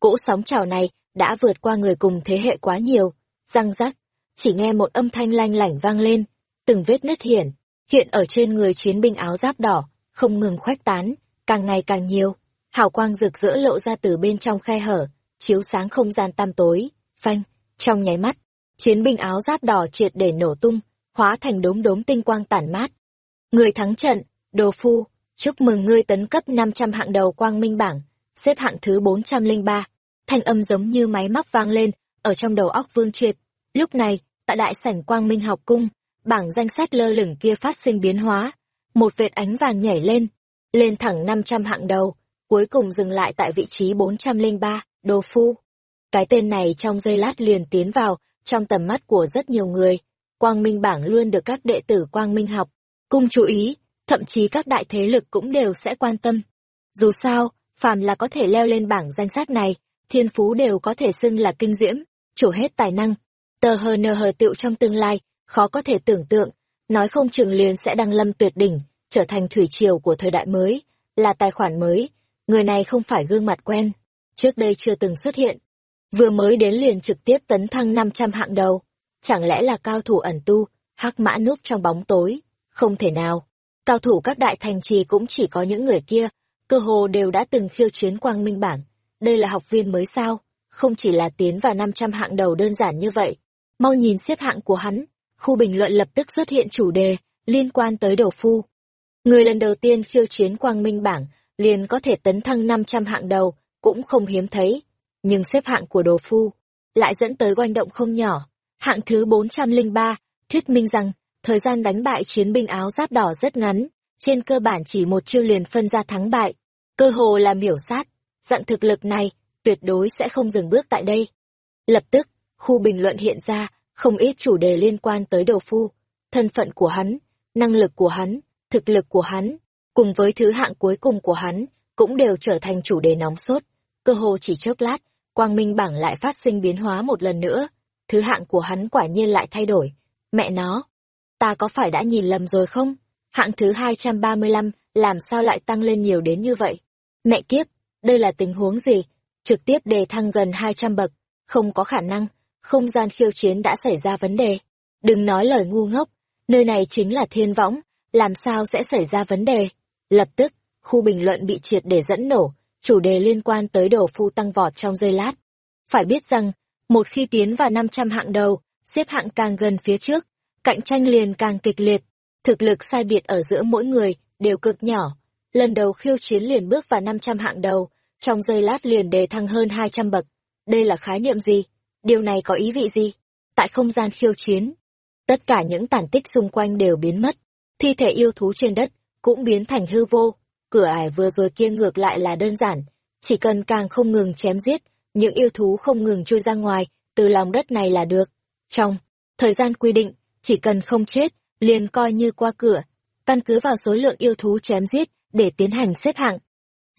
Cỗ sóng trào này đã vượt qua người cùng thế hệ quá nhiều, răng rắc, chỉ nghe một âm thanh lanh lảnh vang lên, từng vết nứt hiển, hiện ở trên người chiến binh áo giáp đỏ, không ngừng khoách tán, càng ngày càng nhiều. Hào quang rực rỡ lộ ra từ bên trong khe hở, chiếu sáng không gian tăm tối, phanh, trong nháy mắt, chiến binh áo giáp đỏ triệt để nổ tung, hóa thành đốm đốm tinh quang tản mát. Người thắng trận, đồ phu, chúc mừng ngươi tấn cấp 500 hạng đầu quang minh bảng, xếp hạng thứ 403. Thanh âm giống như máy móc vang lên, ở trong đầu óc vương triệt. Lúc này, tại đại sảnh quang minh học cung, bảng danh sách lơ lửng kia phát sinh biến hóa, một vệt ánh vàng nhảy lên, lên thẳng 500 hạng đầu, cuối cùng dừng lại tại vị trí 403, Đồ Phu. Cái tên này trong giây lát liền tiến vào trong tầm mắt của rất nhiều người. Quang Minh bảng luôn được các đệ tử Quang Minh học, cung chú ý, thậm chí các đại thế lực cũng đều sẽ quan tâm. Dù sao, phàm là có thể leo lên bảng danh sách này, thiên phú đều có thể xưng là kinh diễm, chủ hết tài năng. Tờ hờ nờ hờ tiệu trong tương lai, khó có thể tưởng tượng, nói không trường liền sẽ đăng lâm tuyệt đỉnh, trở thành thủy triều của thời đại mới, là tài khoản mới, người này không phải gương mặt quen, trước đây chưa từng xuất hiện. Vừa mới đến liền trực tiếp tấn thăng 500 hạng đầu, chẳng lẽ là cao thủ ẩn tu, hắc mã núp trong bóng tối, không thể nào. Cao thủ các đại thành trì cũng chỉ có những người kia, cơ hồ đều đã từng khiêu chiến quang minh bảng. Đây là học viên mới sao, không chỉ là tiến vào 500 hạng đầu đơn giản như vậy. Mau nhìn xếp hạng của hắn, khu bình luận lập tức xuất hiện chủ đề liên quan tới đầu phu. Người lần đầu tiên khiêu chiến quang minh bảng liền có thể tấn thăng 500 hạng đầu, cũng không hiếm thấy. Nhưng xếp hạng của đồ phu lại dẫn tới oanh động không nhỏ. Hạng thứ 403, thuyết minh rằng, thời gian đánh bại chiến binh áo giáp đỏ rất ngắn, trên cơ bản chỉ một chiêu liền phân ra thắng bại. Cơ hồ là miểu sát, dạng thực lực này, tuyệt đối sẽ không dừng bước tại đây. Lập tức, khu bình luận hiện ra, không ít chủ đề liên quan tới đồ phu, thân phận của hắn, năng lực của hắn, thực lực của hắn, cùng với thứ hạng cuối cùng của hắn, cũng đều trở thành chủ đề nóng sốt. Cơ hồ chỉ chớp lát, quang minh bảng lại phát sinh biến hóa một lần nữa. Thứ hạng của hắn quả nhiên lại thay đổi. Mẹ nó, ta có phải đã nhìn lầm rồi không? Hạng thứ 235, làm sao lại tăng lên nhiều đến như vậy? Mẹ kiếp, đây là tình huống gì? Trực tiếp đề thăng gần 200 bậc, không có khả năng, không gian khiêu chiến đã xảy ra vấn đề. Đừng nói lời ngu ngốc, nơi này chính là thiên võng, làm sao sẽ xảy ra vấn đề? Lập tức, khu bình luận bị triệt để dẫn nổ, chủ đề liên quan tới đồ phu tăng vọt trong giây lát. Phải biết rằng, một khi tiến vào 500 hạng đầu, xếp hạng càng gần phía trước, cạnh tranh liền càng kịch liệt, thực lực sai biệt ở giữa mỗi người đều cực nhỏ. Lần đầu khiêu chiến liền bước vào 500 hạng đầu, trong giây lát liền đề thăng hơn 200 bậc. Đây là khái niệm gì? Điều này có ý vị gì? Tại không gian khiêu chiến, tất cả những tàn tích xung quanh đều biến mất, thi thể yêu thú trên đất cũng biến thành hư vô. Cửa ải vừa rồi kia ngược lại là đơn giản, chỉ cần càng không ngừng chém giết, những yêu thú không ngừng trôi ra ngoài từ lòng đất này là được. Trong thời gian quy định, chỉ cần không chết, liền coi như qua cửa, căn cứ vào số lượng yêu thú chém giết để tiến hành xếp hạng.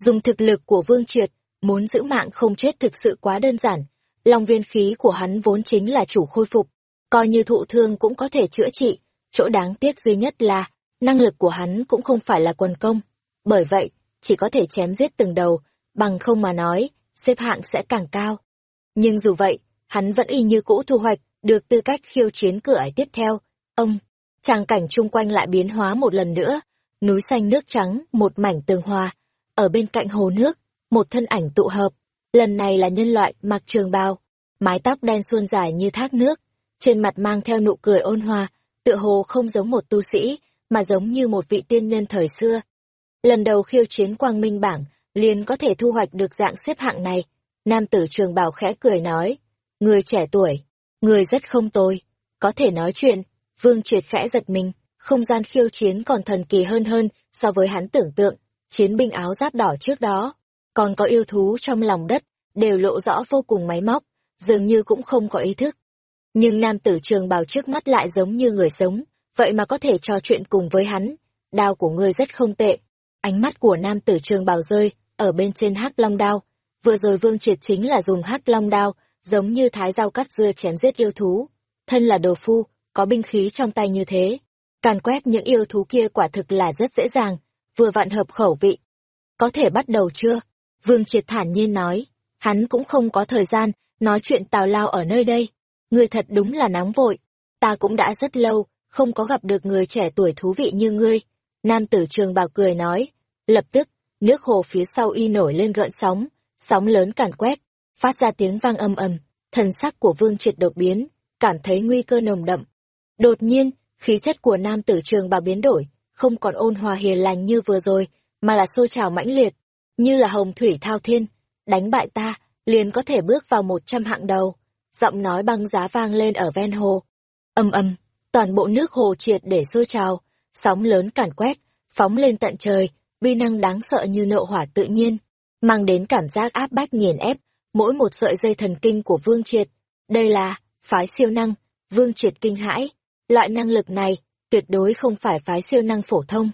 Dùng thực lực của Vương Triệt, muốn giữ mạng không chết thực sự quá đơn giản. Long viên khí của hắn vốn chính là chủ khôi phục, coi như thụ thương cũng có thể chữa trị. Chỗ đáng tiếc duy nhất là, năng lực của hắn cũng không phải là quần công. Bởi vậy, chỉ có thể chém giết từng đầu, bằng không mà nói, xếp hạng sẽ càng cao. Nhưng dù vậy, hắn vẫn y như cũ thu hoạch, được tư cách khiêu chiến cửa ải tiếp theo. Ông, tràng cảnh chung quanh lại biến hóa một lần nữa, núi xanh nước trắng, một mảnh tường hòa. Ở bên cạnh hồ nước, một thân ảnh tụ hợp, lần này là nhân loại mặc trường bào, mái tóc đen suôn dài như thác nước, trên mặt mang theo nụ cười ôn hòa, tựa hồ không giống một tu sĩ, mà giống như một vị tiên nhân thời xưa. Lần đầu khiêu chiến quang minh bảng, liền có thể thu hoạch được dạng xếp hạng này. Nam tử trường bào khẽ cười nói, người trẻ tuổi, người rất không tồi, có thể nói chuyện, vương triệt khẽ giật mình, không gian khiêu chiến còn thần kỳ hơn hơn so với hắn tưởng tượng, chiến binh áo giáp đỏ trước đó, còn có yêu thú trong lòng đất, đều lộ rõ vô cùng máy móc, dường như cũng không có ý thức. Nhưng nam tử trường bào trước mắt lại giống như người sống, vậy mà có thể trò chuyện cùng với hắn, đao của ngươi rất không tệ. Ánh mắt của nam tử trường bào rơi, ở bên trên hắc long đao. Vừa rồi vương triệt chính là dùng hắc long đao, giống như thái dao cắt dưa chém giết yêu thú. Thân là đồ phu, có binh khí trong tay như thế. Càn quét những yêu thú kia quả thực là rất dễ dàng, vừa vặn hợp khẩu vị. Có thể bắt đầu chưa? Vương triệt thản nhiên nói. Hắn cũng không có thời gian, nói chuyện tào lao ở nơi đây. Người thật đúng là nóng vội. Ta cũng đã rất lâu, không có gặp được người trẻ tuổi thú vị như ngươi. Nam tử trường bào cười nói. Lập tức, nước hồ phía sau y nổi lên gợn sóng, sóng lớn càn quét, phát ra tiếng vang âm ầm, thần sắc của vương triệt đột biến, cảm thấy nguy cơ nồng đậm. Đột nhiên, khí chất của nam tử trường bào biến đổi, không còn ôn hòa hiền lành như vừa rồi, mà là sôi trào mãnh liệt, như là hồng thủy thao thiên, đánh bại ta, liền có thể bước vào một trăm hạng đầu. Giọng nói băng giá vang lên ở ven hồ. Âm âm, toàn bộ nước hồ triệt để sôi trào, sóng lớn càn quét, phóng lên tận trời, uy năng đáng sợ như nộ hỏa tự nhiên, mang đến cảm giác áp bách nghiền ép mỗi một sợi dây thần kinh của Vương Triệt. Đây là phái siêu năng, Vương Triệt kinh hãi, loại năng lực này tuyệt đối không phải phái siêu năng phổ thông.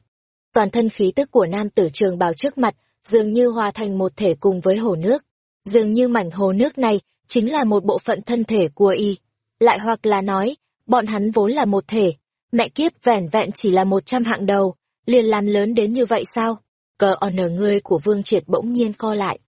Toàn thân khí tức của nam tử trường bào trước mặt dường như hòa thành một thể cùng với hồ nước. Dường như mảnh hồ nước này chính là một bộ phận thân thể của y. Lại hoặc là nói, bọn hắn vốn là một thể, mẹ kiếp vẻn vẹn chỉ là một trăm hạng đầu, liền làm lớn đến như vậy sao? Cờ ở nở người của Vương Triệt bỗng nhiên co lại.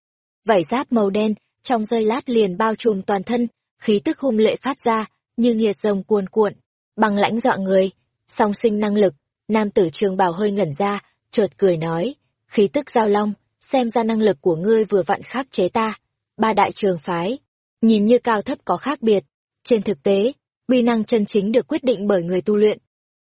Vảy giáp màu đen, trong giây lát liền bao trùm toàn thân, khí tức hung lệ phát ra, như nghiệt rồng cuồn cuộn, bằng lãnh dọa người, song sinh năng lực, nam tử trường bảo hơi ngẩn ra, chợt cười nói, khí tức giao long, xem ra năng lực của ngươi vừa vặn khắc chế ta. Ba đại trường phái, nhìn như cao thấp có khác biệt, trên thực tế, uy năng chân chính được quyết định bởi người tu luyện.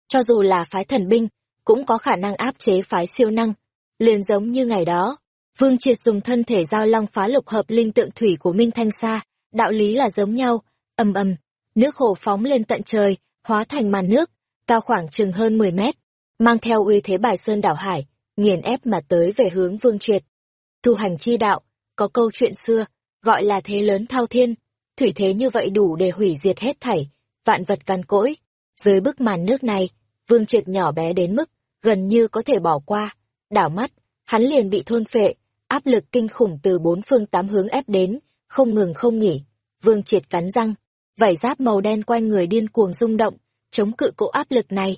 Cho dù là phái thần binh, cũng có khả năng áp chế phái siêu năng. liền giống như ngày đó. Vương Triệt dùng thân thể giao long phá lục hợp linh tượng thủy của Minh Thanh Sa, đạo lý là giống nhau, ầm ầm, nước hồ phóng lên tận trời, hóa thành màn nước, cao khoảng chừng hơn 10 mét, mang theo uy thế bài sơn đảo hải, nghiền ép mà tới về hướng Vương Triệt. Tu hành chi đạo, có câu chuyện xưa, gọi là thế lớn thao thiên, thủy thế như vậy đủ để hủy diệt hết thảy, vạn vật căn cỗi. Dưới bức màn nước này, Vương Triệt nhỏ bé đến mức gần như có thể bỏ qua, đảo mắt, hắn liền bị thôn phệ, áp lực kinh khủng từ bốn phương tám hướng ép đến, không ngừng không nghỉ. Vương Triệt cắn răng, vảy giáp màu đen quanh người điên cuồng rung động, chống cự cỗ áp lực này.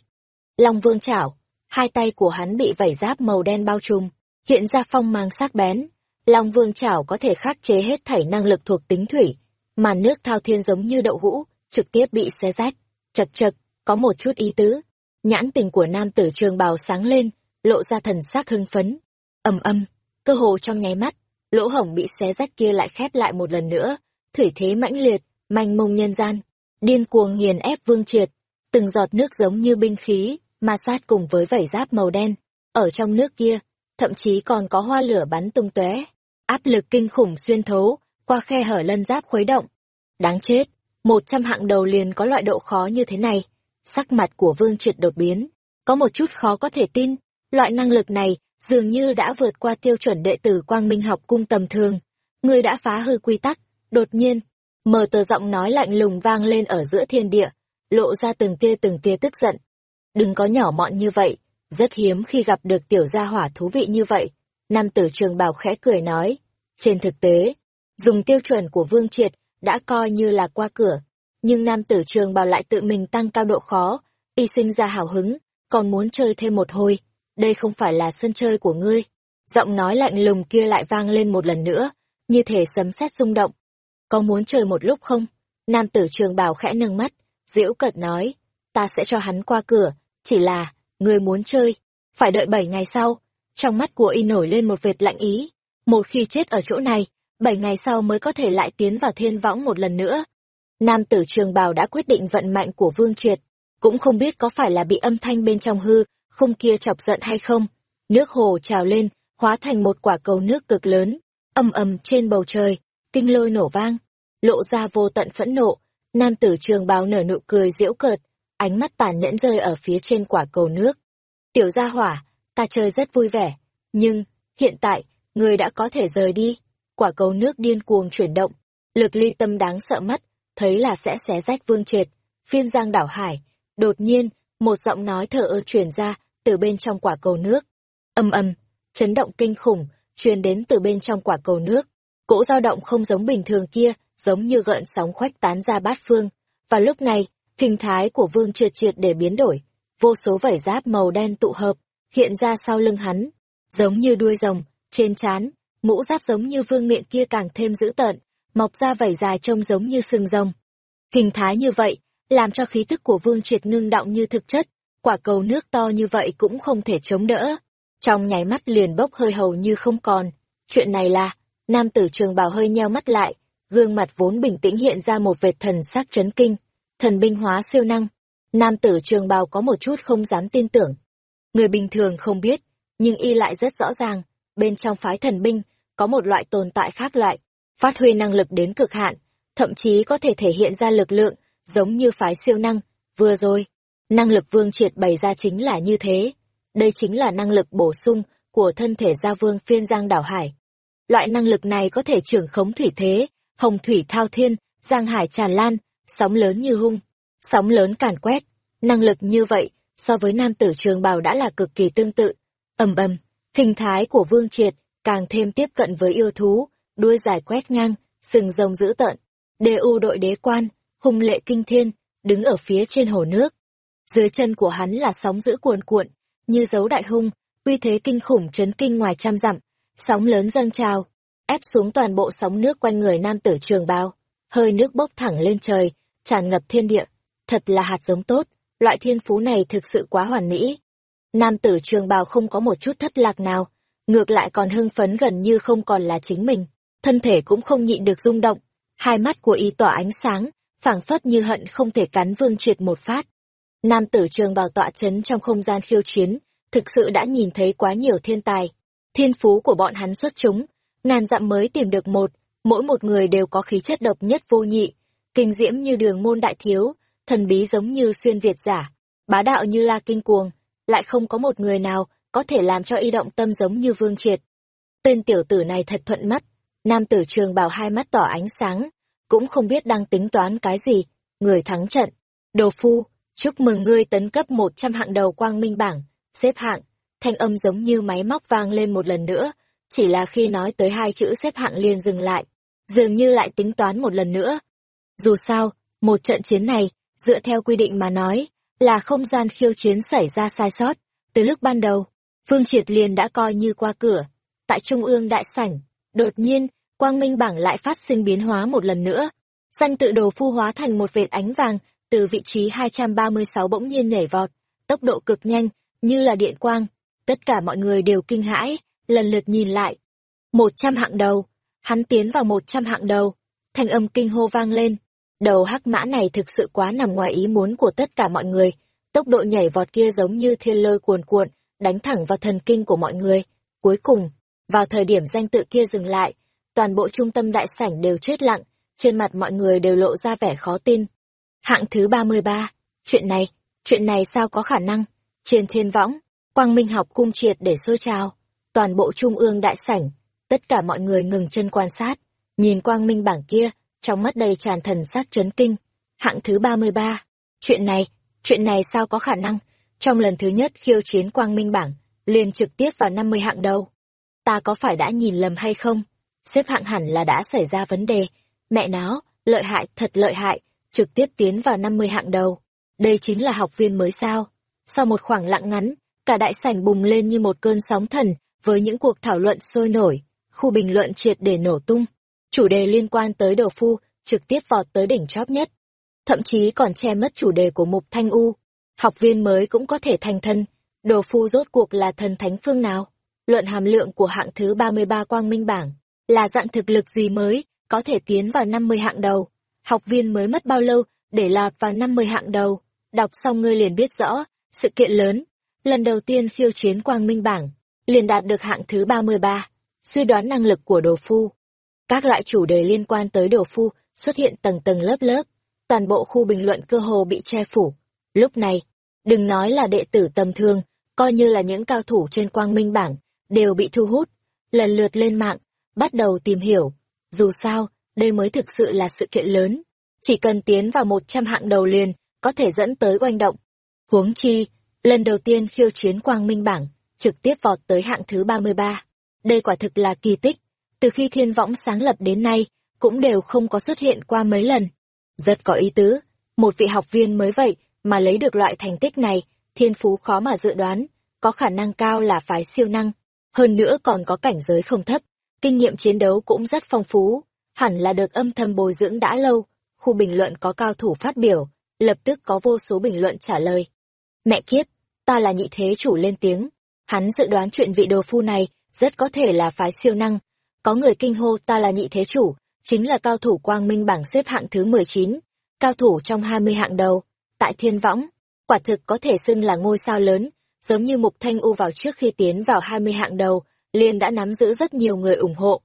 Long Vương chảo, hai tay của hắn bị vảy giáp màu đen bao trùm, hiện ra phong mang sắc bén. Long Vương chảo có thể khắc chế hết thảy năng lực thuộc tính thủy, màn nước thao thiên giống như đậu hũ, trực tiếp bị xé rách. Chật chật, có một chút ý tứ. Nhãn tình của nam tử trường bào sáng lên, lộ ra thần sắc hưng phấn. ầm ầm, cơ hồ trong nháy mắt, lỗ hổng bị xé rách kia lại khép lại một lần nữa, thủy thế mãnh liệt, manh mông nhân gian, điên cuồng nghiền ép vương triệt, từng giọt nước giống như binh khí, ma sát cùng với vảy giáp màu đen, ở trong nước kia, thậm chí còn có hoa lửa bắn tung tóe, áp lực kinh khủng xuyên thấu, qua khe hở lân giáp khuấy động. Đáng chết, một trăm hạng đầu liền có loại độ khó như thế này. Sắc mặt của Vương Triệt đột biến, có một chút khó có thể tin, loại năng lực này dường như đã vượt qua tiêu chuẩn đệ tử Quang Minh học cung tầm thường. Người đã phá hư quy tắc, đột nhiên, mờ tờ giọng nói lạnh lùng vang lên ở giữa thiên địa, lộ ra từng tia từng tia tức giận. Đừng có nhỏ mọn như vậy, rất hiếm khi gặp được tiểu gia hỏa thú vị như vậy. Nam tử trường bào khẽ cười nói, trên thực tế, dùng tiêu chuẩn của Vương Triệt đã coi như là qua cửa, nhưng nam tử trường bào lại tự mình tăng cao độ khó, y sinh ra hào hứng, còn muốn chơi thêm một hồi, đây không phải là sân chơi của ngươi. Giọng nói lạnh lùng kia lại vang lên một lần nữa, như thể sấm sét rung động. Có muốn chơi một lúc không? Nam tử trường bào khẽ nâng mắt, diễu cợt nói, ta sẽ cho hắn qua cửa, chỉ là, người muốn chơi, phải đợi bảy ngày sau. Trong mắt của y nổi lên một vệt lạnh ý, một khi chết ở chỗ này, bảy ngày sau mới có thể lại tiến vào thiên võng một lần nữa. Nam tử trường bào đã quyết định vận mạnh của Vương Triệt, cũng không biết có phải là bị âm thanh bên trong hư, không kia chọc giận hay không. Nước hồ trào lên, hóa thành một quả cầu nước cực lớn, ầm ầm trên bầu trời, kinh lôi nổ vang, lộ ra vô tận phẫn nộ. Nam tử trường bào nở nụ cười diễu cợt, ánh mắt tàn nhẫn rơi ở phía trên quả cầu nước. Tiểu gia hỏa, ta chơi rất vui vẻ, nhưng, hiện tại, người đã có thể rời đi quả cầu nước điên cuồng chuyển động, lực ly tâm đáng sợ mắt, thấy là sẽ xé rách vương triệt, phiên giang đảo hải. Đột nhiên, một giọng nói thở ơ truyền ra từ bên trong quả cầu nước. Âm âm, chấn động kinh khủng, truyền đến từ bên trong quả cầu nước. Cỗ dao động không giống bình thường kia, giống như gợn sóng khoách tán ra bát phương. Và lúc này, hình thái của vương triệt triệt để biến đổi. Vô số vảy giáp màu đen tụ hợp, hiện ra sau lưng hắn, giống như đuôi rồng, trên trán mũ giáp giống như vương miện kia càng thêm dữ tợn, mọc ra vảy dài trông giống như sừng rồng. Hình thái như vậy, làm cho khí tức của vương triệt ngưng động như thực chất, quả cầu nước to như vậy cũng không thể chống đỡ. Trong nháy mắt liền bốc hơi hầu như không còn. Chuyện này là, nam tử trường bào hơi nheo mắt lại, gương mặt vốn bình tĩnh hiện ra một vệt thần sắc chấn kinh, thần binh hóa siêu năng. Nam tử trường bào có một chút không dám tin tưởng. Người bình thường không biết, nhưng y lại rất rõ ràng, bên trong phái thần binh có một loại tồn tại khác loại, phát huy năng lực đến cực hạn, thậm chí có thể thể hiện ra lực lượng, giống như phái siêu năng, vừa rồi. Năng lực vương triệt bày ra chính là như thế. Đây chính là năng lực bổ sung của thân thể gia vương phiên giang đảo hải. Loại năng lực này có thể trưởng khống thủy thế, hồng thủy thao thiên, giang hải tràn lan, sóng lớn như hung, sóng lớn càn quét. Năng lực như vậy, so với nam tử trường bào đã là cực kỳ tương tự. ầm ầm, hình thái của vương triệt càng thêm tiếp cận với yêu thú, đuôi dài quét ngang, sừng rồng dữ tợn. Đê u đội đế quan, hung lệ kinh thiên, đứng ở phía trên hồ nước. Dưới chân của hắn là sóng dữ cuồn cuộn, như dấu đại hung, uy thế kinh khủng chấn kinh ngoài trăm dặm, sóng lớn dâng trào, ép xuống toàn bộ sóng nước quanh người nam tử trường bao, hơi nước bốc thẳng lên trời, tràn ngập thiên địa, thật là hạt giống tốt, loại thiên phú này thực sự quá hoàn mỹ. Nam tử trường bào không có một chút thất lạc nào, ngược lại còn hưng phấn gần như không còn là chính mình, thân thể cũng không nhịn được rung động, hai mắt của y tỏa ánh sáng, phảng phất như hận không thể cắn vương triệt một phát. Nam tử trường bào tọa chấn trong không gian khiêu chiến, thực sự đã nhìn thấy quá nhiều thiên tài, Thiên phú của bọn hắn xuất chúng, ngàn dặm mới tìm được một, mỗi một người đều có khí chất độc nhất vô nhị, kinh diễm như đường môn đại thiếu, thần bí giống như xuyên Việt giả, bá đạo như la kinh cuồng, lại không có một người nào có thể làm cho y động tâm giống như vương triệt. Tên tiểu tử này thật thuận mắt, nam tử trường bảo hai mắt tỏ ánh sáng, cũng không biết đang tính toán cái gì, người thắng trận. Đồ phu, chúc mừng ngươi tấn cấp 100 hạng đầu quang minh bảng, xếp hạng, thanh âm giống như máy móc vang lên một lần nữa, chỉ là khi nói tới hai chữ xếp hạng liền dừng lại, dường như lại tính toán một lần nữa. Dù sao, một trận chiến này, dựa theo quy định mà nói, là không gian khiêu chiến xảy ra sai sót. Từ lúc ban đầu, Phương Triệt liền đã coi như qua cửa. Tại Trung ương đại sảnh, đột nhiên, quang minh bảng lại phát sinh biến hóa một lần nữa. Danh tự đồ phu hóa thành một vệt ánh vàng, từ vị trí 236 bỗng nhiên nhảy vọt, tốc độ cực nhanh, như là điện quang. Tất cả mọi người đều kinh hãi, lần lượt nhìn lại. Một trăm hạng đầu, hắn tiến vào một trăm hạng đầu. Thanh âm kinh hô vang lên, Đầu hắc mã này thực sự quá nằm ngoài ý muốn của tất cả mọi người. Tốc độ nhảy vọt kia giống như thiên lôi cuồn cuộn, đánh thẳng vào thần kinh của mọi người. Cuối cùng, vào thời điểm danh tự kia dừng lại, toàn bộ trung tâm đại sảnh đều chết lặng, trên mặt mọi người đều lộ ra vẻ khó tin. Hạng thứ ba mươi ba chuyện này, chuyện này sao có khả năng? Trên thiên võng, quang minh học cung triệt để sôi trào, toàn bộ trung ương đại sảnh, tất cả mọi người ngừng chân quan sát, nhìn quang minh bảng kia, trong mắt đầy tràn thần sắc chấn kinh. Hạng thứ ba mươi ba Chuyện này, chuyện này sao có khả năng? Trong lần thứ nhất khiêu chiến quang minh bảng, liền trực tiếp vào năm mươi hạng đầu. Ta có phải đã nhìn lầm hay không? Xếp hạng hẳn là đã xảy ra vấn đề. Mẹ nó, lợi hại, thật lợi hại, trực tiếp tiến vào năm mươi hạng đầu. Đây chính là học viên mới sao? Sau một khoảng lặng ngắn, cả đại sảnh bùng lên như một cơn sóng thần, với những cuộc thảo luận sôi nổi, khu bình luận triệt để nổ tung. Chủ đề liên quan tới đồ phu trực tiếp vọt tới đỉnh chóp nhất. Thậm chí còn che mất chủ đề của mục thanh u. Học viên mới cũng có thể thành thân. Đồ phu rốt cuộc là thần thánh phương nào? Luận hàm lượng của hạng thứ ba mươi ba quang minh bảng là dạng thực lực gì mới có thể tiến vào năm mươi hạng đầu? Học viên mới mất bao lâu để lọt vào năm mươi hạng đầu? Đọc xong ngươi liền biết rõ sự kiện lớn lần đầu tiên khiêu chiến quang minh bảng liền đạt được hạng thứ ba mươi ba suy đoán năng lực của đồ phu các loại chủ đề liên quan tới đồ phu xuất hiện tầng tầng lớp lớp, toàn bộ khu bình luận cơ hồ bị che phủ. Lúc này, đừng nói là đệ tử tầm thường, coi như là những cao thủ trên quang minh bảng, đều bị thu hút, lần lượt lên mạng, bắt đầu tìm hiểu. Dù sao, đây mới thực sự là sự kiện lớn. Chỉ cần tiến vào một trăm hạng đầu liền, có thể dẫn tới oanh động. Huống chi, lần đầu tiên khiêu chiến quang minh bảng, trực tiếp vọt tới hạng thứ ba mươi ba Đây quả thực là kỳ tích từ khi thiên võng sáng lập đến nay, cũng đều không có xuất hiện qua mấy lần. Rất có ý tứ, một vị học viên mới vậy mà lấy được loại thành tích này, thiên phú khó mà dự đoán, có khả năng cao là phái siêu năng, hơn nữa còn có cảnh giới không thấp, kinh nghiệm chiến đấu cũng rất phong phú, hẳn là được âm thầm bồi dưỡng đã lâu. Khu bình luận có cao thủ phát biểu, lập tức có vô số bình luận trả lời. Mẹ kiếp, ta là nhị thế chủ lên tiếng, hắn dự đoán chuyện vị đồ phu này rất có thể là phái siêu năng, có người kinh hô ta là nhị thế chủ, chính là cao thủ quang minh bảng xếp hạng thứ 19, cao thủ trong 20 hạng đầu, tại thiên võng, quả thực có thể xưng là ngôi sao lớn, giống như Mục Thanh U vào trước khi tiến vào 20 hạng đầu, liền đã nắm giữ rất nhiều người ủng hộ.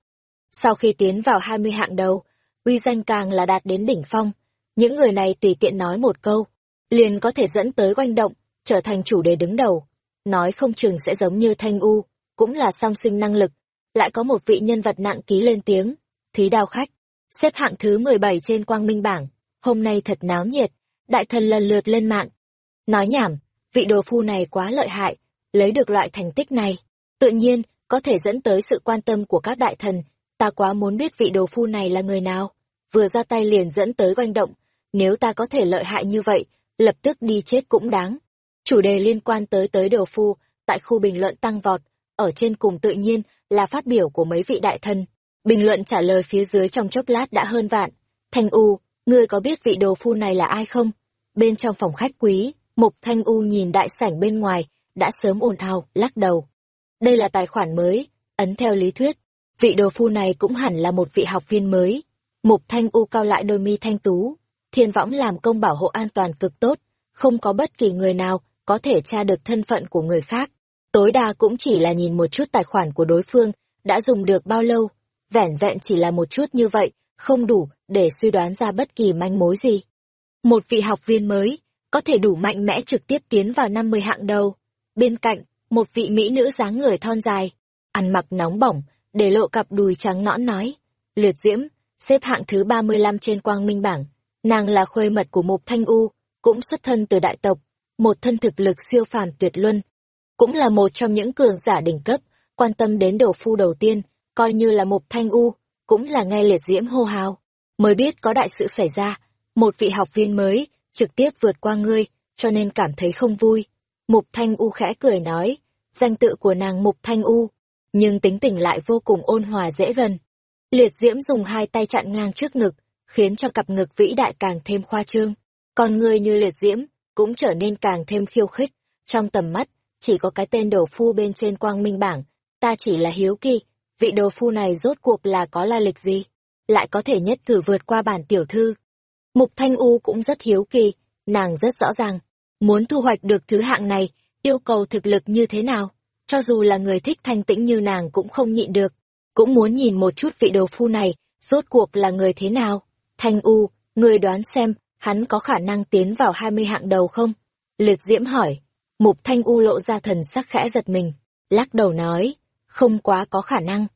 Sau khi tiến vào 20 hạng đầu, uy danh càng là đạt đến đỉnh phong, những người này tùy tiện nói một câu, liền có thể dẫn tới quanh động, trở thành chủ đề đứng đầu. Nói không chừng sẽ giống như Thanh U, cũng là song sinh năng lực, lại có một vị nhân vật nặng ký lên tiếng, thí đao khách, xếp hạng thứ 17 trên quang minh bảng, hôm nay thật náo nhiệt, đại thần lần lượt lên mạng. Nói nhảm, vị đồ phu này quá lợi hại, lấy được loại thành tích này, tự nhiên, có thể dẫn tới sự quan tâm của các đại thần, ta quá muốn biết vị đồ phu này là người nào, vừa ra tay liền dẫn tới oanh động, nếu ta có thể lợi hại như vậy, lập tức đi chết cũng đáng. Chủ đề liên quan tới tới đồ phu, tại khu bình luận tăng vọt, ở trên cùng tự nhiên là phát biểu của mấy vị đại thần. Bình luận trả lời phía dưới trong chốc lát đã hơn vạn. Thanh U, ngươi có biết vị đồ phu này là ai không? Bên trong phòng khách quý, Mục Thanh U nhìn đại sảnh bên ngoài, đã sớm ồn ào, lắc đầu. Đây là tài khoản mới, ấn theo lý thuyết. Vị đồ phu này cũng hẳn là một vị học viên mới. Mục Thanh U cao lại đôi mi thanh tú. Thiên võng làm công bảo hộ an toàn cực tốt, không có bất kỳ người nào có thể tra được thân phận của người khác. Tối đa cũng chỉ là nhìn một chút tài khoản của đối phương, đã dùng được bao lâu. Vẻn vẹn chỉ là một chút như vậy, không đủ để suy đoán ra bất kỳ manh mối gì. Một vị học viên mới, có thể đủ mạnh mẽ trực tiếp tiến vào 50 hạng đầu. Bên cạnh, một vị mỹ nữ dáng người thon dài, ăn mặc nóng bỏng, để lộ cặp đùi trắng nõn nói. Liệt diễm, xếp hạng thứ 35 trên quang minh bảng. Nàng là khuê mật của Mục Thanh U, cũng xuất thân từ đại tộc, một thân thực lực siêu phàm tuyệt luân. Cũng là một trong những cường giả đỉnh cấp, quan tâm đến đầu phu đầu tiên, coi như là Mục Thanh U, cũng là nghe liệt diễm hô hào. Mới biết có đại sự xảy ra, một vị học viên mới, trực tiếp vượt qua ngươi, cho nên cảm thấy không vui. Mục Thanh U khẽ cười nói, danh tự của nàng Mục Thanh U, nhưng tính tình lại vô cùng ôn hòa dễ gần. Liệt diễm dùng hai tay chặn ngang trước ngực, khiến cho cặp ngực vĩ đại càng thêm khoa trương. Còn người như liệt diễm, cũng trở nên càng thêm khiêu khích. Trong tầm mắt, chỉ có cái tên đồ phu bên trên quang minh bảng, ta chỉ là hiếu kỳ, vị đồ phu này rốt cuộc là có la lịch gì? Lại có thể nhất cử vượt qua bản tiểu thư. Mục Thanh U cũng rất hiếu kỳ, nàng rất rõ ràng, muốn thu hoạch được thứ hạng này, yêu cầu thực lực như thế nào. Cho dù là người thích thanh tĩnh như nàng cũng không nhịn được, cũng muốn nhìn một chút vị đồ phu này, rốt cuộc là người thế nào. Thanh U, người đoán xem, hắn có khả năng tiến vào hai mươi hạng đầu không? Liệt Diễm hỏi. Mục Thanh U lộ ra thần sắc khẽ giật mình, lắc đầu nói, không quá có khả năng.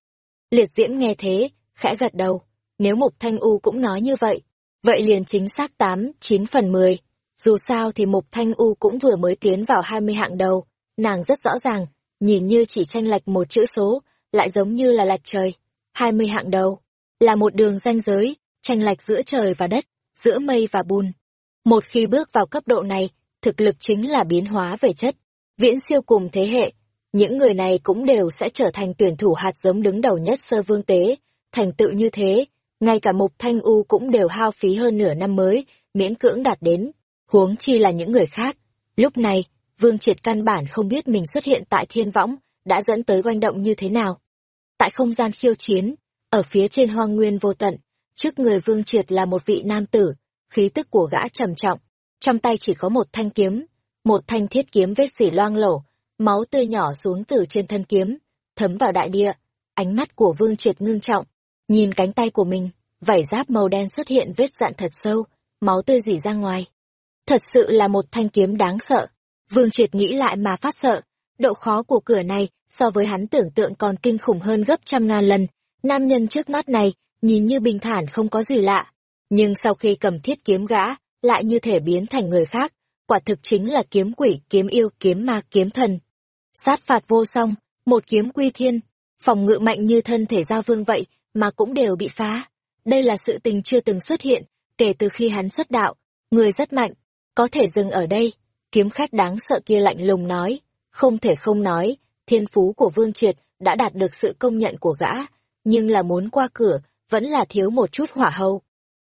Liệt Diễm nghe thế, khẽ gật đầu, nếu Mục Thanh U cũng nói như vậy, vậy liền chính xác tám chín phần mười Dù sao thì Mục Thanh U cũng vừa mới tiến vào hai mươi hạng đầu, nàng rất rõ ràng, nhìn như chỉ tranh lệch một chữ số, lại giống như là lạch trời. hai mươi hạng đầu, là một đường ranh giới, tranh lệch giữa trời và đất, giữa mây và bùn. Một khi bước vào cấp độ này, thực lực chính là biến hóa về chất, viễn siêu cùng thế hệ. Những người này cũng đều sẽ trở thành tuyển thủ hạt giống đứng đầu nhất sơ vương tế, thành tựu như thế, ngay cả mục thanh u cũng đều hao phí hơn nửa năm mới, miễn cưỡng đạt đến, huống chi là những người khác. Lúc này, Vương Triệt căn bản không biết mình xuất hiện tại thiên võng, đã dẫn tới oanh động như thế nào. Tại không gian khiêu chiến, ở phía trên hoang nguyên vô tận, trước người Vương Triệt là một vị nam tử, khí tức của gã trầm trọng, trong tay chỉ có một thanh kiếm, một thanh thiết kiếm vết xỉ loang lổ, máu tươi nhỏ xuống từ trên thân kiếm, thấm vào đại địa. Ánh mắt của Vương Triệt ngưng trọng, nhìn cánh tay của mình, vảy giáp màu đen xuất hiện vết dạn thật sâu, máu tươi rỉ ra ngoài. Thật sự là một thanh kiếm đáng sợ. Vương Triệt nghĩ lại mà phát sợ, độ khó của cửa này so với hắn tưởng tượng còn kinh khủng hơn gấp trăm ngàn lần. Nam nhân trước mắt này, nhìn như bình thản không có gì lạ. Nhưng sau khi cầm thiết kiếm gã, lại như thể biến thành người khác, quả thực chính là kiếm quỷ, kiếm yêu, kiếm ma, kiếm thần. Sát phạt vô song, một kiếm quy thiên, phòng ngự mạnh như thân thể giao vương vậy mà cũng đều bị phá. Đây là sự tình chưa từng xuất hiện, kể từ khi hắn xuất đạo, người rất mạnh, có thể dừng ở đây. Kiếm khách đáng sợ kia lạnh lùng nói, không thể không nói, thiên phú của Vương Triệt đã đạt được sự công nhận của gã, nhưng là muốn qua cửa, vẫn là thiếu một chút hỏa hầu.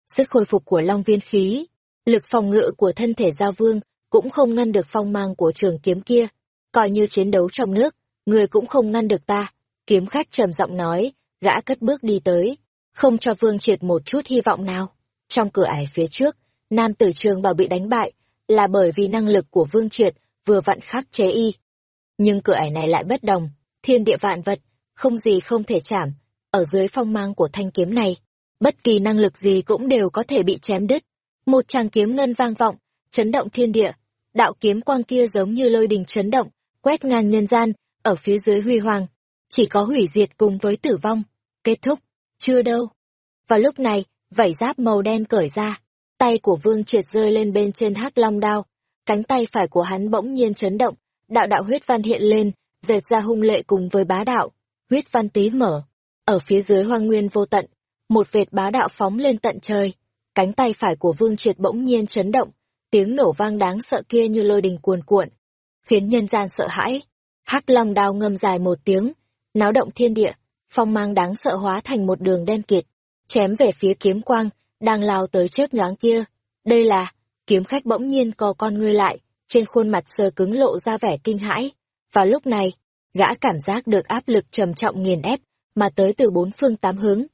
Sức khôi phục của Long Viên khí, lực phòng ngự của thân thể Giao Vương cũng không ngăn được phong mang của trường kiếm kia. Coi như chiến đấu trong nước, người cũng không ngăn được ta. Kiếm khách trầm giọng nói, gã cất bước đi tới, không cho Vương Triệt một chút hy vọng nào. Trong cửa ải phía trước, nam tử trường bảo bị đánh bại, là bởi vì năng lực của Vương Triệt vừa vặn khắc chế y. Nhưng cửa ải này lại bất đồng, thiên địa vạn vật, không gì không thể chạm, ở dưới phong mang của thanh kiếm này, bất kỳ năng lực gì cũng đều có thể bị chém đứt. Một tràng kiếm ngân vang vọng, chấn động thiên địa, đạo kiếm quang kia giống như lôi đình chấn động, quét ngang nhân gian, ở phía dưới huy hoàng, chỉ có hủy diệt cùng với tử vong. Kết thúc, chưa đâu. Vào lúc này, vảy giáp màu đen cởi ra, tay của Vương Triệt rơi lên bên trên hắc long đao, cánh tay phải của hắn bỗng nhiên chấn động, đạo đạo huyết văn hiện lên, dệt ra hung lệ cùng với bá đạo, huyết văn tí mở. Ở phía dưới hoang nguyên vô tận, một vệt bá đạo phóng lên tận trời, cánh tay phải của Vương Triệt bỗng nhiên chấn động, tiếng nổ vang đáng sợ kia như lôi đình cuồn cuộn, khiến nhân gian sợ hãi. Hắc Long đao ngâm dài một tiếng, náo động thiên địa, phong mang đáng sợ hóa thành một đường đen kịt chém về phía kiếm quang, đang lao tới chớp nhoáng kia. Đây là, kiếm khách bỗng nhiên co con ngươi lại, trên khuôn mặt sơ cứng lộ ra vẻ kinh hãi. Và lúc này, gã cảm giác được áp lực trầm trọng nghiền ép, mà tới từ bốn phương tám hướng.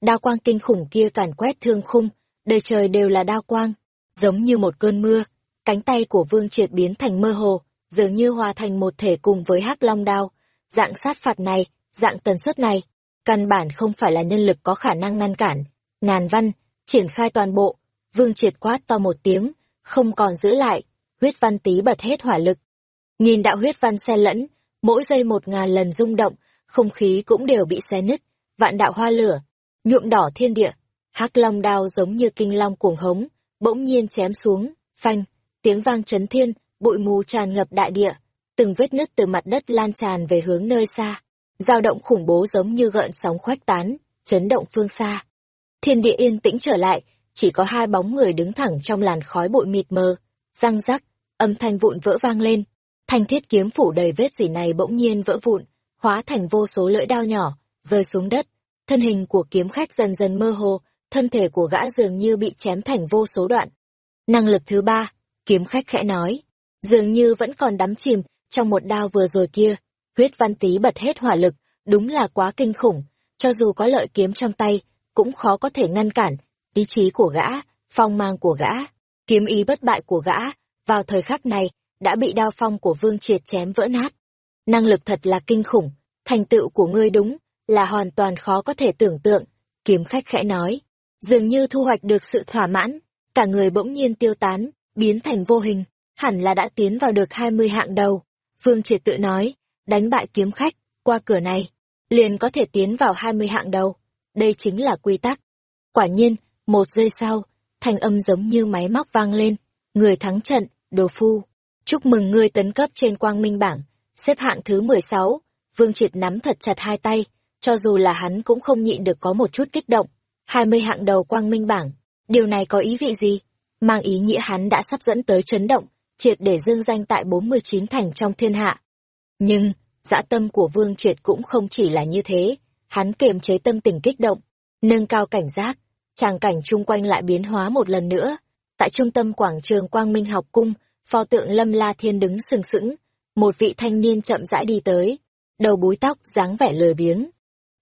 Đao quang kinh khủng kia càn quét thương khung, đời trời đều là đao quang, giống như một cơn mưa, cánh tay của Vương Triệt biến thành mơ hồ, dường như hòa thành một thể cùng với hắc long đao. Dạng sát phạt này, dạng tần suất này, căn bản không phải là nhân lực có khả năng ngăn cản. Ngàn văn, triển khai toàn bộ, vương triệt quát to một tiếng, không còn giữ lại, huyết văn tí bật hết hỏa lực. Nhìn đạo huyết văn xe lẫn, mỗi giây một ngàn lần rung động, không khí cũng đều bị xé nứt, vạn đạo hoa lửa, nhuộm đỏ thiên địa. hắc long đao giống như kinh long cuồng hống, bỗng nhiên chém xuống, phanh, tiếng vang chấn thiên, bụi mù tràn ngập đại địa, từng vết nứt từ mặt đất lan tràn về hướng nơi xa, dao động khủng bố giống như gợn sóng khoách tán, chấn động phương xa. Thiên địa yên tĩnh trở lại, chỉ có hai bóng người đứng thẳng trong làn khói bụi mịt mờ, răng rắc, âm thanh vụn vỡ vang lên, thanh thiết kiếm phủ đầy vết dỉ này bỗng nhiên vỡ vụn, hóa thành vô số lưỡi đao nhỏ, rơi xuống đất, thân hình của kiếm khách dần dần mơ hồ, thân thể của gã dường như bị chém thành vô số đoạn. Năng lực thứ ba, kiếm khách khẽ nói, dường như vẫn còn đắm chìm trong một đao vừa rồi kia, huyết văn tý bật hết hỏa lực, đúng là quá kinh khủng, cho dù có lợi kiếm trong tay, cũng khó có thể ngăn cản, ý chí của gã, phong mang của gã, kiếm ý bất bại của gã, vào thời khắc này, đã bị đao phong của vương triệt chém vỡ nát. Năng lực thật là kinh khủng, thành tựu của ngươi đúng, là hoàn toàn khó có thể tưởng tượng, kiếm khách khẽ nói, dường như thu hoạch được sự thỏa mãn, cả người bỗng nhiên tiêu tán, biến thành vô hình, hẳn là đã tiến vào được hai mươi hạng đầu. Phương triệt tự nói, đánh bại kiếm khách, qua cửa này, liền có thể tiến vào hai mươi hạng đầu. Đây chính là quy tắc. Quả nhiên, một giây sau, thanh âm giống như máy móc vang lên. Người thắng trận, đồ phu. Chúc mừng ngươi tấn cấp trên quang minh bảng, xếp hạng thứ mười sáu Vương Triệt nắm thật chặt hai tay, cho dù là hắn cũng không nhịn được có một chút kích động. hai mươi hạng đầu quang minh bảng, điều này có ý vị gì? Mang ý nghĩa hắn đã sắp dẫn tới chấn động, triệt để dương danh tại bốn mươi chín thành trong thiên hạ. Nhưng, dã tâm của Vương Triệt cũng không chỉ là như thế, hắn kiềm chế tâm tình kích động, nâng cao cảnh giác, tràng cảnh chung quanh lại biến hóa một lần nữa. Tại trung tâm quảng trường Quang Minh học cung, pho tượng Lâm La Thiên đứng sừng sững, một vị thanh niên chậm rãi đi tới, đầu búi tóc dáng vẻ lười biếng.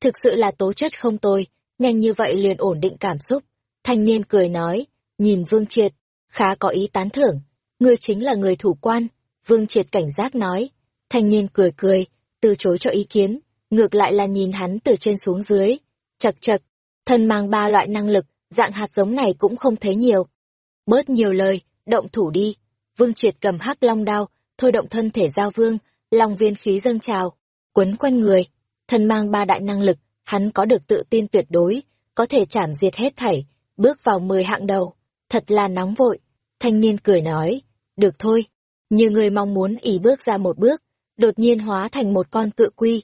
Thực sự là tố chất không tồi, nhanh như vậy liền ổn định cảm xúc. Thanh niên cười nói, nhìn Vương Triệt, khá có ý tán thưởng, ngươi chính là người thủ quan. Vương Triệt cảnh giác nói, thanh niên cười cười, từ chối cho ý kiến, ngược lại là nhìn hắn từ trên xuống dưới. Chật chật, thân mang ba loại năng lực, dạng hạt giống này cũng không thấy nhiều. Bớt nhiều lời, động thủ đi. Vương Triệt cầm hắc long đao, thôi động thân thể giao vương, long viên khí dâng trào, quấn quanh người. Thân mang ba đại năng lực, hắn có được tự tin tuyệt đối, có thể chảm diệt hết thảy, bước vào mười hạng đầu. Thật là nóng vội. Thanh niên cười nói, được thôi. Như người mong muốn ý bước ra một bước, đột nhiên hóa thành một con cự quy.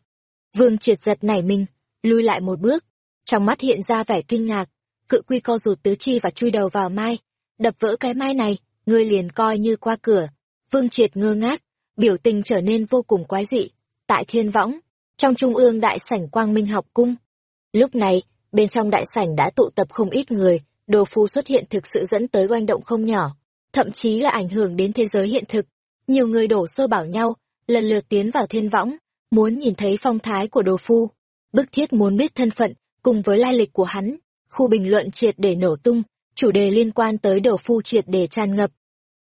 Vương triệt giật nảy mình, lui lại một bước, trong mắt hiện ra vẻ kinh ngạc, cự quy co rụt tứ chi và chui đầu vào mai, đập vỡ cái mai này, ngươi liền coi như qua cửa. Vương triệt ngơ ngác, biểu tình trở nên vô cùng quái dị. Tại thiên võng, trong trung ương đại sảnh quang minh học cung. Lúc này, bên trong đại sảnh đã tụ tập không ít người, đồ phu xuất hiện thực sự dẫn tới oanh động không nhỏ, thậm chí là ảnh hưởng đến thế giới hiện thực. Nhiều người đổ xô bảo nhau, lần lượt tiến vào thiên võng, muốn nhìn thấy phong thái của đồ phu. Bức thiết muốn biết thân phận, cùng với lai lịch của hắn. Khu bình luận triệt để nổ tung, chủ đề liên quan tới đồ phu triệt để tràn ngập.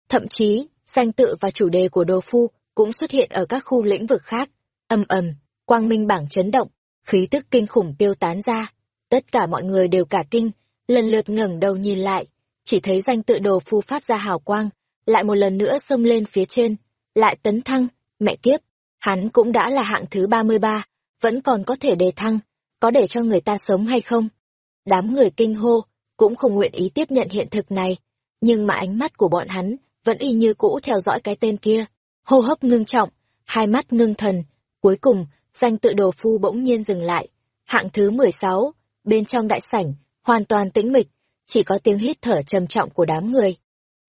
Thậm chí, danh tự và chủ đề của đồ phu cũng xuất hiện ở các khu lĩnh vực khác. Âm ầm, quang minh bảng chấn động, khí tức kinh khủng tiêu tán ra. Tất cả mọi người đều cả kinh, lần lượt ngẩng đầu nhìn lại, chỉ thấy danh tự đồ phu phát ra hào quang, lại một lần nữa xông lên phía trên, lại tấn thăng, mẹ kiếp, hắn cũng đã là hạng thứ 33, vẫn còn có thể đề thăng, có để cho người ta sống hay không? Đám người kinh hô, cũng không nguyện ý tiếp nhận hiện thực này, nhưng mà ánh mắt của bọn hắn vẫn y như cũ theo dõi cái tên kia, hô hấp ngưng trọng, hai mắt ngưng thần, cuối cùng, danh tự đồ phu bỗng nhiên dừng lại, hạng thứ 16, bên trong đại sảnh, hoàn toàn tĩnh mịch, chỉ có tiếng hít thở trầm trọng của đám người.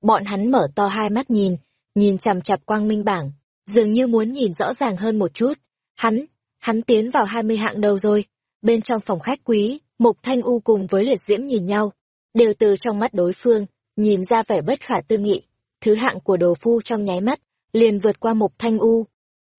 Bọn hắn mở to hai mắt nhìn, nhìn chằm chặp quang minh bảng, dường như muốn nhìn rõ ràng hơn một chút. Hắn, hắn tiến vào hai mươi hạng đầu rồi. Bên trong phòng khách quý, Mục Thanh U cùng với Liệt Diễm nhìn nhau, đều từ trong mắt đối phương, nhìn ra vẻ bất khả tư nghị. Thứ hạng của đồ phu trong nháy mắt, liền vượt qua Mục Thanh U.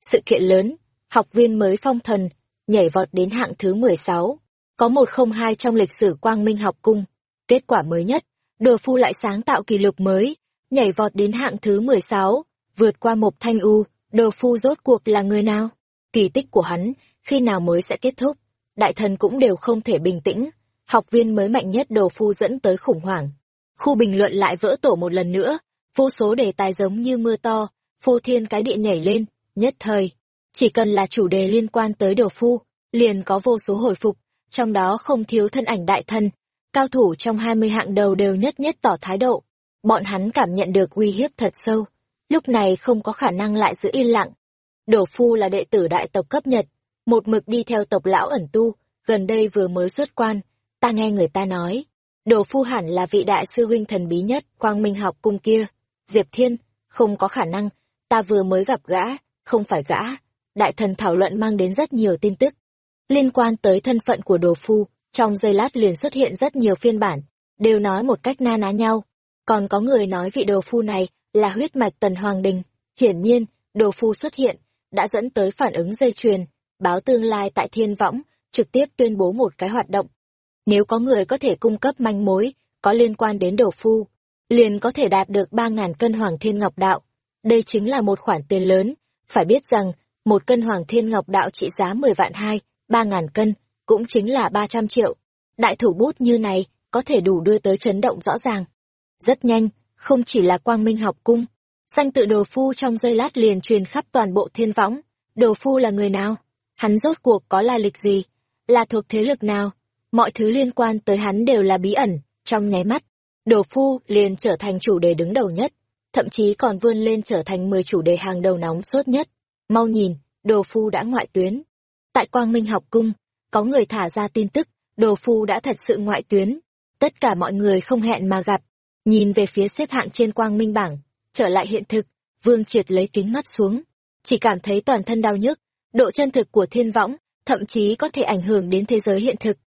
Sự kiện lớn, học viên mới phong thần, nhảy vọt đến hạng thứ 16. Có một không hai trong lịch sử quang minh học cung. Kết quả mới nhất, đồ phu lại sáng tạo kỷ lục mới, nhảy vọt đến hạng thứ 16, vượt qua Mục Thanh U, Đồ phu rốt cuộc là người nào? Kỳ tích của hắn, khi nào mới sẽ kết thúc? Đại thần cũng đều không thể bình tĩnh. Học viên mới mạnh nhất đồ phu dẫn tới khủng hoảng. Khu bình luận lại vỡ tổ một lần nữa. Vô số đề tài giống như mưa to, phô thiên cái địa nhảy lên, nhất thời. Chỉ cần là chủ đề liên quan tới đồ phu, liền có vô số hồi phục, trong đó không thiếu thân ảnh đại thân Cao thủ trong 20 hạng đầu đều nhất nhất tỏ thái độ. Bọn hắn cảm nhận được uy hiếp thật sâu. Lúc này không có khả năng lại giữ yên lặng. Đồ phu là đệ tử đại tộc cấp Nhật, một mực đi theo tộc lão ẩn tu, gần đây vừa mới xuất quan, ta nghe người ta nói, đồ phu hẳn là vị đại sư huynh thần bí nhất, quang minh học cung kia, Diệp Thiên, không có khả năng, ta vừa mới gặp gã, không phải gã, đại thần thảo luận mang đến rất nhiều tin tức. Liên quan tới thân phận của đồ phu, trong giây lát liền xuất hiện rất nhiều phiên bản, đều nói một cách na ná nhau. Còn có người nói vị đồ phu này là huyết mạch tần hoàng đình. Hiển nhiên, đồ phu xuất hiện, đã dẫn tới phản ứng dây chuyền, báo tương lai tại thiên võng, trực tiếp tuyên bố một cái hoạt động. Nếu có người có thể cung cấp manh mối, có liên quan đến đồ phu, liền có thể đạt được 3.000 cân hoàng thiên ngọc đạo. Đây chính là một khoản tiền lớn, phải biết rằng, một cân hoàng thiên ngọc đạo trị giá 10 vạn hai, 3.000 cân, cũng chính là 300 triệu. Đại thủ bút như này, có thể đủ đưa tới chấn động rõ ràng. Rất nhanh, không chỉ là quang minh học cung, danh tự đồ phu trong giây lát liền truyền khắp toàn bộ thiên võng. Đồ phu là người nào? Hắn rốt cuộc có lai lịch gì? Là thuộc thế lực nào? Mọi thứ liên quan tới hắn đều là bí ẩn, trong nháy mắt. Đồ phu liền trở thành chủ đề đứng đầu nhất, thậm chí còn vươn lên trở thành 10 chủ đề hàng đầu nóng sốt nhất. Mau nhìn, đồ phu đã ngoại tuyến. Tại Quang Minh học cung, có người thả ra tin tức, đồ phu đã thật sự ngoại tuyến. Tất cả mọi người không hẹn mà gặp, nhìn về phía xếp hạng trên Quang Minh bảng, trở lại hiện thực, Vương Triệt lấy kính mắt xuống, chỉ cảm thấy toàn thân đau nhức, độ chân thực của thiên võng, thậm chí có thể ảnh hưởng đến thế giới hiện thực.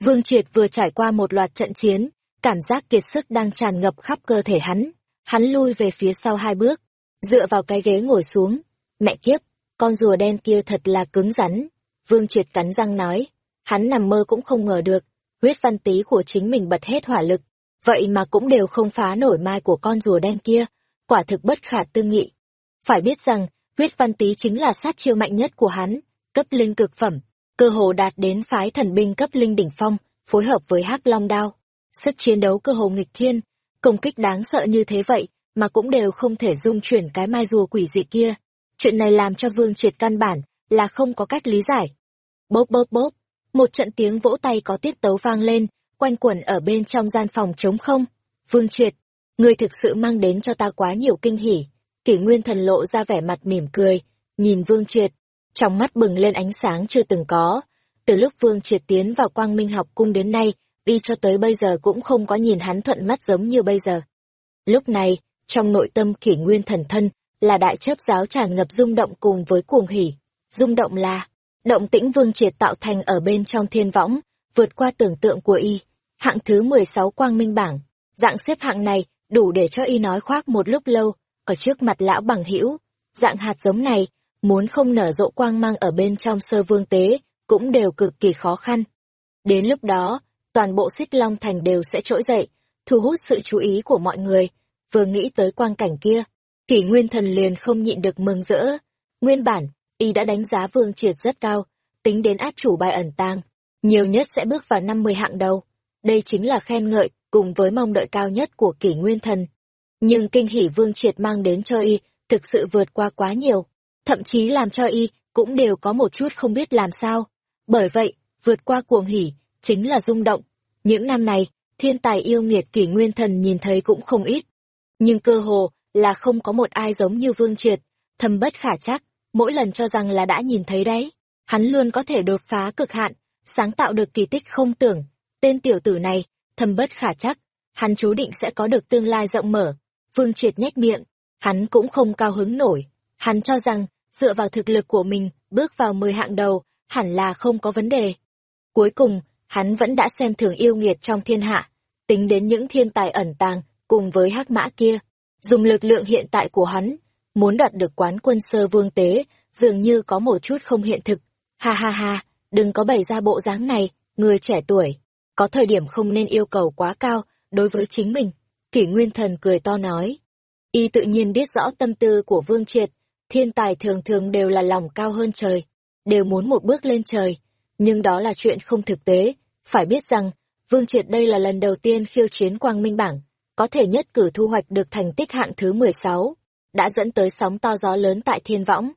Vương Triệt vừa trải qua một loạt trận chiến, cảm giác kiệt sức đang tràn ngập khắp cơ thể hắn. Hắn lui về phía sau hai bước, dựa vào cái ghế ngồi xuống. Mẹ kiếp, con rùa đen kia thật là cứng rắn. Vương Triệt cắn răng nói, hắn nằm mơ cũng không ngờ được, huyết văn tý của chính mình bật hết hỏa lực, vậy mà cũng đều không phá nổi mai của con rùa đen kia, quả thực bất khả tư nghị. Phải biết rằng, huyết văn tý chính là sát chiêu mạnh nhất của hắn, cấp linh cực phẩm, cơ hồ đạt đến phái thần binh cấp linh đỉnh phong, phối hợp với hắc long đao. Sức chiến đấu cơ hồ nghịch thiên, công kích đáng sợ như thế vậy, mà cũng đều không thể dung chuyển cái mai rùa quỷ dị kia. Chuyện này làm cho Vương Triệt căn bản là không có cách lý giải. Bốp bốp bốp, một trận tiếng vỗ tay có tiết tấu vang lên, quanh quẩn ở bên trong gian phòng trống không. Vương Triệt, người thực sự mang đến cho ta quá nhiều kinh hỉ. Kỷ Nguyên Thần lộ ra vẻ mặt mỉm cười, nhìn Vương Triệt, trong mắt bừng lên ánh sáng chưa từng có. Từ lúc Vương Triệt tiến vào Quang Minh học cung đến nay, y cho tới bây giờ cũng không có nhìn hắn thuận mắt giống như bây giờ. Lúc này, trong nội tâm Kỷ Nguyên Thần thân, là đại chấp giáo tràn ngập rung động cùng với cuồng hỉ. Rung động là, động tĩnh Vương Triệt tạo thành ở bên trong thiên võng, vượt qua tưởng tượng của y. Hạng thứ 16 Quang Minh bảng, dạng xếp hạng này đủ để cho y nói khoác một lúc lâu, ở trước mặt lão bằng hữu dạng hạt giống này muốn không nở rộ quang mang ở bên trong sơ vương tế cũng đều cực kỳ khó khăn đến lúc đó toàn bộ xích long thành đều sẽ trỗi dậy thu hút sự chú ý của mọi người. Vừa nghĩ tới quang cảnh kia kỷ nguyên thần liền không nhịn được mừng rỡ. Nguyên bản y đã đánh giá vương triệt rất cao tính đến át chủ bài ẩn tàng nhiều nhất sẽ bước vào năm mươi hạng đầu. Đây chính là khen ngợi cùng với mong đợi cao nhất của kỷ nguyên thần. Nhưng kinh hỉ Vương Triệt mang đến cho y, thực sự vượt qua quá nhiều, thậm chí làm cho y cũng đều có một chút không biết làm sao. Bởi vậy, vượt qua cuồng hỉ, chính là rung động. Những năm này, thiên tài yêu nghiệt kỷ nguyên thần nhìn thấy cũng không ít. Nhưng cơ hồ là không có một ai giống như Vương Triệt, thầm bất khả chắc, mỗi lần cho rằng là đã nhìn thấy đấy. Hắn luôn có thể đột phá cực hạn, sáng tạo được kỳ tích không tưởng. Tên tiểu tử này, thầm bất khả chắc, hắn chú định sẽ có được tương lai rộng mở, Vương Triệt nhếch miệng, hắn cũng không cao hứng nổi. Hắn cho rằng, dựa vào thực lực của mình, bước vào mười hạng đầu, hẳn là không có vấn đề. Cuối cùng, hắn vẫn đã xem thường yêu nghiệt trong thiên hạ, tính đến những thiên tài ẩn tàng, cùng với hắc mã kia. Dùng lực lượng hiện tại của hắn, muốn đoạt được quán quân sơ vương tế, dường như có một chút không hiện thực. Ha ha ha, đừng có bày ra bộ dáng này, người trẻ tuổi. Có thời điểm không nên yêu cầu quá cao, đối với chính mình. Kỷ Nguyên Thần cười to nói. Y tự nhiên biết rõ tâm tư của Vương Triệt, thiên tài thường thường đều là lòng cao hơn trời, đều muốn một bước lên trời, nhưng đó là chuyện không thực tế, phải biết rằng, Vương Triệt đây là lần đầu tiên khiêu chiến quang minh bảng, có thể nhất cử thu hoạch được thành tích hạng thứ 16, đã dẫn tới sóng to gió lớn tại thiên võng.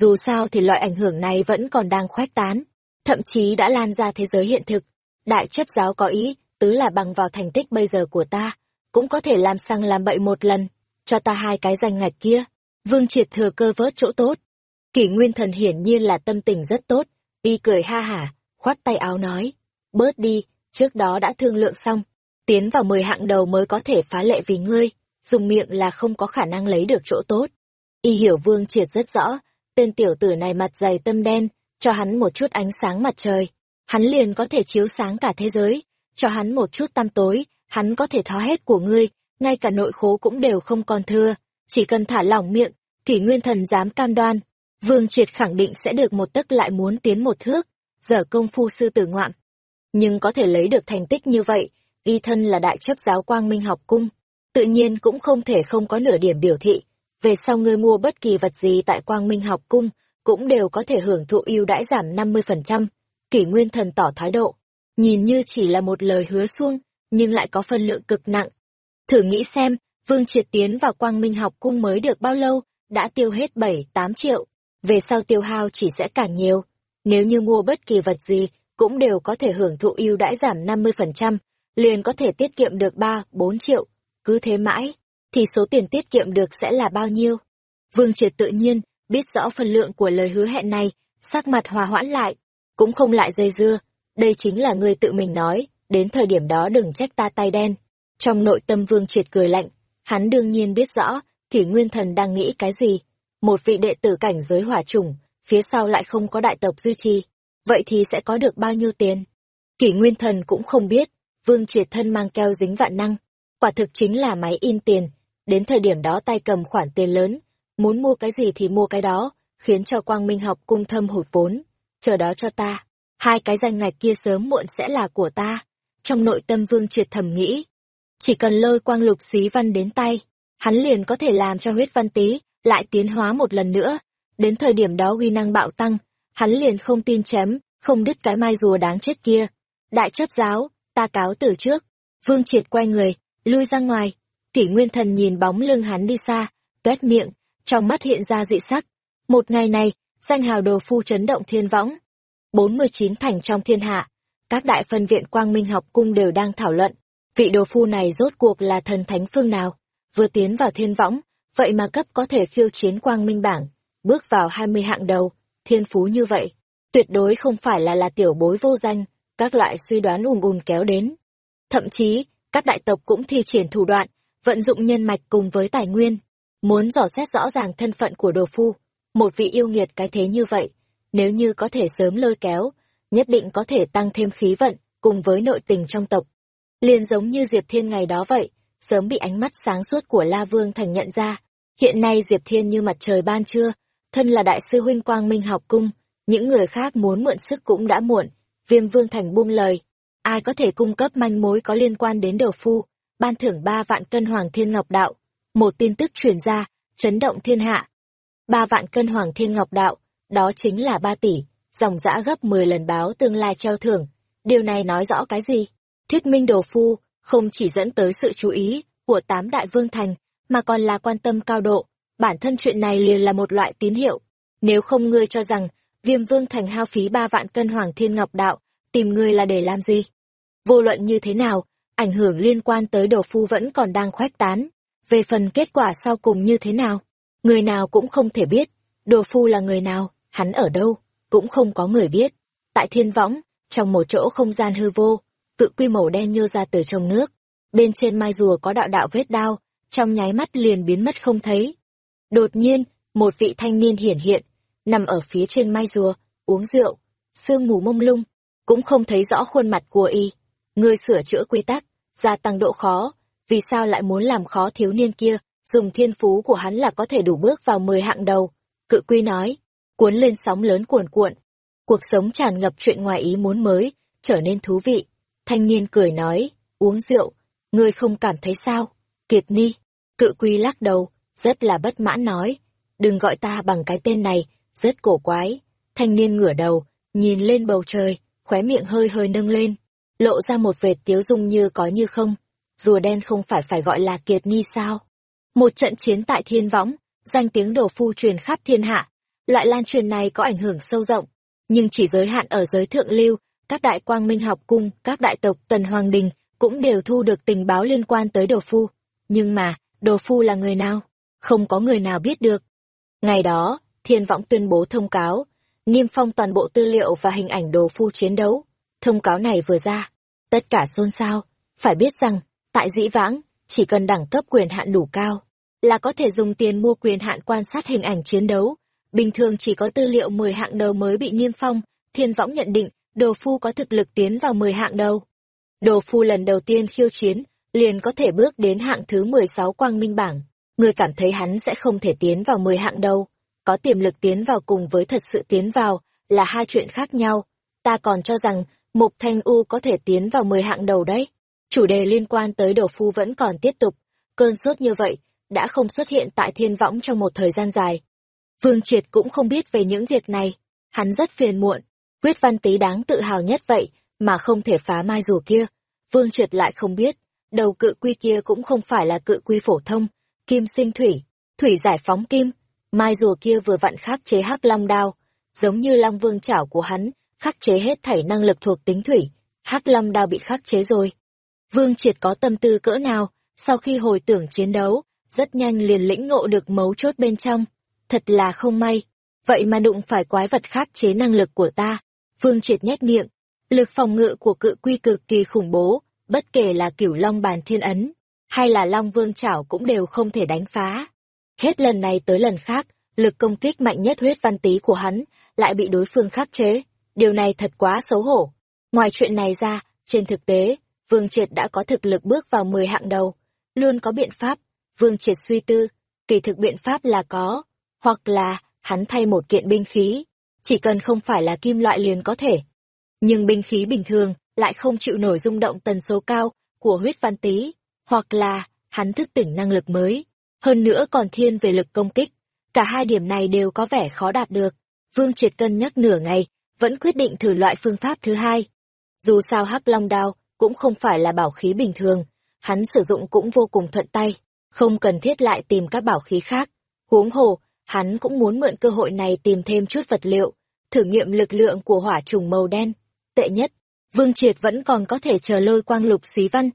Dù sao thì loại ảnh hưởng này vẫn còn đang khoét tán, thậm chí đã lan ra thế giới hiện thực. Đại chấp giáo có ý, tứ là bằng vào thành tích bây giờ của ta, cũng có thể làm sang làm bậy một lần, cho ta hai cái danh ngạch kia. Vương Triệt thừa cơ vớt chỗ tốt. Kỷ Nguyên Thần hiển nhiên là tâm tình rất tốt, y cười ha hả, khoát tay áo nói, bớt đi, trước đó đã thương lượng xong, tiến vào mười hạng đầu mới có thể phá lệ vì ngươi, dùng miệng là không có khả năng lấy được chỗ tốt. Y hiểu Vương Triệt rất rõ, tên tiểu tử này mặt dày tâm đen, cho hắn một chút ánh sáng mặt trời, hắn liền có thể chiếu sáng cả thế giới, cho hắn một chút tăm tối, hắn có thể thó hết của ngươi, ngay cả nội khố cũng đều không còn thưa, chỉ cần thả lỏng miệng, kỷ nguyên thần dám cam đoan. Vương Triệt khẳng định sẽ được một tấc lại muốn tiến một thước, dở công phu sư tử ngoạm. Nhưng có thể lấy được thành tích như vậy, y thân là đại chấp giáo quang minh học cung, tự nhiên cũng không thể không có nửa điểm biểu thị. Về sau ngươi mua bất kỳ vật gì tại quang minh học cung, cũng đều có thể hưởng thụ ưu đãi giảm 50%. Kỷ nguyên thần tỏ thái độ, nhìn như chỉ là một lời hứa xuông, nhưng lại có phân lượng cực nặng. Thử nghĩ xem, Vương Triệt tiến vào quang minh học cung mới được bao lâu, đã tiêu hết 7-8 triệu, về sau tiêu hao chỉ sẽ càng nhiều. Nếu như mua bất kỳ vật gì, cũng đều có thể hưởng thụ ưu đãi giảm 50%, liền có thể tiết kiệm được 3-4 triệu. Cứ thế mãi, thì số tiền tiết kiệm được sẽ là bao nhiêu? Vương Triệt tự nhiên, biết rõ phần lượng của lời hứa hẹn này, sắc mặt hòa hoãn lại, cũng không lại dây dưa, đây chính là người tự mình nói, đến thời điểm đó đừng trách ta tay đen. Trong nội tâm Vương Triệt cười lạnh, hắn đương nhiên biết rõ, thì nguyên thần đang nghĩ cái gì. Một vị đệ tử cảnh giới hỏa trùng, phía sau lại không có đại tộc duy trì, vậy thì sẽ có được bao nhiêu tiền? Kỷ nguyên thần cũng không biết, Vương Triệt thân mang keo dính vạn năng, quả thực chính là máy in tiền, đến thời điểm đó tay cầm khoản tiền lớn, muốn mua cái gì thì mua cái đó, khiến cho Quang Minh học cung thâm hụt vốn. Chờ đó cho ta, hai cái danh ngạch kia sớm muộn sẽ là của ta. Trong nội tâm Vương Triệt thầm nghĩ, chỉ cần lôi quang lục xí văn đến tay, hắn liền có thể làm cho huyết văn tý lại tiến hóa một lần nữa. Đến thời điểm đó uy năng bạo tăng, hắn liền không tin chém, không đứt cái mai rùa đáng chết kia. Đại chấp giáo, ta cáo từ trước. Vương Triệt quay người, lui ra ngoài. Kỷ Nguyên Thần nhìn bóng lưng hắn đi xa, tuét miệng, trong mắt hiện ra dị sắc. Một ngày này, danh hào đồ phu chấn động thiên võng. 49 thành trong thiên hạ, các đại phân viện quang minh học cung đều đang thảo luận, vị đồ phu này rốt cuộc là thần thánh phương nào, vừa tiến vào thiên võng, vậy mà cấp có thể khiêu chiến quang minh bảng, bước vào 20 hạng đầu, thiên phú như vậy, tuyệt đối không phải là là tiểu bối vô danh, các loại suy đoán ùn ùn kéo đến. Thậm chí, các đại tộc cũng thi triển thủ đoạn, vận dụng nhân mạch cùng với tài nguyên, muốn dò xét rõ ràng thân phận của đồ phu, một vị yêu nghiệt cái thế như vậy, nếu như có thể sớm lôi kéo, nhất định có thể tăng thêm khí vận, cùng với nội tình trong tộc. Liền giống như Diệp Thiên ngày đó vậy, sớm bị ánh mắt sáng suốt của La Vương Thành nhận ra. Hiện nay Diệp Thiên như mặt trời ban trưa, thân là đại sư huynh Quang Minh học cung, những người khác muốn mượn sức cũng đã muộn. Viêm Vương Thành buông lời, ai có thể cung cấp manh mối có liên quan đến đầu phu, ban thưởng ba vạn cân Hoàng Thiên Ngọc Đạo. Một tin tức truyền ra, chấn động thiên hạ. Ba vạn cân Hoàng Thiên Ngọc Đạo, đó chính là ba tỷ, dòng dã gấp 10 lần báo tương lai treo thưởng. Điều này nói rõ cái gì? Thuyết minh đồ phu không chỉ dẫn tới sự chú ý của tám đại vương thành, mà còn là quan tâm cao độ. Bản thân chuyện này liền là một loại tín hiệu. Nếu không ngươi cho rằng, viêm vương thành hao phí ba vạn cân hoàng thiên ngọc đạo, tìm ngươi là để làm gì? Vô luận như thế nào, ảnh hưởng liên quan tới đồ phu vẫn còn đang khoách tán. Về phần kết quả sau cùng như thế nào, người nào cũng không thể biết. Đồ phu là người nào, hắn ở đâu, cũng không có người biết. Tại thiên võng, trong một chỗ không gian hư vô, cự quy màu đen nhô ra từ trong nước. Bên trên mai rùa có đạo đạo vết đao, trong nháy mắt liền biến mất không thấy. Đột nhiên, một vị thanh niên hiển hiện, nằm ở phía trên mai rùa, uống rượu, sương mù mông lung, cũng không thấy rõ khuôn mặt của y. Người sửa chữa quy tắc, gia tăng độ khó, vì sao lại muốn làm khó thiếu niên kia, dùng thiên phú của hắn là có thể đủ bước vào mười hạng đầu. Cự quy nói, cuốn lên sóng lớn cuồn cuộn. Cuộc sống tràn ngập chuyện ngoài ý muốn mới, trở nên thú vị. Thanh niên cười nói, uống rượu, ngươi không cảm thấy sao? Kiệt ni, cự quy lắc đầu, rất là bất mãn nói, đừng gọi ta bằng cái tên này, rất cổ quái. Thanh niên ngửa đầu, nhìn lên bầu trời, khóe miệng hơi hơi nâng lên, lộ ra một vệt tiếu dung như có như không. Rùa đen không phải phải gọi là kiệt Ni sao? Một trận chiến tại thiên võng, danh tiếng đồ phu truyền khắp thiên hạ. Loại lan truyền này có ảnh hưởng sâu rộng, nhưng chỉ giới hạn ở giới thượng lưu, các đại quang minh học cung, các đại tộc tần hoàng đình cũng đều thu được tình báo liên quan tới đồ phu. Nhưng mà, đồ phu là người nào? Không có người nào biết được. Ngày đó, thiên võng tuyên bố thông cáo, niêm phong toàn bộ tư liệu và hình ảnh đồ phu chiến đấu. Thông cáo này vừa ra, tất cả xôn xao, phải biết rằng, tại dĩ vãng, chỉ cần đẳng cấp quyền hạn đủ cao, là có thể dùng tiền mua quyền hạn quan sát hình ảnh chiến đấu. Bình thường chỉ có tư liệu 10 hạng đầu mới bị niêm phong, thiên võng nhận định, đồ phu có thực lực tiến vào 10 hạng đầu. Đồ phu lần đầu tiên khiêu chiến, liền có thể bước đến hạng thứ 16 quang minh bảng. Người cảm thấy hắn sẽ không thể tiến vào 10 hạng đâu Có tiềm lực tiến vào cùng với thật sự tiến vào, là hai chuyện khác nhau. Ta còn cho rằng, Mục Thanh U có thể tiến vào 10 hạng đầu đấy. Chủ đề liên quan tới đồ phu vẫn còn tiếp tục. Cơn sốt như vậy, đã không xuất hiện tại thiên võng trong một thời gian dài. Vương Triệt cũng không biết về những việc này. Hắn rất phiền muộn. Quyết văn tý đáng tự hào nhất vậy, mà không thể phá mai rùa kia. Vương Triệt lại không biết, đầu cự quy kia cũng không phải là cự quy phổ thông, kim sinh thủy, thủy giải phóng kim. Mai rùa kia vừa vặn khắc chế hắc long đao, giống như long vương chảo của hắn, khắc chế hết thảy năng lực thuộc tính thủy, hắc long đao bị khắc chế rồi. Vương Triệt có tâm tư cỡ nào, sau khi hồi tưởng chiến đấu, rất nhanh liền lĩnh ngộ được mấu chốt bên trong. Thật là không may, vậy mà đụng phải quái vật khắc chế năng lực của ta. Vương Triệt nhếch miệng, lực phòng ngự của cự quy cực kỳ khủng bố, bất kể là cửu long bàn thiên ấn, hay là long vương chảo cũng đều không thể đánh phá. Hết lần này tới lần khác, lực công kích mạnh nhất huyết văn tý của hắn lại bị đối phương khắc chế. Điều này thật quá xấu hổ. Ngoài chuyện này ra, trên thực tế, Vương Triệt đã có thực lực bước vào 10 hạng đầu. Luôn có biện pháp. Vương Triệt suy tư, kỳ thực biện pháp là có. Hoặc là, hắn thay một kiện binh khí. Chỉ cần không phải là kim loại liền có thể. Nhưng binh khí bình thường lại không chịu nổi rung động tần số cao của huyết văn tý. Hoặc là, hắn thức tỉnh năng lực mới. Hơn nữa còn thiên về lực công kích. Cả hai điểm này đều có vẻ khó đạt được. Vương Triệt cân nhắc nửa ngày, vẫn quyết định thử loại phương pháp thứ hai. Dù sao hắc long đao cũng không phải là bảo khí bình thường, hắn sử dụng cũng vô cùng thuận tay, không cần thiết lại tìm các bảo khí khác. Huống hồ, hắn cũng muốn mượn cơ hội này tìm thêm chút vật liệu, thử nghiệm lực lượng của hỏa trùng màu đen. Tệ nhất, Vương Triệt vẫn còn có thể chờ lôi quang lục xí văn.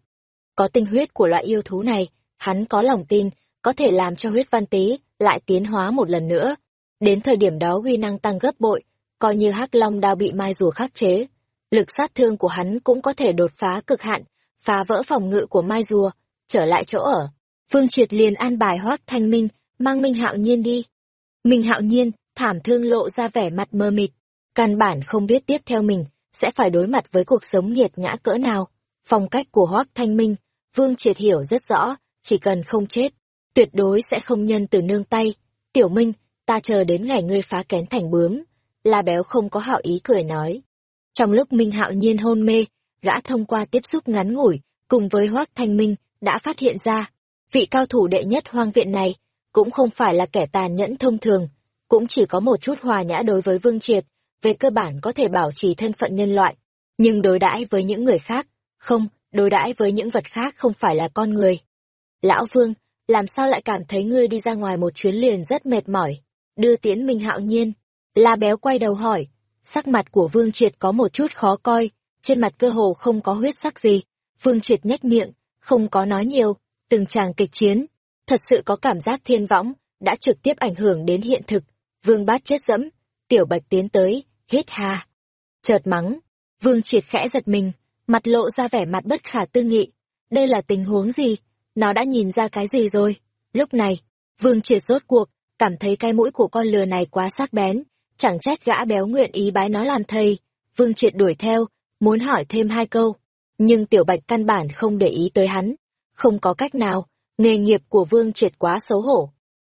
Có tinh huyết của loại yêu thú này, hắn có lòng tin, có thể làm cho huyết văn tý lại tiến hóa một lần nữa. Đến thời điểm đó uy năng tăng gấp bội, coi như hắc long đao bị mai rùa khắc chế. Lực sát thương của hắn cũng có thể đột phá cực hạn, phá vỡ phòng ngự của mai rùa, trở lại chỗ ở. Vương Triệt liền an bài hoác thanh minh, mang Minh Hạo Nhiên đi. Minh Hạo Nhiên, thảm thương lộ ra vẻ mặt mơ mịt, căn bản không biết tiếp theo mình, sẽ phải đối mặt với cuộc sống nghiệt ngã cỡ nào. Phong cách của hoác thanh minh, Vương Triệt hiểu rất rõ, chỉ cần không chết, tuyệt đối sẽ không nhân từ nương tay. Tiểu Minh, ta chờ đến ngày ngươi phá kén thành bướm. La béo không có hạo ý cười nói. Trong lúc Minh Hạo Nhiên hôn mê, gã thông qua tiếp xúc ngắn ngủi, cùng với Hoác Thanh Minh, đã phát hiện ra, vị cao thủ đệ nhất hoang viện này, cũng không phải là kẻ tàn nhẫn thông thường, cũng chỉ có một chút hòa nhã đối với Vương Triệt, về cơ bản có thể bảo trì thân phận nhân loại. Nhưng đối đãi với những người khác, không, đối đãi với những vật khác không phải là con người. Lão Vương, làm sao lại cảm thấy ngươi đi ra ngoài một chuyến liền rất mệt mỏi? Đưa tiễn Minh Hạo Nhiên. La Béo quay đầu hỏi, sắc mặt của Vương Triệt có một chút khó coi, trên mặt cơ hồ không có huyết sắc gì. Vương Triệt nhếch miệng, không có nói nhiều, từng tràng kịch chiến, thật sự có cảm giác thiên võng, đã trực tiếp ảnh hưởng đến hiện thực. Vương Bát chết dẫm, Tiểu Bạch tiến tới, hít hà. Chợt mắng, Vương Triệt khẽ giật mình, mặt lộ ra vẻ mặt bất khả tư nghị. Đây là tình huống gì? Nó đã nhìn ra cái gì rồi? Lúc này, Vương Triệt rốt cuộc, cảm thấy cái mũi của con lừa này quá sắc bén, chẳng trách gã béo nguyện ý bái nó làm thầy. Vương Triệt đuổi theo, muốn hỏi thêm hai câu, nhưng Tiểu Bạch căn bản không để ý tới hắn. Không có cách nào, nghề nghiệp của Vương Triệt quá xấu hổ.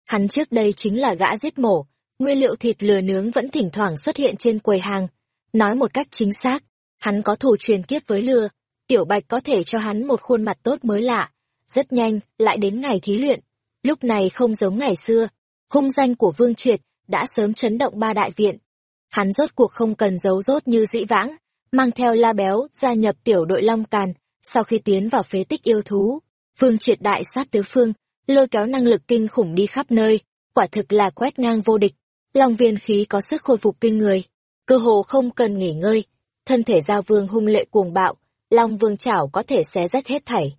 Hắn trước đây chính là gã giết mổ, nguyên liệu thịt lừa nướng vẫn thỉnh thoảng xuất hiện trên quầy hàng. Nói một cách chính xác, hắn có thủ truyền kiếp với lừa, Tiểu Bạch có thể cho hắn một khuôn mặt tốt mới lạ. Rất nhanh, lại đến ngày thí luyện. Lúc này không giống ngày xưa, hung danh của Vương Triệt đã sớm chấn động ba đại viện. Hắn rốt cuộc không cần giấu rốt như dĩ vãng, mang theo la béo gia nhập tiểu đội Long Càn, sau khi tiến vào phế tích yêu thú. Vương Triệt đại sát tứ phương, lôi kéo năng lực kinh khủng đi khắp nơi, quả thực là quét ngang vô địch. Long viên khí có sức khôi phục kinh người, cơ hồ không cần nghỉ ngơi, thân thể giao vương hung lệ cuồng bạo, long vương chảo có thể xé rách hết thảy.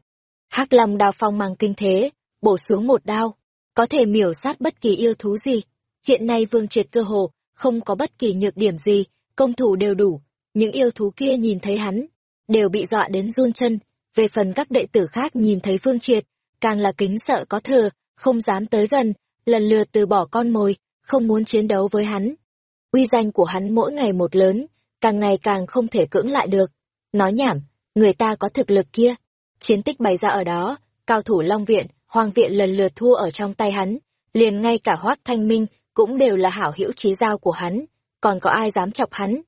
hắc long đao phong mang kinh thế, bổ xuống một đao, có thể miểu sát bất kỳ yêu thú gì. Hiện nay vương triệt cơ hồ, không có bất kỳ nhược điểm gì, công thủ đều đủ, những yêu thú kia nhìn thấy hắn, đều bị dọa đến run chân, về phần các đệ tử khác nhìn thấy vương triệt, càng là kính sợ có thừa, không dám tới gần, lần lượt từ bỏ con mồi, không muốn chiến đấu với hắn. Uy danh của hắn mỗi ngày một lớn, càng ngày càng không thể cưỡng lại được. Nói nhảm, người ta có thực lực kia. Chiến tích bày ra ở đó, cao thủ Long Viện, Hoàng Viện lần lượt thua ở trong tay hắn, liền ngay cả Hoác Thanh Minh cũng đều là hảo hữu trí giao của hắn, còn có ai dám chọc hắn.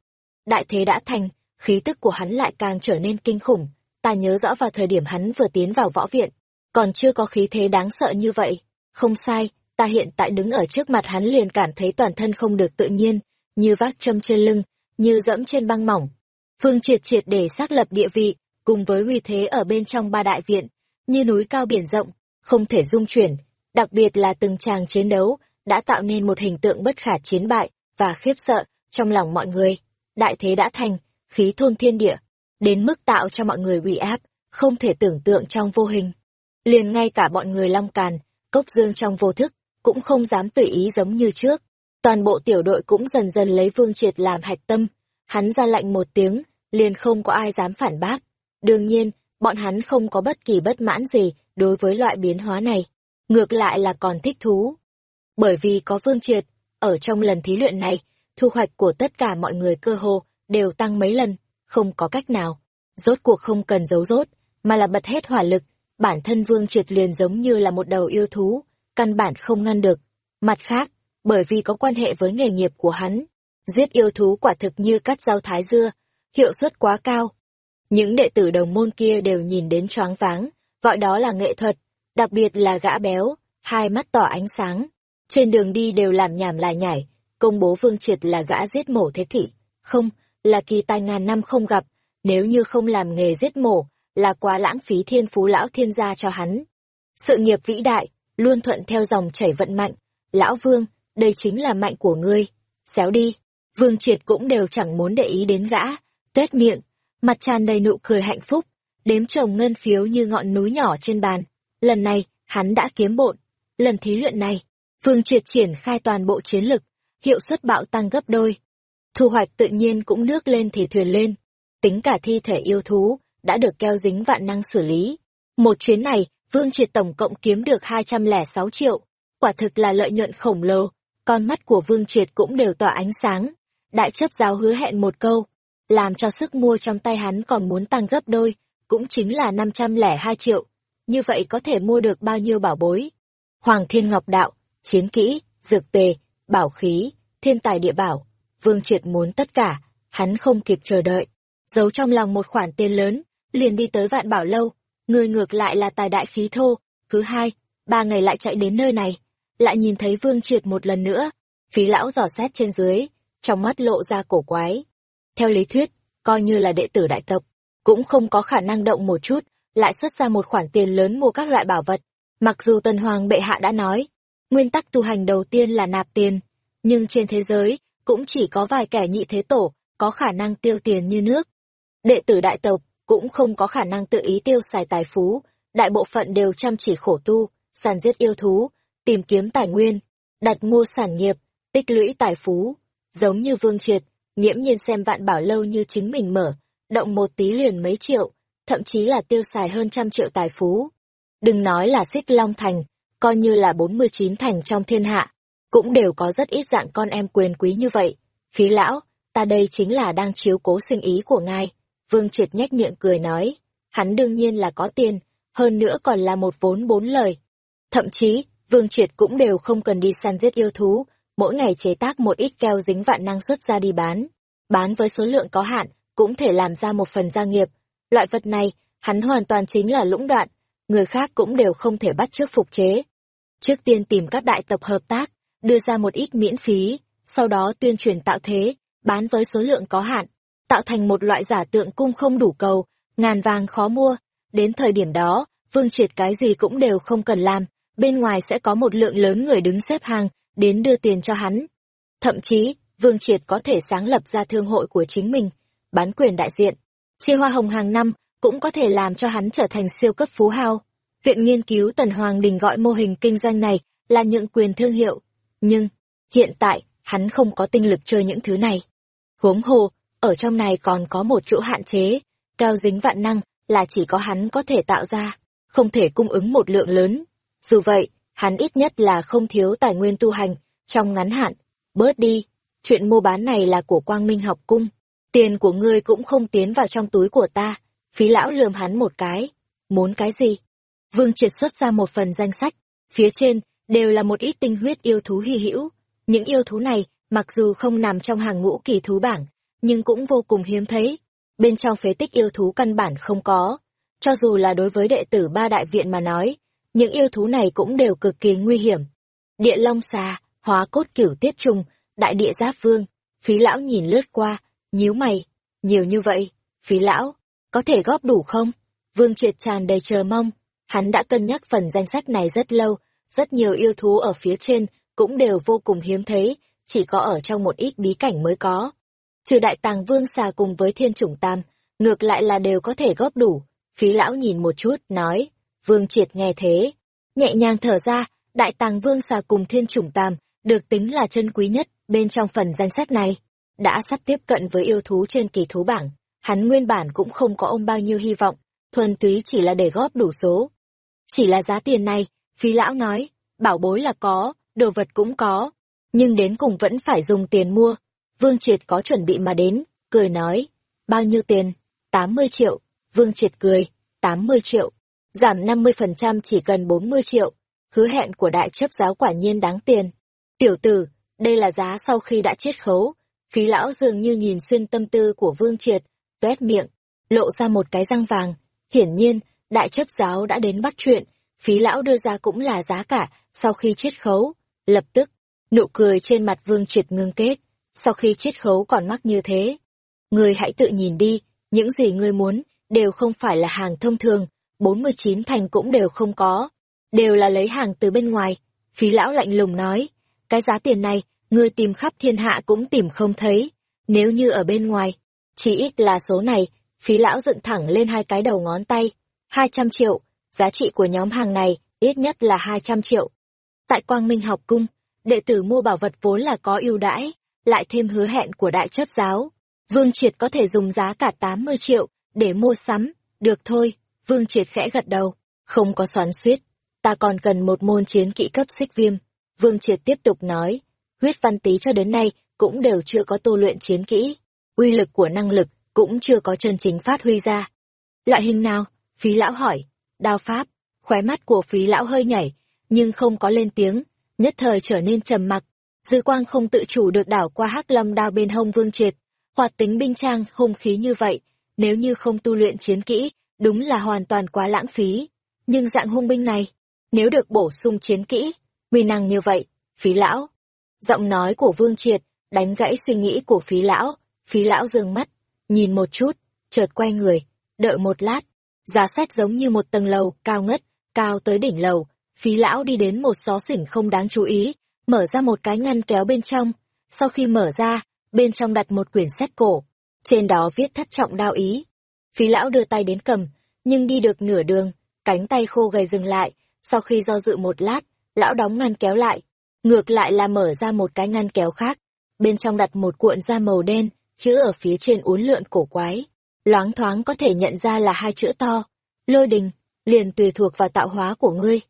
Đại thế đã thành, khí tức của hắn lại càng trở nên kinh khủng, ta nhớ rõ vào thời điểm hắn vừa tiến vào võ viện, còn chưa có khí thế đáng sợ như vậy. Không sai, ta hiện tại đứng ở trước mặt hắn liền cảm thấy toàn thân không được tự nhiên, như vác châm trên lưng, như dẫm trên băng mỏng. Phương triệt triệt để xác lập địa vị, cùng với uy thế ở bên trong ba đại viện, như núi cao biển rộng, không thể dung chuyển, đặc biệt là từng tràng chiến đấu, đã tạo nên một hình tượng bất khả chiến bại và khiếp sợ trong lòng mọi người. Đại thế đã thành, khí thôn thiên địa, đến mức tạo cho mọi người bị áp, không thể tưởng tượng trong vô hình. Liền ngay cả bọn người long càn, cốc dương trong vô thức, cũng không dám tùy ý giống như trước. Toàn bộ tiểu đội cũng dần dần lấy Vương Triệt làm hạch tâm. Hắn ra lệnh một tiếng, liền không có ai dám phản bác. Đương nhiên, bọn hắn không có bất kỳ bất mãn gì đối với loại biến hóa này. Ngược lại là còn thích thú. Bởi vì có Vương Triệt, ở trong lần thí luyện này, thu hoạch của tất cả mọi người cơ hồ đều tăng mấy lần, không có cách nào. Rốt cuộc không cần giấu rốt, mà là bật hết hỏa lực, bản thân Vương Triệt liền giống như là một đầu yêu thú, căn bản không ngăn được. Mặt khác, bởi vì có quan hệ với nghề nghiệp của hắn, giết yêu thú quả thực như cắt rau thái dưa, hiệu suất quá cao. Những đệ tử đồng môn kia đều nhìn đến choáng váng, gọi đó là nghệ thuật, đặc biệt là gã béo, hai mắt tỏ ánh sáng. Trên đường đi đều làm nhảm lại nhảy, công bố Vương Triệt là gã giết mổ thế thị. Không, là kỳ tài ngàn năm không gặp, nếu như không làm nghề giết mổ, là quá lãng phí thiên phú lão thiên gia cho hắn. Sự nghiệp vĩ đại, luôn thuận theo dòng chảy vận mạnh. Lão Vương, đây chính là mạnh của ngươi. Xéo đi. Vương Triệt cũng đều chẳng muốn để ý đến gã. Tuét miệng, mặt tràn đầy nụ cười hạnh phúc, đếm chồng ngân phiếu như ngọn núi nhỏ trên bàn. Lần này, hắn đã kiếm bộn. Lần thí luyện này, Vương Triệt triển khai toàn bộ chiến lực, hiệu suất bạo tăng gấp đôi. Thu hoạch tự nhiên cũng nước lên thì thuyền lên. Tính cả thi thể yêu thú, đã được keo dính vạn năng xử lý. Một chuyến này, Vương Triệt tổng cộng kiếm được 206 triệu. Quả thực là lợi nhuận khổng lồ, con mắt của Vương Triệt cũng đều tỏa ánh sáng. Đại chấp giáo hứa hẹn một câu, làm cho sức mua trong tay hắn còn muốn tăng gấp đôi, cũng chính là 502 triệu. Như vậy có thể mua được bao nhiêu bảo bối? Hoàng Thiên Ngọc Đạo, Chiến Kỹ, Dược Tề, Bảo Khí, Thiên Tài Địa Bảo. Vương Triệt muốn tất cả, hắn không kịp chờ đợi. Giấu trong lòng một khoản tiền lớn, liền đi tới vạn bảo lâu, người ngược lại là tài đại khí thô, thứ hai, ba ngày lại chạy đến nơi này, lại nhìn thấy Vương Triệt một lần nữa, phí lão dò xét trên dưới, trong mắt lộ ra cổ quái. Theo lý thuyết, coi như là đệ tử đại tộc, cũng không có khả năng động một chút, lại xuất ra một khoản tiền lớn mua các loại bảo vật. Mặc dù Tần Hoàng bệ hạ đã nói, nguyên tắc tu hành đầu tiên là nạp tiền, nhưng trên thế giới, cũng chỉ có vài kẻ nhị thế tổ, có khả năng tiêu tiền như nước. Đệ tử đại tộc, cũng không có khả năng tự ý tiêu xài tài phú, đại bộ phận đều chăm chỉ khổ tu, sàn giết yêu thú, tìm kiếm tài nguyên, đặt mua sản nghiệp, tích lũy tài phú. Giống như Vương Triệt, nghiễm nhiên xem vạn bảo lâu như chính mình mở, động một tí liền mấy triệu, thậm chí là tiêu xài hơn trăm triệu tài phú. Đừng nói là xích long thành, coi như là 49 thành trong thiên hạ, cũng đều có rất ít dạng con em quyền quý như vậy. Phí lão, ta đây chính là đang chiếu cố sinh ý của ngài. Vương Triệt nhếch miệng cười nói, hắn đương nhiên là có tiền, hơn nữa còn là một vốn bốn lời. Thậm chí, Vương Triệt cũng đều không cần đi săn giết yêu thú, mỗi ngày chế tác một ít keo dính vạn năng xuất ra đi bán. Bán với số lượng có hạn, cũng thể làm ra một phần gia nghiệp. Loại vật này, hắn hoàn toàn chính là lũng đoạn, người khác cũng đều không thể bắt chước phục chế. Trước tiên tìm các đại tập hợp tác, đưa ra một ít miễn phí, sau đó tuyên truyền tạo thế, bán với số lượng có hạn, tạo thành một loại giả tượng cung không đủ cầu, ngàn vàng khó mua. Đến thời điểm đó, Vương Triệt cái gì cũng đều không cần làm, bên ngoài sẽ có một lượng lớn người đứng xếp hàng, đến đưa tiền cho hắn. Thậm chí, Vương Triệt có thể sáng lập ra thương hội của chính mình, bán quyền đại diện, chia hoa hồng hàng năm, cũng có thể làm cho hắn trở thành siêu cấp phú hao. Viện nghiên cứu Tần Hoàng Đình gọi mô hình kinh doanh này là nhượng quyền thương hiệu. Nhưng, hiện tại, hắn không có tinh lực chơi những thứ này. Huống hồ, ở trong này còn có một chỗ hạn chế, keo dính vạn năng là chỉ có hắn có thể tạo ra, không thể cung ứng một lượng lớn. Dù vậy, hắn ít nhất là không thiếu tài nguyên tu hành, trong ngắn hạn. Bớt đi, chuyện mua bán này là của Quang Minh học cung. Tiền của ngươi cũng không tiến vào trong túi của ta. Phí lão lườm hắn một cái. Muốn cái gì? Vương triệt xuất ra một phần danh sách. Phía trên, đều là một ít tinh huyết yêu thú hy hữu. Những yêu thú này, mặc dù không nằm trong hàng ngũ kỳ thú bảng, nhưng cũng vô cùng hiếm thấy. Bên trong phế tích yêu thú căn bản không có. Cho dù là đối với đệ tử ba đại viện mà nói, những yêu thú này cũng đều cực kỳ nguy hiểm. Địa long xà, hóa cốt cửu tiết trùng, đại địa giáp vương, phí lão nhìn lướt qua, nhíu mày, nhiều như vậy, phí lão, có thể góp đủ không? Vương triệt tràn đầy chờ mong, hắn đã cân nhắc phần danh sách này rất lâu, rất nhiều yêu thú ở phía trên cũng đều vô cùng hiếm thấy, chỉ có ở trong một ít bí cảnh mới có. Trừ đại tàng vương xà cùng với thiên chủng tam, ngược lại là đều có thể góp đủ. Phí lão nhìn một chút, nói, vương triệt nghe thế. Nhẹ nhàng thở ra, đại tàng vương xà cùng thiên chủng tam, được tính là chân quý nhất bên trong phần danh sách này. Đã sắp tiếp cận với yêu thú trên kỳ thú bảng, hắn nguyên bản cũng không có ôm bao nhiêu hy vọng, thuần túy chỉ là để góp đủ số. Chỉ là giá tiền này, phí lão nói, bảo bối là có, đồ vật cũng có, nhưng đến cùng vẫn phải dùng tiền mua. Vương Triệt có chuẩn bị mà đến, cười nói, bao nhiêu tiền? 80 triệu. Vương Triệt cười, 80 triệu. Giảm 50% chỉ cần 40 triệu. Hứa hẹn của đại chấp giáo quả nhiên đáng tiền. Tiểu tử, đây là giá sau khi đã chết khấu. Phí lão dường như nhìn xuyên tâm tư của Vương Triệt, tuét miệng, lộ ra một cái răng vàng. Hiển nhiên, đại chấp giáo đã đến bắt chuyện, phí lão đưa ra cũng là giá cả sau khi chiết khấu. Lập tức, nụ cười trên mặt Vương Triệt ngưng kết, sau khi chiết khấu còn mắc như thế. Ngươi hãy tự nhìn đi, những gì ngươi muốn, đều không phải là hàng thông thường, 49 thành cũng đều không có, đều là lấy hàng từ bên ngoài. Phí lão lạnh lùng nói, cái giá tiền này, ngươi tìm khắp thiên hạ cũng tìm không thấy, nếu như ở bên ngoài, chỉ ít là số này, phí lão dựng thẳng lên hai cái đầu ngón tay, 200 triệu, giá trị của nhóm hàng này ít nhất là 200 triệu. Tại Quang Minh học cung, đệ tử mua bảo vật vốn là có ưu đãi, lại thêm hứa hẹn của đại chấp giáo. Vương Triệt có thể dùng giá cả 80 triệu để mua sắm, được thôi, Vương Triệt khẽ gật đầu, không có xoắn suýt, ta còn cần một môn chiến kỹ cấp xích viêm. Vương Triệt tiếp tục nói, huyết văn tý cho đến nay cũng đều chưa có tu luyện chiến kỹ, uy lực của năng lực cũng chưa có chân chính phát huy ra. Loại hình nào? Phí lão hỏi, đao pháp, khóe mắt của phí lão hơi nhảy, nhưng không có lên tiếng, nhất thời trở nên trầm mặc. Dư quang không tự chủ được đảo qua hắc lâm đao bên hông vương triệt, hoạt tính binh trang, hung khí như vậy, nếu như không tu luyện chiến kỹ, đúng là hoàn toàn quá lãng phí. Nhưng dạng hung binh này, nếu được bổ sung chiến kỹ, uy năng như vậy, phí lão. Giọng nói của vương triệt, đánh gãy suy nghĩ của phí lão, phí lão dừng mắt, nhìn một chút, chợt quay người, đợi một lát, giá xét giống như một tầng lầu, cao ngất, cao tới đỉnh lầu, phí lão đi đến một xó xỉnh không đáng chú ý, mở ra một cái ngăn kéo bên trong. Sau khi mở ra, bên trong đặt một quyển sách cổ. Trên đó viết thất trọng đao ý. Phí lão đưa tay đến cầm, nhưng đi được nửa đường, cánh tay khô gầy dừng lại. Sau khi do dự một lát, lão đóng ngăn kéo lại. Ngược lại là mở ra một cái ngăn kéo khác. Bên trong đặt một cuộn da màu đen, chữ ở phía trên uốn lượn cổ quái. Loáng thoáng có thể nhận ra là hai chữ to. Lôi đình, liền tùy thuộc vào tạo hóa của ngươi.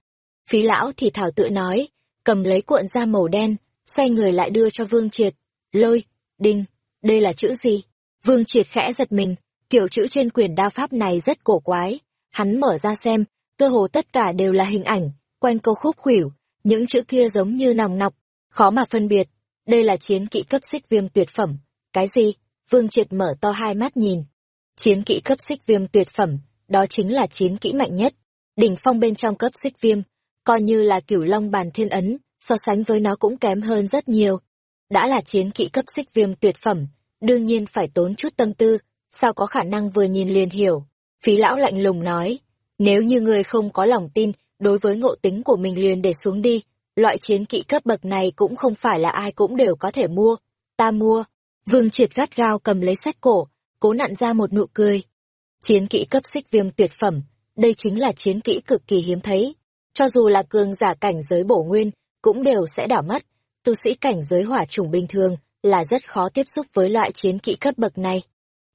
Phí lão thì thảo tự nói, cầm lấy cuộn da màu đen, xoay người lại đưa cho Vương Triệt. Lôi, đinh, đây là chữ gì? Vương Triệt khẽ giật mình, kiểu chữ trên quyền đao pháp này rất cổ quái. Hắn mở ra xem, cơ hồ tất cả đều là hình ảnh, quanh câu khúc khủyểu, những chữ kia giống như nòng nọc, khó mà phân biệt. Đây là chiến kỹ cấp xích viêm tuyệt phẩm. Cái gì? Vương Triệt mở to hai mắt nhìn. Chiến kỹ cấp xích viêm tuyệt phẩm, đó chính là chiến kỹ mạnh nhất. Đỉnh phong bên trong cấp xích viêm, coi như là cửu long bàn thiên ấn, so sánh với nó cũng kém hơn rất nhiều. Đã là chiến kỵ cấp xích viêm tuyệt phẩm, đương nhiên phải tốn chút tâm tư, sao có khả năng vừa nhìn liền hiểu. Phí lão lạnh lùng nói, nếu như người không có lòng tin đối với ngộ tính của mình liền để xuống đi, loại chiến kỵ cấp bậc này cũng không phải là ai cũng đều có thể mua. Ta mua. Vương triệt gắt gao cầm lấy sách cổ, cố nặn ra một nụ cười. Chiến kỵ cấp xích viêm tuyệt phẩm, đây chính là chiến kỹ cực kỳ hiếm thấy. Cho dù là cường giả cảnh giới bổ nguyên, cũng đều sẽ đảo mắt. Tu sĩ cảnh giới hỏa trùng bình thường là rất khó tiếp xúc với loại chiến kỹ cấp bậc này.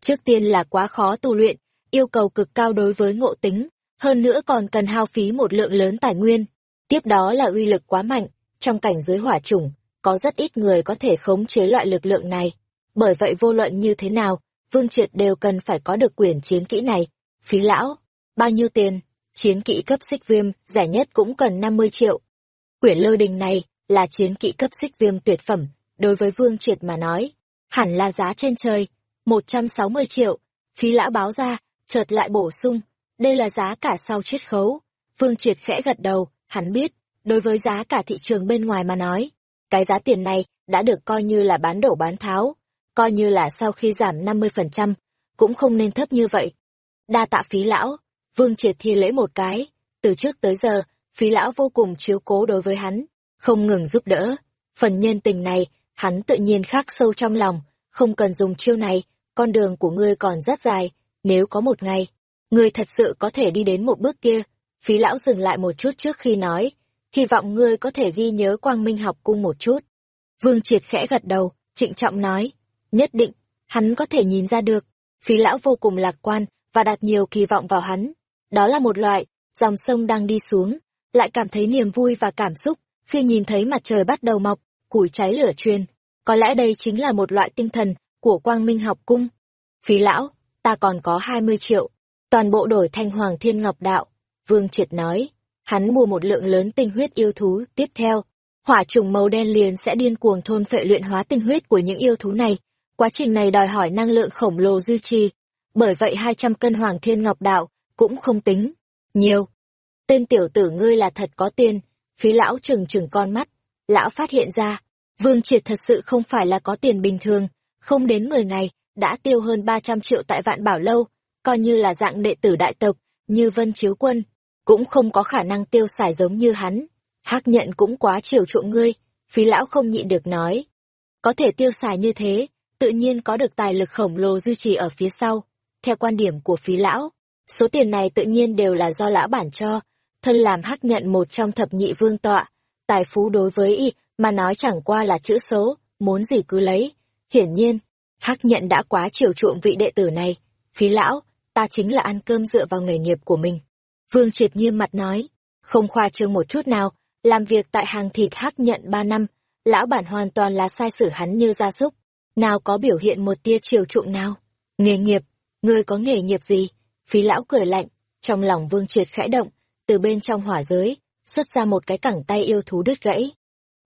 Trước tiên là quá khó tu luyện, yêu cầu cực cao đối với ngộ tính, hơn nữa còn cần hao phí một lượng lớn tài nguyên. Tiếp đó là uy lực quá mạnh, trong cảnh giới hỏa chủng, có rất ít người có thể khống chế loại lực lượng này. Bởi vậy vô luận như thế nào, Vương Triệt đều cần phải có được quyền chiến kỹ này. Phí lão, bao nhiêu tiền? Chiến kỹ cấp xích viêm, rẻ nhất cũng cần 50 triệu. Quyển lôi đình này là chiến kỹ cấp xích viêm tuyệt phẩm, đối với Vương Triệt mà nói, hẳn là giá trên trời, 160 triệu. Phí lão báo ra, chợt lại bổ sung, đây là giá cả sau chiết khấu. Vương Triệt khẽ gật đầu, hắn biết, đối với giá cả thị trường bên ngoài mà nói, cái giá tiền này đã được coi như là bán đổ bán tháo, coi như là sau khi giảm 50%, cũng không nên thấp như vậy. Đa tạ phí lão, Vương Triệt thi lễ một cái, từ trước tới giờ, phí lão vô cùng chiếu cố đối với hắn, không ngừng giúp đỡ. Phần nhân tình này, hắn tự nhiên khắc sâu trong lòng, không cần dùng chiêu này, con đường của ngươi còn rất dài, nếu có một ngày, ngươi thật sự có thể đi đến một bước kia. Phí lão dừng lại một chút trước khi nói, hy vọng ngươi có thể ghi nhớ quang minh học cung một chút. Vương Triệt khẽ gật đầu, trịnh trọng nói, nhất định, hắn có thể nhìn ra được. Phí lão vô cùng lạc quan và đặt nhiều kỳ vọng vào hắn. Đó là một loại, dòng sông đang đi xuống, lại cảm thấy niềm vui và cảm xúc khi nhìn thấy mặt trời bắt đầu mọc, củi cháy lửa truyền. Có lẽ đây chính là một loại tinh thần của quang minh học cung. Phí lão, ta còn có 20 triệu, toàn bộ đổi thanh hoàng thiên ngọc đạo. Vương Triệt nói, hắn mua một lượng lớn tinh huyết yêu thú, tiếp theo, hỏa trùng màu đen liền sẽ điên cuồng thôn phệ luyện hóa tinh huyết của những yêu thú này. Quá trình này đòi hỏi năng lượng khổng lồ duy trì, bởi vậy 200 cân hoàng thiên ngọc đạo cũng không tính. Nhiều. Tên tiểu tử ngươi là thật có tiền, phí lão trừng trừng con mắt. Lão phát hiện ra, Vương Triệt thật sự không phải là có tiền bình thường, không đến 10 ngày, đã tiêu hơn 300 triệu tại vạn bảo lâu, coi như là dạng đệ tử đại tộc, như Vân Chiếu Quân, cũng không có khả năng tiêu xài giống như hắn. Hắc nhận cũng quá chiều chuộng ngươi, phí lão không nhịn được nói. Có thể tiêu xài như thế, tự nhiên có được tài lực khổng lồ duy trì ở phía sau. Theo quan điểm của phí lão, số tiền này tự nhiên đều là do lão bản cho, thân làm hắc nhận một trong thập nhị vương tọa, tài phú đối với y mà nói chẳng qua là chữ số, muốn gì cứ lấy. Hiển nhiên, hắc nhận đã quá chiều chuộng vị đệ tử này. Phí lão, ta chính là ăn cơm dựa vào nghề nghiệp của mình. Vương triệt nghiêm mặt nói, không khoa trương một chút nào, làm việc tại hàng thịt hắc nhận ba năm, lão bản hoàn toàn là sai xử hắn như gia súc, nào có biểu hiện một tia chiều chuộng nào. Nghề nghiệp, ngươi có nghề nghiệp gì? Phí lão cười lạnh, trong lòng vương triệt khẽ động, từ bên trong hỏa giới, xuất ra một cái cẳng tay yêu thú đứt gãy.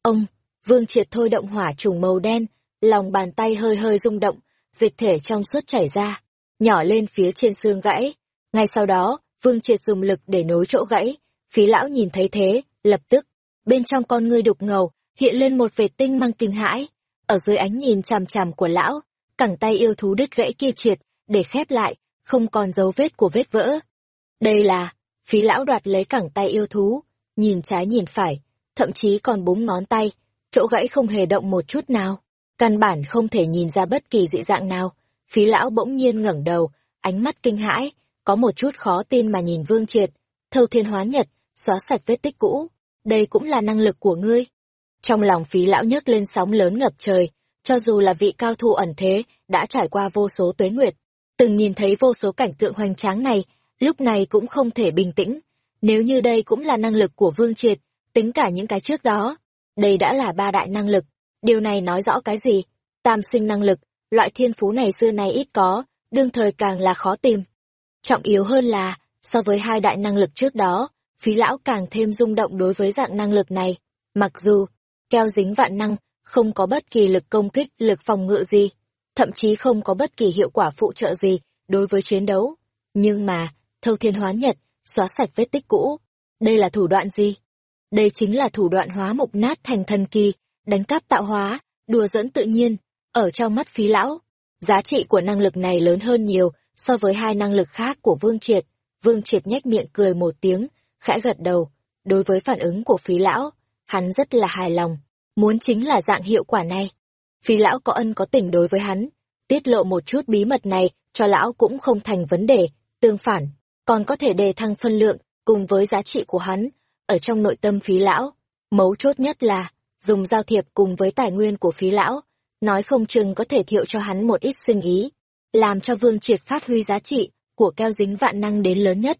Ông, vương triệt thôi động hỏa trùng màu đen, lòng bàn tay hơi hơi rung động, dịch thể trong suốt chảy ra, nhỏ lên phía trên xương gãy. Ngay sau đó, vương triệt dùng lực để nối chỗ gãy, phí lão nhìn thấy thế, lập tức, bên trong con ngươi đục ngầu, hiện lên một vệt tinh mang kinh hãi. Ở dưới ánh nhìn chằm chằm của lão, cẳng tay yêu thú đứt gãy kia triệt, để khép lại, không còn dấu vết của vết vỡ. Đây là, phí lão đoạt lấy cẳng tay yêu thú, nhìn trái nhìn phải, thậm chí còn búng ngón tay, chỗ gãy không hề động một chút nào. Căn bản không thể nhìn ra bất kỳ dị dạng nào. Phí lão bỗng nhiên ngẩng đầu, ánh mắt kinh hãi, có một chút khó tin mà nhìn Vương Triệt. Thâu thiên hóa nhật, xóa sạch vết tích cũ. Đây cũng là năng lực của ngươi. Trong lòng phí lão nhấc lên sóng lớn ngập trời, cho dù là vị cao thủ ẩn thế, đã trải qua vô số tuế nguyệt, từng nhìn thấy vô số cảnh tượng hoành tráng này, lúc này cũng không thể bình tĩnh. Nếu như đây cũng là năng lực của Vương Triệt, tính cả những cái trước đó, đây đã là ba đại năng lực. Điều này nói rõ cái gì? Tam sinh năng lực, loại thiên phú này xưa nay ít có, đương thời càng là khó tìm. Trọng yếu hơn là, so với hai đại năng lực trước đó, phí lão càng thêm rung động đối với dạng năng lực này. Mặc dù, keo dính vạn năng, không có bất kỳ lực công kích, lực phòng ngự gì, thậm chí không có bất kỳ hiệu quả phụ trợ gì đối với chiến đấu. Nhưng mà, thâu thiên hoán nhật, xóa sạch vết tích cũ. Đây là thủ đoạn gì? Đây chính là thủ đoạn hóa mục nát thành thần kỳ, đánh cắp tạo hóa, đùa dẫn tự nhiên. Ở trong mắt phí lão, giá trị của năng lực này lớn hơn nhiều so với hai năng lực khác của Vương Triệt. Vương Triệt nhếch miệng cười một tiếng, khẽ gật đầu. Đối với phản ứng của phí lão, hắn rất là hài lòng. Muốn chính là dạng hiệu quả này. Phí lão có ân có tình đối với hắn. Tiết lộ một chút bí mật này cho lão cũng không thành vấn đề. Tương phản, còn có thể đề thăng phân lượng cùng với giá trị của hắn ở trong nội tâm phí lão. Mấu chốt nhất là, dùng giao thiệp cùng với tài nguyên của phí lão, nói không chừng có thể thiệu cho hắn một ít sinh ý, làm cho vương triệt phát huy giá trị của keo dính vạn năng đến lớn nhất.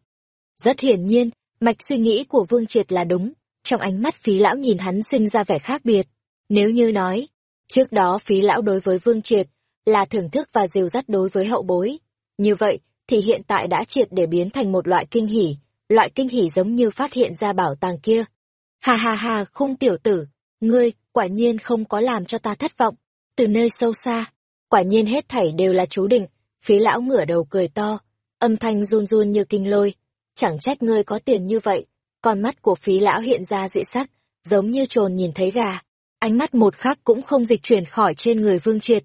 Rất hiển nhiên, mạch suy nghĩ của vương triệt là đúng, trong ánh mắt phí lão nhìn hắn sinh ra vẻ khác biệt. Nếu như nói, trước đó phí lão đối với vương triệt là thưởng thức và dìu dắt đối với hậu bối. Như vậy, thì hiện tại đã triệt để biến thành một loại kinh hỉ, loại kinh hỉ giống như phát hiện ra bảo tàng kia. Ha ha ha, khung tiểu tử, ngươi, quả nhiên không có làm cho ta thất vọng. Từ nơi sâu xa, quả nhiên hết thảy đều là chú định, phí lão ngửa đầu cười to, âm thanh run run như kinh lôi. Chẳng trách ngươi có tiền như vậy, con mắt của phí lão hiện ra dị sắc, giống như trồn nhìn thấy gà. Ánh mắt một khắc cũng không dịch chuyển khỏi trên người vương triệt.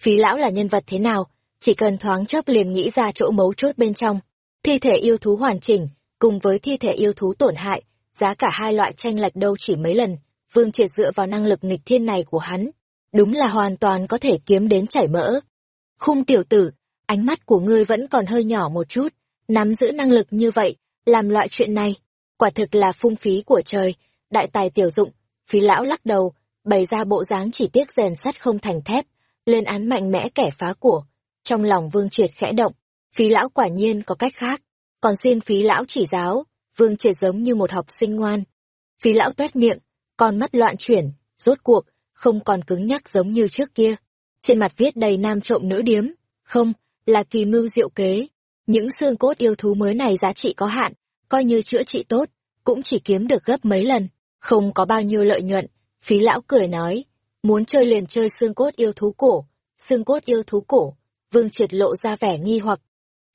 Phí lão là nhân vật thế nào, chỉ cần thoáng chớp liền nghĩ ra chỗ mấu chốt bên trong. Thi thể yêu thú hoàn chỉnh, cùng với thi thể yêu thú tổn hại, giá cả hai loại tranh lệch đâu chỉ mấy lần, Vương Triệt dựa vào năng lực nghịch thiên này của hắn, đúng là hoàn toàn có thể kiếm đến chảy mỡ. Khung tiểu tử, ánh mắt của ngươi vẫn còn hơi nhỏ một chút, nắm giữ năng lực như vậy, làm loại chuyện này, quả thực là phung phí của trời, đại tài tiểu dụng, phí lão lắc đầu, bày ra bộ dáng chỉ tiếc rèn sắt không thành thép, lên án mạnh mẽ kẻ phá của. Trong lòng Vương Triệt khẽ động, phí lão quả nhiên có cách khác, còn xin phí lão chỉ giáo, Vương Triệt giống như một học sinh ngoan. Phí lão tuét miệng, con mắt loạn chuyển, rốt cuộc, không còn cứng nhắc giống như trước kia. Trên mặt viết đầy nam trộm nữ điếm, không, là kỳ mưu diệu kế. Những xương cốt yêu thú mới này giá trị có hạn, coi như chữa trị tốt, cũng chỉ kiếm được gấp mấy lần, không có bao nhiêu lợi nhuận. Phí lão cười nói, muốn chơi liền chơi xương cốt yêu thú cổ, xương cốt yêu thú cổ, vương triệt lộ ra vẻ nghi hoặc.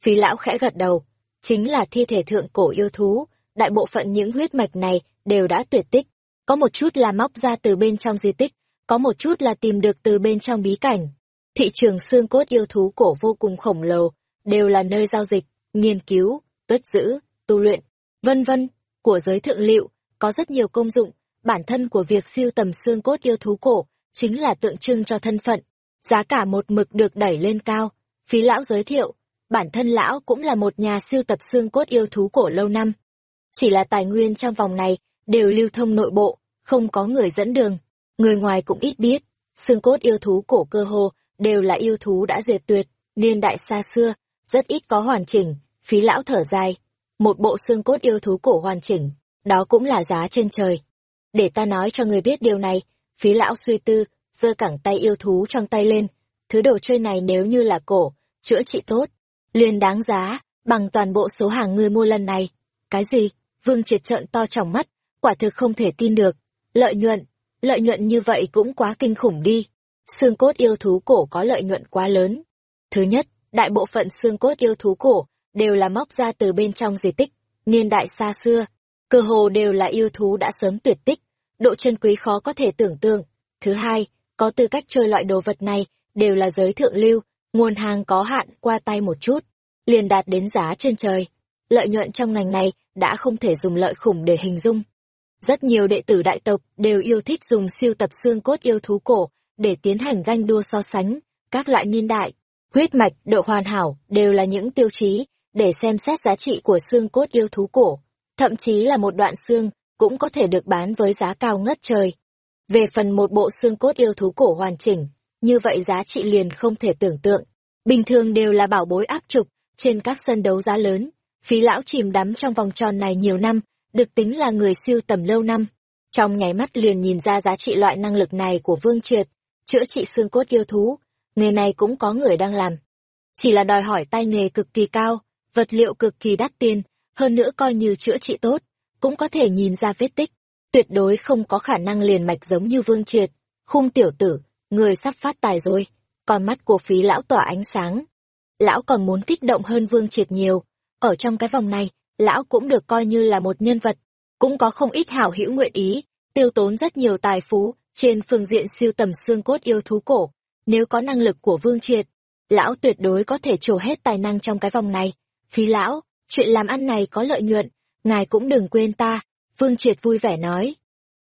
Phí lão khẽ gật đầu, chính là thi thể thượng cổ yêu thú, đại bộ phận những huyết mạch này đều đã tuyệt tích, có một chút là móc ra từ bên trong di tích, có một chút là tìm được từ bên trong bí cảnh. Thị trường xương cốt yêu thú cổ vô cùng khổng lồ, đều là nơi giao dịch, nghiên cứu, cất giữ, tu luyện, vân vân, của giới thượng liệu, có rất nhiều công dụng, bản thân của việc siêu tầm xương cốt yêu thú cổ, chính là tượng trưng cho thân phận. Giá cả một mực được đẩy lên cao, phí lão giới thiệu, bản thân lão cũng là một nhà siêu tập xương cốt yêu thú cổ lâu năm. Chỉ là tài nguyên trong vòng này đều lưu thông nội bộ, không có người dẫn đường, người ngoài cũng ít biết. Xương cốt yêu thú cổ cơ hồ đều là yêu thú đã diệt tuyệt, niên đại xa xưa, rất ít có hoàn chỉnh, phí lão thở dài. Một bộ xương cốt yêu thú cổ hoàn chỉnh, đó cũng là giá trên trời. Để ta nói cho người biết điều này, phí lão suy tư, giơ cẳng tay yêu thú trong tay lên. Thứ đồ chơi này nếu như là cổ, chữa trị tốt, liền đáng giá, bằng toàn bộ số hàng ngươi mua lần này. Cái gì? Vương triệt trợn to tròng mắt, quả thực không thể tin được. Lợi nhuận, lợi nhuận như vậy cũng quá kinh khủng đi. Xương cốt yêu thú cổ có lợi nhuận quá lớn. Thứ nhất, đại bộ phận xương cốt yêu thú cổ đều là móc ra từ bên trong di tích, niên đại xa xưa. Cơ hồ đều là yêu thú đã sớm tuyệt tích, độ chân quý khó có thể tưởng tượng. Thứ hai, có tư cách chơi loại đồ vật này đều là giới thượng lưu, nguồn hàng có hạn qua tay một chút, liền đạt đến giá trên trời. Lợi nhuận trong ngành này đã không thể dùng lợi khủng để hình dung. Rất nhiều đệ tử đại tộc đều yêu thích dùng siêu tập xương cốt yêu thú cổ để tiến hành ganh đua so sánh, các loại niên đại, huyết mạch, độ hoàn hảo đều là những tiêu chí để xem xét giá trị của xương cốt yêu thú cổ. Thậm chí là một đoạn xương cũng có thể được bán với giá cao ngất trời. Về phần một bộ xương cốt yêu thú cổ hoàn chỉnh, như vậy giá trị liền không thể tưởng tượng. Bình thường đều là bảo bối áp trục trên các sân đấu giá lớn. Phí lão chìm đắm trong vòng tròn này nhiều năm, được tính là người siêu tầm lâu năm. Trong nháy mắt liền nhìn ra giá trị loại năng lực này của Vương Triệt, chữa trị xương cốt yêu thú, nghề này cũng có người đang làm. Chỉ là đòi hỏi tay nghề cực kỳ cao, vật liệu cực kỳ đắt tiền, hơn nữa coi như chữa trị tốt, cũng có thể nhìn ra vết tích. Tuyệt đối không có khả năng liền mạch giống như Vương Triệt. Khung tiểu tử, người sắp phát tài rồi. Còn mắt của phí lão tỏa ánh sáng. Lão còn muốn kích động hơn Vương Triệt nhiều. Ở trong cái vòng này, lão cũng được coi như là một nhân vật. cũng có không ít hảo hữu nguyện ý, tiêu tốn rất nhiều tài phú trên phương diện siêu tầm xương cốt yêu thú cổ. Nếu có năng lực của Vương Triệt, lão tuyệt đối có thể trổ hết tài năng trong cái vòng này. Phí lão, chuyện làm ăn này có lợi nhuận, ngài cũng đừng quên ta, Vương Triệt vui vẻ nói.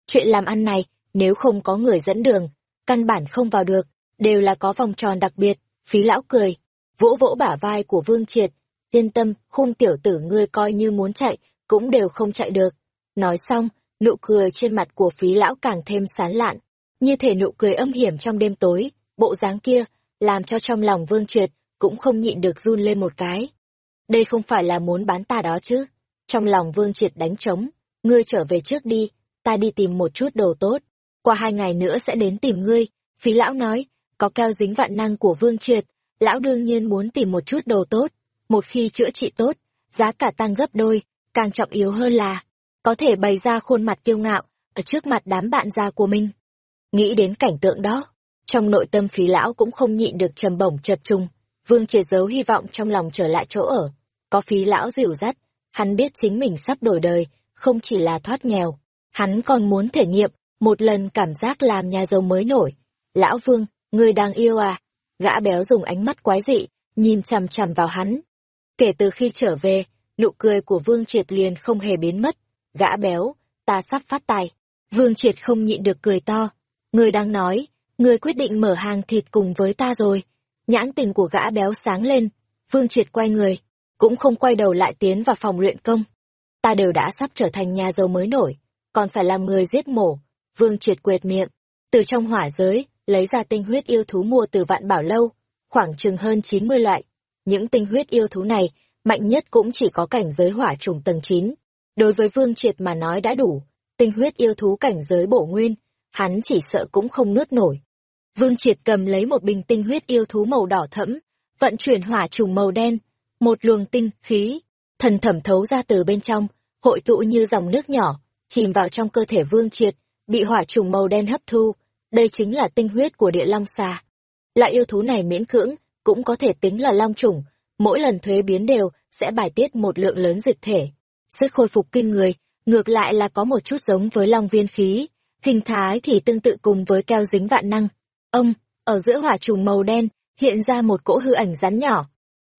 Chuyện làm ăn này, nếu không có người dẫn đường, căn bản không vào được, đều là có vòng tròn đặc biệt, phí lão cười, vỗ vỗ bả vai của Vương Triệt, yên tâm, khung tiểu tử ngươi coi như muốn chạy, cũng đều không chạy được. Nói xong, nụ cười trên mặt của phí lão càng thêm sán lạn, như thể nụ cười âm hiểm trong đêm tối, bộ dáng kia, làm cho trong lòng Vương Triệt cũng không nhịn được run lên một cái. Đây không phải là muốn bán ta đó chứ. Trong lòng Vương Triệt đánh trống, ngươi trở về trước đi, ta đi tìm một chút đồ tốt. Qua hai ngày nữa sẽ đến tìm ngươi, phí lão nói, có keo dính vạn năng của Vương Triệt, lão đương nhiên muốn tìm một chút đồ tốt. Một khi chữa trị tốt, giá cả tăng gấp đôi, càng trọng yếu hơn là, có thể bày ra khuôn mặt kiêu ngạo, ở trước mặt đám bạn già của mình. Nghĩ đến cảnh tượng đó, trong nội tâm phí lão cũng không nhịn được trầm bổng chập trùng, Vương triệt giấu hy vọng trong lòng trở lại chỗ ở. Có phí lão dịu dắt, hắn biết chính mình sắp đổi đời, không chỉ là thoát nghèo. Hắn còn muốn thể nghiệm, một lần cảm giác làm nhà giàu mới nổi. Lão Vương, người đang yêu à? Gã béo dùng ánh mắt quái dị, nhìn chằm chằm vào hắn. Kể từ khi trở về, nụ cười của Vương Triệt liền không hề biến mất. Gã béo, ta sắp phát tài. Vương Triệt không nhịn được cười to. Người đang nói, người quyết định mở hàng thịt cùng với ta rồi. Nhãn tình của gã béo sáng lên. Vương Triệt quay người, cũng không quay đầu lại tiến vào phòng luyện công. Ta đều đã sắp trở thành nhà giàu mới nổi, còn phải làm người giết mổ. Vương Triệt quệt miệng, từ trong hỏa giới, lấy ra tinh huyết yêu thú mua từ vạn bảo lâu, khoảng chừng hơn 90 loại. Những tinh huyết yêu thú này, mạnh nhất cũng chỉ có cảnh giới hỏa trùng tầng 9. Đối với Vương Triệt mà nói đã đủ, tinh huyết yêu thú cảnh giới bổ nguyên, hắn chỉ sợ cũng không nuốt nổi. Vương Triệt cầm lấy một bình tinh huyết yêu thú màu đỏ thẫm, vận chuyển hỏa trùng màu đen, một luồng tinh khí, thần thẩm thấu ra từ bên trong, hội tụ như dòng nước nhỏ, chìm vào trong cơ thể Vương Triệt, bị hỏa trùng màu đen hấp thu. Đây chính là tinh huyết của địa long xà. Loại yêu thú này miễn cưỡng, cũng có thể tính là long trùng, mỗi lần thuế biến đều sẽ bài tiết một lượng lớn dịch thể. Sức khôi phục kinh người, ngược lại là có một chút giống với long viên khí, hình thái thì tương tự cùng với keo dính vạn năng. Ông, ở giữa hỏa trùng màu đen, hiện ra một cỗ hư ảnh rắn nhỏ.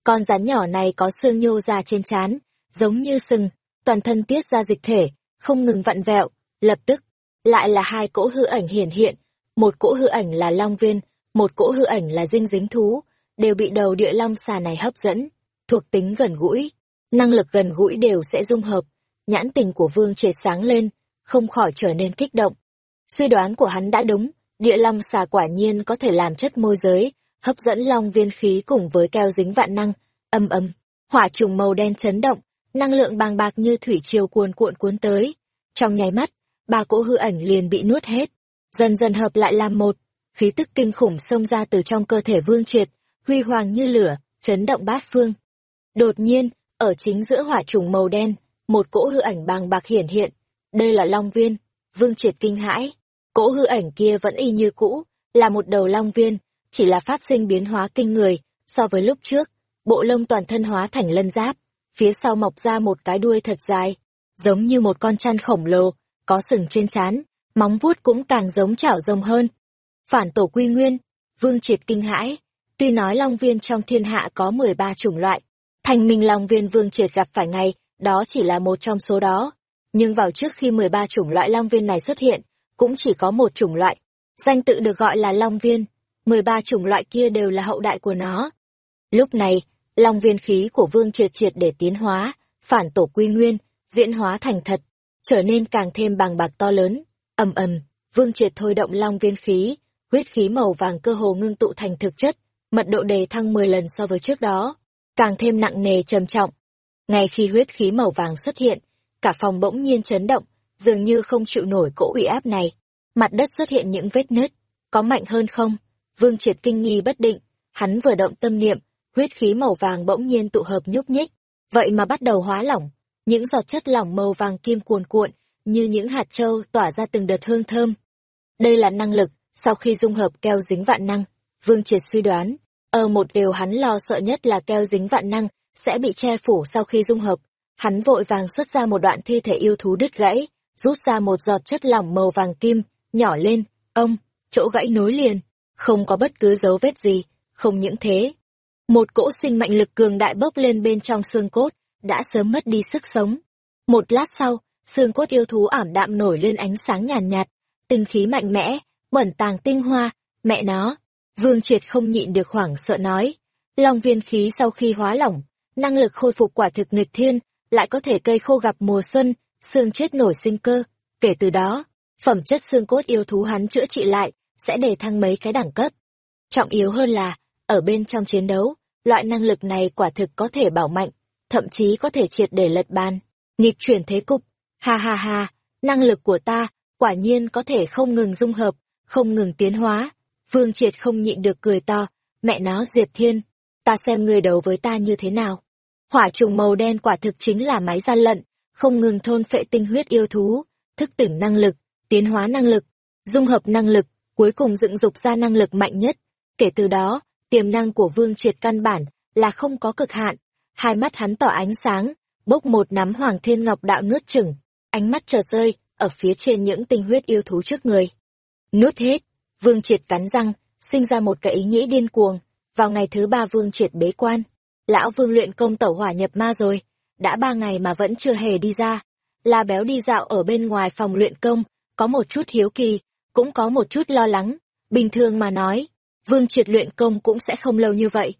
Con rắn nhỏ này có xương nhô ra trên trán, giống như sừng, toàn thân tiết ra dịch thể, không ngừng vặn vẹo, lập tức, lại là hai cỗ hư ảnh hiển hiện, một cỗ hư ảnh là long viên, một cỗ hư ảnh là dinh dính thú, đều bị đầu địa long xà này hấp dẫn, thuộc tính gần gũi, năng lực gần gũi đều sẽ dung hợp. Nhãn tình của Vương triệt sáng lên, không khỏi trở nên kích động. Suy đoán của hắn đã đúng, địa long xà quả nhiên có thể làm chất môi giới, hấp dẫn long viên khí cùng với keo dính vạn năng, âm âm, hỏa trùng màu đen chấn động, năng lượng bàng bạc như thủy triều cuồn cuộn cuốn tới. Trong nháy mắt, ba cỗ hư ảnh liền bị nuốt hết, dần dần hợp lại làm một, khí tức kinh khủng xông ra từ trong cơ thể Vương Triệt, huy hoàng như lửa, chấn động bát phương. Đột nhiên, ở chính giữa hỏa trùng màu đen, một cỗ hư ảnh bàng bạc hiển hiện. Đây là Long Viên. Vương Triệt kinh hãi. Cỗ hư ảnh kia vẫn y như cũ, là một đầu Long Viên, chỉ là phát sinh biến hóa kinh người so với lúc trước. Bộ lông toàn thân hóa thành lân giáp, phía sau mọc ra một cái đuôi thật dài, giống như một con chăn khổng lồ, có sừng trên trán, móng vuốt cũng càng giống chảo rồng hơn. Phản tổ quy nguyên, Vương Triệt kinh hãi, Tuy nói long viên trong thiên hạ có 13 chủng loại, thành minh long viên vương triệt gặp phải ngày, đó chỉ là một trong số đó. Nhưng vào trước khi 13 chủng loại long viên này xuất hiện, cũng chỉ có một chủng loại. Danh tự được gọi là long viên, 13 chủng loại kia đều là hậu đại của nó. Lúc này, long viên khí của vương triệt triệt để tiến hóa, phản tổ quy nguyên, diễn hóa thành thật, trở nên càng thêm bằng bạc to lớn. ầm ầm, vương triệt thôi động long viên khí, huyết khí màu vàng cơ hồ ngưng tụ thành thực chất, mật độ đề thăng 10 lần so với trước đó, càng thêm nặng nề trầm trọng. Ngay khi huyết khí màu vàng xuất hiện, cả phòng bỗng nhiên chấn động, dường như không chịu nổi cỗ uy áp này. Mặt đất xuất hiện những vết nứt, có mạnh hơn không? Vương Triệt kinh nghi bất định, hắn vừa động tâm niệm, huyết khí màu vàng bỗng nhiên tụ hợp nhúc nhích, vậy mà bắt đầu hóa lỏng, những giọt chất lỏng màu vàng kim cuồn cuộn, như những hạt châu tỏa ra từng đợt hương thơm. Đây là năng lực, sau khi dung hợp keo dính vạn năng, Vương Triệt suy đoán, ở một điều hắn lo sợ nhất là keo dính vạn năng sẽ bị che phủ sau khi dung hợp. Hắn vội vàng xuất ra một đoạn thi thể yêu thú đứt gãy, rút ra một giọt chất lỏng màu vàng kim, nhỏ lên, ông, chỗ gãy nối liền, không có bất cứ dấu vết gì, không những thế. Một cỗ sinh mệnh lực cường đại bốc lên bên trong xương cốt, đã sớm mất đi sức sống. Một lát sau, xương cốt yêu thú ảm đạm nổi lên ánh sáng nhàn nhạt, nhạt, tinh khí mạnh mẽ, bẩn tàng tinh hoa, mẹ nó. Vương Triệt không nhịn được hoảng sợ nói. Long viên khí sau khi hóa lỏng, năng lực khôi phục quả thực nghịch thiên, lại có thể cây khô gặp mùa xuân, xương chết nổi sinh cơ. Kể từ đó, phẩm chất xương cốt yêu thú hắn chữa trị lại, sẽ để thăng mấy cái đẳng cấp. Trọng yếu hơn là, ở bên trong chiến đấu, loại năng lực này quả thực có thể bảo mạnh, thậm chí có thể triệt để lật bàn, nghịch chuyển thế cục. Ha ha ha, năng lực của ta, quả nhiên có thể không ngừng dung hợp, không ngừng tiến hóa. Vương Triệt không nhịn được cười to, mẹ nó Diệp Thiên, ta xem người đấu với ta như thế nào. Hỏa trùng màu đen quả thực chính là máy gian lận, không ngừng thôn phệ tinh huyết yêu thú, thức tỉnh năng lực, tiến hóa năng lực, dung hợp năng lực, cuối cùng dựng dục ra năng lực mạnh nhất. Kể từ đó, tiềm năng của Vương Triệt căn bản là không có cực hạn. Hai mắt hắn tỏ ánh sáng, bốc một nắm Hoàng Thiên Ngọc đạo nuốt chửng, ánh mắt chợt rơi ở phía trên những tinh huyết yêu thú trước người. Nuốt hết, Vương Triệt cắn răng, sinh ra một cái ý nghĩ điên cuồng, vào ngày thứ ba Vương Triệt bế quan, lão Vương luyện công tẩu hỏa nhập ma rồi, đã ba ngày mà vẫn chưa hề đi ra. La Béo đi dạo ở bên ngoài phòng luyện công, có một chút hiếu kỳ, cũng có một chút lo lắng. Bình thường mà nói, Vương Triệt luyện công cũng sẽ không lâu như vậy.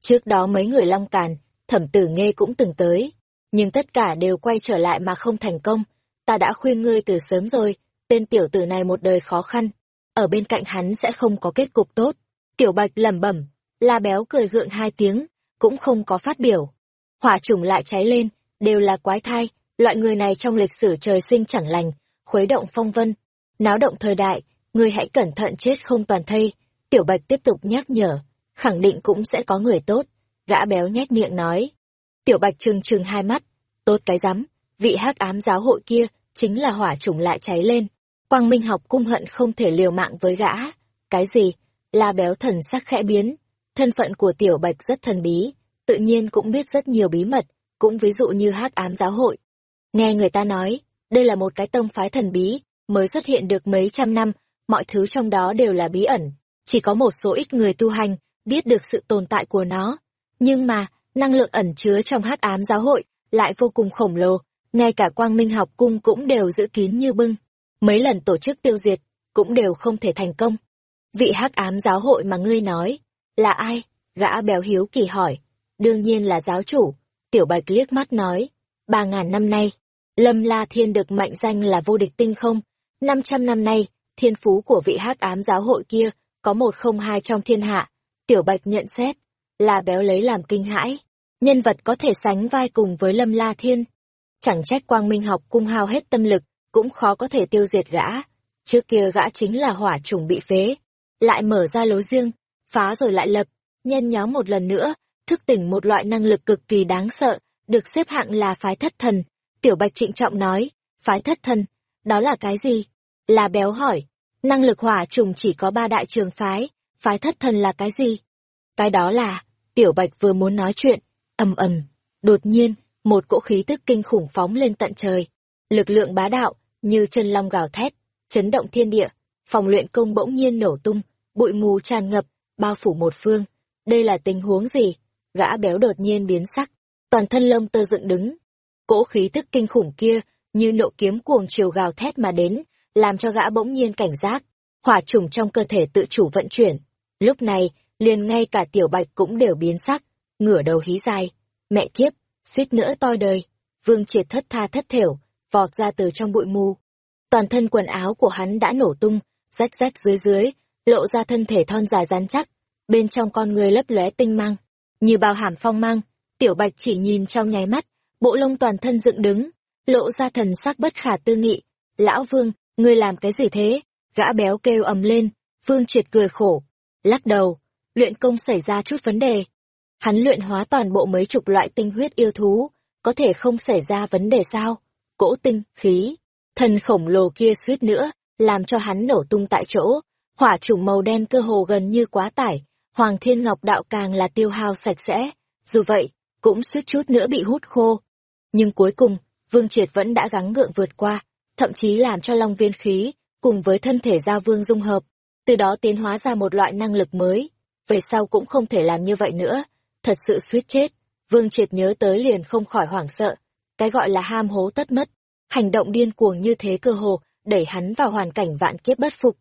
Trước đó mấy người Long Càn, thẩm tử nghe cũng từng tới, nhưng tất cả đều quay trở lại mà không thành công. Ta đã khuyên ngươi từ sớm rồi, tên tiểu tử này một đời khó khăn, ở bên cạnh hắn sẽ không có kết cục tốt. Tiểu Bạch lẩm bẩm, La Béo cười gượng hai tiếng, cũng không có phát biểu. Hỏa trùng lại cháy lên, đều là quái thai, loại người này trong lịch sử trời sinh chẳng lành, khuấy động phong vân, náo động thời đại, ngươi hãy cẩn thận chết không toàn thây. Tiểu Bạch tiếp tục nhắc nhở, khẳng định cũng sẽ có người tốt. Gã béo nhét miệng nói. Tiểu Bạch trừng trừng hai mắt, tốt cái rắm, vị hắc ám giáo hội kia chính là hỏa trùng lại cháy lên. Quang Minh học cung hận không thể liều mạng với gã. Cái gì? La béo thần sắc khẽ biến. Thân phận của Tiểu Bạch rất thần bí, tự nhiên cũng biết rất nhiều bí mật, cũng ví dụ như hắc ám giáo hội. Nghe người ta nói, đây là một cái tông phái thần bí, mới xuất hiện được mấy trăm năm, mọi thứ trong đó đều là bí ẩn. Chỉ có một số ít người tu hành, biết được sự tồn tại của nó. Nhưng mà, năng lượng ẩn chứa trong hắc ám giáo hội lại vô cùng khổng lồ, ngay cả quang minh học cung cũng đều giữ kín như bưng. Mấy lần tổ chức tiêu diệt, cũng đều không thể thành công. Vị hắc ám giáo hội mà ngươi nói, là ai? Gã béo hiếu kỳ hỏi. Đương nhiên là giáo chủ. Tiểu bạch liếc mắt nói. Ba ngàn năm nay, Lâm La Thiên được mệnh danh là vô địch tinh không. Năm trăm năm nay, thiên phú của vị hắc ám giáo hội kia có một không hai trong thiên hạ. Tiểu bạch nhận xét, là béo lấy làm kinh hãi. Nhân vật có thể sánh vai cùng với Lâm La Thiên. Chẳng trách quang minh học cung hao hết tâm lực, cũng khó có thể tiêu diệt gã. Trước kia gã chính là hỏa trùng bị phế. Lại mở ra lối riêng, phá rồi lại lập, nhân nhóm một lần nữa, thức tỉnh một loại năng lực cực kỳ đáng sợ, được xếp hạng là phái thất thần. Tiểu Bạch trịnh trọng nói, phái thất thần, đó là cái gì? Là béo hỏi, năng lực hỏa trùng chỉ có ba đại trường phái, phái thất thần là cái gì? Cái đó là, Tiểu Bạch vừa muốn nói chuyện, ầm ầm, đột nhiên, một cỗ khí tức kinh khủng phóng lên tận trời. Lực lượng bá đạo, như chân long gào thét, chấn động thiên địa, phòng luyện công bỗng nhiên nổ tung, bụi mù tràn ngập, bao phủ một phương. Đây là tình huống gì? Gã béo đột nhiên biến sắc, toàn thân lông tơ dựng đứng. Cỗ khí tức kinh khủng kia, như nộ kiếm cuồng chiều gào thét mà đến, làm cho gã bỗng nhiên cảnh giác. Hỏa trùng trong cơ thể tự chủ vận chuyển. Lúc này, liền ngay cả tiểu bạch cũng đều biến sắc, ngửa đầu hí dài. Mẹ kiếp, suýt nữa toi đời. Vương triệt thất tha thất thểu, vọt ra từ trong bụi mù. Toàn thân quần áo của hắn đã nổ tung, rách rách dưới dưới, lộ ra thân thể thon dài rắn chắc, bên trong con người lấp lóe tinh mang, như bao hàm phong mang, tiểu bạch chỉ nhìn trong nháy mắt, bộ lông toàn thân dựng đứng, lộ ra thần sắc bất khả tư nghị. Lão Vương, ngươi làm cái gì thế? Gã béo kêu ầm lên, Vương triệt cười khổ, lắc đầu, luyện công xảy ra chút vấn đề. Hắn luyện hóa toàn bộ mấy chục loại tinh huyết yêu thú, có thể không xảy ra vấn đề sao? Cỗ tinh, khí, thần khổng lồ kia suýt nữa, làm cho hắn nổ tung tại chỗ, hỏa chủng màu đen cơ hồ gần như quá tải, Hoàng Thiên Ngọc Đạo càng là tiêu hao sạch sẽ, dù vậy, cũng suýt chút nữa bị hút khô. Nhưng cuối cùng, Vương Triệt vẫn đã gắng gượng vượt qua, thậm chí làm cho long viên khí, cùng với thân thể giao vương dung hợp, từ đó tiến hóa ra một loại năng lực mới. Về sau cũng không thể làm như vậy nữa, thật sự suýt chết. Vương Triệt nhớ tới liền không khỏi hoảng sợ, cái gọi là ham hố tất mất, hành động điên cuồng như thế cơ hồ, đẩy hắn vào hoàn cảnh vạn kiếp bất phục.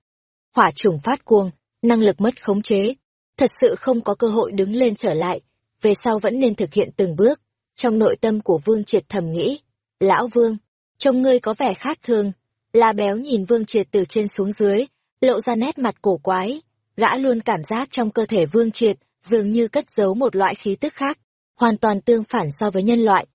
Hỏa trùng phát cuồng, năng lực mất khống chế, thật sự không có cơ hội đứng lên trở lại, về sau vẫn nên thực hiện từng bước. Trong nội tâm của Vương Triệt thầm nghĩ, Lão Vương, trông ngươi có vẻ khác thường. La béo nhìn Vương Triệt từ trên xuống dưới, lộ ra nét mặt cổ quái. Gã luôn cảm giác trong cơ thể Vương Triệt dường như cất giấu một loại khí tức khác, hoàn toàn tương phản so với nhân loại.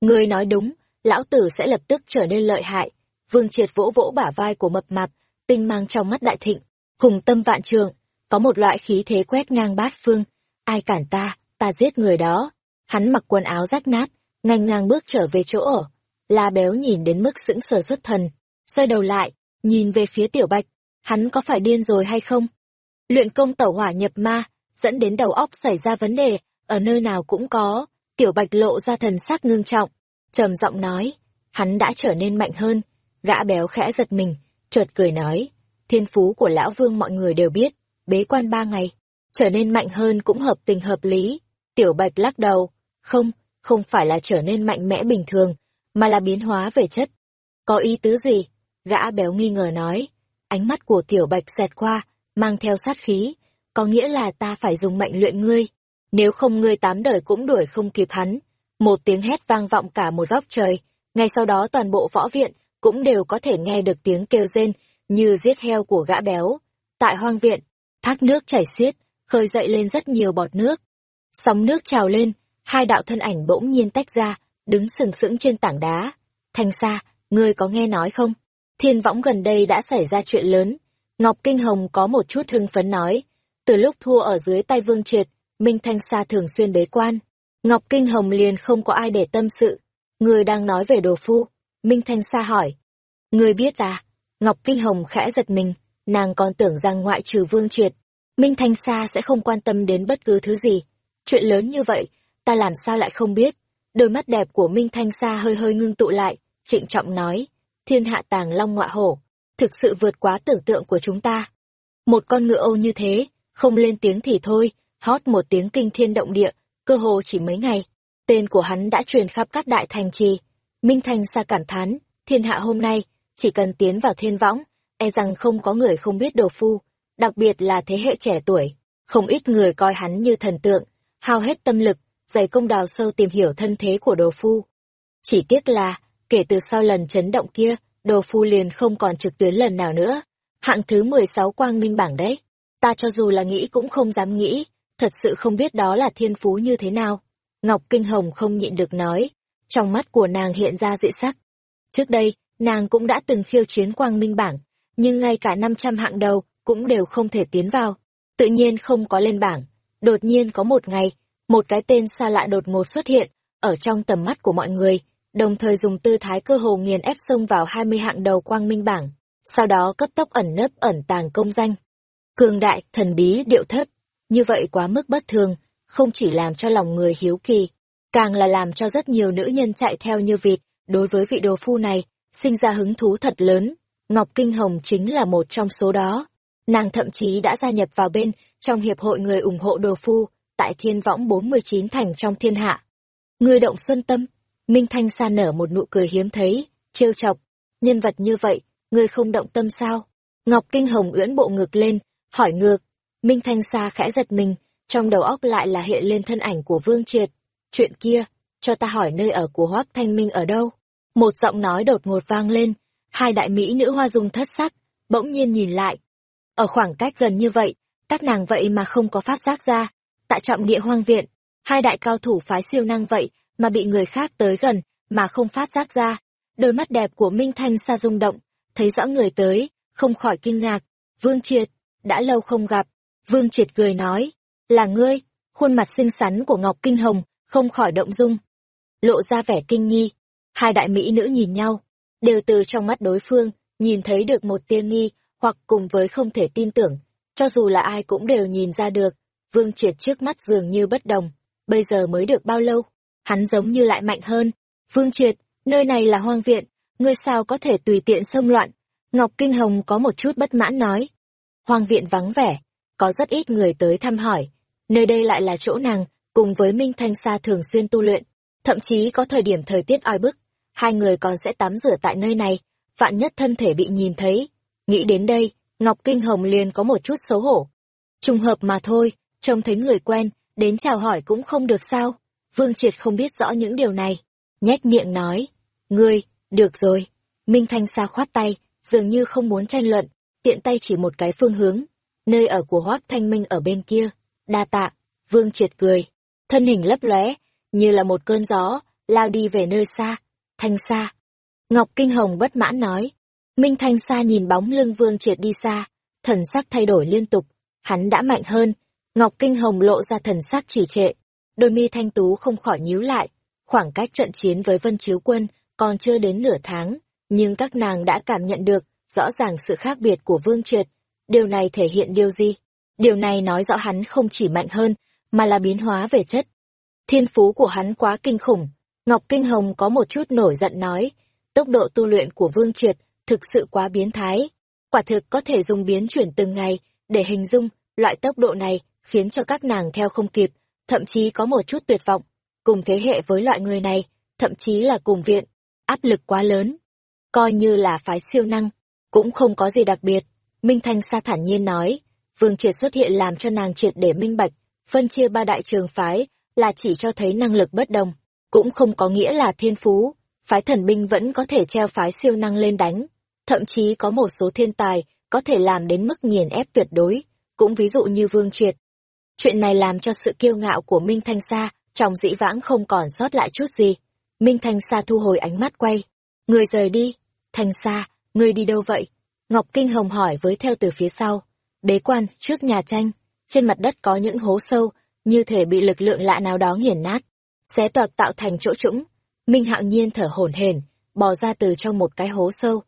Ngươi nói đúng, lão tử sẽ lập tức trở nên lợi hại. Vương Triệt vỗ vỗ bả vai của mập mạp, tinh mang trong mắt đại thịnh, hùng tâm vạn trường, có một loại khí thế quét ngang bát phương. Ai cản ta, ta giết người đó. Hắn mặc quần áo rách nát, ngang ngang bước trở về chỗ ở. La béo nhìn đến mức sững sờ xuất thần, xoay đầu lại, nhìn về phía tiểu bạch, hắn có phải điên rồi hay không? Luyện công tẩu hỏa nhập ma, dẫn đến đầu óc xảy ra vấn đề, ở nơi nào cũng có, tiểu bạch lộ ra thần sắc ngưng trọng, trầm giọng nói, hắn đã trở nên mạnh hơn, gã béo khẽ giật mình, chợt cười nói, thiên phú của lão vương mọi người đều biết, bế quan ba ngày, trở nên mạnh hơn cũng hợp tình hợp lý, tiểu bạch lắc đầu, không, không phải là trở nên mạnh mẽ bình thường, mà là biến hóa về chất. Có ý tứ gì? Gã béo nghi ngờ nói. Ánh mắt của tiểu bạch xẹt qua, mang theo sát khí. Có nghĩa là ta phải dùng mệnh luyện ngươi. Nếu không ngươi tám đời cũng đuổi không kịp hắn. Một tiếng hét vang vọng cả một góc trời. Ngay sau đó toàn bộ võ viện cũng đều có thể nghe được tiếng kêu rên như giết heo của gã béo. Tại hoang viện, thác nước chảy xiết, khơi dậy lên rất nhiều bọt nước. Sóng nước trào lên, hai đạo thân ảnh bỗng nhiên tách ra, đứng sừng sững trên tảng đá. Thanh xa, ngươi có nghe nói không? Thiên võng gần đây đã xảy ra chuyện lớn. Ngọc Kinh Hồng có một chút hưng phấn nói. Từ lúc thua ở dưới tay Vương Triệt, Minh Thanh Sa thường xuyên bế quan. Ngọc Kinh Hồng liền không có ai để tâm sự. Người đang nói về đồ phu. Minh Thanh Sa hỏi. Người biết à? Ngọc Kinh Hồng khẽ giật mình, nàng còn tưởng rằng ngoại trừ Vương Triệt, Minh Thanh Sa sẽ không quan tâm đến bất cứ thứ gì. Chuyện lớn như vậy, ta làm sao lại không biết? Đôi mắt đẹp của Minh Thanh Sa hơi hơi ngưng tụ lại, trịnh trọng nói, thiên hạ tàng long ngọa hổ, thực sự vượt quá tưởng tượng của chúng ta. Một con ngựa âu như thế, không lên tiếng thì thôi, hót một tiếng kinh thiên động địa, cơ hồ chỉ mấy ngày. Tên của hắn đã truyền khắp các đại thành trì. Minh Thanh Sa cảm thán, thiên hạ hôm nay, chỉ cần tiến vào thiên võng, e rằng không có người không biết đồ phu, đặc biệt là thế hệ trẻ tuổi. Không ít người coi hắn như thần tượng, hao hết tâm lực, dày công đào sâu tìm hiểu thân thế của đồ phu. Chỉ tiếc là, kể từ sau lần chấn động kia, đồ phu liền không còn trực tuyến lần nào nữa. Hạng thứ 16 quang minh bảng đấy. Ta cho dù là nghĩ cũng không dám nghĩ, thật sự không biết đó là thiên phú như thế nào. Ngọc Kinh Hồng không nhịn được nói, trong mắt của nàng hiện ra dị sắc. Trước đây, nàng cũng đã từng khiêu chiến quang minh bảng, nhưng ngay cả 500 hạng đầu cũng đều không thể tiến vào. Tự nhiên không có lên bảng. Đột nhiên có một ngày, một cái tên xa lạ đột ngột xuất hiện, ở trong tầm mắt của mọi người, đồng thời dùng tư thái cơ hồ nghiền ép xông vào 20 hạng đầu quang minh bảng, sau đó cấp tốc ẩn nấp ẩn tàng công danh. Cường đại, thần bí, điệu thấp, như vậy quá mức bất thường, không chỉ làm cho lòng người hiếu kỳ, càng là làm cho rất nhiều nữ nhân chạy theo như vịt, đối với vị đồ phu này, sinh ra hứng thú thật lớn. Ngọc Kinh Hồng chính là một trong số đó. Nàng thậm chí đã gia nhập vào bên trong hiệp hội người ủng hộ đồ phu, tại thiên võng 49 thành trong thiên hạ. Người động xuân tâm, Minh Thanh Sa nở một nụ cười hiếm thấy, trêu chọc, nhân vật như vậy, người không động tâm sao? Ngọc Kinh Hồng ưỡn bộ ngực lên, hỏi ngược, Minh Thanh Sa khẽ giật mình, trong đầu óc lại là hiện lên thân ảnh của Vương Triệt. Chuyện kia, cho ta hỏi nơi ở của Hoác Thanh Minh ở đâu? Một giọng nói đột ngột vang lên, hai đại mỹ nữ hoa dung thất sắc, bỗng nhiên nhìn lại. Ở khoảng cách gần như vậy, các nàng vậy mà không có phát giác ra, tại trọng địa hoang viện, hai đại cao thủ phái siêu năng vậy mà bị người khác tới gần mà không phát giác ra. Đôi mắt đẹp của Minh Thanh Sa rung động, thấy rõ người tới, không khỏi kinh ngạc. Vương Triệt, đã lâu không gặp. Vương Triệt cười nói, là ngươi, khuôn mặt xinh xắn của Ngọc Kinh Hồng, không khỏi động dung. Lộ ra vẻ kinh nghi, hai đại mỹ nữ nhìn nhau, đều từ trong mắt đối phương, nhìn thấy được một tia nghi, hoặc cùng với không thể tin tưởng, cho dù là ai cũng đều nhìn ra được, Vương Triệt trước mắt dường như bất đồng, bây giờ mới được bao lâu, hắn giống như lại mạnh hơn, Vương Triệt, nơi này là hoang viện, ngươi sao có thể tùy tiện xông loạn? Ngọc Kinh Hồng có một chút bất mãn nói. Hoang viện vắng vẻ, có rất ít người tới thăm hỏi. Nơi đây lại là chỗ nàng, cùng với Minh Thanh Sa thường xuyên tu luyện. Thậm chí có thời điểm thời tiết oi bức, hai người còn sẽ tắm rửa tại nơi này, vạn nhất thân thể bị nhìn thấy. Nghĩ đến đây, Ngọc Kinh Hồng liền có một chút xấu hổ. Trùng hợp mà thôi, trông thấy người quen, đến chào hỏi cũng không được sao. Vương Triệt không biết rõ những điều này. Nhách miệng nói, ngươi, được rồi. Minh Thanh Sa khoát tay, dường như không muốn tranh luận, tiện tay chỉ một cái phương hướng. Nơi ở của Hoác Thanh Minh ở bên kia. Đa tạ, Vương Triệt cười. Thân hình lấp lóe, như là một cơn gió, lao đi về nơi xa. Thanh Sa. Ngọc Kinh Hồng bất mãn nói. Minh Thanh Sa nhìn bóng lưng Vương Triệt đi xa, thần sắc thay đổi liên tục. Hắn đã mạnh hơn. Ngọc Kinh Hồng lộ ra thần sắc chỉ trệ. Đôi mi thanh tú không khỏi nhíu lại. Khoảng cách trận chiến với Vân Chiếu Quân còn chưa đến nửa tháng, nhưng các nàng đã cảm nhận được rõ ràng sự khác biệt của Vương Triệt. Điều này thể hiện điều gì? Điều này nói rõ hắn không chỉ mạnh hơn, mà là biến hóa về chất. Thiên phú của hắn quá kinh khủng. Ngọc Kinh Hồng có một chút nổi giận nói, tốc độ tu luyện của Vương Triệt thực sự quá biến thái. Quả thực có thể dùng biến chuyển từng ngày để hình dung loại tốc độ này khiến cho các nàng theo không kịp, thậm chí có một chút tuyệt vọng. Cùng thế hệ với loại người này, thậm chí là cùng viện, áp lực quá lớn. Coi như là phái siêu năng, cũng không có gì đặc biệt. Minh Thanh Sa thản nhiên nói, Vương Triệt xuất hiện làm cho nàng triệt để minh bạch, phân chia ba đại trường phái là chỉ cho thấy năng lực bất đồng, cũng không có nghĩa là thiên phú. Phái thần binh vẫn có thể treo phái siêu năng lên đánh, thậm chí có một số thiên tài có thể làm đến mức nghiền ép tuyệt đối, cũng ví dụ như Vương Triệt. Chuyện này làm cho sự kiêu ngạo của Minh Thanh Sa trong dĩ vãng không còn sót lại chút gì. Minh Thanh Sa thu hồi ánh mắt quay. Người rời đi. Thanh Sa, người đi đâu vậy? Ngọc Kinh Hồng hỏi với theo từ phía sau. Bế quan, trước nhà tranh. Trên mặt đất có những hố sâu, như thể bị lực lượng lạ nào đó nghiền nát. Xé toạc tạo thành chỗ trũng. Minh Hạo Nhiên thở hổn hển, bò ra từ trong một cái hố sâu.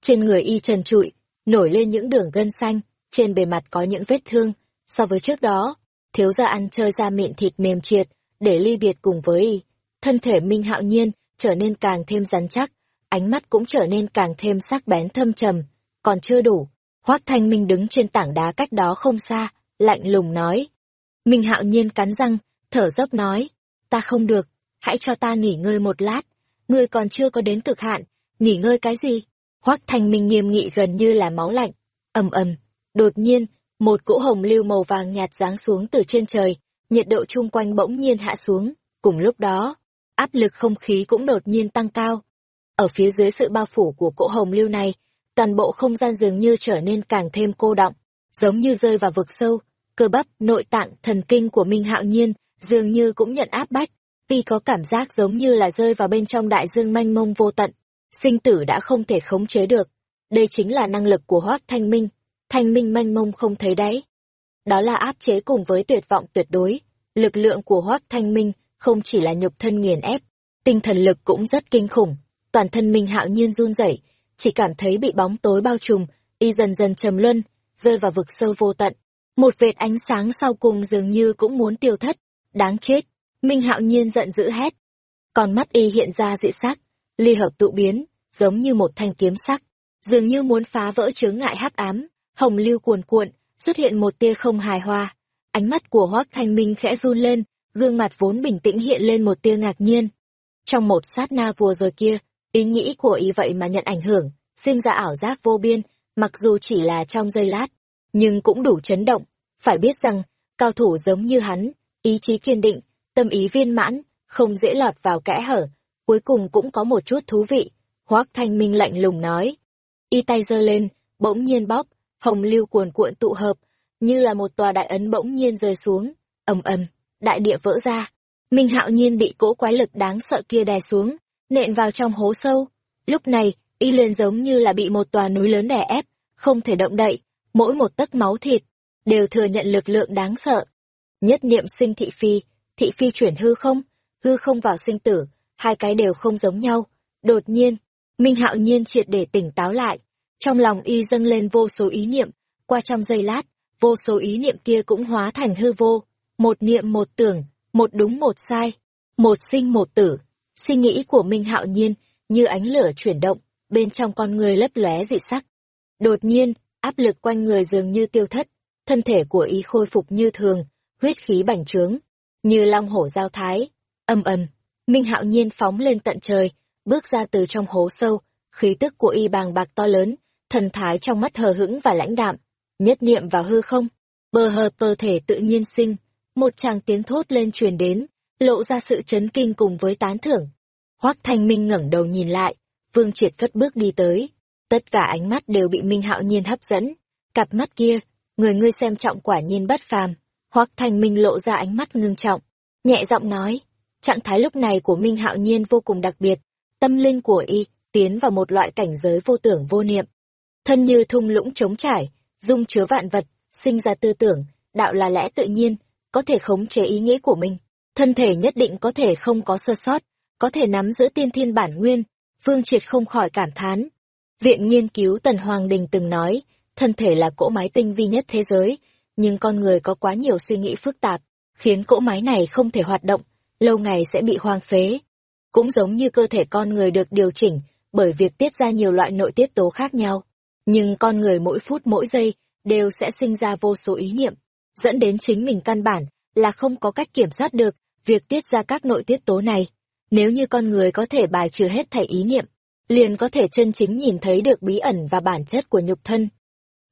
Trên người y trần trụi, nổi lên những đường gân xanh, trên bề mặt có những vết thương. So với trước đó, thiếu gia ăn chơi ra miệng thịt mềm triệt, để ly biệt cùng với y thân thể Minh Hạo Nhiên trở nên càng thêm rắn chắc, ánh mắt cũng trở nên càng thêm sắc bén thâm trầm, còn chưa đủ. Hoác Thanh Minh đứng trên tảng đá cách đó không xa, lạnh lùng nói. Minh Hạo Nhiên cắn răng, thở dốc nói, ta không được, hãy cho ta nghỉ ngơi một lát, ngươi còn chưa có đến cực hạn, nghỉ ngơi cái gì? Hoác Thanh Minh nghiêm nghị gần như là máu lạnh, ầm ầm, đột nhiên, một cỗ hồng lưu màu vàng nhạt giáng xuống từ trên trời, nhiệt độ chung quanh bỗng nhiên hạ xuống, cùng lúc đó, áp lực không khí cũng đột nhiên tăng cao. Ở phía dưới sự bao phủ của cỗ hồng lưu này, toàn bộ không gian dường như trở nên càng thêm cô động, giống như rơi vào vực sâu, cơ bắp, nội tạng, thần kinh của Minh Hạo Nhiên dường như cũng nhận áp bách, tuy có cảm giác giống như là rơi vào bên trong đại dương mênh mông vô tận, sinh tử đã không thể khống chế được. Đây chính là năng lực của Hoác Thanh Minh, Thanh Minh mênh mông không thấy đáy. Đó là áp chế cùng với tuyệt vọng tuyệt đối, lực lượng của Hoác Thanh Minh không chỉ là nhục thân nghiền ép, tinh thần lực cũng rất kinh khủng. Toàn thân Minh Hạo Nhiên run rẩy, chỉ cảm thấy bị bóng tối bao trùm, y dần dần trầm luân, rơi vào vực sâu vô tận. Một vệt ánh sáng sau cùng dường như cũng muốn tiêu thất, đáng chết. Minh Hạo Nhiên giận dữ hét. Còn mắt y hiện ra dị sắc, ly hợp tụ biến, giống như một thanh kiếm sắc, dường như muốn phá vỡ chướng ngại hắc ám, hồng lưu cuồn cuộn, xuất hiện một tia không hài hòa. Ánh mắt của Hoắc Thanh Minh khẽ run lên, gương mặt vốn bình tĩnh hiện lên một tia ngạc nhiên. Trong một sát na vừa rồi kia, ý nghĩ của ý vậy mà nhận ảnh hưởng, sinh ra ảo giác vô biên, mặc dù chỉ là trong giây lát, nhưng cũng đủ chấn động. Phải biết rằng, cao thủ giống như hắn, ý chí kiên định, tâm ý viên mãn, không dễ lọt vào kẽ hở, cuối cùng cũng có một chút thú vị. Hoác Thanh Minh lạnh lùng nói. Y tay giơ lên, bỗng nhiên bóp, hồng lưu cuồn cuộn tụ hợp, như là một tòa đại ấn bỗng nhiên rơi xuống, ầm ầm đại địa vỡ ra. Minh hạo nhiên bị cỗ quái lực đáng sợ kia đè xuống, nện vào trong hố sâu. Lúc này, y liền giống như là bị một tòa núi lớn đè ép, không thể động đậy, mỗi một tấc máu thịt, đều thừa nhận lực lượng đáng sợ. Nhất niệm sinh thị phi, thị phi chuyển hư không, hư không vào sinh tử, hai cái đều không giống nhau. Đột nhiên, Minh hạo nhiên triệt để tỉnh táo lại, trong lòng y dâng lên vô số ý niệm, qua trong giây lát, vô số ý niệm kia cũng hóa thành hư vô một niệm một tưởng, một đúng một sai, một sinh một tử. Suy nghĩ của Minh Hạo Nhiên như ánh lửa chuyển động, bên trong con người lấp lóe dị sắc. Đột nhiên, áp lực quanh người dường như tiêu thất, thân thể của y khôi phục như thường, huyết khí bành trướng, như long hổ giao thái. Âm ầm, Minh Hạo Nhiên phóng lên tận trời, bước ra từ trong hố sâu, khí tức của y bàng bạc to lớn, thần thái trong mắt hờ hững và lãnh đạm, nhất niệm vào hư không, bờ hờ cơ thể tự nhiên sinh, một tràng tiếng thốt lên truyền đến, lộ ra sự chấn kinh cùng với tán thưởng. Hoắc Thanh Minh ngẩng đầu nhìn lại, Vương Triệt cất bước đi tới, tất cả ánh mắt đều bị Minh Hạo Nhiên hấp dẫn, cặp mắt kia, người ngươi xem trọng quả nhiên bất phàm. Hoắc Thanh Minh lộ ra ánh mắt ngưng trọng, nhẹ giọng nói, trạng thái lúc này của Minh Hạo Nhiên vô cùng đặc biệt, tâm linh của y tiến vào một loại cảnh giới vô tưởng vô niệm. Thân như thung lũng trống trải, dung chứa vạn vật, sinh ra tư tưởng, đạo là lẽ tự nhiên, có thể khống chế ý nghĩ của mình. Thân thể nhất định có thể không có sơ sót, có thể nắm giữ tiên thiên bản nguyên. phương Triệt không khỏi cảm thán. Viện nghiên cứu Tần Hoàng Đình từng nói, thân thể là cỗ máy tinh vi nhất thế giới, nhưng con người có quá nhiều suy nghĩ phức tạp, khiến cỗ máy này không thể hoạt động, lâu ngày sẽ bị hoang phế. Cũng giống như cơ thể con người được điều chỉnh bởi việc tiết ra nhiều loại nội tiết tố khác nhau. Nhưng con người mỗi phút mỗi giây đều sẽ sinh ra vô số ý niệm, dẫn đến chính mình căn bản là không có cách kiểm soát được việc tiết ra các nội tiết tố này. Nếu như con người có thể bài trừ hết thảy ý niệm, liền có thể chân chính nhìn thấy được bí ẩn và bản chất của nhục thân.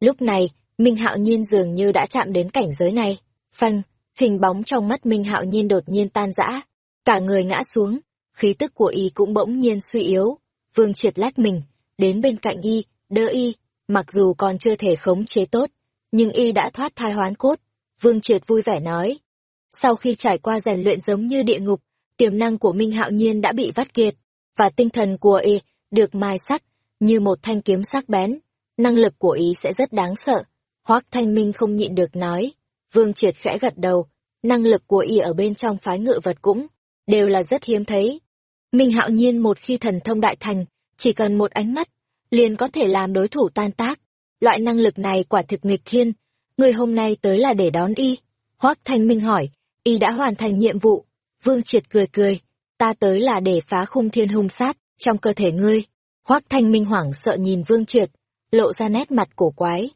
Lúc này, Minh Hạo Nhiên dường như đã chạm đến cảnh giới này. Phanh, hình bóng trong mắt Minh Hạo Nhiên đột nhiên tan rã, cả người ngã xuống, khí tức của y cũng bỗng nhiên suy yếu. Vương Triệt lách mình, đến bên cạnh y, đỡ y, mặc dù còn chưa thể khống chế tốt, nhưng y đã thoát thai hoán cốt. Vương Triệt vui vẻ nói. Sau khi trải qua rèn luyện giống như địa ngục, tiềm năng của Minh Hạo Nhiên đã bị vắt kiệt, và tinh thần của y được mai sắc như một thanh kiếm sắc bén. Năng lực của y sẽ rất đáng sợ. Hoác Thanh Minh không nhịn được nói. Vương Triệt khẽ gật đầu, năng lực của y ở bên trong phái ngự vật cũng đều là rất hiếm thấy. Minh Hạo Nhiên một khi thần thông đại thành, chỉ cần một ánh mắt, liền có thể làm đối thủ tan tác. Loại năng lực này quả thực nghịch thiên. Người hôm nay tới là để đón y. Hoác Thanh Minh hỏi, y đã hoàn thành nhiệm vụ. Vương Triệt cười cười, ta tới là để phá khung thiên hung sát trong cơ thể ngươi. Hoác Thanh Minh hoảng sợ nhìn Vương Triệt, lộ ra nét mặt cổ quái.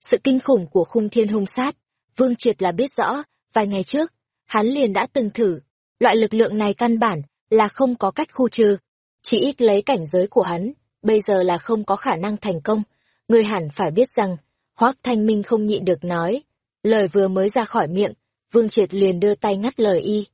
Sự kinh khủng của khung thiên hung sát, Vương Triệt là biết rõ, vài ngày trước, hắn liền đã từng thử. Loại lực lượng này căn bản là không có cách khu trừ. Chỉ ít lấy cảnh giới của hắn, bây giờ là không có khả năng thành công. Người hẳn phải biết rằng, Hoác Thanh Minh không nhịn được nói. Lời vừa mới ra khỏi miệng, Vương Triệt liền đưa tay ngắt lời y.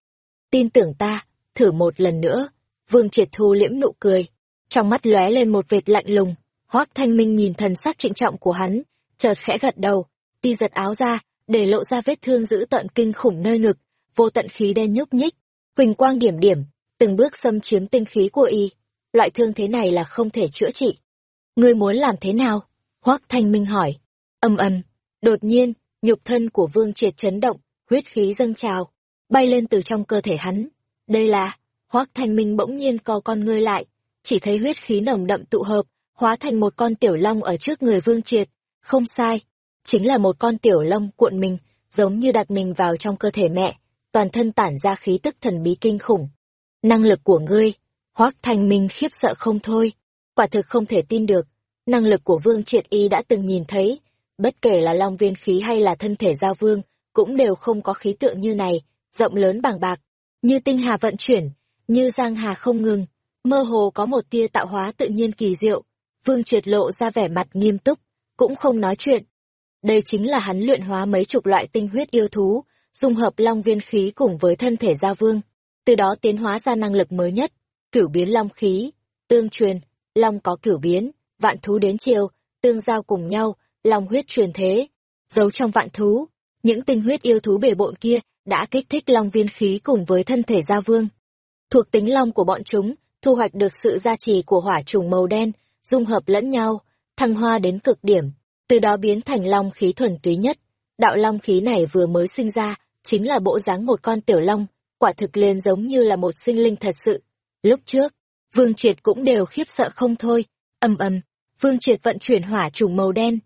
Tin tưởng ta, thử một lần nữa. Vương Triệt thu liễm nụ cười. Trong mắt lóe lên một vệt lạnh lùng. Hoác Thanh Minh nhìn thần sắc trịnh trọng của hắn, chợt khẽ gật đầu, ti giật áo ra, để lộ ra vết thương dữ tận kinh khủng nơi ngực, vô tận khí đen nhúc nhích, huỳnh quang điểm điểm, từng bước xâm chiếm tinh khí của y. Loại thương thế này là không thể chữa trị. Ngươi muốn làm thế nào? Hoác Thanh Minh hỏi. Âm ầm, đột nhiên, nhục thân của Vương Triệt chấn động, huyết khí dâng trào, bay lên từ trong cơ thể hắn. Đây là, Hoác Thanh Minh bỗng nhiên co con ngươi lại, chỉ thấy huyết khí nồng đậm tụ hợp, hóa thành một con tiểu long ở trước người Vương Triệt. Không sai, chính là một con tiểu long cuộn mình, giống như đặt mình vào trong cơ thể mẹ, toàn thân tản ra khí tức thần bí kinh khủng. Năng lực của ngươi, Hoác Thanh Minh khiếp sợ không thôi, quả thực không thể tin được, năng lực của Vương Triệt Y đã từng nhìn thấy, bất kể là long viên khí hay là thân thể giao vương, cũng đều không có khí tượng như này, rộng lớn bằng bạc, như tinh hà vận chuyển, như giang hà không ngừng, mơ hồ có một tia tạo hóa tự nhiên kỳ diệu. Vương Triệt lộ ra vẻ mặt nghiêm túc, cũng không nói chuyện. Đây chính là hắn luyện hóa mấy chục loại tinh huyết yêu thú, dung hợp long viên khí cùng với thân thể giao vương, từ đó tiến hóa ra năng lực mới nhất, cửu biến long khí, tương truyền, long có cửu biến, vạn thú đến chiều, tương giao cùng nhau, long huyết truyền thế. Giấu trong vạn thú, những tinh huyết yêu thú bể bộn kia đã kích thích long viên khí cùng với thân thể gia vương. Thuộc tính long của bọn chúng, thu hoạch được sự gia trì của hỏa trùng màu đen, dung hợp lẫn nhau, thăng hoa đến cực điểm, từ đó biến thành long khí thuần túy nhất. Đạo long khí này vừa mới sinh ra, chính là bộ dáng một con tiểu long, quả thực liền giống như là một sinh linh thật sự. Lúc trước, Vương Triệt cũng đều khiếp sợ không thôi, ầm ầm, Vương Triệt vận chuyển hỏa trùng màu đen.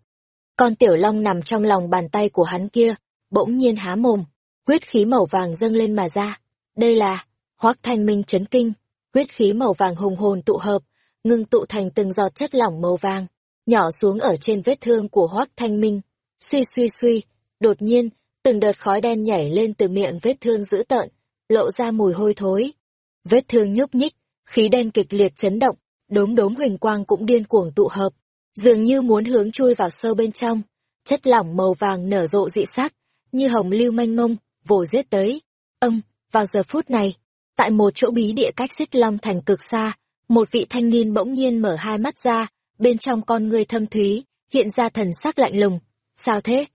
Con tiểu long nằm trong lòng bàn tay của hắn kia, bỗng nhiên há mồm, huyết khí màu vàng dâng lên mà ra. Đây là, Hoác Thanh Minh chấn kinh, huyết khí màu vàng hùng hồn tụ hợp, ngưng tụ thành từng giọt chất lỏng màu vàng, nhỏ xuống ở trên vết thương của Hoắc Thanh Minh. Suy suy suy, đột nhiên, từng đợt khói đen nhảy lên từ miệng vết thương dữ tợn, lộ ra mùi hôi thối. Vết thương nhúc nhích, khí đen kịch liệt chấn động, đốm đốm huỳnh quang cũng điên cuồng tụ hợp, dường như muốn hướng chui vào sâu bên trong. Chất lỏng màu vàng nở rộ dị sắc, như hồng lưu manh mông, vồ giết tới. Ông, vào giờ phút này, tại một chỗ bí địa cách xích long thành cực xa, một vị thanh niên bỗng nhiên mở hai mắt ra, bên trong con người thâm thúy, hiện ra thần sắc lạnh lùng. Sao thế?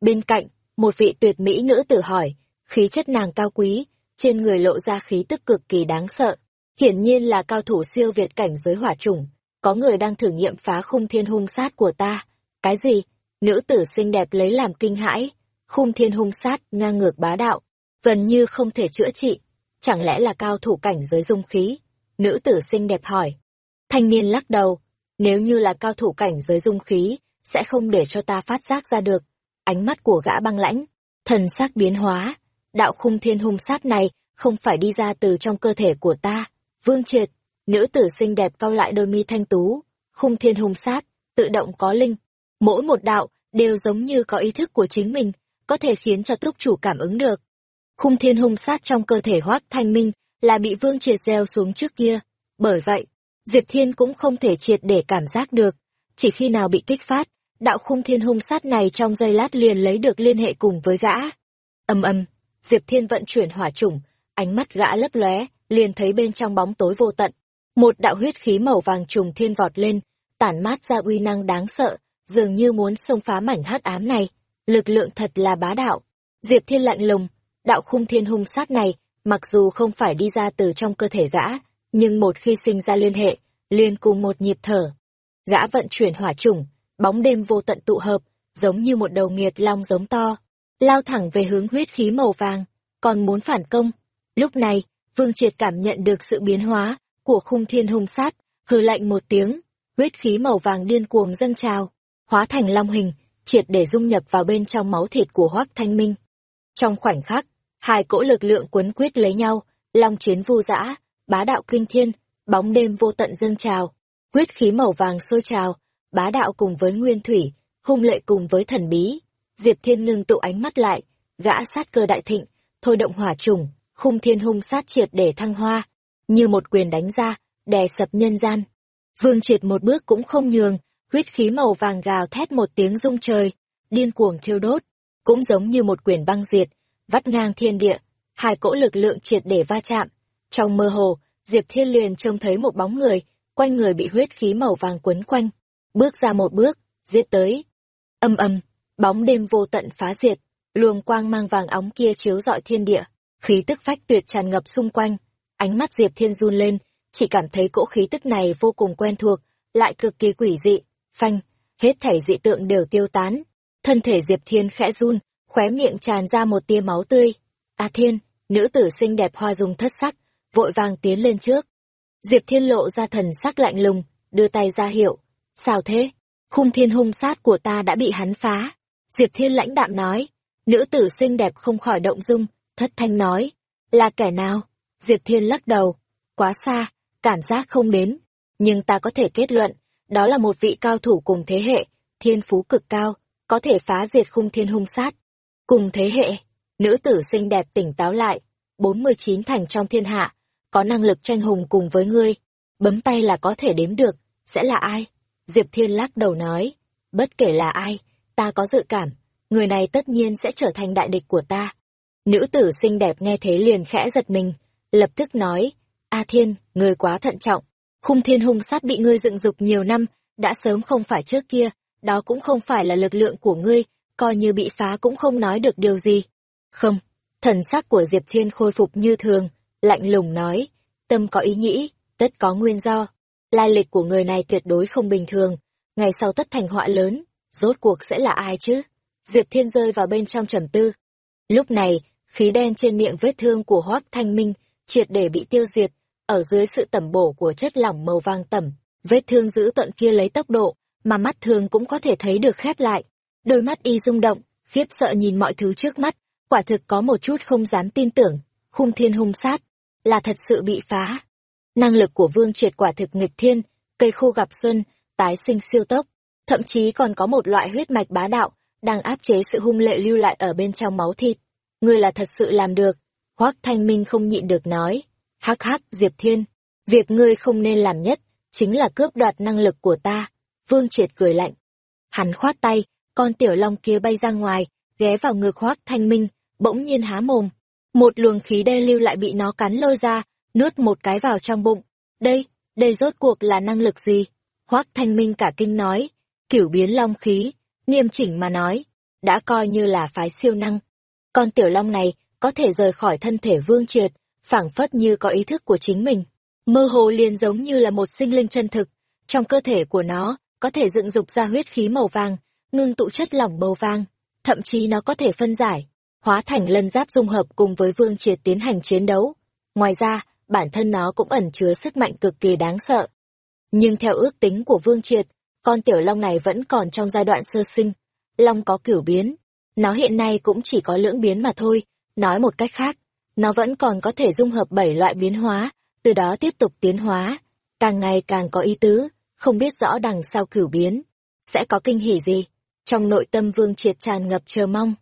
Bên cạnh, một vị tuyệt mỹ nữ tử hỏi, khí chất nàng cao quý, trên người lộ ra khí tức cực kỳ đáng sợ. Hiển nhiên là cao thủ siêu việt cảnh giới hỏa chủng, có người đang thử nghiệm phá khung thiên hung sát của ta. Cái gì? Nữ tử xinh đẹp lấy làm kinh hãi, khung thiên hung sát ngang ngược bá đạo, gần như không thể chữa trị. Chẳng lẽ là cao thủ cảnh giới dung khí? Nữ tử xinh đẹp hỏi. Thanh niên lắc đầu, nếu như là cao thủ cảnh giới dung khí, sẽ không để cho ta phát giác ra được. Ánh mắt của gã băng lãnh, thần sắc biến hóa, đạo khung thiên hung sát này không phải đi ra từ trong cơ thể của ta. Vương triệt, nữ tử xinh đẹp cau lại đôi mi thanh tú, khung thiên hung sát, tự động có linh. Mỗi một đạo đều giống như có ý thức của chính mình, có thể khiến cho túc chủ cảm ứng được. Khung thiên hung sát trong cơ thể hoác thanh minh là bị vương triệt gieo xuống trước kia. Bởi vậy, Diệp Thiên cũng không thể triệt để cảm giác được. Chỉ khi nào bị kích phát, đạo khung thiên hung sát này trong giây lát liền lấy được liên hệ cùng với gã. Âm âm, Diệp Thiên vận chuyển hỏa chủng, ánh mắt gã lấp lóe, liền thấy bên trong bóng tối vô tận. Một đạo huyết khí màu vàng trùng thiên vọt lên, tản mát ra uy năng đáng sợ, dường như muốn xông phá mảnh hắc ám này. Lực lượng thật là bá đạo. Diệp Thiên lạnh lùng, đạo khung thiên hung sát này, mặc dù không phải đi ra từ trong cơ thể gã, nhưng một khi sinh ra liên hệ, liền cùng một nhịp thở. Gã vận chuyển hỏa chủng, bóng đêm vô tận tụ hợp, giống như một đầu nghiệt long giống to, lao thẳng về hướng huyết khí màu vàng, còn muốn phản công. Lúc này, Vương Triệt cảm nhận được sự biến hóa của khung thiên hung sát, hừ lạnh một tiếng, huyết khí màu vàng điên cuồng dâng trào, hóa thành long hình, triệt để dung nhập vào bên trong máu thịt của Hoắc Thanh Minh. Trong khoảnh khắc, hai cỗ lực lượng quấn quyết lấy nhau, long chiến vô dã, bá đạo kinh thiên, bóng đêm vô tận dâng trào, huyết khí màu vàng sôi trào, bá đạo cùng với nguyên thủy, hung lệ cùng với thần bí. Diệp Thiên ngưng tụ ánh mắt lại, gã sát cơ đại thịnh, thôi động hỏa trùng, khung thiên hung sát triệt để thăng hoa, như một quyền đánh ra, đè sập nhân gian. Vương triệt một bước cũng không nhường, huyết khí màu vàng gào thét một tiếng rung trời, điên cuồng thiêu đốt, cũng giống như một quyền băng diệt, vắt ngang thiên địa, hai cỗ lực lượng triệt để va chạm. Trong mơ hồ, Diệp Thiên liền trông thấy một bóng người, quanh người bị huyết khí màu vàng quấn quanh, bước ra một bước, giết tới. Âm âm, bóng đêm vô tận phá diệt, luồng quang mang vàng óng kia chiếu rọi thiên địa, khí tức phách tuyệt tràn ngập xung quanh. Ánh mắt Diệp Thiên run lên, chỉ cảm thấy cỗ khí tức này vô cùng quen thuộc, lại cực kỳ quỷ dị, phanh, hết thảy dị tượng đều tiêu tán. Thân thể Diệp Thiên khẽ run, khóe miệng tràn ra một tia máu tươi. A Thiên, nữ tử xinh đẹp hoa dung thất sắc, vội vàng tiến lên trước. Diệp Thiên lộ ra thần sắc lạnh lùng, đưa tay ra hiệu. Sao thế? Khung thiên hung sát của ta đã bị hắn phá. Diệp Thiên lãnh đạm nói. Nữ tử xinh đẹp không khỏi động dung, thất thanh nói. Là kẻ nào? Diệp Thiên lắc đầu. Quá xa, cảm giác không đến. Nhưng ta có thể kết luận, đó là một vị cao thủ cùng thế hệ, thiên phú cực cao, có thể phá diệt khung thiên hung sát. Cùng thế hệ, nữ tử xinh đẹp tỉnh táo lại, 49 thành trong thiên hạ, có năng lực tranh hùng cùng với ngươi, bấm tay là có thể đếm được, sẽ là ai? Diệp Thiên lắc đầu nói, bất kể là ai, ta có dự cảm, người này tất nhiên sẽ trở thành đại địch của ta. Nữ tử xinh đẹp nghe thế liền khẽ giật mình, lập tức nói, A Thiên, ngươi quá thận trọng, khung thiên hung sát bị ngươi dựng dục nhiều năm, đã sớm không phải trước kia, đó cũng không phải là lực lượng của ngươi, coi như bị phá cũng không nói được điều gì. Không, thần sắc của Diệp Thiên khôi phục như thường, lạnh lùng nói, tâm có ý nghĩ, tất có nguyên do. Lai lịch của người này tuyệt đối không bình thường, ngày sau tất thành họa lớn, rốt cuộc sẽ là ai chứ? Diệp Thiên rơi vào bên trong trầm tư. Lúc này, khí đen trên miệng vết thương của Hoác Thanh Minh triệt để bị tiêu diệt, ở dưới sự tẩm bổ của chất lỏng màu vàng tẩm, vết thương giữ tận kia lấy tốc độ mà mắt thường cũng có thể thấy được khép lại. Đôi mắt y rung động, khiếp sợ nhìn mọi thứ trước mắt, quả thực có một chút không dám tin tưởng, khung thiên hung sát, là thật sự bị phá. Năng lực của Vương Triệt quả thực nghịch thiên, cây khô gặp xuân, tái sinh siêu tốc, thậm chí còn có một loại huyết mạch bá đạo, đang áp chế sự hung lệ lưu lại ở bên trong máu thịt. Ngươi là thật sự làm được. Hoác Thanh Minh không nhịn được nói. Hắc hắc, Diệp Thiên, việc ngươi không nên làm nhất, chính là cướp đoạt năng lực của ta. Vương Triệt cười lạnh. Hắn khoát tay, con tiểu long kia bay ra ngoài, ghé vào ngực Hoác Thanh Minh, bỗng nhiên há mồm. Một luồng khí đen lưu lại bị nó cắn lôi ra, nuốt một cái vào trong bụng. Đây, đây rốt cuộc là năng lực gì? Hoác Thanh Minh cả kinh nói, cửu biến long khí, nghiêm chỉnh mà nói, đã coi như là phái siêu năng. Con tiểu long này có thể rời khỏi thân thể vương triệt, phảng phất như có ý thức của chính mình. Mơ hồ liền giống như là một sinh linh chân thực, trong cơ thể của nó có thể dựng dục ra huyết khí màu vàng, ngưng tụ chất lỏng màu vàng, thậm chí nó có thể phân giải, hóa thành lân giáp dung hợp cùng với vương triệt tiến hành chiến đấu. Ngoài ra, bản thân nó cũng ẩn chứa sức mạnh cực kỳ đáng sợ. Nhưng theo ước tính của vương triệt, con tiểu long này vẫn còn trong giai đoạn sơ sinh. Long có cửu biến, nó hiện nay cũng chỉ có lưỡng biến mà thôi, nói một cách khác, nó vẫn còn có thể dung hợp bảy loại biến hóa, từ đó tiếp tục tiến hóa, càng ngày càng có ý tứ, không biết rõ đằng sau cửu biến, sẽ có kinh hỉ gì. Trong nội tâm vương triệt tràn ngập chờ mong.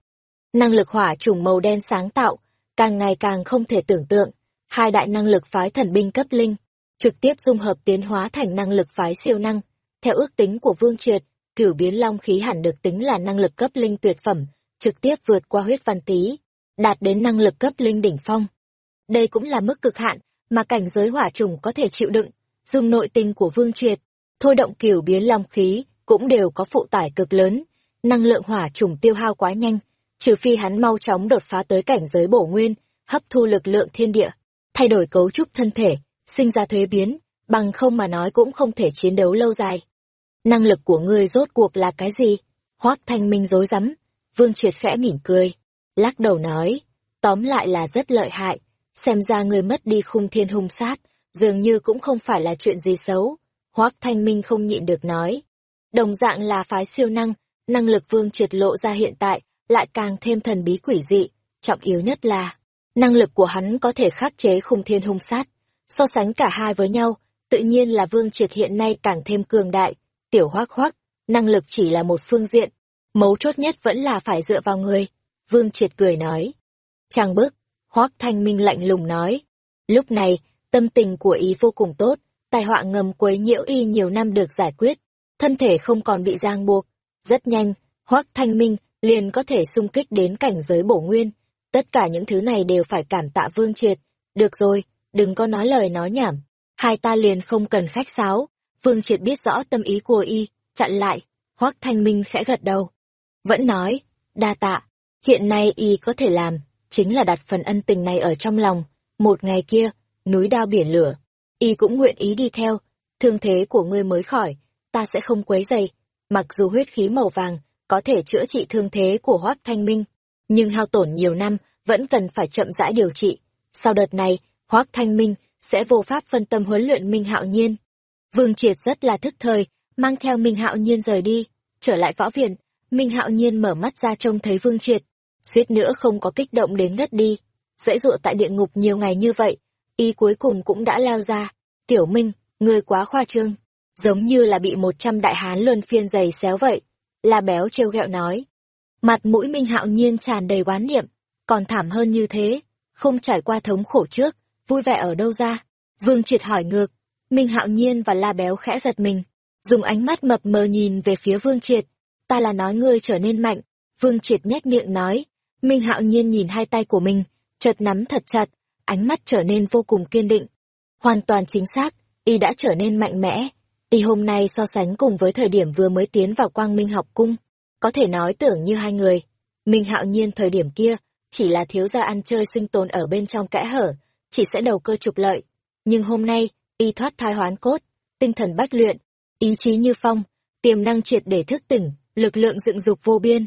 Năng lực hỏa trùng màu đen sáng tạo, càng ngày càng không thể tưởng tượng, hai đại năng lực phái thần binh cấp linh, trực tiếp dung hợp tiến hóa thành năng lực phái siêu năng. Theo ước tính của Vương Triệt, cửu biến long khí hẳn được tính là năng lực cấp linh tuyệt phẩm, trực tiếp vượt qua huyết văn tý, đạt đến năng lực cấp linh đỉnh phong. Đây cũng là mức cực hạn mà cảnh giới hỏa trùng có thể chịu đựng, dùng nội tình của Vương Triệt, thôi động cửu biến long khí cũng đều có phụ tải cực lớn, năng lượng hỏa trùng tiêu hao quá nhanh, trừ phi hắn mau chóng đột phá tới cảnh giới bổ nguyên, hấp thu lực lượng thiên địa, thay đổi cấu trúc thân thể, sinh ra thuế biến, bằng không mà nói cũng không thể chiến đấu lâu dài. Năng lực của ngươi rốt cuộc là cái gì? Hoác thanh minh dối rắm Vương Triệt khẽ mỉm cười, lắc đầu nói, tóm lại là rất lợi hại, xem ra ngươi mất đi khung thiên hung sát, dường như cũng không phải là chuyện gì xấu. Hoác thanh minh không nhịn được nói. Đồng dạng là phái siêu năng, năng lực Vương Triệt lộ ra hiện tại, lại càng thêm thần bí quỷ dị, trọng yếu nhất là, năng lực của hắn có thể khắc chế khung thiên hung sát. So sánh cả hai với nhau, tự nhiên là Vương Triệt hiện nay càng thêm cường đại, tiểu hoác hoác, năng lực chỉ là một phương diện, mấu chốt nhất vẫn là phải dựa vào người. Vương Triệt cười nói. Trang bước, hoác thanh minh lạnh lùng nói. Lúc này, tâm tình của ý vô cùng tốt, tai họa ngầm quấy nhiễu y nhiều năm được giải quyết, thân thể không còn bị giang buộc. Rất nhanh, hoác thanh minh liền có thể xung kích đến cảnh giới bổ nguyên. Tất cả những thứ này đều phải cảm tạ Vương Triệt. Được rồi, đừng có nói lời nói nhảm. Hai ta liền không cần khách sáo. Vương Triệt biết rõ tâm ý của y, chặn lại. Hoác Thanh Minh khẽ gật đầu. Vẫn nói, đa tạ. Hiện nay y có thể làm, chính là đặt phần ân tình này ở trong lòng. Một ngày kia, núi đao biển lửa. Y cũng nguyện ý đi theo. Thương thế của ngươi mới khỏi, ta sẽ không quấy dày. Mặc dù huyết khí màu vàng, có thể chữa trị thương thế của Hoác Thanh Minh, nhưng hao tổn nhiều năm vẫn cần phải chậm rãi điều trị. Sau đợt này, Hoác Thanh Minh sẽ vô pháp phân tâm huấn luyện Minh Hạo Nhiên. Vương Triệt rất là thức thời, mang theo Minh Hạo Nhiên rời đi, trở lại võ viện, Minh Hạo Nhiên mở mắt ra trông thấy Vương Triệt, suýt nữa không có kích động đến ngất đi. Dãy dụa tại địa ngục nhiều ngày như vậy, y cuối cùng cũng đã leo ra. Tiểu Minh, ngươi quá khoa trương, giống như là bị một trăm đại hán luân phiên giày xéo vậy. La béo trêu ghẹo nói. Mặt mũi Minh Hạo Nhiên tràn đầy oán niệm, còn thảm hơn như thế, không trải qua thống khổ trước, vui vẻ ở đâu ra? Vương Triệt hỏi ngược, Minh Hạo Nhiên và La béo khẽ giật mình, dùng ánh mắt mập mờ nhìn về phía Vương Triệt, ta là nói ngươi trở nên mạnh, Vương Triệt nhếch miệng nói, Minh Hạo Nhiên nhìn hai tay của mình, chợt nắm thật chặt, ánh mắt trở nên vô cùng kiên định. Hoàn toàn chính xác, y đã trở nên mạnh mẽ, Y hôm nay so sánh cùng với thời điểm vừa mới tiến vào quang minh học cung, có thể nói tưởng như hai người. Minh hạo nhiên thời điểm kia, chỉ là thiếu gia ăn chơi sinh tồn ở bên trong kẽ hở, chỉ sẽ đầu cơ trục lợi. Nhưng hôm nay, y thoát thai hoán cốt, tinh thần bách luyện, ý chí như phong, tiềm năng triệt để thức tỉnh, lực lượng dựng dục vô biên.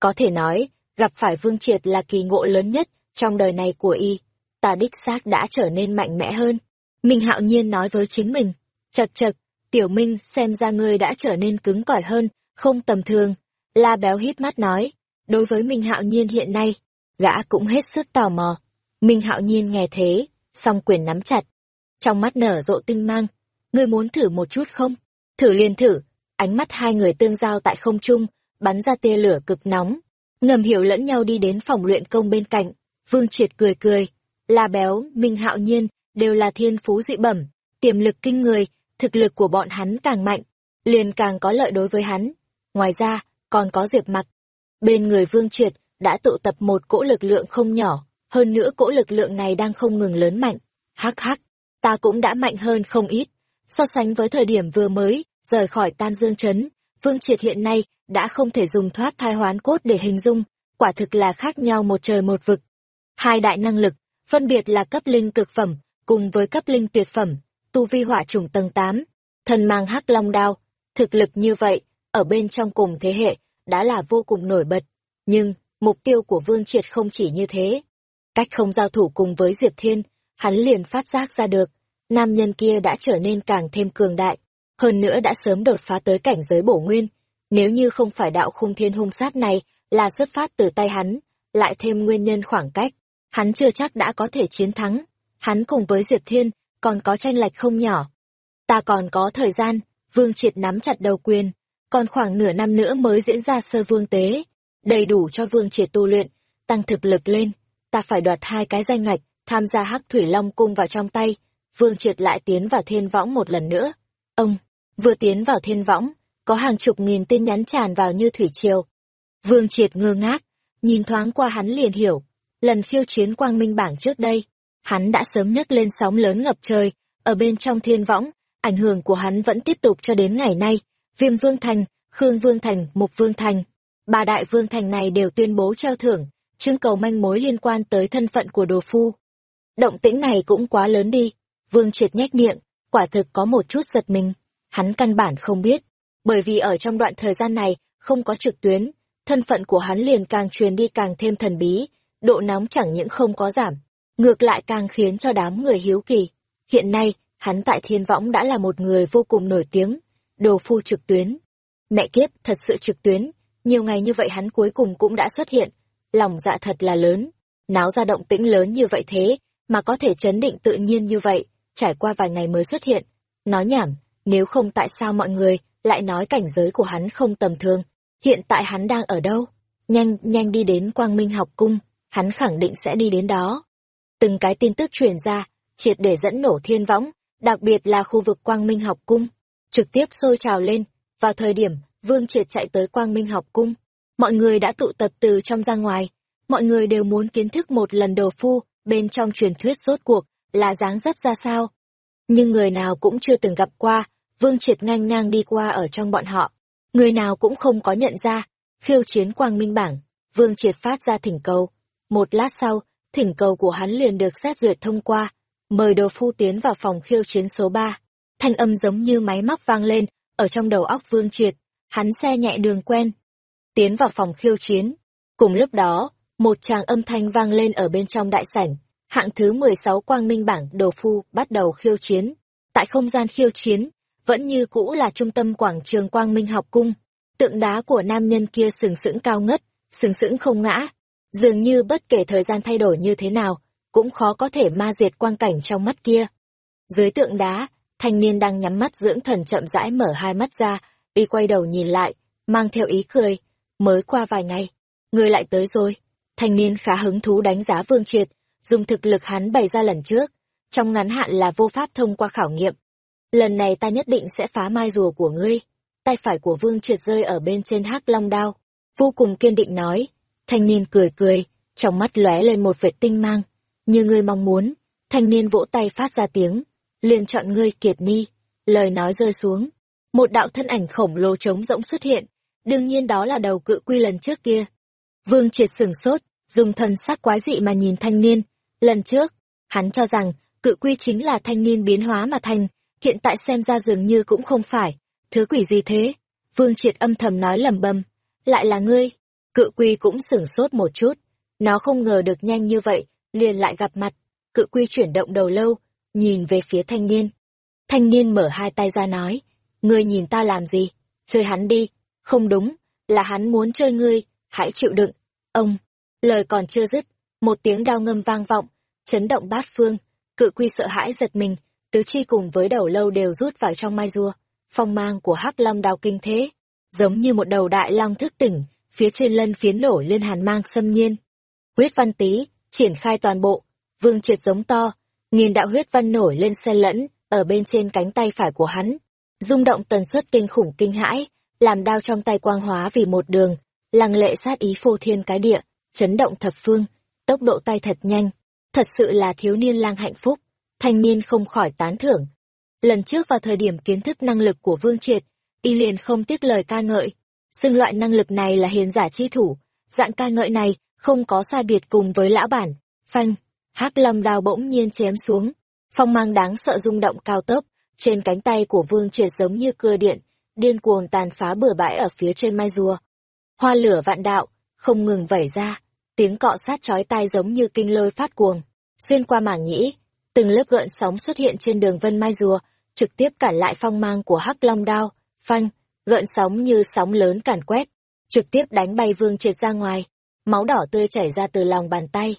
Có thể nói, gặp phải vương triệt là kỳ ngộ lớn nhất trong đời này của y. Ta đích xác đã trở nên mạnh mẽ hơn. Minh hạo nhiên nói với chính mình, chật chật, Tiểu Minh xem ra ngươi đã trở nên cứng cỏi hơn, không tầm thường. La béo hít mắt nói, đối với Minh Hạo Nhiên hiện nay, gã cũng hết sức tò mò. Minh Hạo Nhiên nghe thế, song quyền nắm chặt trong mắt nở rộ tinh mang. Ngươi muốn thử một chút không? Thử liền thử. Ánh mắt hai người tương giao tại không trung, bắn ra tia lửa cực nóng. Ngầm hiểu lẫn nhau đi đến phòng luyện công bên cạnh. Vương Triệt cười cười. La Béo, Minh Hạo Nhiên, đều là thiên phú dị bẩm, tiềm lực kinh người, thực lực của bọn hắn càng mạnh, liền càng có lợi đối với hắn. Ngoài ra, còn có Diệp Mặc. Bên người Vương Triệt đã tụ tập một cỗ lực lượng không nhỏ, hơn nữa cỗ lực lượng này đang không ngừng lớn mạnh. Hắc hắc, ta cũng đã mạnh hơn không ít. So sánh với thời điểm vừa mới rời khỏi Tam Dương Trấn, Vương Triệt hiện nay đã không thể dùng thoát thai hoán cốt để hình dung, quả thực là khác nhau một trời một vực. Hai đại năng lực, phân biệt là cấp linh cực phẩm, cùng với cấp linh tuyệt phẩm, tu vi hỏa chủng tầng 8, thần mang hắc long đao, thực lực như vậy, ở bên trong cùng thế hệ, đã là vô cùng nổi bật. Nhưng, mục tiêu của Vương Triệt không chỉ như thế. Cách không giao thủ cùng với Diệp Thiên, hắn liền phát giác ra được, nam nhân kia đã trở nên càng thêm cường đại, hơn nữa đã sớm đột phá tới cảnh giới bổ nguyên. Nếu như không phải đạo khung thiên hung sát này là xuất phát từ tay hắn, lại thêm nguyên nhân khoảng cách, hắn chưa chắc đã có thể chiến thắng. Hắn cùng với Diệp Thiên còn có tranh lệch không nhỏ. Ta còn có thời gian, Vương Triệt nắm chặt đầu quyền, còn khoảng nửa năm nữa mới diễn ra sơ vương tế, đầy đủ cho Vương Triệt tu luyện, tăng thực lực lên, ta phải đoạt hai cái danh ngạch, tham gia Hắc Thủy Long cung vào trong tay, Vương Triệt lại tiến vào thiên võng một lần nữa. Ông, vừa tiến vào thiên võng, có hàng chục nghìn tin nhắn tràn vào như thủy triều. Vương Triệt ngơ ngác, nhìn thoáng qua hắn liền hiểu, lần khiêu chiến quang minh bảng trước đây, hắn đã sớm nhấc lên sóng lớn ngập trời, ở bên trong thiên võng, ảnh hưởng của hắn vẫn tiếp tục cho đến ngày nay. Viêm Vương Thành, Khương Vương Thành, Mục Vương Thành, ba đại vương thành này đều tuyên bố treo thưởng, trưng cầu manh mối liên quan tới thân phận của đồ phu. Động tĩnh này cũng quá lớn đi, Vương Triệt nhếch miệng, quả thực có một chút giật mình, hắn căn bản không biết, bởi vì ở trong đoạn thời gian này, không có trực tuyến, thân phận của hắn liền càng truyền đi càng thêm thần bí, độ nóng chẳng những không có giảm, ngược lại càng khiến cho đám người hiếu kỳ. Hiện nay, hắn tại thiên võng đã là một người vô cùng nổi tiếng, đồ phu trực tuyến. Mẹ kiếp, thật sự trực tuyến, nhiều ngày như vậy hắn cuối cùng cũng đã xuất hiện, lòng dạ thật là lớn, náo ra động tĩnh lớn như vậy thế, mà có thể chấn định tự nhiên như vậy, trải qua vài ngày mới xuất hiện. Nói nhảm, nếu không tại sao mọi người lại nói cảnh giới của hắn không tầm thường, hiện tại hắn đang ở đâu? Nhanh, nhanh đi đến Quang Minh học cung, hắn khẳng định sẽ đi đến đó. Từng cái tin tức truyền ra, triệt để dẫn nổ thiên võng, đặc biệt là khu vực Quang Minh học cung, trực tiếp sôi trào lên, vào thời điểm Vương Triệt chạy tới Quang Minh học cung, mọi người đã tụ tập từ trong ra ngoài, mọi người đều muốn kiến thức một lần đồ phu, bên trong truyền thuyết rốt cuộc, là dáng dấp ra sao. Nhưng người nào cũng chưa từng gặp qua, Vương Triệt ngang ngang đi qua ở trong bọn họ. Người nào cũng không có nhận ra, khiêu chiến quang minh bảng, Vương Triệt phát ra thỉnh cầu. Một lát sau, thỉnh cầu của hắn liền được xét duyệt thông qua, mời đồ phu tiến vào phòng khiêu chiến số 3. Thanh âm giống như máy móc vang lên, ở trong đầu óc Vương Triệt, hắn xe nhẹ đường quen. Tiến vào phòng khiêu chiến. Cùng lúc đó, một tràng âm thanh vang lên ở bên trong đại sảnh, hạng thứ 16 quang minh bảng đồ phu bắt đầu khiêu chiến. Tại không gian khiêu chiến, vẫn như cũ là trung tâm quảng trường quang minh học cung. Tượng đá của nam nhân kia sừng sững cao ngất, sừng sững không ngã. Dường như bất kể thời gian thay đổi như thế nào, cũng khó có thể ma diệt quang cảnh trong mắt kia. Dưới tượng đá, thanh niên đang nhắm mắt dưỡng thần chậm rãi mở hai mắt ra, y quay đầu nhìn lại, mang theo ý cười. Mới qua vài ngày, người lại tới rồi. Thanh niên khá hứng thú đánh giá Vương Triệt, dùng thực lực hắn bày ra lần trước, trong ngắn hạn là vô pháp thông qua khảo nghiệm. Lần này ta nhất định sẽ phá mai rùa của ngươi. Tay phải của Vương Triệt rơi ở bên trên hắc long đao, vô cùng kiên định nói. Thanh niên cười cười, trong mắt lóe lên một vệt tinh mang. Như ngươi mong muốn, thanh niên vỗ tay phát ra tiếng, liền chọn ngươi kiệt ni. Lời nói rơi xuống, một đạo thân ảnh khổng lồ trống rỗng xuất hiện, đương nhiên đó là đầu cự quy lần trước kia. Vương triệt sửng sốt, dùng thần sắc quái dị mà nhìn thanh niên, Lần trước, hắn cho rằng cự quy chính là thanh niên biến hóa mà thành, hiện tại xem ra dường như cũng không phải. Thứ quỷ gì thế? Vương Triệt âm thầm nói lầm bầm. Lại là ngươi. Cự quy cũng sửng sốt một chút. Nó không ngờ được nhanh như vậy, liền lại gặp mặt. Cự quy chuyển động đầu lâu, nhìn về phía thanh niên. Thanh niên mở hai tay ra nói. Ngươi nhìn ta làm gì? Chơi hắn đi. Không đúng, là hắn muốn chơi ngươi, hãy chịu đựng. Ông, lời còn chưa dứt, một tiếng đao ngâm vang vọng, chấn động bát phương, cự quy sợ hãi giật mình, tứ chi cùng với đầu lâu đều rút vào trong mai rua Phong mang của hắc long đao kinh thế, giống như một đầu đại long thức tỉnh, phía trên lân phiến nổi lên hàn mang xâm nhiên. Huyết văn tý, triển khai toàn bộ, vương triệt giống to, nghìn đạo huyết văn nổi lên xen lẫn, ở bên trên cánh tay phải của hắn. rung động tần suất kinh khủng kinh hãi, làm đao trong tay quang hóa vì một đường, lăng lệ sát ý phô thiên cái địa, chấn động thập phương, tốc độ tay thật nhanh, thật sự là thiếu niên lang hạnh phúc, thanh niên không khỏi tán thưởng. Lần trước vào thời điểm kiến thức năng lực của Vương Triệt, y liền không tiếc lời ca ngợi, xưng loại năng lực này là hiền giả chi thủ, dạng ca ngợi này không có sai biệt cùng với lão bản, phanh, hắc lâm đao bỗng nhiên chém xuống, phong mang đáng sợ rung động cao tốc, trên cánh tay của Vương Triệt giống như cưa điện, điên cuồng tàn phá bừa bãi ở phía trên mai rùa. Hoa lửa vạn đạo, không ngừng vẩy ra, tiếng cọ sát chói tai giống như kinh lôi phát cuồng, xuyên qua mảng nhĩ, từng lớp gợn sóng xuất hiện trên đường vân mai rùa, trực tiếp cản lại phong mang của hắc long đao, phanh, gợn sóng như sóng lớn càn quét, trực tiếp đánh bay vương triệt ra ngoài, máu đỏ tươi chảy ra từ lòng bàn tay.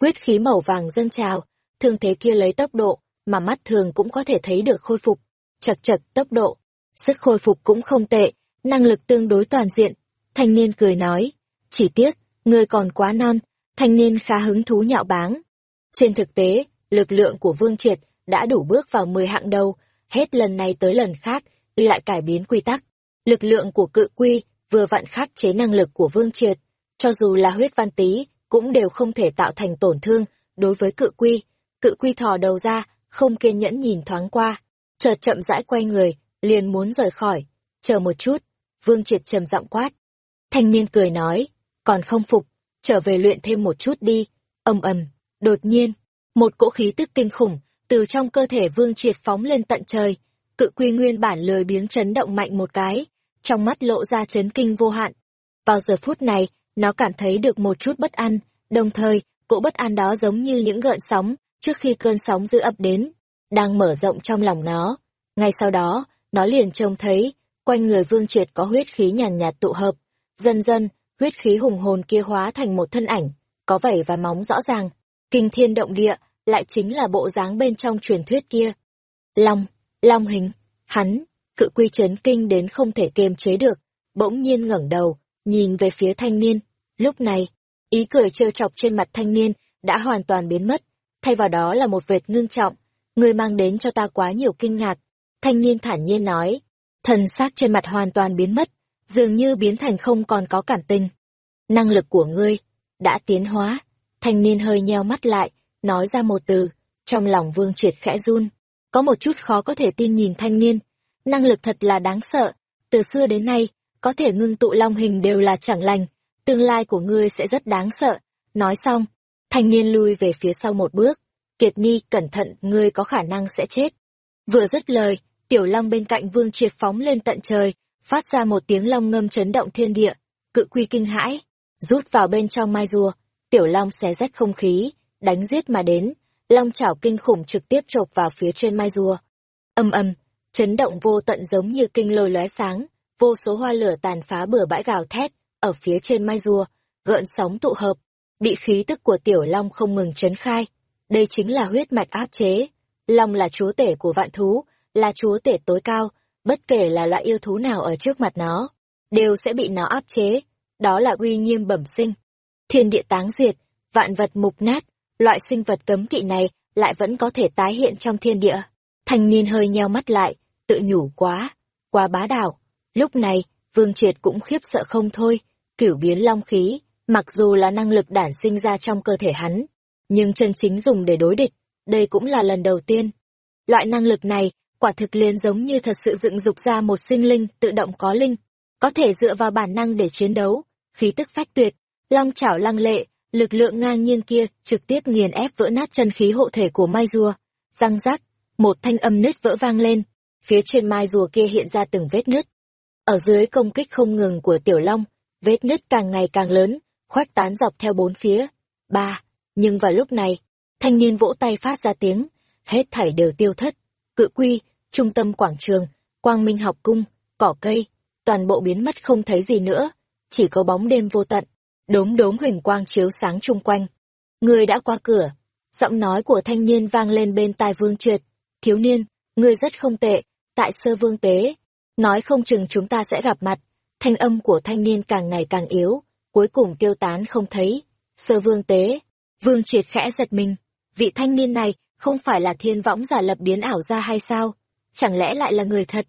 Huyết khí màu vàng dâng trào, thương thế kia lấy tốc độ mà mắt thường cũng có thể thấy được khôi phục, chật chật tốc độ, sức khôi phục cũng không tệ, năng lực tương đối toàn diện. Thanh niên cười nói, chỉ tiếc, ngươi còn quá non, thanh niên khá hứng thú nhạo báng. Trên thực tế, lực lượng của Vương Triệt đã đủ bước vào 10 hạng đầu, hết lần này tới lần khác, lại cải biến quy tắc. Lực lượng của cự quy vừa vặn khắc chế năng lực của Vương Triệt, cho dù là huyết văn tý, cũng đều không thể tạo thành tổn thương đối với cự quy. Cự quy thò đầu ra, không kiên nhẫn nhìn thoáng qua, chợt chậm rãi quay người, liền muốn rời khỏi. Chờ một chút, Vương Triệt trầm giọng quát. Thanh niên cười nói, còn không phục, trở về luyện thêm một chút đi. Âm ầm, đột nhiên, một cỗ khí tức kinh khủng từ trong cơ thể Vương Triệt phóng lên tận trời. Cự quy nguyên bản lười biếng chấn động mạnh một cái, trong mắt lộ ra chấn kinh vô hạn. Vào giờ phút này, nó cảm thấy được một chút bất an, đồng thời, cỗ bất an đó giống như những gợn sóng trước khi cơn sóng dữ ập đến, đang mở rộng trong lòng nó. Ngay sau đó, nó liền trông thấy, quanh người Vương Triệt có huyết khí nhàn nhạt, tụ hợp. Dần dần, huyết khí hùng hồn kia hóa thành một thân ảnh, có vảy và móng rõ ràng. Kinh thiên động địa, lại chính là bộ dáng bên trong truyền thuyết kia. Long, long hình, hắn, cự quy chấn kinh đến không thể kiềm chế được, bỗng nhiên ngẩng đầu, nhìn về phía thanh niên. Lúc này, ý cười trêu chọc trên mặt thanh niên đã hoàn toàn biến mất, thay vào đó là một vệt ngưng trọng, người mang đến cho ta quá nhiều kinh ngạc. Thanh niên thản nhiên nói, thần xác trên mặt hoàn toàn biến mất, dường như biến thành không còn có cảm tình. Năng lực của ngươi đã tiến hóa. Thanh niên hơi nheo mắt lại, nói ra một từ, trong lòng Vương Triệt khẽ run. Có một chút khó có thể tin nhìn thanh niên, năng lực thật là đáng sợ, từ xưa đến nay, có thể ngưng tụ long hình đều là chẳng lành, tương lai của ngươi sẽ rất đáng sợ. Nói xong, thanh niên lui về phía sau một bước, Kiệt Ni cẩn thận, ngươi có khả năng sẽ chết. Vừa dứt lời, tiểu long bên cạnh Vương Triệt phóng lên tận trời, phát ra một tiếng long ngâm chấn động thiên địa, cự quy kinh hãi, rút vào bên trong mai rùa, tiểu long xé rách không khí, đánh giết mà đến, long chảo kinh khủng trực tiếp chộp vào phía trên mai rùa. Âm âm, chấn động vô tận giống như kinh lôi lóe sáng, vô số hoa lửa tàn phá bừa bãi gào thét, ở phía trên mai rùa, gợn sóng tụ hợp, bị khí tức của tiểu long không ngừng chấn khai. Đây chính là huyết mạch áp chế. Long là chúa tể của vạn thú, là chúa tể tối cao, bất kể là loại yêu thú nào ở trước mặt nó, đều sẽ bị nó áp chế. Đó là uy nghiêm bẩm sinh. Thiên địa táng diệt, vạn vật mục nát, loại sinh vật cấm kỵ này lại vẫn có thể tái hiện trong thiên địa. Thanh niên hơi nheo mắt lại, tự nhủ quá, quá bá đạo. Lúc này, Vương Triệt cũng khiếp sợ không thôi, cửu biến long khí, mặc dù là năng lực đản sinh ra trong cơ thể hắn, nhưng chân chính dùng để đối địch, đây cũng là lần đầu tiên. Loại năng lực này, quả thực liền giống như thật sự dựng dục ra một sinh linh tự động có linh, có thể dựa vào bản năng để chiến đấu, khí tức phách tuyệt, long chảo lăng lệ, lực lượng ngang nhiên kia trực tiếp nghiền ép vỡ nát chân khí hộ thể của mai rùa. Răng rác, một thanh âm nứt vỡ vang lên, phía trên mai rùa kia hiện ra từng vết nứt. Ở dưới công kích không ngừng của tiểu long, vết nứt càng ngày càng lớn, khoách tán dọc theo bốn phía. Ba, nhưng vào lúc này, thanh niên vỗ tay phát ra tiếng, hết thảy đều tiêu thất. Cự quy, trung tâm quảng trường, quang minh học cung, cỏ cây, toàn bộ biến mất không thấy gì nữa, chỉ có bóng đêm vô tận, đốm đốm huỳnh quang chiếu sáng chung quanh. Người đã qua cửa, giọng nói của thanh niên vang lên bên tai vương triệt, thiếu niên, ngươi rất không tệ, tại sơ vương tế. Nói không chừng chúng ta sẽ gặp mặt. Thanh âm của thanh niên càng ngày càng yếu, cuối cùng tiêu tán không thấy. Sơ vương tế, vương triệt khẽ giật mình. Vị thanh niên này không phải là thiên võng giả lập biến ảo ra hay sao? Chẳng lẽ lại là người thật?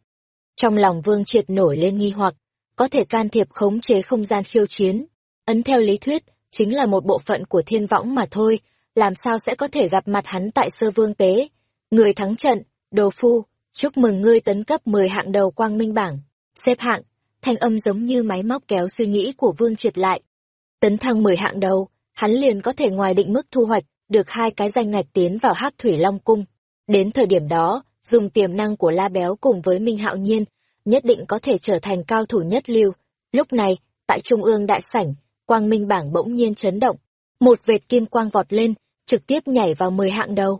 Trong lòng vương triệt nổi lên nghi hoặc, có thể can thiệp khống chế không gian khiêu chiến. Ấn theo lý thuyết, chính là một bộ phận của thiên võng mà thôi, làm sao sẽ có thể gặp mặt hắn tại sơ vương tế. Người thắng trận, đồ phu, chúc mừng ngươi tấn cấp 10 hạng đầu quang minh bảng. Xếp hạng, thanh âm giống như máy móc kéo suy nghĩ của vương triệt lại. Tấn thăng 10 hạng đầu, hắn liền có thể ngoài định mức thu hoạch, được hai cái danh ngạch tiến vào hắc thủy long cung. Đến thời điểm đó, dùng tiềm năng của la béo cùng với minh hạo nhiên, nhất định có thể trở thành cao thủ nhất lưu. Lúc này, tại trung ương đại sảnh, quang minh bảng bỗng nhiên chấn động. Một vệt kim quang vọt lên, trực tiếp nhảy vào mười hạng đầu.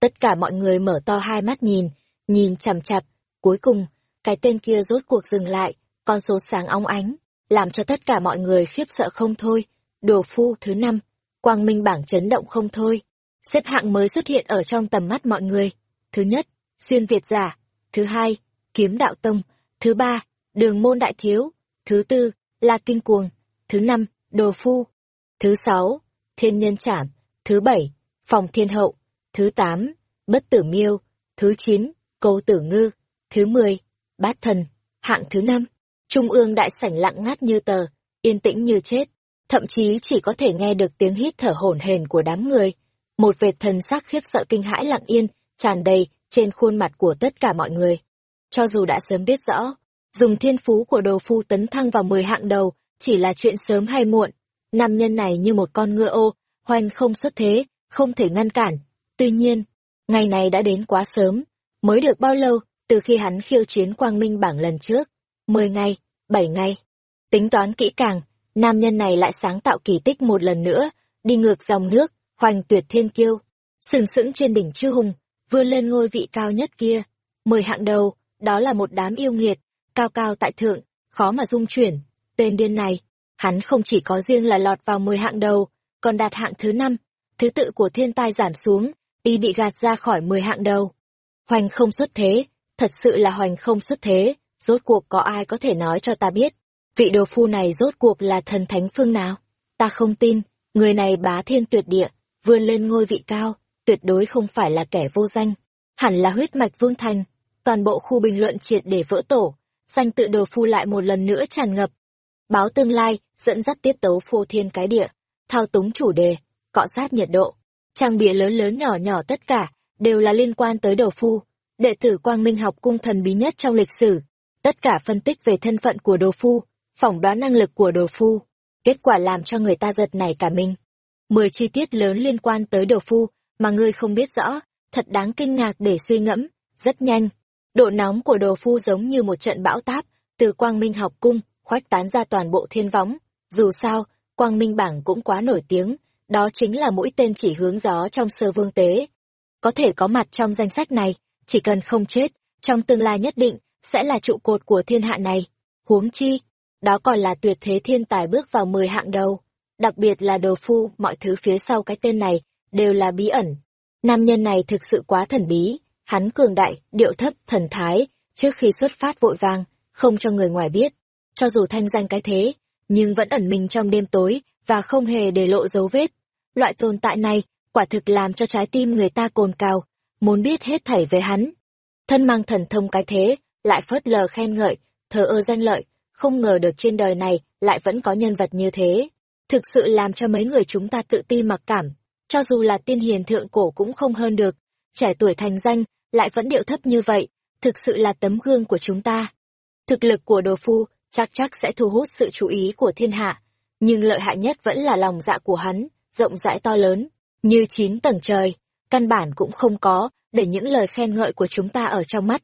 Tất cả mọi người mở to hai mắt nhìn, nhìn chằm chặp. Cuối cùng, cái tên kia rốt cuộc dừng lại, con số sáng óng ánh, làm cho tất cả mọi người khiếp sợ không thôi. Đồ phu thứ năm, quang minh bảng chấn động không thôi. Xếp hạng mới xuất hiện ở trong tầm mắt mọi người. Thứ nhất, xuyên Việt giả. Thứ hai, kiếm đạo tông. Thứ ba, đường môn đại thiếu. Thứ tư, la kinh cuồng. Thứ năm, đồ phu. Thứ sáu, thiên nhân trảm. Thứ bảy, phòng thiên hậu. Thứ tám, bất tử miêu. Thứ chín, câu tử ngư. Thứ mười, bát thần. Hạng thứ năm, trung ương đại sảnh lặng ngắt như tờ, yên tĩnh như chết. Thậm chí chỉ có thể nghe được tiếng hít thở hổn hển của đám người. Một vệt thần sắc khiếp sợ kinh hãi lặng yên, tràn đầy trên khuôn mặt của tất cả mọi người. Cho dù đã sớm biết rõ, dùng thiên phú của đồ phu tấn thăng vào mười hạng đầu, chỉ là chuyện sớm hay muộn. Nam nhân này như một con ngựa ô, hoành không xuất thế, không thể ngăn cản. Tuy nhiên, ngày này đã đến quá sớm, mới được bao lâu từ khi hắn khiêu chiến quang minh bảng lần trước. Mười ngày, bảy ngày. Tính toán kỹ càng, nam nhân này lại sáng tạo kỳ tích một lần nữa, đi ngược dòng nước, hoành tuyệt thiên kiêu. Sừng sững trên đỉnh chư hùng, vươn lên ngôi vị cao nhất kia. Mười hạng đầu, đó là một đám yêu nghiệt, cao cao tại thượng, khó mà dung chuyển. Tên điên này, hắn không chỉ có riêng là lọt vào mười hạng đầu, còn đạt hạng thứ năm, thứ tự của thiên tai giảm xuống, y bị gạt ra khỏi mười hạng đầu. Hoành không xuất thế, thật sự là hoành không xuất thế, rốt cuộc có ai có thể nói cho ta biết, vị đồ phu này rốt cuộc là thần thánh phương nào? Ta không tin, người này bá thiên tuyệt địa, vươn lên ngôi vị cao, tuyệt đối không phải là kẻ vô danh, hẳn là huyết mạch vương thành. Toàn bộ khu bình luận triệt để vỡ tổ, danh tự đồ phu lại một lần nữa tràn ngập. Báo tương lai, dẫn dắt tiết tấu phô thiên cái địa, thao túng chủ đề, cọ sát nhiệt độ, trang bìa lớn lớn nhỏ nhỏ tất cả, đều là liên quan tới đồ phu, đệ tử quang minh học cung thần bí nhất trong lịch sử. Tất cả phân tích về thân phận của đồ phu, phỏng đoán năng lực của đồ phu, kết quả làm cho người ta giật nảy cả mình. Mười chi tiết lớn liên quan tới đồ phu mà ngươi không biết rõ, thật đáng kinh ngạc để suy ngẫm, rất nhanh. Độ nóng của đồ phu giống như một trận bão táp, từ quang minh học cung, khoách tán ra toàn bộ thiên võng. Dù sao, quang minh bảng cũng quá nổi tiếng, đó chính là mũi tên chỉ hướng gió trong sơ vương tế. Có thể có mặt trong danh sách này, chỉ cần không chết, trong tương lai nhất định, sẽ là trụ cột của thiên hạ này. Huống chi, đó còn là tuyệt thế thiên tài bước vào mười hạng đầu. Đặc biệt là đồ phu, mọi thứ phía sau cái tên này, đều là bí ẩn. Nam nhân này thực sự quá thần bí, hắn cường đại, điệu thấp, thần thái, trước khi xuất phát vội vàng, không cho người ngoài biết. Cho dù thanh danh cái thế, nhưng vẫn ẩn mình trong đêm tối, và không hề để lộ dấu vết. Loại tồn tại này, quả thực làm cho trái tim người ta cồn cào, muốn biết hết thảy về hắn. Thân mang thần thông cái thế, lại phớt lờ khen ngợi, thờ ơ danh lợi, không ngờ được trên đời này lại vẫn có nhân vật như thế. Thực sự làm cho mấy người chúng ta tự ti mặc cảm, cho dù là tiên hiền thượng cổ cũng không hơn được, trẻ tuổi thành danh, lại vẫn điệu thấp như vậy, thực sự là tấm gương của chúng ta. Thực lực của đồ phu chắc chắc sẽ thu hút sự chú ý của thiên hạ, nhưng lợi hại nhất vẫn là lòng dạ của hắn, rộng rãi to lớn, như chín tầng trời, căn bản cũng không có, để những lời khen ngợi của chúng ta ở trong mắt.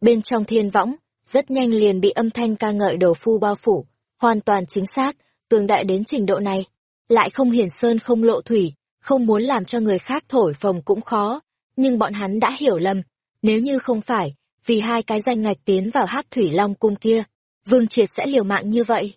Bên trong thiên võng, rất nhanh liền bị âm thanh ca ngợi đồ phu bao phủ, hoàn toàn chính xác, tương đại đến trình độ này. Lại không hiển sơn không lộ thủy, không muốn làm cho người khác thổi phồng cũng khó, nhưng bọn hắn đã hiểu lầm, nếu như không phải, vì hai cái danh ngạch tiến vào hắc thủy long cung kia, Vương Triệt sẽ liều mạng như vậy.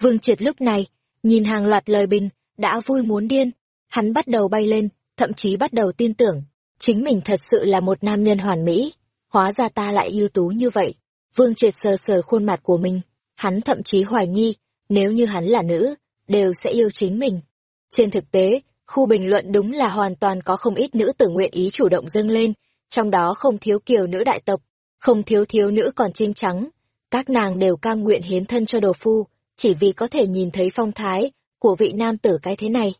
Vương Triệt lúc này, nhìn hàng loạt lời bình, đã vui muốn điên, hắn bắt đầu bay lên, thậm chí bắt đầu tin tưởng, chính mình thật sự là một nam nhân hoàn mỹ, hóa ra ta lại ưu tú như vậy. Vương triệt sờ sờ khuôn mặt của mình, hắn thậm chí hoài nghi, nếu như hắn là nữ, đều sẽ yêu chính mình. Trên thực tế, khu bình luận đúng là hoàn toàn có không ít nữ tử nguyện ý chủ động dâng lên, trong đó không thiếu kiều nữ đại tộc, không thiếu thiếu nữ còn trinh trắng. Các nàng đều cam nguyện hiến thân cho đồ phu, chỉ vì có thể nhìn thấy phong thái của vị nam tử cái thế này.